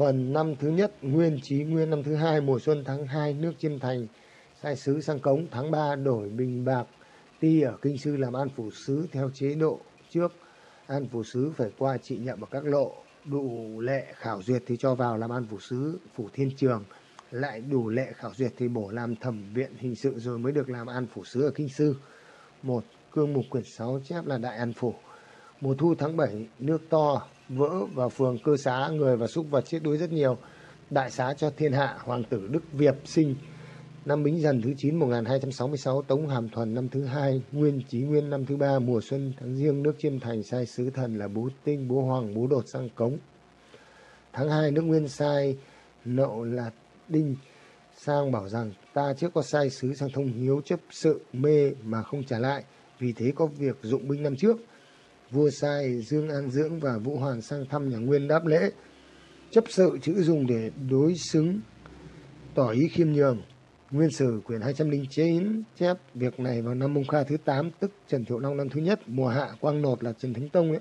thuần năm thứ nhất, nguyên trí nguyên năm thứ hai, mùa xuân tháng 2 nước chiêm thành, sai sứ sang cống, tháng 3 đổi bình bạc, ti ở kinh sư làm an phủ sứ theo chế độ trước. An phủ sứ phải qua trị nhậm ở các lộ, đủ lệ khảo duyệt thì cho vào làm an phủ sứ, phủ thiên trường. Lại đủ lệ khảo duyệt thì bổ làm thẩm viện hình sự rồi mới được làm an phủ sứ ở kinh sư. Một, cương mục quyển 6 chép là đại an phủ. Mùa thu tháng 7 nước to vỡ và phường cơ xá, người và súc vật chết đuối rất nhiều. Đại xá cho thiên hạ, hoàng tử đức việp sinh năm bính dần thứ 9 1266 tống hàm thuần năm thứ hai, nguyên chí nguyên năm thứ ba, mùa xuân tháng riêng nước chiêm thành sai sứ thần là bố tinh, bố hoàng, bố đột sang cống. Tháng 2 nước nguyên sai nậu là đinh, sang bảo rằng ta trước có sai sứ sang thông hiếu chấp sự mê mà không trả lại. Vì thế có việc dụng binh năm trước vua sai dương an dưỡng và vũ hoàng sang thăm nhà nguyên đáp lễ, chấp sự chữ dùng để đối xứng tỏ ý khiêm nhường Nguyên sử quyển 209 chép việc này vào năm Mông Kha thứ 8 tức Trần Thiệu Long năm thứ nhất, mùa hạ quang nột là Trần Thánh Tông ấy.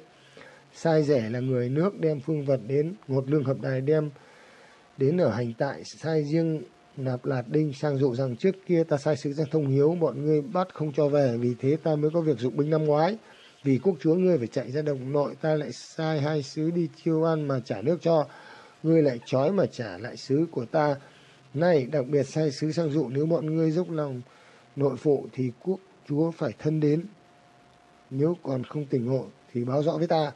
Sai rẻ là người nước đem phương vật đến, ngột lương hợp đài đem đến ở hành tại, sai riêng nạp lạt đinh sang dụ rằng trước kia ta sai sứ sang thông hiếu, bọn ngươi bắt không cho về, vì thế ta mới có việc dụng binh năm ngoái vì quốc chúa ngươi phải chạy ra đồng nội, ta lại sai hai sứ đi chiêu ăn mà trả nước cho ngươi lại trói mà trả lại sứ của ta này, đặc biệt sai sứ sang dụ, nếu bọn ngươi dốc lòng nội phụ thì quốc chúa phải thân đến nếu còn không tỉnh ngộ thì báo rõ với ta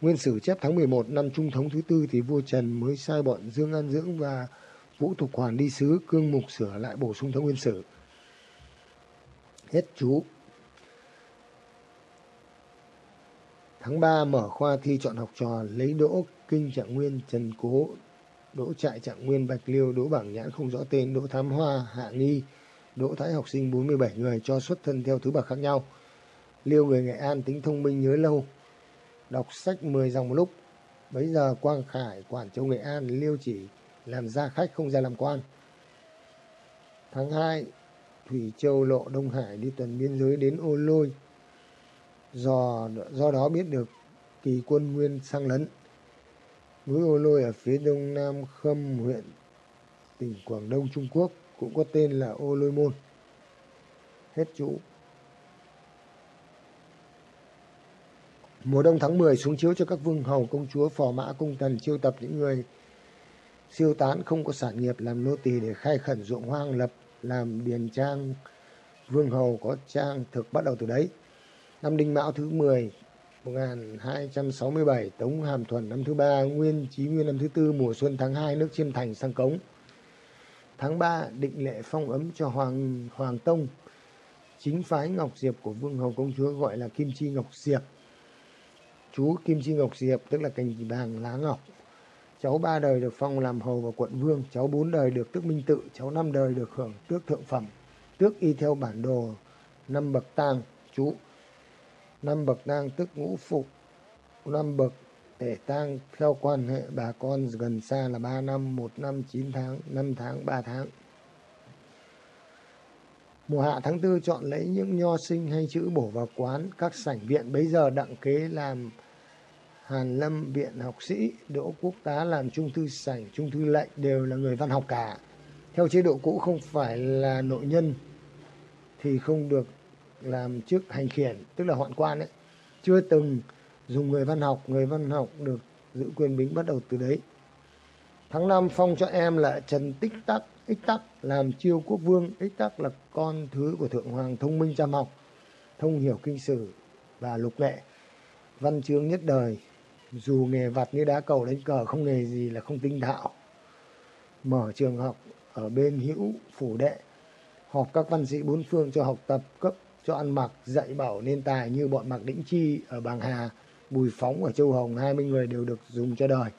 Nguyên sử chép tháng 11 năm Trung thống thứ tư thì vua Trần mới sai bọn Dương An Dưỡng và Vũ Thục Hoàn đi sứ, cương mục sửa lại bổ sung theo nguyên sử. Hết chú. Tháng 3 mở khoa thi chọn học trò lấy đỗ Kinh Trạng Nguyên, Trần Cố, đỗ Trại Trạng Nguyên, Bạch Liêu, đỗ Bảng Nhãn không rõ tên, đỗ Thám Hoa, Hạ Nghi, đỗ Thái học sinh 47 người cho xuất thân theo thứ bậc khác nhau. Liêu người Nghệ An tính thông minh nhớ lâu, đọc sách 10 dòng một lúc. Bấy giờ Quang Khải, Quản Châu Nghệ An, Liêu chỉ làm gia khách không ra làm quan. Tháng 2, Thủy Châu Lộ Đông Hải đi tuần biên giới đến Ô Lôi. Do, do đó biết được kỳ quân nguyên sang lấn. Núi Ô Lôi ở phía đông nam Khâm huyện tỉnh Quảng Đông Trung Quốc cũng có tên là Ô Lôi Môn. Hết chú. Mùa đông tháng 10 xuống chiếu cho các vương hầu công chúa phò mã cung tần chiêu tập những người siêu tán không có sản nghiệp làm nô tỳ để khai khẩn ruộng hoang lập làm điền trang vương hầu có trang thực bắt đầu từ đấy. Năm Đinh Mão thứ 10 1267 Tống Hàm Thuần năm thứ ba Nguyên Chí Nguyên năm thứ tư mùa xuân tháng 2 nước Chiêm Thành sang cống. Tháng 3 định lệ phong ấm cho Hoàng Hoàng Tông chính phái Ngọc Diệp của Vương Hầu Công Chúa gọi là Kim Chi Ngọc Diệp. Chú Kim Chi Ngọc Diệp tức là cành bàng lá ngọc. Cháu ba đời được phong làm hầu và quận vương, cháu bốn đời được tước minh tự, cháu năm đời được hưởng tước thượng phẩm, tước y theo bản đồ năm bậc tang. Chú năm bậc tang tức ngũ phụ năm bậc để tang theo quan hệ bà con gần xa là 3 năm, 1 năm 9 tháng, 5 tháng, 3 tháng. Mùa hạ tháng tư chọn lấy những nho sinh hay chữ bổ vào quán các sảnh viện bấy giờ đặng kế làm Hàn Lâm viện học sĩ, Đỗ Quốc tá làm trung thư sảnh, trung thư lệnh đều là người văn học cả. Theo chế độ cũ không phải là nội nhân thì không được làm chức hành khiển, tức là hoạn quan ấy. Chưa từng dùng người văn học, người văn học được giữ quyền bính bắt đầu từ đấy. Tháng năm phong cho em là Trần Tích Tắc, Ích Tắc làm chiêu quốc vương. Ích Tắc là con thứ của Thượng Hoàng thông minh chăm học, thông hiểu kinh sử và lục nghệ. Văn chương nhất đời, dù nghề vặt như đá cầu đánh cờ không nghề gì là không tinh thạo. Mở trường học ở bên hữu phủ đệ, họp các văn sĩ bốn phương cho học tập cấp cho ăn mặc, dạy bảo nên tài như bọn mặc đĩnh chi ở bàng hà, bùi phóng ở châu hồng 20 người đều được dùng cho đời.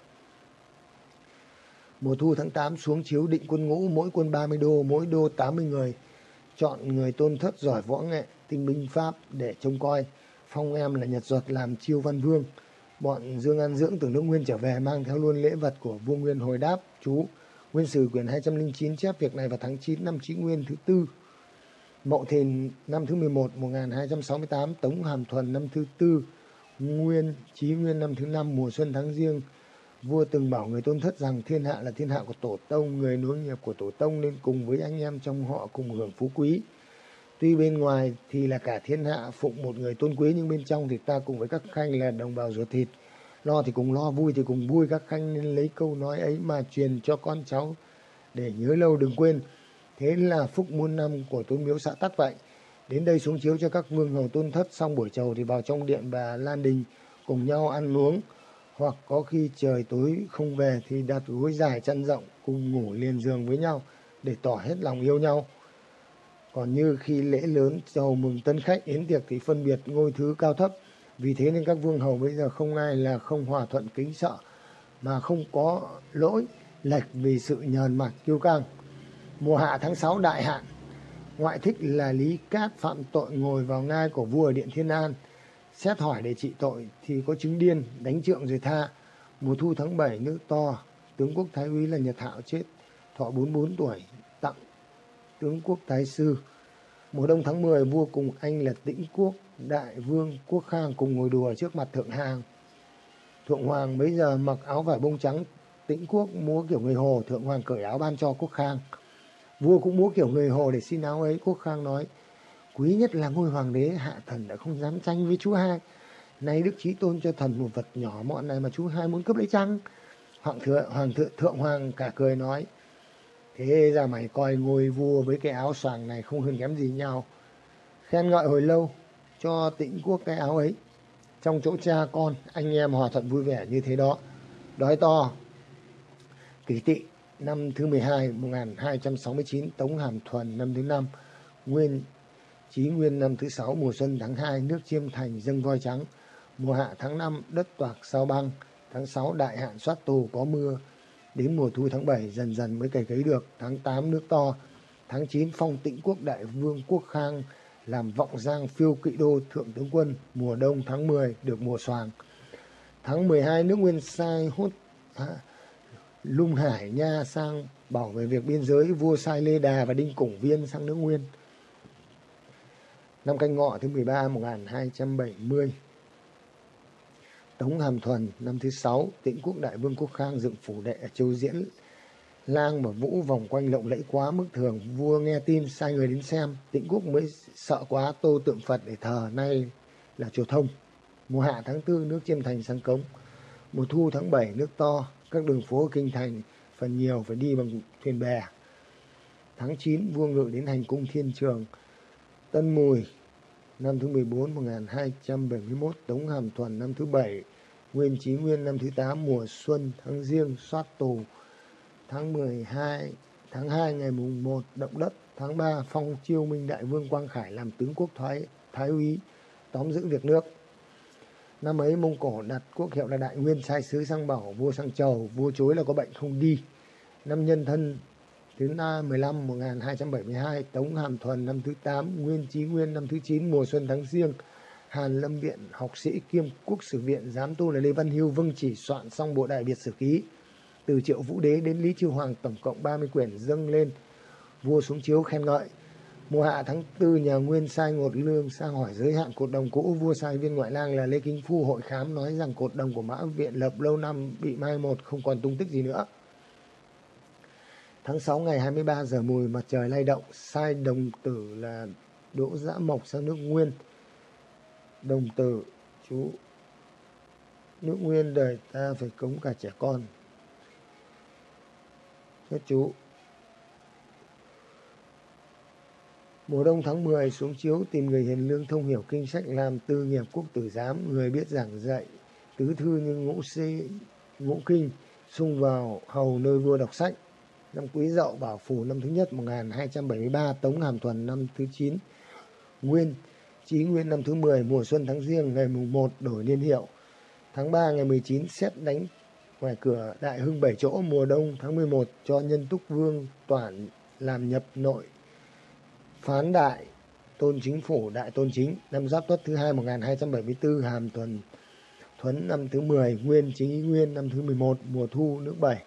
Mùa thu tháng 8 xuống chiếu định quân ngũ, mỗi quân 30 đô, mỗi đô 80 người. Chọn người tôn thất giỏi võ nghệ, tinh binh pháp để trông coi. Phong em là nhật duật làm chiêu văn vương. Bọn dương an dưỡng từ nước nguyên trở về mang theo luôn lễ vật của vua nguyên hồi đáp, chú. Nguyên sử quyển 209 chép việc này vào tháng 9 năm Chí Nguyên thứ tư. Mậu Thìn, năm thứ 11 1268 Tống Hàm Thuần, năm thứ tư, Nguyên Chí Nguyên, năm thứ năm, mùa xuân tháng riêng. Vua từng bảo người tôn thất rằng thiên hạ là thiên hạ của tổ tông, người nối nghiệp của tổ tông nên cùng với anh em trong họ cùng hưởng phú quý. Tuy bên ngoài thì là cả thiên hạ phụng một người tôn quý, nhưng bên trong thì ta cùng với các khanh là đồng bào ruột thịt. Lo thì cùng lo, vui thì cùng vui. Các khanh nên lấy câu nói ấy mà truyền cho con cháu để nhớ lâu đừng quên thế là phúc muôn năm của tôn miếu xã tắc vậy. Đến đây xuống chiếu cho các vương hầu tôn thất, xong buổi chầu thì vào trong điện bà lan đình cùng nhau ăn uống. Hoặc có khi trời tối không về thì đặt gối dài chăn rộng cùng ngủ liền giường với nhau để tỏ hết lòng yêu nhau. Còn như khi lễ lớn chầu mừng tân khách yến tiệc thì phân biệt ngôi thứ cao thấp. Vì thế nên các vương hầu bây giờ không ai là không hòa thuận kính sợ, mà không có lỗi lệch vì sự nhờn mặt kiêu căng mùa hạ tháng 6 đại hạn. Ngoại thích là lý cát phạm tội ngồi vào ngai của vua ở điện thiên an. Xét hỏi để trị tội thì có chứng điên, đánh trượng rồi tha. Mùa thu tháng 7 nước to. Tướng quốc thái úy là nhật hạo chết. Thọ 44 tuổi, tặng tướng quốc thái sư. Mùa đông tháng 10 vua cùng anh là tĩnh quốc, đại vương quốc khang cùng ngồi đùa trước mặt thượng hàng. Thượng hoàng bấy giờ mặc áo vải bông trắng, tĩnh quốc múa kiểu người hồ, thượng hoàng cởi áo ban cho quốc khang vua cũng múa kiểu người hồ để xin áo ấy. Quốc khang nói, quý nhất là ngôi hoàng đế, hạ thần đã không dám tranh với chú hai. Nay đức trí tôn cho thần một vật nhỏ mọn này mà chú hai muốn cướp lấy chăng? Hoàng thượng hoàng thượng thượng hoàng cả cười nói, thế ra mày coi ngôi vua với cái áo xoàng này không hơn kém gì nhau. Khen ngợi hồi lâu, cho tĩnh quốc cái áo ấy. Trong chỗ cha con, anh em hòa thuận vui vẻ như thế đó. Đói to, kỳ tị năm thứ 12 1269 Tống Hàm Thuần năm thứ năm. Nguyên Chí Nguyên năm thứ sáu. Mùa xuân tháng 2 nước chiêm thành dâng voi trắng. Mùa hạ tháng 5 đất toạc sao băng. Tháng 6 đại hạn soát tù có mưa. Đến mùa thu tháng 7 dần dần mới cày cấy được. Tháng 8 nước to. Tháng 9 phong tĩnh quốc đại vương quốc khang làm vọng giang phiêu kỵ đô thượng tướng quân. Mùa đông tháng 10 được mùa xoàng tháng 12 nước nguyên sai hốt à, lung hải nha sang bảo vệ việc biên giới vua sai lê đà và đinh củng viên sang nước nguyên. Năm canh ngọ thứ 13 1270 Tống Hàm Thuần năm thứ sáu, Tĩnh quốc đại vương quốc khang dựng phủ đệ ở châu diễn, lang và vũ vòng quanh lộng lẫy quá mức thường. Vua nghe tin sai người đến xem, tĩnh quốc mới sợ quá, tô tượng phật để thờ nay là chùa thông. Mùa hạ tháng tư, nước chiêm thành sang cống. Mùa thu tháng bảy, nước to các đường phố kinh thành phần nhiều phải đi bằng thuyền bè. Tháng 9 vua ngự đến hành cung thiên trường, tân mùi, năm thứ 14 1271 Tống Hàm Thuần, năm thứ bảy, Nguyên Chí Nguyên, năm thứ 8 mùa xuân, tháng riêng soát tù. Tháng 12 tháng 2 ngày mùng 1 động đất. Tháng 3 phong chiêu minh đại vương Quang Khải làm tướng quốc thái thái úy, tóm giữ việc nước năm ấy Mông Cổ đặt quốc hiệu là đại nguyên, sai sứ sang bảo, vua sang chầu, vua chối là có bệnh không đi. Năm nhân thân thứ 15 1272 Tống Hàm Thuần năm thứ 8 Nguyên Chí Nguyên năm thứ 9 mùa xuân tháng riêng Hàn Lâm Viện, học sĩ kiêm quốc sử viện, giám tu là Lê Văn Hưu vâng chỉ soạn xong bộ đại biệt sử ký. Từ triệu vũ đế đến lý chiêu hoàng tổng cộng 30 quyển dâng lên, vua xuống chiếu khen ngợi mùa hạ tháng tư, nhà nguyên sai ngột lương sang hỏi giới hạn cột đồng cũ vua sai viên ngoại lang là lê kính phu hội khám nói rằng cột đồng của mã viện lập lâu năm bị mai một, không còn tung tích gì nữa. Tháng 6 ngày 23 giờ mùi, mặt trời lay động, sai đồng tử là đỗ dã mộc sang nước nguyên. Đồng tử, chú nước nguyên đời ta phải cống cả trẻ con. Các chú. Mùa đông tháng 10 xuống chiếu tìm người hiền lương thông hiểu kinh sách làm tư nghiệp quốc tử giám, người biết giảng dạy, tứ thư như ngũ sĩ, ngũ kinh, xung vào hầu nơi vua đọc sách. Năm quý dậu bảo phủ năm thứ nhất 1273, Tống Hàm Thuần năm thứ 9, Nguyên, Chí Nguyên năm thứ 10, mùa xuân tháng riêng ngày mùng 1 đổi niên hiệu. Tháng 3 ngày 19 xét đánh ngoài cửa Đại Hưng bảy chỗ mùa đông tháng 11 cho nhân túc vương toàn làm nhập nội phán đại tôn chính phủ, đại tôn chính, năm giáp tuất thứ hai 1274 hàm tuần thuấn năm thứ 10 nguyên chính nguyên năm thứ 11 mùa thu nước bảy,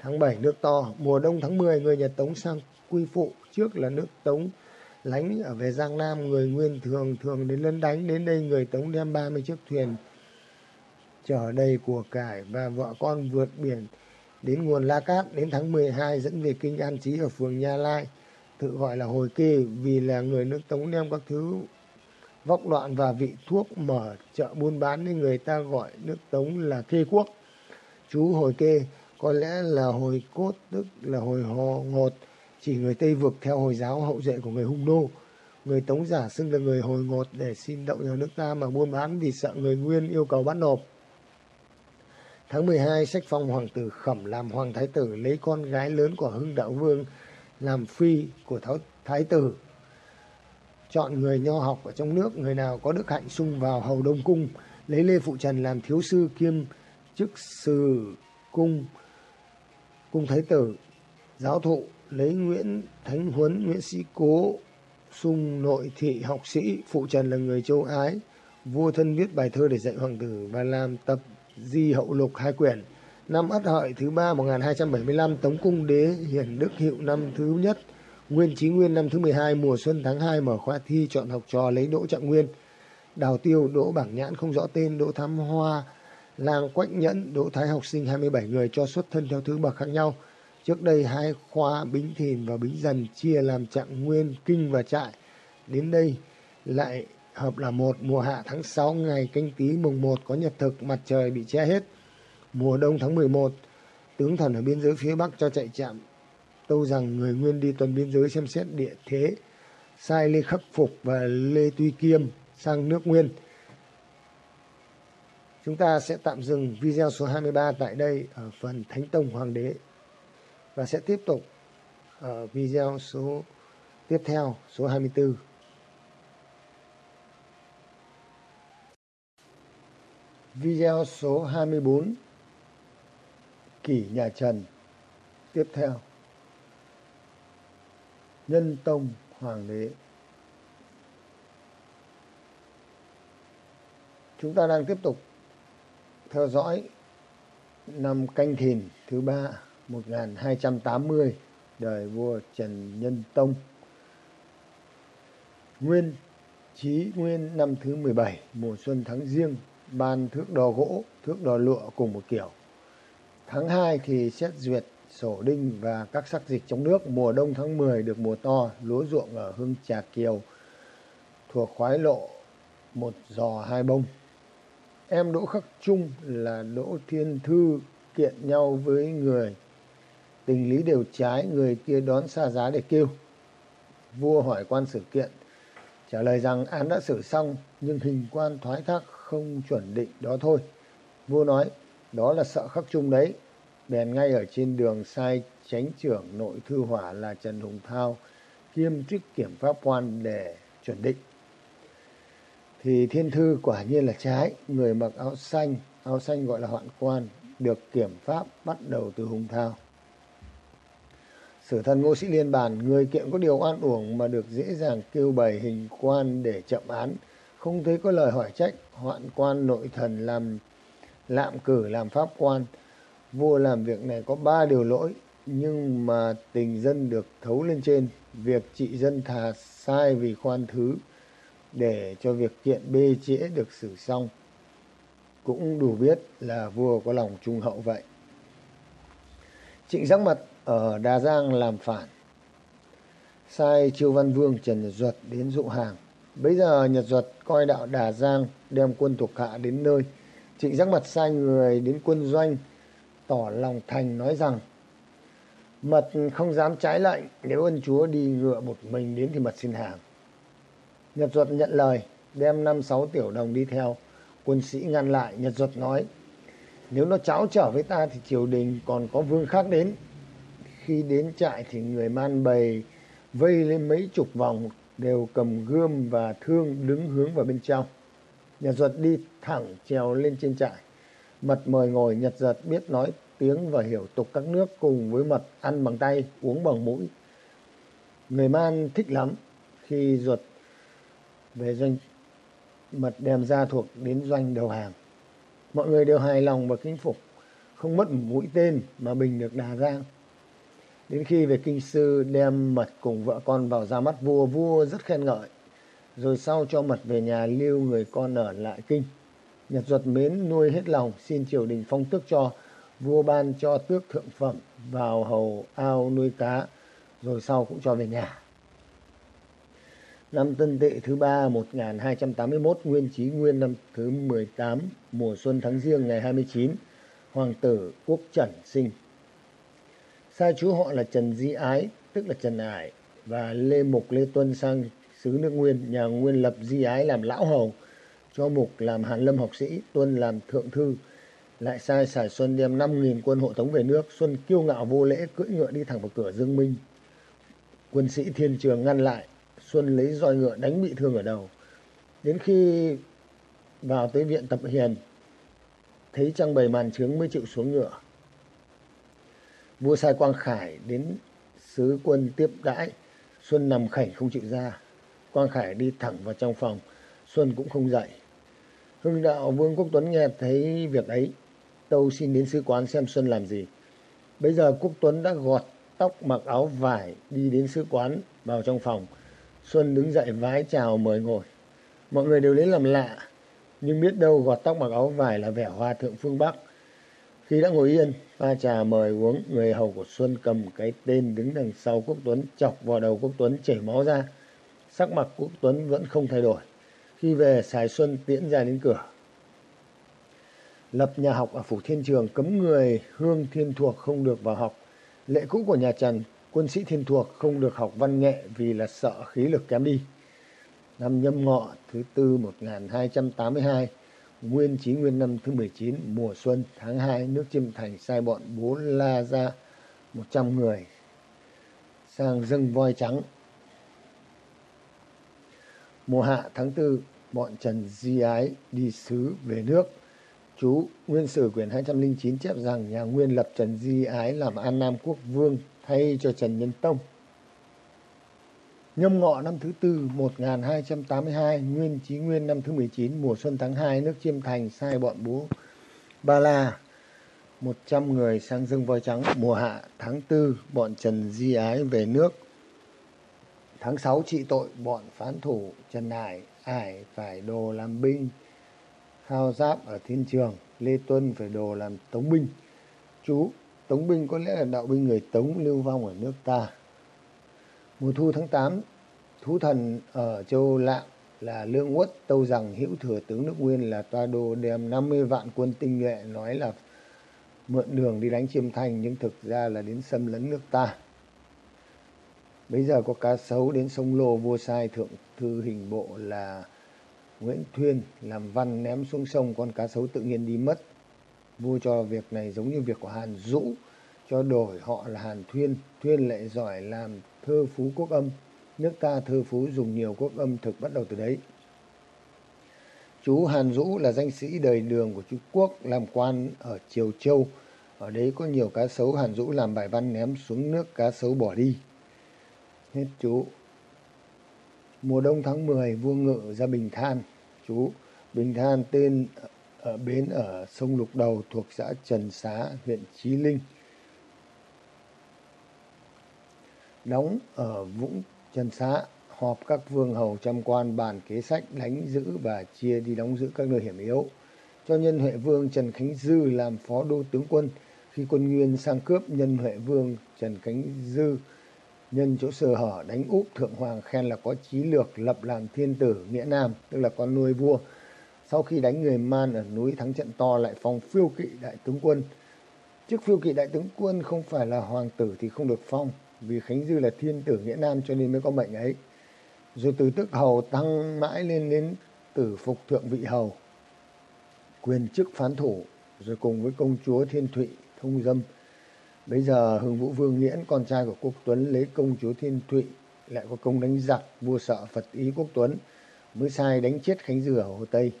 tháng 7 nước to, mùa đông tháng 10 người Nhật Tống sang quy phụ, trước là nước Tống lánh ở về Giang Nam, người Nguyên thường thường đến lân đánh, đến đây người Tống đem 30 chiếc thuyền chở đầy của cải và vợ con vượt biển đến nguồn La Cát, đến tháng 12 dẫn về kinh An Trí ở phường Nha Lai tự gọi là hồi kê vì là người nước Tống đem các thứ vóc loạn và vị thuốc mở chợ buôn bán nên người ta gọi nước Tống là kê quốc. Chú hồi kê có lẽ là hồi cốt tức là hồi hò ngột chỉ người Tây vực theo Hồi giáo hậu duệ của người Hung Nô. Người Tống giả xưng là người hồi ngột để xin đậu nhà nước ta mà buôn bán vì sợ người Nguyên yêu cầu bắt nộp. Tháng 12, sách phong hoàng tử Khẩm làm hoàng thái tử lấy con gái lớn của Hưng Đạo Vương làm phi của thái, thái tử. Chọn người nho học ở trong nước, người nào có đức hạnh sung vào hầu đông cung, lấy Lê Phụ Trần làm thiếu sư kiêm chức sử cung, cung thái tử, giáo thụ, lấy Nguyễn Thánh Huấn, Nguyễn Sĩ Cố, sung nội thị học sĩ, Phụ Trần là người châu Ái, vua thân viết bài thơ để dạy hoàng tử và làm tập Di Hậu Lục hai quyển. Năm Ất Hợi thứ ba 1275 Tống Cung Đế Hiển Đức Hiệu năm thứ nhất Nguyên Chí Nguyên năm thứ 12 mùa xuân tháng 2 mở khoa thi chọn học trò lấy Đỗ Trạng Nguyên. Đào Tiêu, Đỗ Bảng Nhãn không rõ tên, Đỗ thám Hoa, Làng Quách Nhẫn, Đỗ Thái học sinh 27 người cho xuất thân theo thứ bậc khác nhau. Trước đây hai khoa Bính Thìn và Bính Dần chia làm trạng nguyên, kinh và trại. Đến đây lại hợp là một mùa hạ tháng 6 ngày canh tí mùng 1 có nhật thực mặt trời bị che hết. Mùa đông tháng 11 tướng thần ở biên giới phía Bắc cho chạy chạm tâu rằng người Nguyên đi tuần biên giới xem xét địa thế, sai Lê Khắc Phục và Lê Tuy Kiêm sang nước Nguyên. Chúng ta sẽ tạm dừng video số 23 tại đây ở phần Thánh Tông Hoàng đế và sẽ tiếp tục ở video số tiếp theo, số 24. Video số 24 Kỷ nhà Trần tiếp theo Nhân Tông Hoàng đế Chúng ta đang tiếp tục theo dõi năm Canh Thìn thứ ba 1280 đời vua Trần Nhân Tông. Nguyên Chí Nguyên năm thứ 17 mùa xuân tháng riêng ban thước đo gỗ, thước đo lụa cùng một kiểu. Tháng 2 thì xét duyệt sổ đinh và các sắc dịch trong nước. Mùa đông tháng 10 được mùa to, lúa ruộng ở hương Trà Kiều thuộc khoái lộ một giò hai bông. Em Đỗ Khắc Trung là Đỗ Thiên Thư kiện nhau với người. Tình lý đều trái, người kia đón xa giá để kêu. Vua hỏi quan sự kiện, trả lời rằng án đã xử xong nhưng hình quan thoái thác không chuẩn định đó thôi. Vua nói, đó là sợ Khắc Trung đấy. Bèn ngay ở trên đường sai tránh trưởng nội thư hỏa là Trần Hùng Thao kiêm chức kiểm pháp quan để chuẩn định. Thì thiên thư quả nhiên là trái. Người mặc áo xanh áo xanh gọi là hoạn quan, được kiểm pháp bắt đầu từ hùng thao. Sử thần ngô sĩ liên bàn, người kiện có điều oan uổng mà được dễ dàng kêu bày hình quan để chậm án, không thấy có lời hỏi trách, hoạn quan nội thần làm lạm cử làm pháp quan vua làm việc này có ba điều lỗi, nhưng mà tình dân được thấu lên trên. Việc trị dân thà sai vì khoan thứ, để cho việc kiện bê trễ được xử xong. Cũng đủ biết là vua có lòng trung hậu vậy. Trịnh giác mật ở đà giang làm phản. Sai chiêu văn vương trần nhật duật đến dụ hàng. Bấy giờ nhật duật coi đạo đà giang đem quân thuộc hạ đến nơi trịnh giác mật sai người đến quân doanh tỏ lòng thành nói rằng mật không dám trái lệnh nếu ân chúa đi ngựa một mình đến thì mật xin hàng Nhật Duật nhận lời, đem năm sáu tiểu đồng đi theo. Quân sĩ ngăn lại, Nhật Duật nói, nếu nó cháo trở với ta thì triều đình còn có vương khác đến. Khi đến trại thì người man bầy vây lên mấy chục vòng, đều cầm gươm và thương đứng hướng vào bên trong. Nhật Duật đi thẳng trèo lên trên trại. Mật mời ngồi, Nhật Duật biết nói tiếng và hiểu tục các nước cùng với mật ăn bằng tay, uống bằng mũi. Người man thích lắm. Khi Duật về doanh mật đem ra thuộc đến doanh đầu hàng. Mọi người đều hài lòng và kính phục, không mất mũi tên mà bình được đà giang. Đến khi về kinh sư đem mật cùng vợ con vào ra mắt vua, vua rất khen ngợi. Rồi sau cho mật về nhà lưu người con ở lại kinh. Nhật duật mến nuôi hết lòng, xin triều đình phong tước cho, vua ban cho tước thượng phẩm vào hầu ao nuôi cá, rồi sau cũng cho về nhà. Năm Tân Tỵ thứ ba 1281 Nguyên Chí Nguyên năm thứ 18 mùa xuân tháng riêng ngày 29 Hoàng tử Quốc Trần sinh. Sai chú họ là Trần Di Ái tức là Trần Ải và Lê Mục Lê Tuân sang xứ nước Nguyên nhà Nguyên lập Di Ái làm lão hầu cho Mục làm Hàn Lâm học sĩ Tuân làm thượng thư lại sai Sài Xuân đem 5.000 quân hộ tống về nước Xuân kiêu ngạo vô lễ cưỡi ngựa đi thẳng vào cửa Dương Minh quân sĩ thiên trường ngăn lại Xuân lấy roi ngựa đánh bị thương ở đầu. Đến khi vào tới viện tập hiền, thấy trang bày màn trướng mới chịu xuống ngựa. Vua sai Quang Khải đến sứ quân tiếp đãi, Xuân nằm khảnh không chịu ra. Quang Khải đi thẳng vào trong phòng, Xuân cũng không dậy. Hưng đạo Vương Quốc Tuấn nghe thấy việc ấy, tâu xin đến sứ quán xem Xuân làm gì. Bây giờ Quốc Tuấn đã gọt tóc mặc áo vải đi đến sứ quán vào trong phòng Xuân đứng dậy vái chào mời ngồi. Mọi người đều lấy làm lạ, nhưng biết đâu gọt tóc mặc áo vải là vẻ hoa thượng phương Bắc. Khi đã ngồi yên, pha trà mời uống, người hầu của Xuân cầm cái tên đứng đằng sau Quốc Tuấn chọc vào đầu Quốc Tuấn chảy máu ra. Sắc mặt của Tuấn vẫn không thay đổi. Khi về, Sài Xuân tiễn ra đến cửa. Lập nhà học ở Phủ Thiên Trường cấm người hương thiên thuộc không được vào học. Lệ cũ của nhà Trần quân sĩ thiên thuộc không được học văn nghệ vì là sợ khí lực kém đi. Năm nhâm ngọ thứ tư 1282, Nguyên Chí Nguyên năm thứ 19 mùa xuân tháng 2 nước Chiêm Thành sai bọn bố La ra 100 người sang dâng voi trắng. Mùa hạ tháng 4 bọn Trần Di Ái đi sứ về nước. Chú Nguyên Sử quyển 209 chép rằng nhà Nguyên lập Trần Di Ái làm An Nam Quốc Vương thay cho Trần Nhân Tông. Nhâm ngọ năm thứ tư 1282, Nguyên Chí Nguyên năm thứ 19, mùa xuân tháng 2, nước Chiêm Thành sai bọn bố Ba La 100 người sang dâng voi trắng. Mùa hạ tháng 4, bọn Trần Di Ái về nước. Tháng 6 trị tội bọn phán thủ Trần Hải, Ải phải đồ làm binh. Khao Giáp ở Thiên Trường, Lê Tuân phải đồ làm tống binh. Chú, tống binh có lẽ là đạo binh người Tống lưu vong ở nước ta. Mùa thu tháng 8, thú thần ở châu Lạng là Lương Uất tâu rằng hữu thừa tướng nước Nguyên là Toa Đô đem 50 vạn quân tinh nhuệ nói là mượn đường đi đánh Chiêm Thành nhưng thực ra là đến xâm lấn nước ta. Bây giờ có cá sấu đến sông Lô vua sai thượng thư hình bộ là Nguyễn Thuyên làm văn ném xuống sông, con cá sấu tự nhiên đi mất. Vua cho việc này giống như việc của Hàn Dũ, cho đổi họ là Hàn Thuyên. Thuyên lại giỏi làm thơ phú quốc âm. Nước ta thơ phú dùng nhiều quốc âm thực bắt đầu từ đấy. Chú Hàn Dũ là danh sĩ đời đường của Trung Quốc, làm quan ở Triều Châu. Ở đấy có nhiều cá sấu, Hàn Dũ làm bài văn ném xuống nước, cá sấu bỏ đi. Hết chú. Mùa đông tháng 10 vua ngự ra Bình Than. Chú Bình Than tên ở bến ở sông Lục Đầu thuộc xã Trần Xá, huyện Chí Linh. Đóng ở Vũng Trần Xá, họp các vương hầu trăm quan bàn kế sách đánh giữ và chia đi đóng giữ các nơi hiểm yếu. Cho nhân Huệ Vương Trần Khánh Dư làm phó đô tướng quân. Khi quân Nguyên sang cướp nhân Huệ Vương Trần Khánh Dư nhân chỗ sơ hở đánh úp thượng hoàng khen là có trí lược lập làm thiên tử nghĩa nam, tức là con nuôi vua. Sau khi đánh người man ở núi thắng trận to lại phong phiêu kỵ đại tướng quân. Chức phiêu kỵ đại tướng quân không phải là hoàng tử thì không được phong, vì khánh dư là thiên tử nghĩa nam cho nên mới có mệnh ấy. Rồi từ tước hầu tăng mãi lên đến tử phục thượng vị hầu, quyền chức phán thủ, rồi cùng với công chúa thiên thụy thông dâm. Bây giờ Hưng Vũ Vương Nghiễn, con trai của Quốc Tuấn lấy công chúa Thiên Thụy, lại có công đánh giặc, vua sợ Phật ý Quốc Tuấn, mới sai đánh chết Khánh Dừa ở Hồ Tây.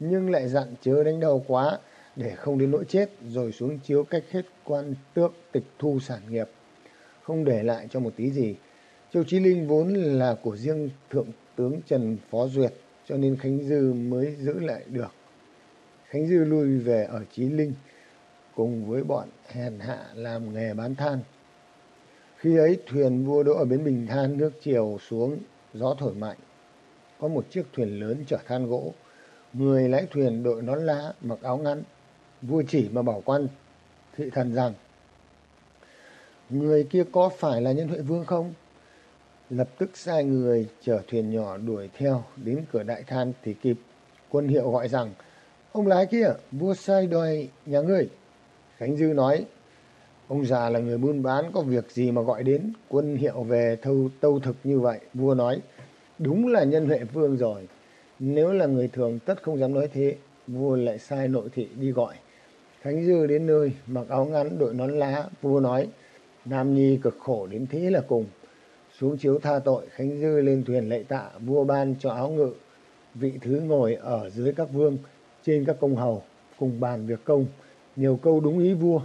Nhưng lại dặn chớ đánh đầu quá, để không đến nỗi chết, rồi xuống chiếu cách hết quan tước tịch thu sản nghiệp, không để lại cho một tí gì. Châu Chí Linh vốn là của riêng Thượng tướng Trần Phó Duyệt, cho nên Khánh Dư mới giữ lại được. Khánh Dư lui về ở Chí Linh, cùng với bọn hèn hạ làm nghề bán than. Khi ấy thuyền vua đỗ ở bến Bình Than nước chiều xuống, gió thổi mạnh. Có một chiếc thuyền lớn chở than gỗ. Người lái thuyền đội nón lá, mặc áo ngắn. Vua chỉ mà bảo quan thị thần rằng Người kia có phải là nhân huệ vương không? Lập tức sai người chở thuyền nhỏ đuổi theo đến cửa đại than thì kịp. Quân hiệu gọi rằng Ông lái kia, vua sai đòi nhà ngươi. Khánh Dư nói, ông già là người buôn bán có việc gì mà gọi đến quân hiệu về thâu tâu thực như vậy. Vua nói, đúng là nhân huệ vương rồi. Nếu là người thường tất không dám nói thế. Vua lại sai nội thị đi gọi. Khánh Dư đến nơi, mặc áo ngắn, đội nón lá. Vua nói, Nam Nhi cực khổ đến thế là cùng. Xuống chiếu tha tội, Khánh Dư lên thuyền lệ tạ, vua ban cho áo ngự. Vị thứ ngồi ở dưới các vương, trên các công hầu, cùng bàn việc công nhiều câu đúng ý vua.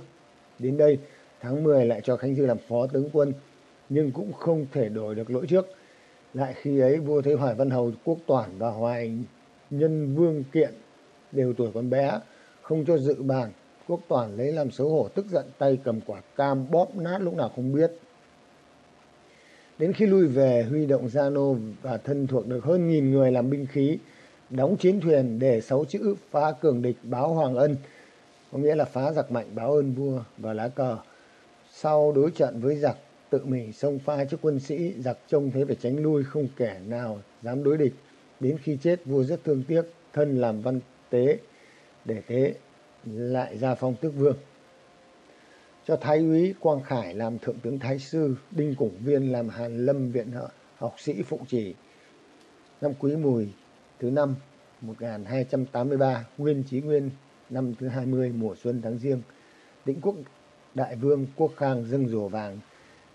Đến đây, tháng 10 lại cho Khánh Dư làm phó tướng quân, nhưng cũng không thể đổi được lỗi trước. Lại khi ấy vua thấy Hoài Văn Hầu Quốc Toản và Hoài Nhân Vương Kiện đều tuổi còn bé, không cho dự bàn. Quốc Toản lấy làm xấu hổ tức giận tay cầm quả cam bóp nát lúc nào không biết. Đến khi lui về, huy động gia nô và thân thuộc được hơn nghìn người làm binh khí, đóng chiến thuyền để sáu chữ phá cường địch báo hoàng ân, có nghĩa là phá giặc mạnh báo ơn vua và lá cờ. Sau đối trận với giặc, tự mình xông pha trước quân sĩ, giặc trông thế phải tránh lui, không kẻ nào dám đối địch. Đến khi chết, vua rất thương tiếc, thân làm văn tế, để thế lại ra phong tước vương. Cho Thái úy Quang Khải làm thượng tướng Thái sư, Đinh Củng Viên làm Hàn Lâm viện học sĩ phụ chỉ. Năm Quý Mùi thứ năm 1283 Nguyên Chí Nguyên năm thứ 20 mùa xuân tháng riêng Định quốc đại vương quốc khang dâng rùa vàng.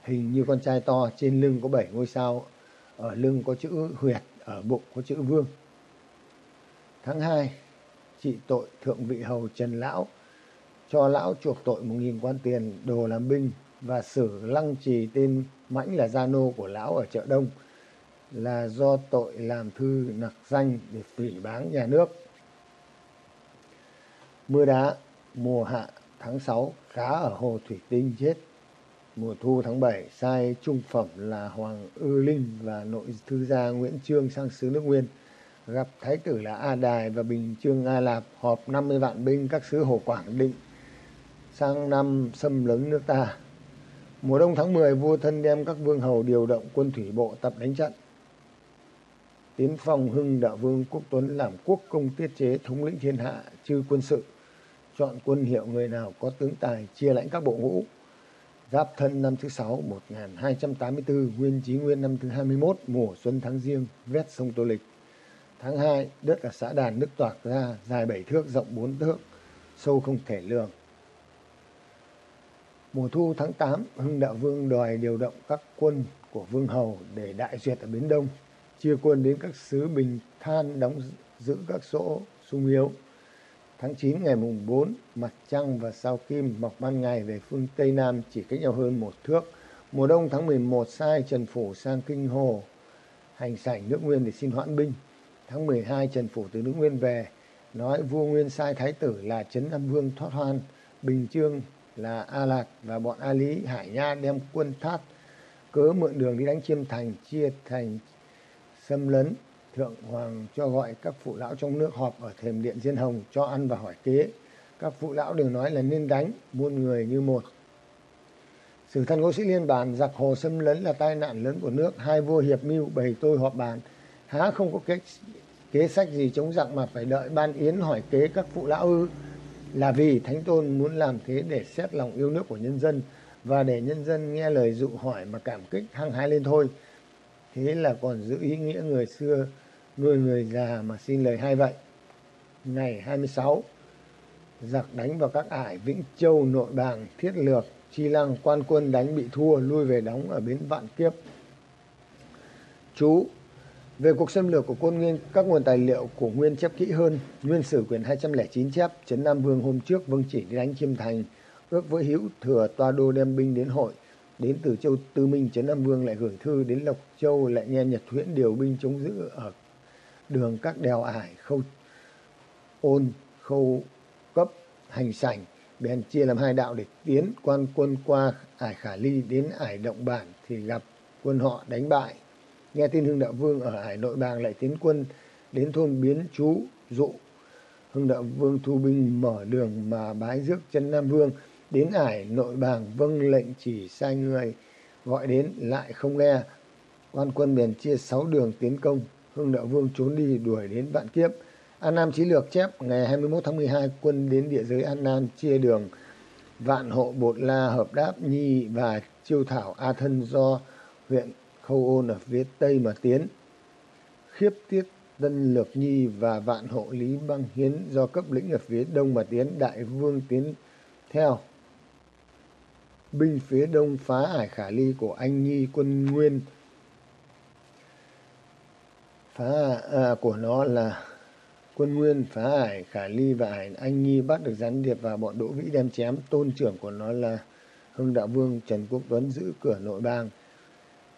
Hình như con trai to trên lưng có bảy ngôi sao, ở lưng có chữ huyệt, ở bụng có chữ vương. Tháng 2 trị tội thượng vị hầu Trần Lão, cho lão chuộc tội một nghìn quan tiền đồ làm binh và xử lăng trì tên mãnh là gia nô của lão ở chợ đông, là do tội làm thư nặc danh để phỉ báng nhà nước mưa đá, mùa hạ tháng 6 cá ở hồ thủy tinh chết. Mùa thu tháng 7 sai trung phẩm là hoàng ư linh và nội thư gia nguyễn trương sang xứ nước nguyên. Gặp thái tử là a đài và bình trương a lạp họp 50 vạn binh các sứ hồ quảng định sang năm xâm lấn nước ta. Mùa đông tháng 10 vua thân đem các vương hầu điều động quân thủy bộ tập đánh trận. Tiến phong hưng đạo vương quốc tuấn làm quốc công tiết chế thống lĩnh thiên hạ, chư quân sự chọn quân hiệu người nào có tướng tài chia lãnh các bộ ngũ. Giáp thân năm thứ sáu 1284 nguyên chí nguyên năm thứ 21 mùa xuân tháng riêng vét sông tô lịch. Tháng 2 đất ở xã đàn nước toạc ra, dài 7 thước, rộng 4 thước, sâu không thể lường. Mùa thu tháng 8 hưng đạo vương đòi điều động các quân của vương hầu để đại duyệt ở bến đông, chia quân đến các xứ bình than đóng giữ các chỗ sung yếu tháng 9 ngày mùng 4, mặt trăng và sao kim mọc ban ngày về phương Tây Nam chỉ cách nhau hơn một thước. Mùa đông tháng 11 sai Trần Phủ sang Kinh Hồ, hành sảnh nước Nguyên để xin hoãn binh. Tháng 12 Trần Phủ từ nước Nguyên về, nói vua Nguyên sai Thái tử là Trấn Nam Vương thoát hoan, Bình Trương là A Lạc và bọn A Lý Hải Nha đem quân thát cớ mượn đường đi đánh Chiêm Thành, chia thành xâm lấn Thượng Hoàng cho gọi các phụ lão trong nước họp ở thềm điện Diên Hồng cho ăn và hỏi kế. Các phụ lão đều nói là nên đánh, muôn người như một. Sử thần ngô sĩ liên bàn giặc hồ xâm lấn là tai nạn lớn của nước. Hai vua hiệp mưu bày tôi họp bàn. Há không có kế, kế sách gì chống giặc mà phải đợi ban yến hỏi kế các phụ lão ư. Là vì Thánh Tôn muốn làm thế để xét lòng yêu nước của nhân dân và để nhân dân nghe lời dụ hỏi mà cảm kích hăng hái lên thôi. Thế là còn giữ ý nghĩa người xưa nuôi người già mà xin lời hai vậy. Ngày 26, giặc đánh vào các ải Vĩnh Châu, Nội Bàng, Thiết Lược, Chi Lăng, quan quân đánh bị thua, lui về đóng ở bến Vạn Kiếp. Chú, về cuộc xâm lược của quân Nguyên, các nguồn tài liệu của Nguyên chép kỹ hơn. Nguyên sử quyển 209 chép, Trấn Nam Vương hôm trước vâng chỉ đi đánh Chiêm Thành, ước với hữu thừa toa đô đem binh đến hội. Đến từ châu Tư Minh, Trấn Nam Vương lại gửi thư đến Lộc Châu, lại nghe Nhật Huyễn điều binh chống giữ ở đường các đèo ải khâu ôn, khâu cấp, hành sảnh. Bèn chia làm hai đạo để tiến quan quân qua ải khả ly đến ải động bản thì gặp quân họ đánh bại. Nghe tin hưng đạo vương ở ải nội bàng lại tiến quân đến thôn biến chú dụ. Hưng đạo vương thu binh mở đường mà bái rước chân nam vương đến ải nội bàng vâng lệnh chỉ sai người gọi đến lại không nghe. Quan quân bèn chia sáu đường tiến công. Hưng Đạo Vương trốn đi đuổi đến Vạn Kiếp. An Nam Chí Lược chép ngày 21 tháng 12 quân đến địa giới An Nam chia đường Vạn Hộ, Bột La, Hợp Đáp, Nhi và Chiêu Thảo, A Thân do huyện Khâu Ôn ở phía Tây mà tiến. Khiếp Tiết dân Lược Nhi và Vạn Hộ Lý Băng Hiến do cấp lĩnh ở phía Đông mà tiến. Đại Vương tiến theo. Binh phía Đông phá ải khả ly của Anh Nhi, quân Nguyên phá à, của nó là quân nguyên phá hải khả ly và hải anh nhi bắt được gián điệp và bọn đỗ vĩ đem chém. Tôn trưởng của nó là hưng đạo vương trần quốc tuấn giữ cửa nội bang.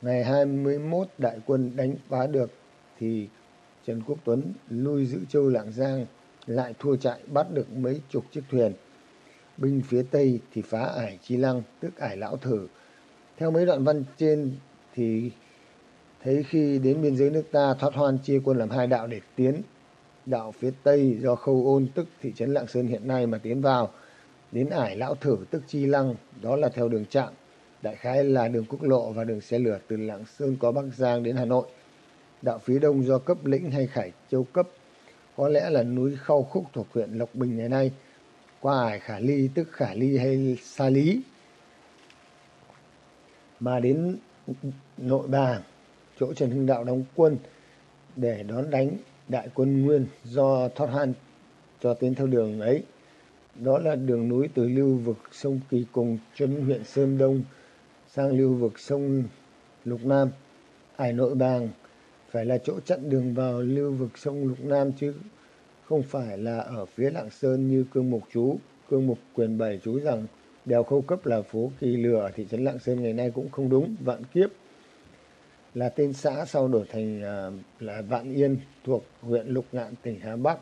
Ngày 21 đại quân đánh phá được thì trần quốc tuấn lui giữ châu lạng giang lại thua chạy bắt được mấy chục chiếc thuyền. Binh phía tây thì phá ải chi lăng tức ải lão thử. Theo mấy đoạn văn trên thì thấy khi đến biên giới nước ta, thoát hoan chia quân làm hai đạo để tiến đạo phía tây do khâu ôn, tức thị trấn lạng sơn hiện nay mà tiến vào. Đến ải lão thử, tức chi lăng, đó là theo đường chạm. Đại khái là đường quốc lộ và đường xe lửa từ lạng sơn có bắc giang đến hà nội. Đạo phía đông do cấp lĩnh hay khải châu cấp, có lẽ là núi khâu khúc thuộc huyện lộc bình ngày nay. Qua ải khả ly, tức khả ly hay sa lý. Mà đến nội bàng chỗ Trần Hưng Đạo đóng quân để đón đánh đại quân nguyên do thoát han cho tiến theo đường ấy đó là đường núi từ lưu vực sông Kỳ Cùng cho đến huyện Sơn Đông sang lưu vực sông Lục Nam, Ải Nội Bàng phải là chỗ chặn đường vào lưu vực sông Lục Nam chứ không phải là ở phía Lạng Sơn như cương mục chú. Cương mục quyền bảy chú rằng đèo khâu cấp là phố Kỳ Lừa ở thị trấn Lạng Sơn ngày nay cũng không đúng. Vạn Kiếp là tên xã sau đổi thành à, là Vạn Yên thuộc huyện Lục Ngạn tỉnh Hà Bắc.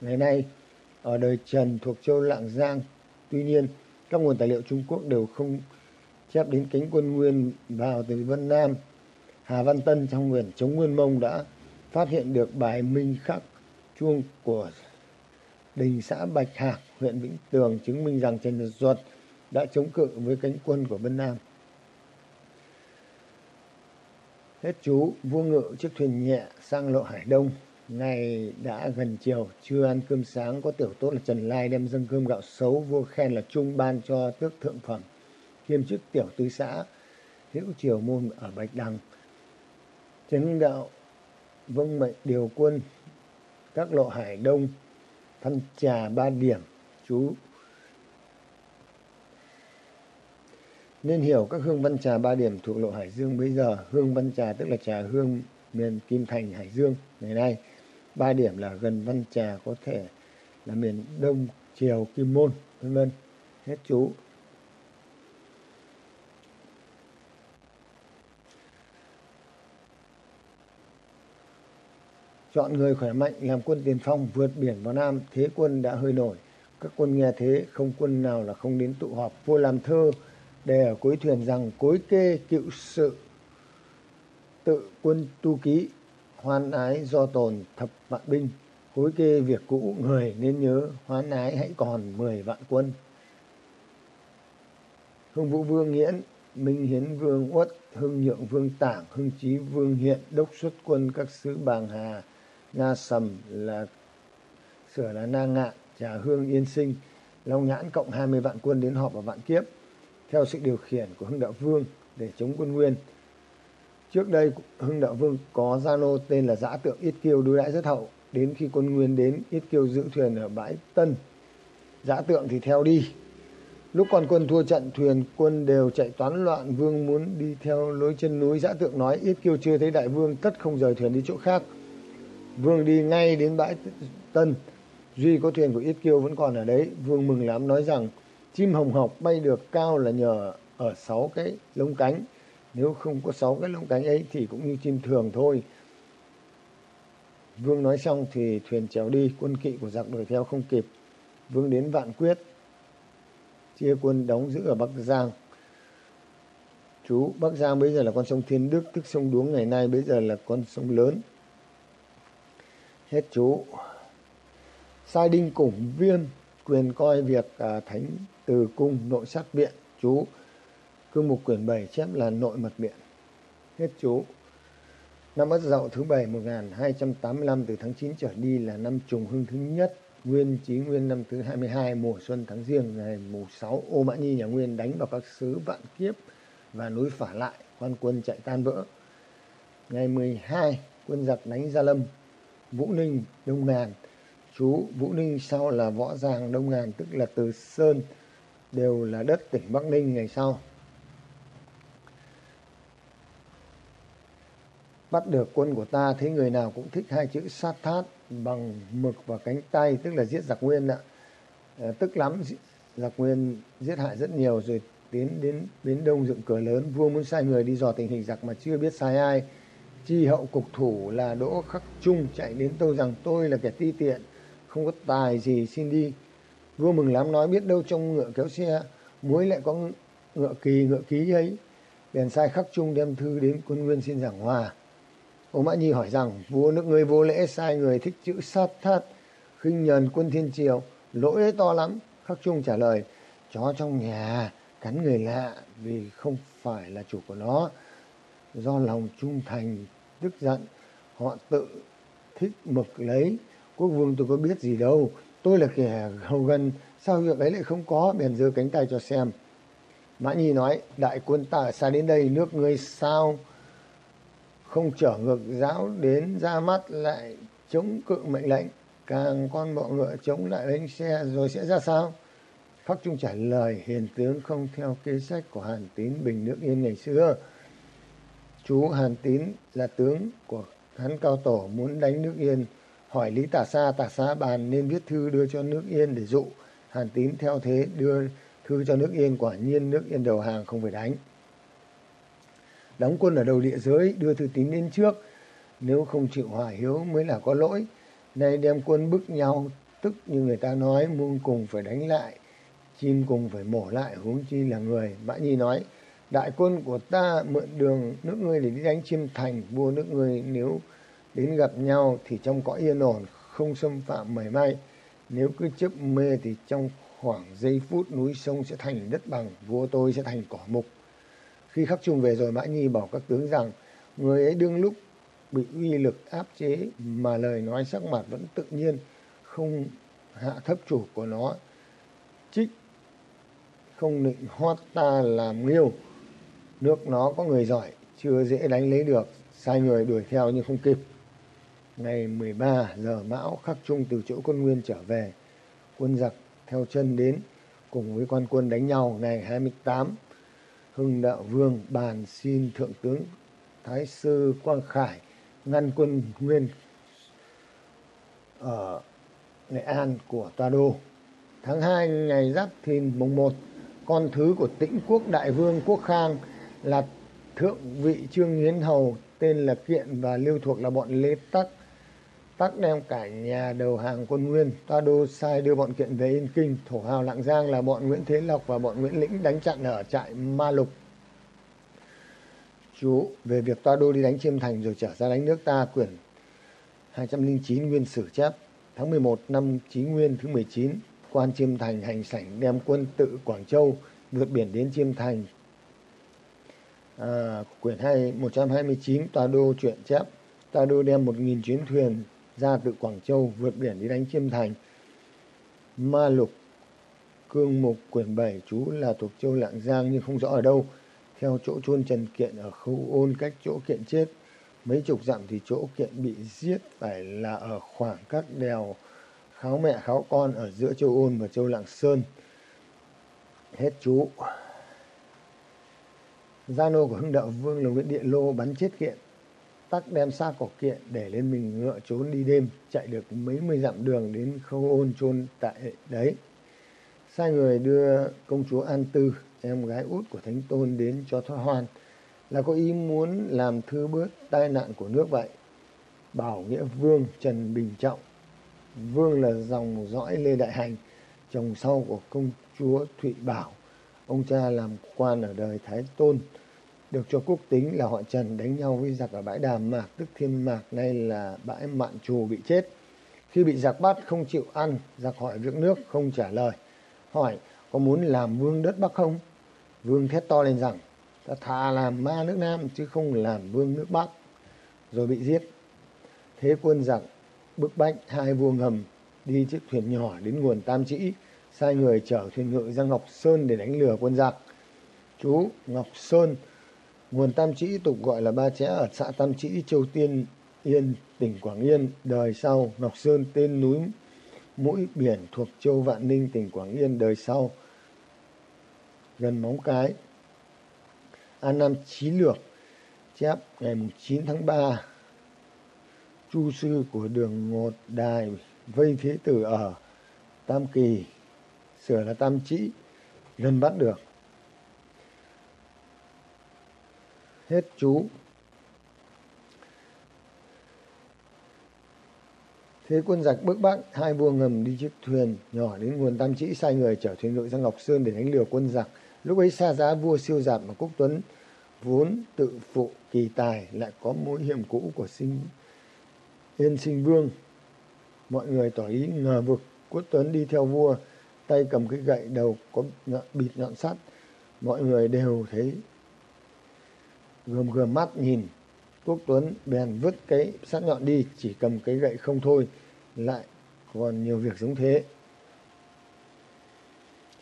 Ngày nay ở đời Trần thuộc châu Lạng Giang. Tuy nhiên, các nguồn tài liệu Trung Quốc đều không chép đến cánh quân Nguyên vào từ Vân Nam. Hà Văn Tân trong quyển chống Nguyên Mông đã phát hiện được bài minh khắc chuông của đình xã Bạch Hạc, huyện Vĩnh Tường chứng minh rằng Trần Nhật Duật đã chống cự với cánh quân của Vân Nam. Hết chú, vua ngự chiếc thuyền nhẹ sang lộ Hải Đông. Ngày đã gần chiều, chưa ăn cơm sáng có tiểu tốt là Trần Lai đem dâng cơm gạo xấu, vua khen là trung ban cho tước thượng phẩm, kiêm chức tiểu tứ xã, hữu triều môn ở Bạch Đằng. Trần Hưng Đạo vâng mệnh điều quân các lộ Hải Đông, thăm Trà ba điểm, chú nên hiểu các hương văn trà ba điểm thuộc lộ Hải Dương bây giờ. Hương văn trà tức là trà hương miền Kim Thành, Hải Dương ngày nay. Ba điểm là gần văn trà có thể là miền Đông, Triều, Kim Môn, vân vân. Hết chú. Chọn người khỏe mạnh làm quân tiền phong vượt biển vào Nam, thế quân đã hơi nổi. Các quân nghe thế, không quân nào là không đến tụ họp. Vua làm thơ đề ở cuối thuyền rằng cối kê cựu sự tự quân tu ký, hoan ái do tồn thập vạn binh. Cối kê việc cũ người nên nhớ, hoan ái hãy còn mười vạn quân. Hưng vũ vương nghiễn, minh hiến vương uất, hưng nhượng vương tảng, hưng chí vương hiện, đốc xuất quân các sứ bàng hà, na sầm là sửa là na ngạn, trà hương yên sinh, long nhãn cộng hai mươi vạn quân đến họp ở vạn kiếp theo sự điều khiển của Hưng Đạo Vương để chống quân Nguyên. Trước đây Hưng Đạo Vương có gia nô tên là Giã Tượng Yết Kiêu đối đãi rất hậu. Đến khi quân Nguyên đến, Yết Kiêu giữ thuyền ở bãi Tân. Giã Tượng thì theo đi. Lúc còn quân thua trận, thuyền quân đều chạy toán loạn. Vương muốn đi theo lối chân núi. Giã Tượng nói Yết Kiêu chưa thấy đại vương, tất không rời thuyền đi chỗ khác. Vương đi ngay đến bãi Tân. Duy có thuyền của Yết Kiêu vẫn còn ở đấy. Vương mừng lắm nói rằng chim hồng học bay được cao là nhờ ở sáu cái lông cánh. Nếu không có sáu cái lông cánh ấy thì cũng như chim thường thôi. Vương nói xong thì thuyền trèo đi quân kỵ của giặc đuổi theo không kịp. Vương đến vạn quyết chia quân đóng giữ ở bắc giang. Chú bắc giang bây giờ là con sông thiên đức tức sông đuống ngày nay bây giờ là con sông lớn. Hết chú. Sai đinh củng viên quyền coi việc à, thánh từ cung nội sát biện chú. Cương mục quyển 7 chép là nội mật biện hết chú. Năm ất dậu thứ bảy 1285 từ tháng 9 trở đi là năm trùng hưng thứ nhất, nguyên chí nguyên năm thứ 22 mùa xuân tháng riêng ngày mùng 6 ô mã nhi nhà nguyên đánh vào các xứ vạn kiếp và núi phả lại, quan quân chạy tan vỡ. Ngày 12 quân giặc đánh gia lâm, vũ ninh, đông ngàn. Chú, vũ ninh sau là võ giàng đông ngàn, tức là từ sơn đều là đất tỉnh Bắc Ninh ngày sau. Bắt được quân của ta thấy người nào cũng thích hai chữ sát thát bằng mực và cánh tay tức là giết giặc nguyên ạ. À, tức lắm giặc nguyên giết hại rất nhiều rồi tiến đến bến đông dựng cửa lớn vua muốn sai người đi dò tình hình giặc mà chưa biết sai ai chi hậu cục thủ là đỗ khắc trung chạy đến tôi rằng tôi là kẻ ti tiện không có tài gì xin đi vua mừng lắm, nói biết đâu trong ngựa kéo xe, muối lại có ngựa kỳ, ngựa ký ấy. Bèn sai khắc trung đem thư đến quân nguyên xin giảng hòa. Ô mã nhi hỏi rằng, vua nước ngươi vô lễ sai người thích chữ sát thát, khinh nhờn quân thiên triều, lỗi ấy to lắm. Khắc trung trả lời, chó trong nhà cắn người lạ vì không phải là chủ của nó. Do lòng trung thành, tức giận, họ tự thích mực lấy. Quốc vương tôi có biết gì đâu tôi là kẻ hầu gần, sao việc ấy lại không có? Bèn giơ cánh tay cho xem. Mã nhi nói, đại quân ta ở xa đến đây, nước ngươi sao? Không trở ngược giáo đến ra mắt lại chống cự mệnh lệnh. Càng con bọ ngựa chống lại bánh xe rồi sẽ ra sao? Khắc trung trả lời, hiền tướng không theo kế sách của hàn tín bình nước yên ngày xưa. Chú hàn tín là tướng của hắn cao tổ, muốn đánh nước yên hỏi lý tả xa tả xa bàn nên viết thư đưa cho nước yên để dụ. Hàn tín theo thế đưa thư cho nước yên, quả nhiên nước yên đầu hàng không phải đánh. Đóng quân ở đầu địa giới, đưa thư tín đến trước. Nếu không chịu hòa hiếu mới là có lỗi. Nay đem quân bức nhau, tức như người ta nói, muôn cùng phải đánh lại, chim cùng phải mổ lại, huống chi là người. Mã nhi nói, đại quân của ta mượn đường nước ngươi để đi đánh chiêm thành, vua nước ngươi nếu đến gặp nhau thì trong cõi yên ổn, không xâm phạm mảy may. Nếu cứ chấp mê thì trong khoảng giây phút núi sông sẽ thành đất bằng, vua tôi sẽ thành cỏ mục. Khi khắc trùng về rồi mã nhi bảo các tướng rằng, người ấy đương lúc bị uy lực áp chế mà lời nói sắc mặt vẫn tự nhiên, không hạ thấp chủ của nó, trích không định hót ta làm nghiêu. Nước nó có người giỏi, chưa dễ đánh lấy được, sai người đuổi theo nhưng không kịp ngày 13 giờ mão khắc trung từ chỗ quân nguyên trở về, quân giặc theo chân đến cùng với quan quân đánh nhau ngày 28 hưng đạo vương bàn xin thượng tướng thái sư quang khải ngăn quân nguyên ở nghệ an của toa đô. Tháng 2 ngày giáp thìn mùng 1 con thứ của tĩnh quốc đại vương quốc khang là thượng vị trương hiến hầu, tên là kiện và lưu thuộc là bọn lê tắc tắc đem cả nhà đầu hàng quân nguyên toa đô sai đưa bọn kiện về yên kinh thổ hào lạng giang là bọn nguyễn thế lộc và bọn nguyễn lĩnh đánh chặn ở trại ma lục. Chú về việc toa đô đi đánh chiêm thành rồi trở ra đánh nước ta quyển 209 nguyên sử chép tháng 11 năm Chí Nguyên thứ 19 quan chiêm thành hành sảnh đem quân tự Quảng Châu vượt biển đến chiêm thành. À, quyển 2 129 tòa đô truyện chép tòa đô đem 1.000 chuyến thuyền ra từ Quảng Châu vượt biển đi đánh chiêm thành. Ma lục, cương mục quyển 7 chú là thuộc châu Lạng Giang nhưng không rõ ở đâu. Theo chỗ chôn Trần Kiện ở khâu ôn cách chỗ kiện chết, mấy chục dặm thì chỗ kiện bị giết phải là ở khoảng các đèo kháo mẹ, kháo con ở giữa châu ôn và châu Lạng Sơn. Hết chú. Gia nô của hưng đạo vương là nguyễn địa lô bắn chết kiện tắc đem xác của kiện để lên mình ngựa trốn đi đêm, chạy được mấy mươi dặm đường đến khâu ôn chôn tại đấy. Sai người đưa công chúa an tư, em gái út của thánh tôn đến cho thoát hoan. Là có ý muốn làm thư bớt tai nạn của nước vậy. Bảo nghĩa vương trần bình trọng. Vương là dòng dõi lê đại hành, chồng sau của công chúa thụy bảo. Ông cha làm quan ở đời thái tôn được cho quốc tính là họ trần đánh nhau với giặc ở bãi đàm mạc, tức thiên mạc nay là bãi mạn trù bị chết. Khi bị giặc bắt, không chịu ăn, giặc hỏi việc nước, không trả lời. Hỏi, có muốn làm vương đất bắc không? Vương thét to lên rằng, ta thà làm ma nước nam, chứ không làm vương nước bắc. Rồi bị giết. Thế quân giặc bức bách hai vua ngầm đi chiếc thuyền nhỏ đến nguồn tam trĩ sai người chở thuyền ngự ra ngọc sơn để đánh lừa quân giặc. Chú ngọc sơn nguồn tam trĩ tục gọi là ba chẽ ở xã tam trĩ châu tiên, yên, tỉnh quảng yên, đời sau ngọc sơn, tên núi mũi biển thuộc châu vạn ninh, tỉnh quảng yên, đời sau gần móng cái. An nam chí lược chép ngày 9 tháng 3 chu sư của đường ngột đài vây thế tử ở tam kỳ sửa là tam trĩ gần bắt được. Hết chú. Thế quân giặc bước bắc hai vua ngầm đi chiếc thuyền nhỏ đến nguồn tam trĩ sai người chở thuyền đội ra ngọc sơn để đánh lừa quân giặc. Lúc ấy xa giá vua siêu giạt mà quốc tuấn vốn tự phụ kỳ tài lại có mối hiểm cũ của sinh yên sinh vương. Mọi người tỏ ý ngờ vực quốc tuấn đi theo vua tay cầm cái gậy đầu có nhọn, bịt nhọn sắt. Mọi người đều thấy gườm gườm mắt nhìn. Quốc tuấn bèn vứt cái sắt nhọn đi, chỉ cầm cái gậy không thôi, lại còn nhiều việc giống thế.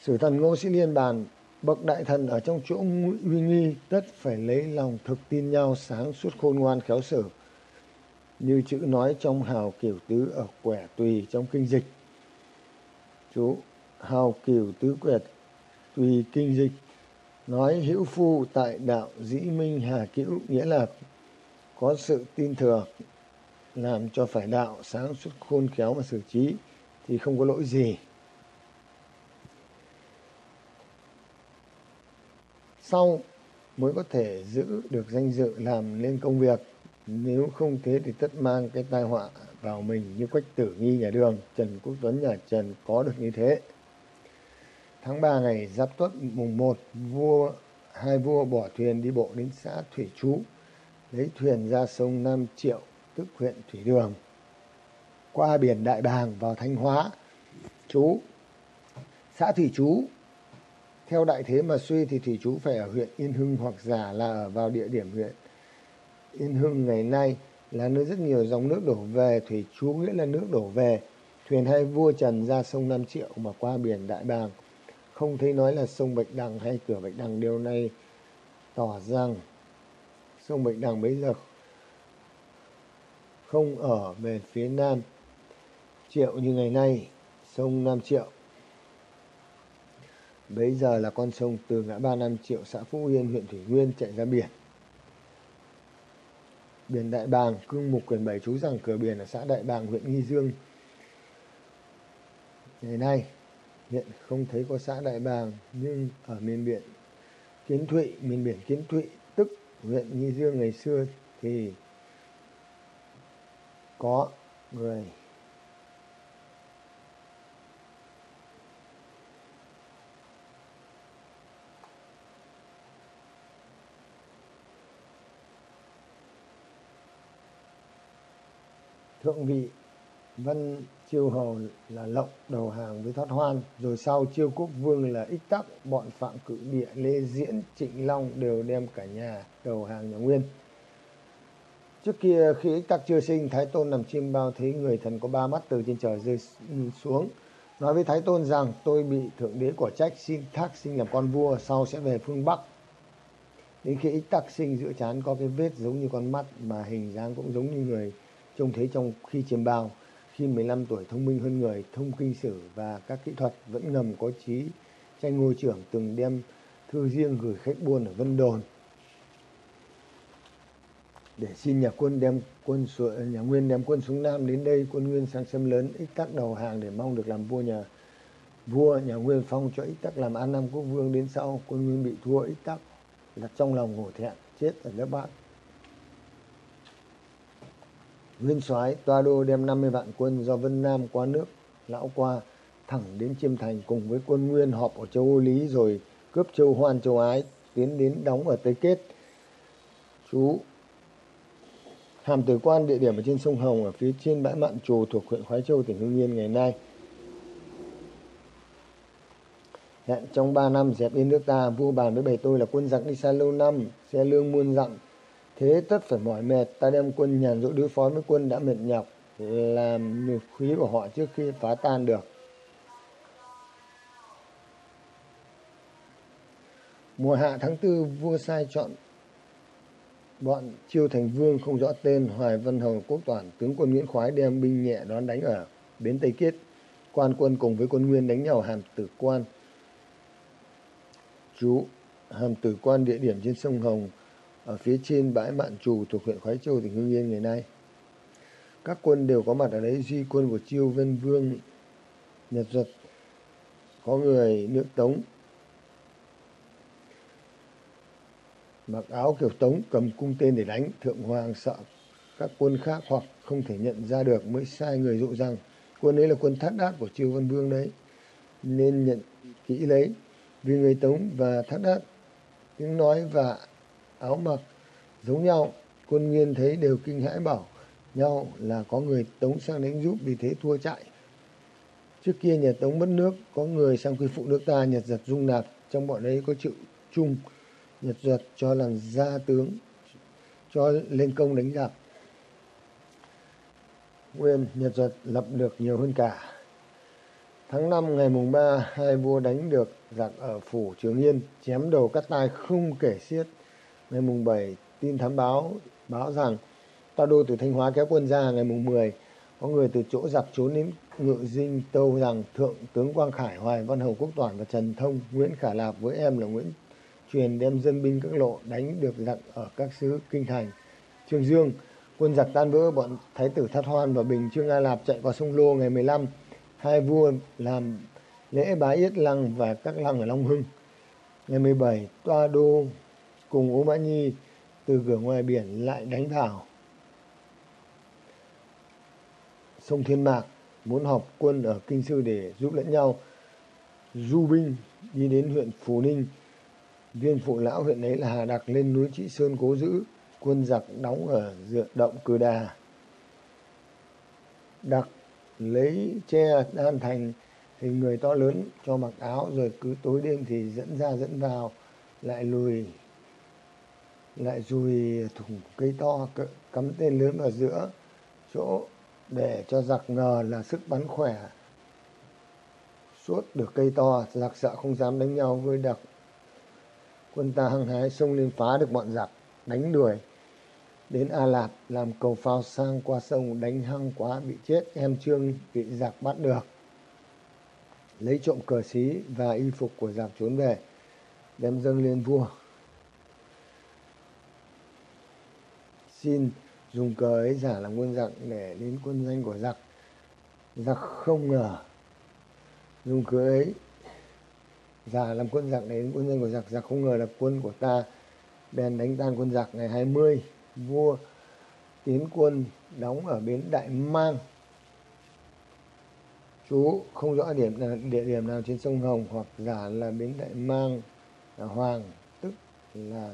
Sử thần ngô sĩ liên bàn, bậc đại thần ở trong chỗ uy nghi tất phải lấy lòng thực tin nhau sáng suốt khôn ngoan khéo sở. Như chữ nói trong hào kiểu tứ ở quẻ tùy trong kinh dịch. Chú, hào kiểu tứ quẻ tùy kinh dịch nói hữu phu tại đạo dĩ minh hà cữu nghĩa là có sự tin thừa, làm cho phải đạo sáng suốt khôn khéo mà xử trí, thì không có lỗi gì. Sau mới có thể giữ được danh dự làm nên công việc, nếu không thế thì tất mang cái tai họa vào mình như quách tử nghi nhà đường, trần quốc tuấn nhà trần có được như thế tháng 3 ngày giáp tuất, mùng 1 vua, hai vua bỏ thuyền đi bộ đến xã thủy chú, lấy thuyền ra sông nam triệu, tức huyện thủy đường. Qua biển đại bàng vào thanh hóa, chú, xã thủy chú. Theo đại thế mà suy thì thủy chú phải ở huyện yên hưng hoặc giả là ở vào địa điểm huyện yên hưng ngày nay, là nơi rất nhiều dòng nước đổ về. Thủy chú nghĩa là nước đổ về. Thuyền hai vua trần ra sông nam triệu mà qua biển đại bàng không thấy nói là sông bạch đằng hay cửa bạch đằng điều này tỏ rằng sông bạch đằng bây giờ không ở về phía nam triệu như ngày nay sông nam triệu Bây giờ là con sông từ ngã ba Nam Triệu, xã Phú Yên, huyện Thủy Nguyên chạy ra biển. Biển Đại Bàng, cương mục quyền bảy chú rằng cửa biển ở xã Đại Bàng, huyện Nghi Dương. Ngày nay, hiện không thấy có xã Đại Bàng, nhưng ở miền biển Kiến Thụy, miền biển Kiến Thụy, tức huyện Nghi Dương ngày xưa thì có người thượng vị văn Chiêu Hầu là Lộng đầu hàng với Thoát Hoan, rồi sau Chiêu Quốc Vương là Ích Tắc, bọn Phạm Cự Địa, Lê Diễn, Trịnh Long đều đem cả nhà đầu hàng nhà Nguyên. Trước kia khi Ích Tắc chưa sinh, Thái Tôn nằm chim bao thấy người thần có ba mắt từ trên trời rơi xuống. Nói với Thái Tôn rằng tôi bị Thượng Đế quả trách xin thác sinh làm con vua, sau sẽ về phương Bắc. Đến khi Ích Tắc sinh giữa chán có cái vết giống như con mắt mà hình dáng cũng giống như người trông thấy trong khi chiêm bao khi 15 tuổi thông minh hơn người thông kinh sử và các kỹ thuật vẫn ngầm có trí tranh ngôi trưởng từng đem thư riêng gửi khách buôn ở Vân Đồn. Để xin nhà quân đem quân xuống, nhà Nguyên đem quân xuống Nam đến đây quân Nguyên sang xâm lớn ích tắc đầu hàng để mong được làm vua nhà vua nhà Nguyên phong cho ích tắc làm an nam quốc vương. Đến sau quân Nguyên bị thua ích tắc là trong lòng hổ thẹn chết ở lớp bát Nguyên soái Toa Đô đem 50 vạn quân do Vân Nam qua nước Lão qua thẳng đến Chiêm Thành cùng với quân Nguyên họp ở châu Âu Lý rồi cướp châu Hoan châu Ái tiến đến đóng ở Tây Kết. Chú Hàm Tử Quan địa điểm ở trên sông Hồng ở phía trên bãi mạn trù thuộc huyện Khoái Châu tỉnh Hưng Yên ngày nay. Hẹn trong 3 năm dẹp yên nước ta, vua bàn với bầy tôi là quân giặc đi xa lâu năm, xe lương muôn dặm, thế tất phải mỏi mệt, ta đem quân nhàn rỗi đối phó với quân đã mệt nhọc, làm nhục khí của họ trước khi phá tan được. Mùa hạ tháng tư, vua sai chọn bọn chiêu thành vương không rõ tên hoài văn hầu quốc toản tướng quân nguyễn khoái đem binh nhẹ đón đánh ở bến tây kiết. Quan quân cùng với quân nguyên đánh nhau hàm tử quan. Chú hàm tử quan địa điểm trên sông hồng ở phía trên bãi Mạn Trù thuộc huyện Khói Châu tỉnh Hưng Yên ngày nay. Các quân đều có mặt ở đấy, duy quân của Chiêu Vân Vương Nhật Duật có người nước Tống. Mặc áo kiểu Tống cầm cung tên để đánh Thượng Hoàng sợ các quân khác hoặc không thể nhận ra được mới sai người dụ rằng quân ấy là quân thắt đát của Chiêu Văn Vương đấy nên nhận kỹ lấy. Vì người Tống và thắt đát tiếng nói và áo mặc giống nhau. Quân nguyên thấy đều kinh hãi bảo, nhau là có người tống sang đánh giúp vì thế thua chạy. Trước kia nhà tống mất nước, có người sang quy phụ nước ta, nhật giật dung nạp. Trong bọn ấy có chịu trung, nhật giật cho làm gia tướng, cho lên công đánh giặc. Nguyên, nhật giật lập được nhiều hơn cả. Tháng năm, ngày mùng ba, hai vua đánh được giặc ở phủ trường yên, chém đầu cắt tai không kể xiết ngày mùng 7 tin thám báo báo rằng ta đô từ Thanh Hóa kéo quân ra ngày mùng 10 có người từ chỗ giặc trốn đến ngự dinh tâu rằng thượng tướng Quang Khải, Hoài Văn Hầu Quốc Toản và Trần Thông, Nguyễn Khả Lạp với em là Nguyễn Truyền đem dân binh các lộ đánh được giặc ở các xứ kinh thành. Trường Dương, quân giặc tan vỡ bọn thái tử Thát Hoan và Bình Trương A Lạp chạy qua sông Lô ngày 15. Hai vua làm lễ bái yết lăng và các lăng ở Long Hưng. Ngày 17, Toa Đô cùng Ú Mã Nhi từ cửa ngoài biển lại đánh vào sông Thiên Mạc muốn họp quân ở Kinh Sư để giúp lẫn nhau. Du binh đi đến huyện Phú Ninh, viên phụ lão huyện ấy là Hà Đặc lên núi Trị Sơn cố giữ, quân giặc đóng ở dựa động Cừ Đà. Đặc lấy tre đan thành hình người to lớn cho mặc áo rồi cứ tối đêm thì dẫn ra dẫn vào lại lùi lại dùi thùng cây to cắm tên lớn vào giữa, chỗ để cho giặc ngờ là sức bắn khỏe. Suốt được cây to, giặc sợ không dám đánh nhau với đặc quân ta hăng hái xông lên phá được bọn giặc, đánh đuổi. Đến a lạp, làm cầu phao sang qua sông, đánh hăng quá, bị chết, em trương bị giặc bắt được. Lấy trộm cờ xí và y phục của giặc trốn về, đem dâng lên vua. Xin dùng cờ ấy giả làm quân giặc để đến quân danh của giặc. Giặc không ngờ dùng cờ ấy giả làm quân giặc để đến quân danh của giặc. Giặc không ngờ là quân của ta bèn đánh tan quân giặc. Ngày 20 vua tiến quân đóng ở bến đại mang. Chú không rõ điểm địa điểm nào trên sông hồng hoặc giả là bến đại mang là hoàng, tức là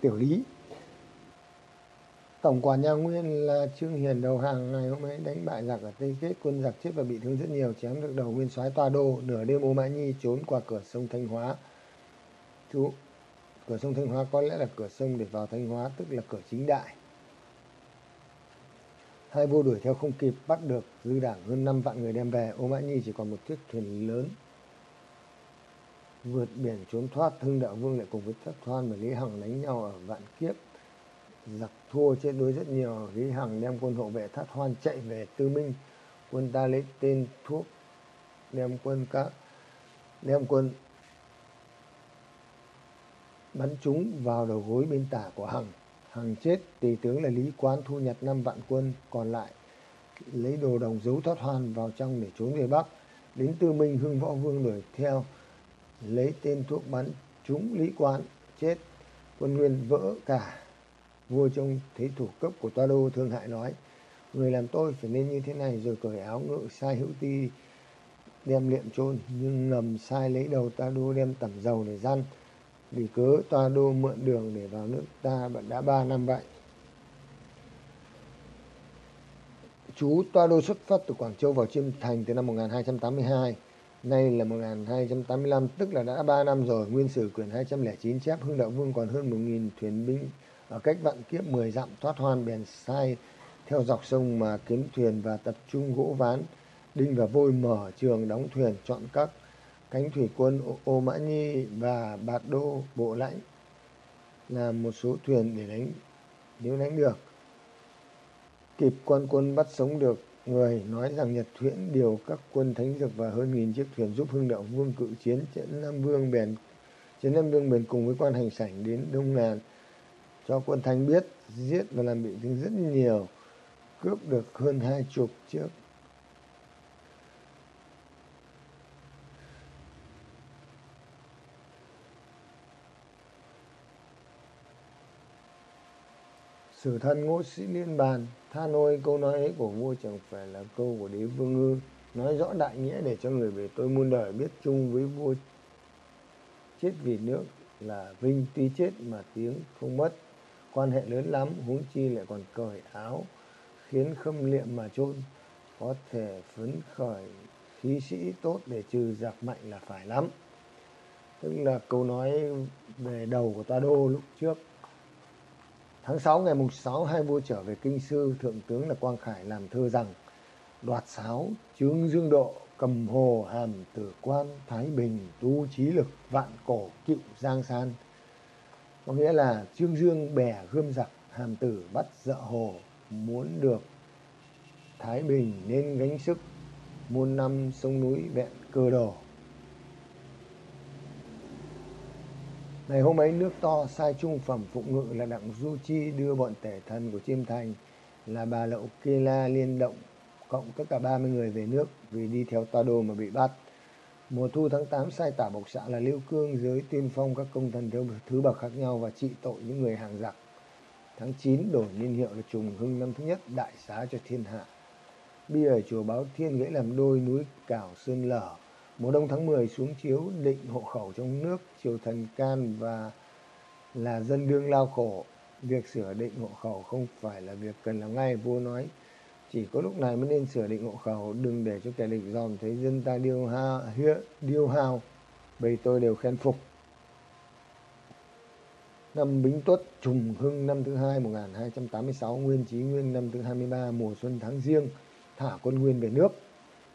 tiểu lý. Tổng quản nhà Nguyên là Trương Hiền đầu hàng ngày hôm ấy đánh bại giặc ở Tây Kết, quân giặc chết và bị thương rất nhiều, chém được đầu nguyên soái Toa Đô, nửa đêm Ô Mã Nhi trốn qua cửa sông Thanh Hóa. Chú, cửa sông Thanh Hóa có lẽ là cửa sông để vào Thanh Hóa, tức là cửa chính đại. Hai vua đuổi theo không kịp, bắt được dư đảng hơn 5 vạn người đem về, Ô Mã Nhi chỉ còn một chiếc thuyền lớn. Vượt biển trốn thoát, Hưng Đạo Vương lại cùng với Thất Thoan và Lý Hằng đánh nhau ở Vạn Kiếp giặc thua chết đuối rất nhiều. Lý hằng đem quân hộ vệ thát hoan chạy về tư minh. Quân ta lấy tên thuốc, đem quân các, đem quân bắn chúng vào đầu gối bên tả của hằng. Hằng chết, tỳ tướng là lý quán thu nhặt năm vạn quân còn lại, lấy đồ đồng giấu thoát hoan vào trong để trốn về bắc. Đến tư minh, hưng võ vương đuổi theo, lấy tên thuốc bắn chúng lý quán, chết. Quân nguyên vỡ cả vua trông thấy thủ cấp của toa đô thương hại nói, người làm tôi phải nên như thế này rồi cởi áo ngự sai hữu ti đem liệm chôn, nhưng ngầm sai lấy đầu toa đô đem tẩm dầu để răn, vì cớ toa đô mượn đường để vào nước ta đã ba năm vậy. Chú toa đô xuất phát từ Quảng Châu vào Chiêm Thành từ năm 1282 nay là 1285 tức là đã 3 năm rồi, nguyên sử quyển 209 chép, Hưng Đạo Vương còn hơn 1.000 thuyền binh ở cách vạn kiếp 10 dặm thoát hoan bèn sai theo dọc sông mà kiếm thuyền và tập trung gỗ ván. Đinh và vôi mở trường đóng thuyền chọn các cánh thủy quân ô mã nhi và bạc đô, bộ lãnh, làm một số thuyền để đánh, nếu đánh được. Kịp quan quân bắt sống được người, nói rằng nhật thuyễn điều các quân thánh dược và hơn nghìn chiếc thuyền giúp hưng đạo vương cự chiến trận nam vương bèn trấn nam vương bèn cùng với quan hành sảnh đến đông ngàn cho quân Thanh biết giết và làm bị thương rất nhiều, cướp được hơn hai chục chiếc. Sử thân ngũ sĩ liên bàn Tha ôi câu nói ấy của vua chẳng phải là câu của đế vương ư. Nói rõ đại nghĩa để cho người về tôi muôn đời biết chung với vua. Chết vì nước là vinh, tuy chết mà tiếng không mất quan hệ lớn lắm, huống chi lại còn cởi áo, khiến khâm liệm mà chôn. Có thể phấn khởi, khí sĩ tốt để trừ giặc mạnh là phải lắm. Tức là câu nói về đầu của toa đô lúc trước. Tháng 6 ngày mùng 6 hai vua trở về kinh sư, thượng tướng là quang khải làm thơ rằng, đoạt sáo trướng dương độ, cầm hồ hàm tử quan, thái bình, tu trí lực, vạn cổ, cựu giang san có nghĩa là trương dương bè gươm giặc, hàm tử bắt dợ hồ, muốn được thái bình nên gánh sức, muôn năm sông núi vẹn cơ đồ. Ngày hôm ấy nước to sai trung phẩm phụng ngự là đặng du chi đưa bọn tể thần của chiêm thành là bà lậu kê la liên động cộng tất cả 30 người về nước vì đi theo toa đô mà bị bắt mùa thu tháng 8 sai tả bộc xạ là lưu cương, giới tuyên phong, các công thần theo thứ bậc khác nhau và trị tội những người hàng giặc tháng 9 đổi niên hiệu là trùng hưng năm thứ nhất, đại xá cho thiên hạ. Bia ở chùa báo thiên gãy làm đôi núi cảo sơn lở. Mùa đông tháng 10 xuống chiếu định hộ khẩu trong nước, triều thần can và là dân đương lao khổ. Việc sửa định hộ khẩu không phải là việc cần làm ngay, vua nói chỉ có lúc này mới nên sửa định hộ khẩu, đừng để cho kẻ địch dòm thấy dân ta điêu hao điêu hao bầy tôi đều khen phục. Năm Bính Tuất, trùng hưng, năm thứ hai 1286 Nguyên Chí Nguyên, năm thứ 23 mùa xuân tháng riêng thả quân Nguyên về nước.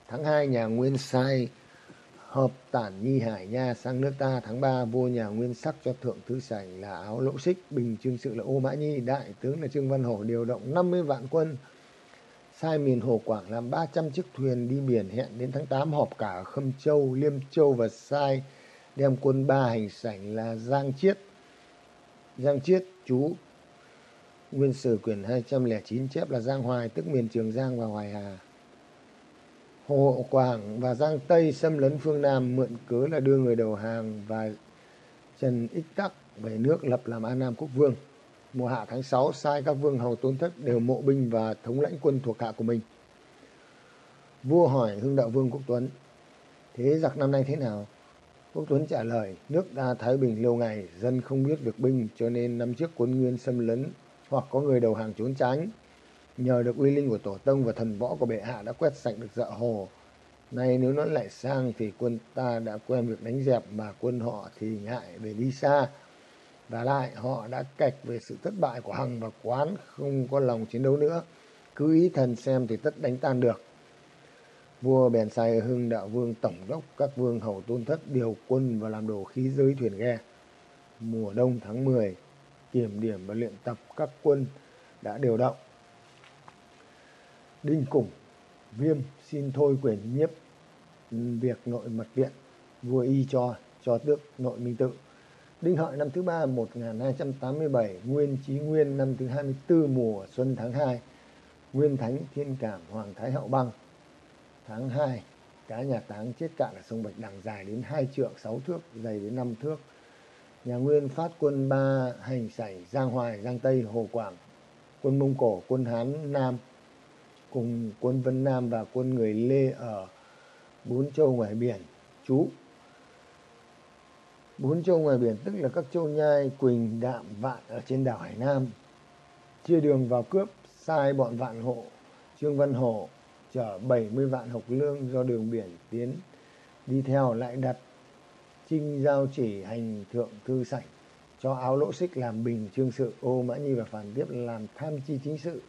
Tháng 2 nhà Nguyên sai, hợp tản nhi hải nha sang nước ta. Tháng 3 vua nhà Nguyên sắc cho thượng thư sảnh là áo lỗ xích, bình trương sự là ô mã nhi, đại tướng là trương văn hổ điều động 50 vạn quân sai miền Hồ Quảng làm 300 chiếc thuyền đi biển hẹn đến tháng 8 họp cả ở Khâm Châu, Liêm Châu và sai đem quân ba hành sảnh là Giang Chiết. Giang Chiết chú Nguyên sử quyển 209 chép là Giang Hoài tức miền Trường Giang và Hoài Hà. Hồ Quảng và Giang Tây xâm lấn phương Nam mượn cớ là đưa người đầu hàng và Trần Ích Tắc về nước lập làm An Nam Quốc Vương mùa hạ tháng 6 sai các vương hầu tôn thất đều mộ binh và thống lãnh quân thuộc hạ của mình. Vua hỏi Hưng Đạo Vương Quốc Tuấn, thế giặc năm nay thế nào? Quốc Tuấn trả lời, nước ta Thái Bình lâu ngày, dân không biết việc binh cho nên năm trước quân Nguyên xâm lấn hoặc có người đầu hàng trốn tránh. Nhờ được uy linh của Tổ Tông và thần võ của bệ hạ đã quét sạch được dợ hồ. Nay nếu nó lại sang thì quân ta đã quen việc đánh dẹp mà quân họ thì ngại về đi xa và lại họ đã cạch về sự thất bại của Hằng và Quán không có lòng chiến đấu nữa. Cứ ý thần xem thì tất đánh tan được. Vua bèn sai hưng đạo vương tổng đốc các vương hầu tôn thất điều quân và làm đồ khí giới thuyền ghe. Mùa đông tháng 10, kiểm điểm và luyện tập các quân đã điều động. Đinh Củng, Viêm xin thôi quyền nhiếp việc nội mật viện. Vua y cho, cho tước nội minh tự Đinh Hợi năm thứ ba 1287, Nguyên Chí Nguyên năm thứ 24 mùa xuân tháng 2, Nguyên Thánh Thiên Cảm Hoàng Thái Hậu Băng. Tháng 2, cá nhà táng chết cạn ở sông Bạch Đằng dài đến 2 trượng 6 thước, dày đến 5 thước. Nhà Nguyên phát quân ba hành sảy Giang Hoài, Giang Tây, Hồ Quảng, quân Mông Cổ, quân Hán Nam, cùng quân Vân Nam và quân người Lê ở bốn châu ngoài biển, trú bốn châu ngoài biển, tức là các châu nhai, quỳnh, đạm, vạn ở trên đảo hải nam. Chia đường vào cướp, sai bọn vạn hộ. Trương văn hổ chở 70 vạn học lương do đường biển tiến, đi theo lại đặt trinh giao chỉ hành thượng thư sảnh, cho áo lỗ xích làm bình trương sự. Ô mã nhi và phản tiếp làm tham chi chính sự,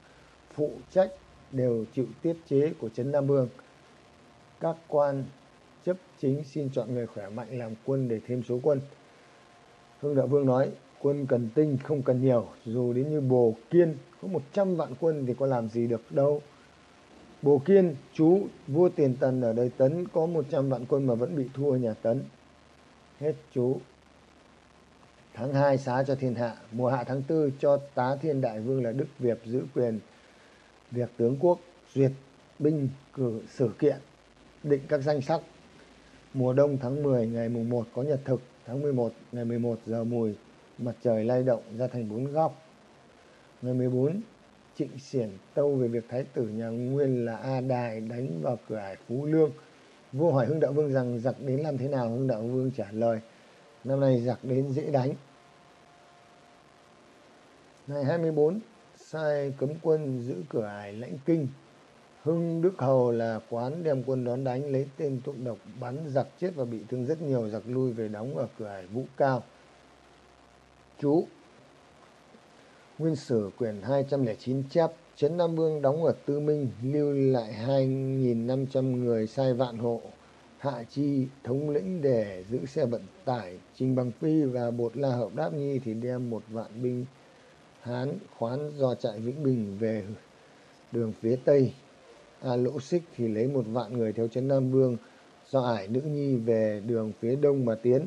phụ trách đều chịu tiết chế của trấn nam vương. Các quan chấp chính xin chọn người khỏe mạnh làm quân để thêm số quân. Hưng Đạo Vương nói, quân cần tinh không cần nhiều, dù đến như Bồ Kiên có 100 vạn quân thì có làm gì được đâu. Bồ Kiên, chú vua Tiền Tần ở đây Tấn có 100 vạn quân mà vẫn bị thua nhà Tấn. Hết chú. Tháng 2 xá cho thiên hạ, mùa hạ tháng 4 cho tá thiên đại vương là Đức Việt giữ quyền việc tướng quốc duyệt binh cử sử kiện định các danh sách Mùa đông tháng 10 ngày mùng 1 có nhật thực, tháng 11 ngày 11 giờ mùi, mặt trời lay động ra thành bốn góc. Ngày 14, Trịnh Xiển tâu về việc thái tử nhà Nguyên là A Đài đánh vào cửa ải Phú Lương. Vua hỏi Hưng Đạo Vương rằng giặc đến làm thế nào? Hưng Đạo Vương trả lời, năm nay giặc đến dễ đánh. Ngày 24, sai cấm quân giữ cửa ải lãnh kinh Hưng Đức Hầu là quán đem quân đón đánh, lấy tên thuốc độc, bắn giặc chết và bị thương rất nhiều, giặc lui về đóng ở cửa hải Vũ Cao. Chú Nguyên sử quyển 209 chép, Trấn Nam Vương đóng ở Tư Minh, lưu lại 2.500 người sai vạn hộ, Hạ Chi thống lĩnh để giữ xe vận tải Trình Bằng Phi và Bột La Hợp Đáp Nhi thì đem một vạn binh Hán khoán do trại Vĩnh Bình về đường phía Tây. À, A Lỗ Xích thì lấy một vạn người theo trấn Nam Vương do ải nữ nhi về đường phía đông mà tiến.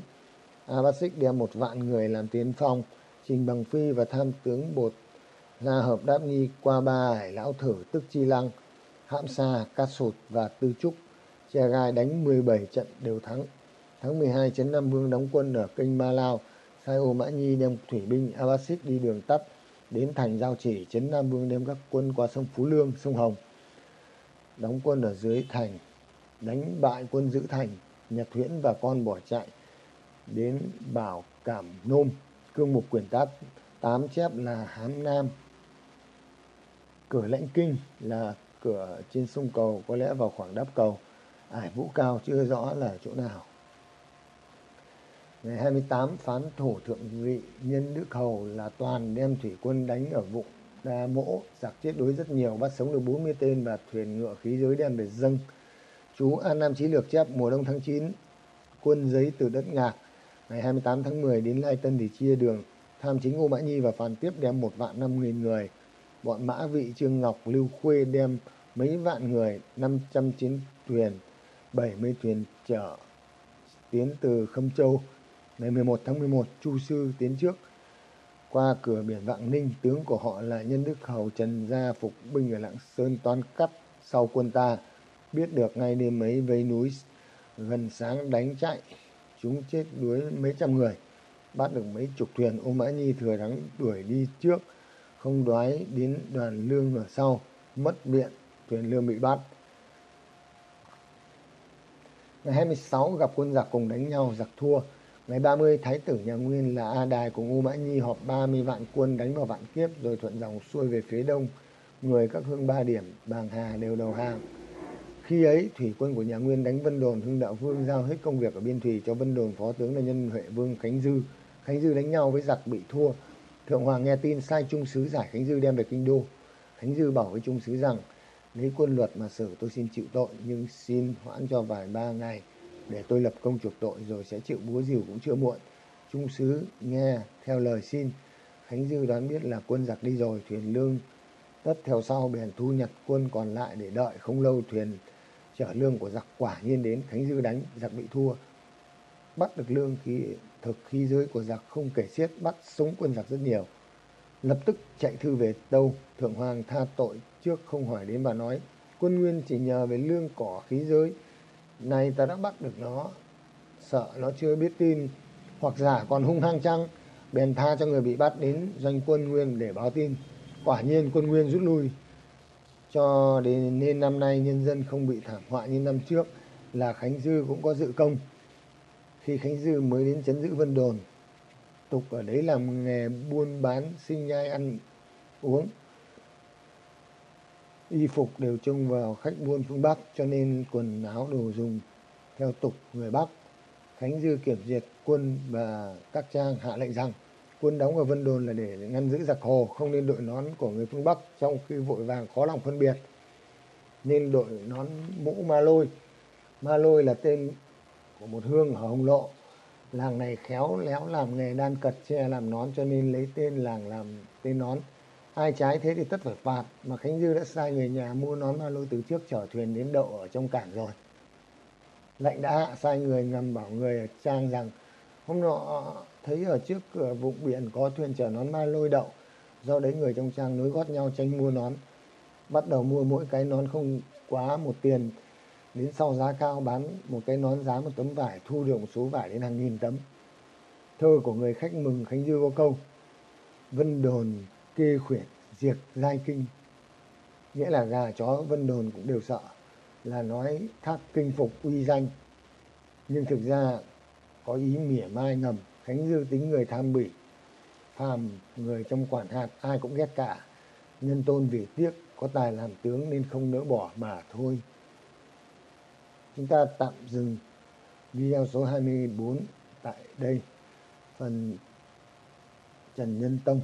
A Bát Xích đem một vạn người làm tiến phong. Trình Bằng Phi và tham tướng Bột ra hợp đáp nhi qua ba ải lão thử tức Chi Lăng, Hãm Sa, Cát Sụt và Tư Trúc. Che gai đánh 17 trận đều thắng. Tháng 12, Trấn Nam Vương đóng quân ở kênh Ma Lao. Sai Ô Mã Nhi đem thủy binh A Bát Xích đi đường tắt đến thành Giao Chỉ. Trấn Nam Vương đem các quân qua sông Phú Lương, sông Hồng. Đóng quân ở dưới thành, đánh bại quân giữ thành. Nhật Huyễn và con bỏ chạy đến Bảo Cảm Nôm, cương mục quyền tát tám chép là hán Nam. Cửa lãnh kinh là cửa trên sông cầu có lẽ vào khoảng đắp cầu. Ải Vũ Cao chưa rõ là chỗ nào. Ngày 28 phán thổ thượng vị nhân Đức Hầu là toàn đem thủy quân đánh ở vụng Đa Mỗ, giặc chết đối rất nhiều, bắt sống được 40 tên và thuyền ngựa khí giới đem về dâng. Chú An Nam Chí Lược chép mùa đông tháng 9, quân giấy từ đất ngạc. Ngày 28 tháng 10 đến Lai Tân thì chia đường. Tham chính Ngô Mã Nhi và phàn Tiếp đem một vạn năm nghìn người. Bọn Mã Vị, Trương Ngọc, Lưu Khuê đem mấy vạn người, 500 chiến thuyền, 70 thuyền chở tiến từ Khâm Châu. Ngày 11 tháng 11, Chu Sư tiến trước qua cửa biển Vạn Ninh, tướng của họ là Nhân Đức Hầu Trần Gia phục binh ở Lạng Sơn toán cắt sau quân ta. Biết được ngay đêm ấy vây núi gần sáng đánh chạy, chúng chết đuối mấy trăm người. Bắt được mấy chục thuyền, ô Mã Nhi thừa thắng đuổi đi trước, không đoái đến đoàn lương ở sau, mất biện, thuyền lương bị bắt. Ngày 26 gặp quân giặc cùng đánh nhau, giặc thua. Ngày 30 Thái tử nhà Nguyên là A Đài cùng U Mã Nhi họp 30 vạn quân đánh vào vạn kiếp rồi thuận dòng xuôi về phía đông. Người các hương ba điểm, bàng hà đều đầu hàng. Khi ấy, thủy quân của nhà Nguyên đánh Vân Đồn, Hưng Đạo Vương giao hết công việc ở biên thủy cho Vân Đồn phó tướng là nhân Huệ Vương Khánh Dư. Khánh Dư đánh nhau với giặc bị thua. Thượng Hoàng nghe tin sai trung sứ giải Khánh Dư đem về kinh đô. Khánh Dư bảo với trung sứ rằng lấy quân luật mà xử tôi xin chịu tội nhưng xin hoãn cho vài ba ngày để tôi lập công chuộc tội rồi sẽ chịu búa rìu cũng chưa muộn. Trung sứ nghe theo lời xin. Khánh Dư đoán biết là quân giặc đi rồi, thuyền lương tất theo sau bèn thu nhặt quân còn lại để đợi không lâu thuyền chở lương của giặc quả nhiên đến Khánh Dư đánh giặc bị thua bắt được lương khí thực khí giới của giặc không kể xiết bắt sống quân giặc rất nhiều lập tức chạy thư về đâu thượng hoàng tha tội trước không hỏi đến và nói quân nguyên chỉ nhờ về lương cỏ khí giới nay ta đã bắt được nó. Sợ nó chưa biết tin, hoặc giả còn hung hăng chăng, bèn tha cho người bị bắt đến doanh quân nguyên để báo tin. Quả nhiên quân nguyên rút lui. Cho đến nên năm nay nhân dân không bị thảm họa như năm trước, là khánh dư cũng có dự công. Khi khánh dư mới đến chấn giữ vân đồn, tục ở đấy làm nghề buôn bán, sinh nhai, ăn uống y phục đều trông vào khách buôn phương bắc cho nên quần áo đồ dùng theo tục người bắc khánh dư kiểm duyệt quân và các trang hạ lệnh rằng quân đóng ở Vân Đồn là để ngăn giữ giặc hồ, không nên đội nón của người phương Bắc trong khi vội vàng khó lòng phân biệt. Nên đội nón mũ ma lôi. Ma lôi là tên của một hương ở Hồng Lộ. Làng này khéo léo làm nghề đan cật tre làm nón cho nên lấy tên làng làm tên nón. Ai trái thế thì tất phải phạt, mà Khánh Dư đã sai người nhà mua nón ma lôi từ trước chở thuyền đến đậu ở trong cảng rồi. Lệnh đã hạ sai người ngầm bảo người ở trang rằng hôm nọ thấy ở trước cửa vùng biển có thuyền chở nón ma lôi đậu do đấy người trong trang nối gót nhau tranh mua nón bắt đầu mua mỗi cái nón không quá một tiền đến sau giá cao bán một cái nón giá một tấm vải thu được một số vải đến hàng nghìn tấm thơ của người khách mừng khánh dư có câu vân đồn kê khuyển diệt giai kinh nghĩa là gà chó vân đồn cũng đều sợ là nói thác kinh phục uy danh nhưng thực ra có ý mỉa mai ngầm Khánh Dư tính người tham bỉ, phàm người trong quản hạt ai cũng ghét cả. Nhân tôn vì tiếc có tài làm tướng nên không nỡ bỏ mà thôi. Chúng ta tạm dừng video số 24 tại đây. Phần Trần Nhân Tông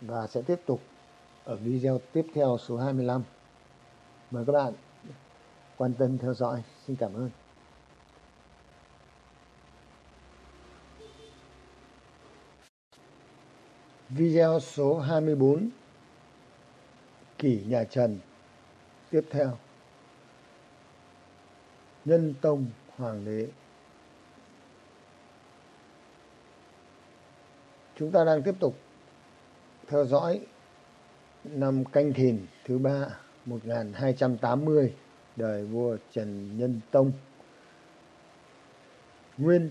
và sẽ tiếp tục ở video tiếp theo số 25. Mời các bạn quan tâm theo dõi. Xin cảm ơn. Video số 24 Kỷ nhà Trần Tiếp theo Nhân Tông Hoàng đế Chúng ta đang tiếp tục theo dõi năm Canh Thìn thứ ba 1280 đời vua Trần Nhân Tông. Nguyên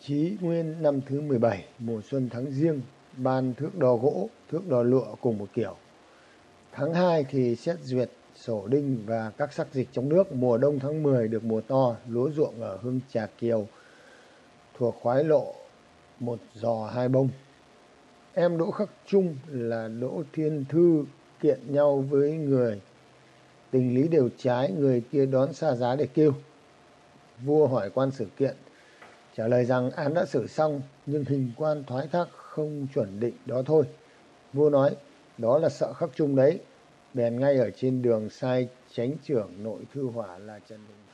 Chí Nguyên năm thứ 17 mùa xuân tháng riêng ban thước đo gỗ, thước đo lụa cùng một kiểu. Tháng 2 thì xét duyệt sổ đinh và các sắc dịch trong nước. Mùa đông tháng 10 được mùa to, lúa ruộng ở hương Trà Kiều thuộc khoái lộ một giò hai bông. Em Đỗ Khắc Trung là Đỗ Thiên Thư kiện nhau với người. Tình lý đều trái, người kia đón xa giá để kêu. Vua hỏi quan xử kiện, trả lời rằng án đã xử xong nhưng hình quan thoái thác không chuẩn định đó thôi. Vua nói, đó là sợ Khắc Trung đấy. Bèn ngay ở trên đường sai tránh trưởng nội thư hỏa là Trần Đình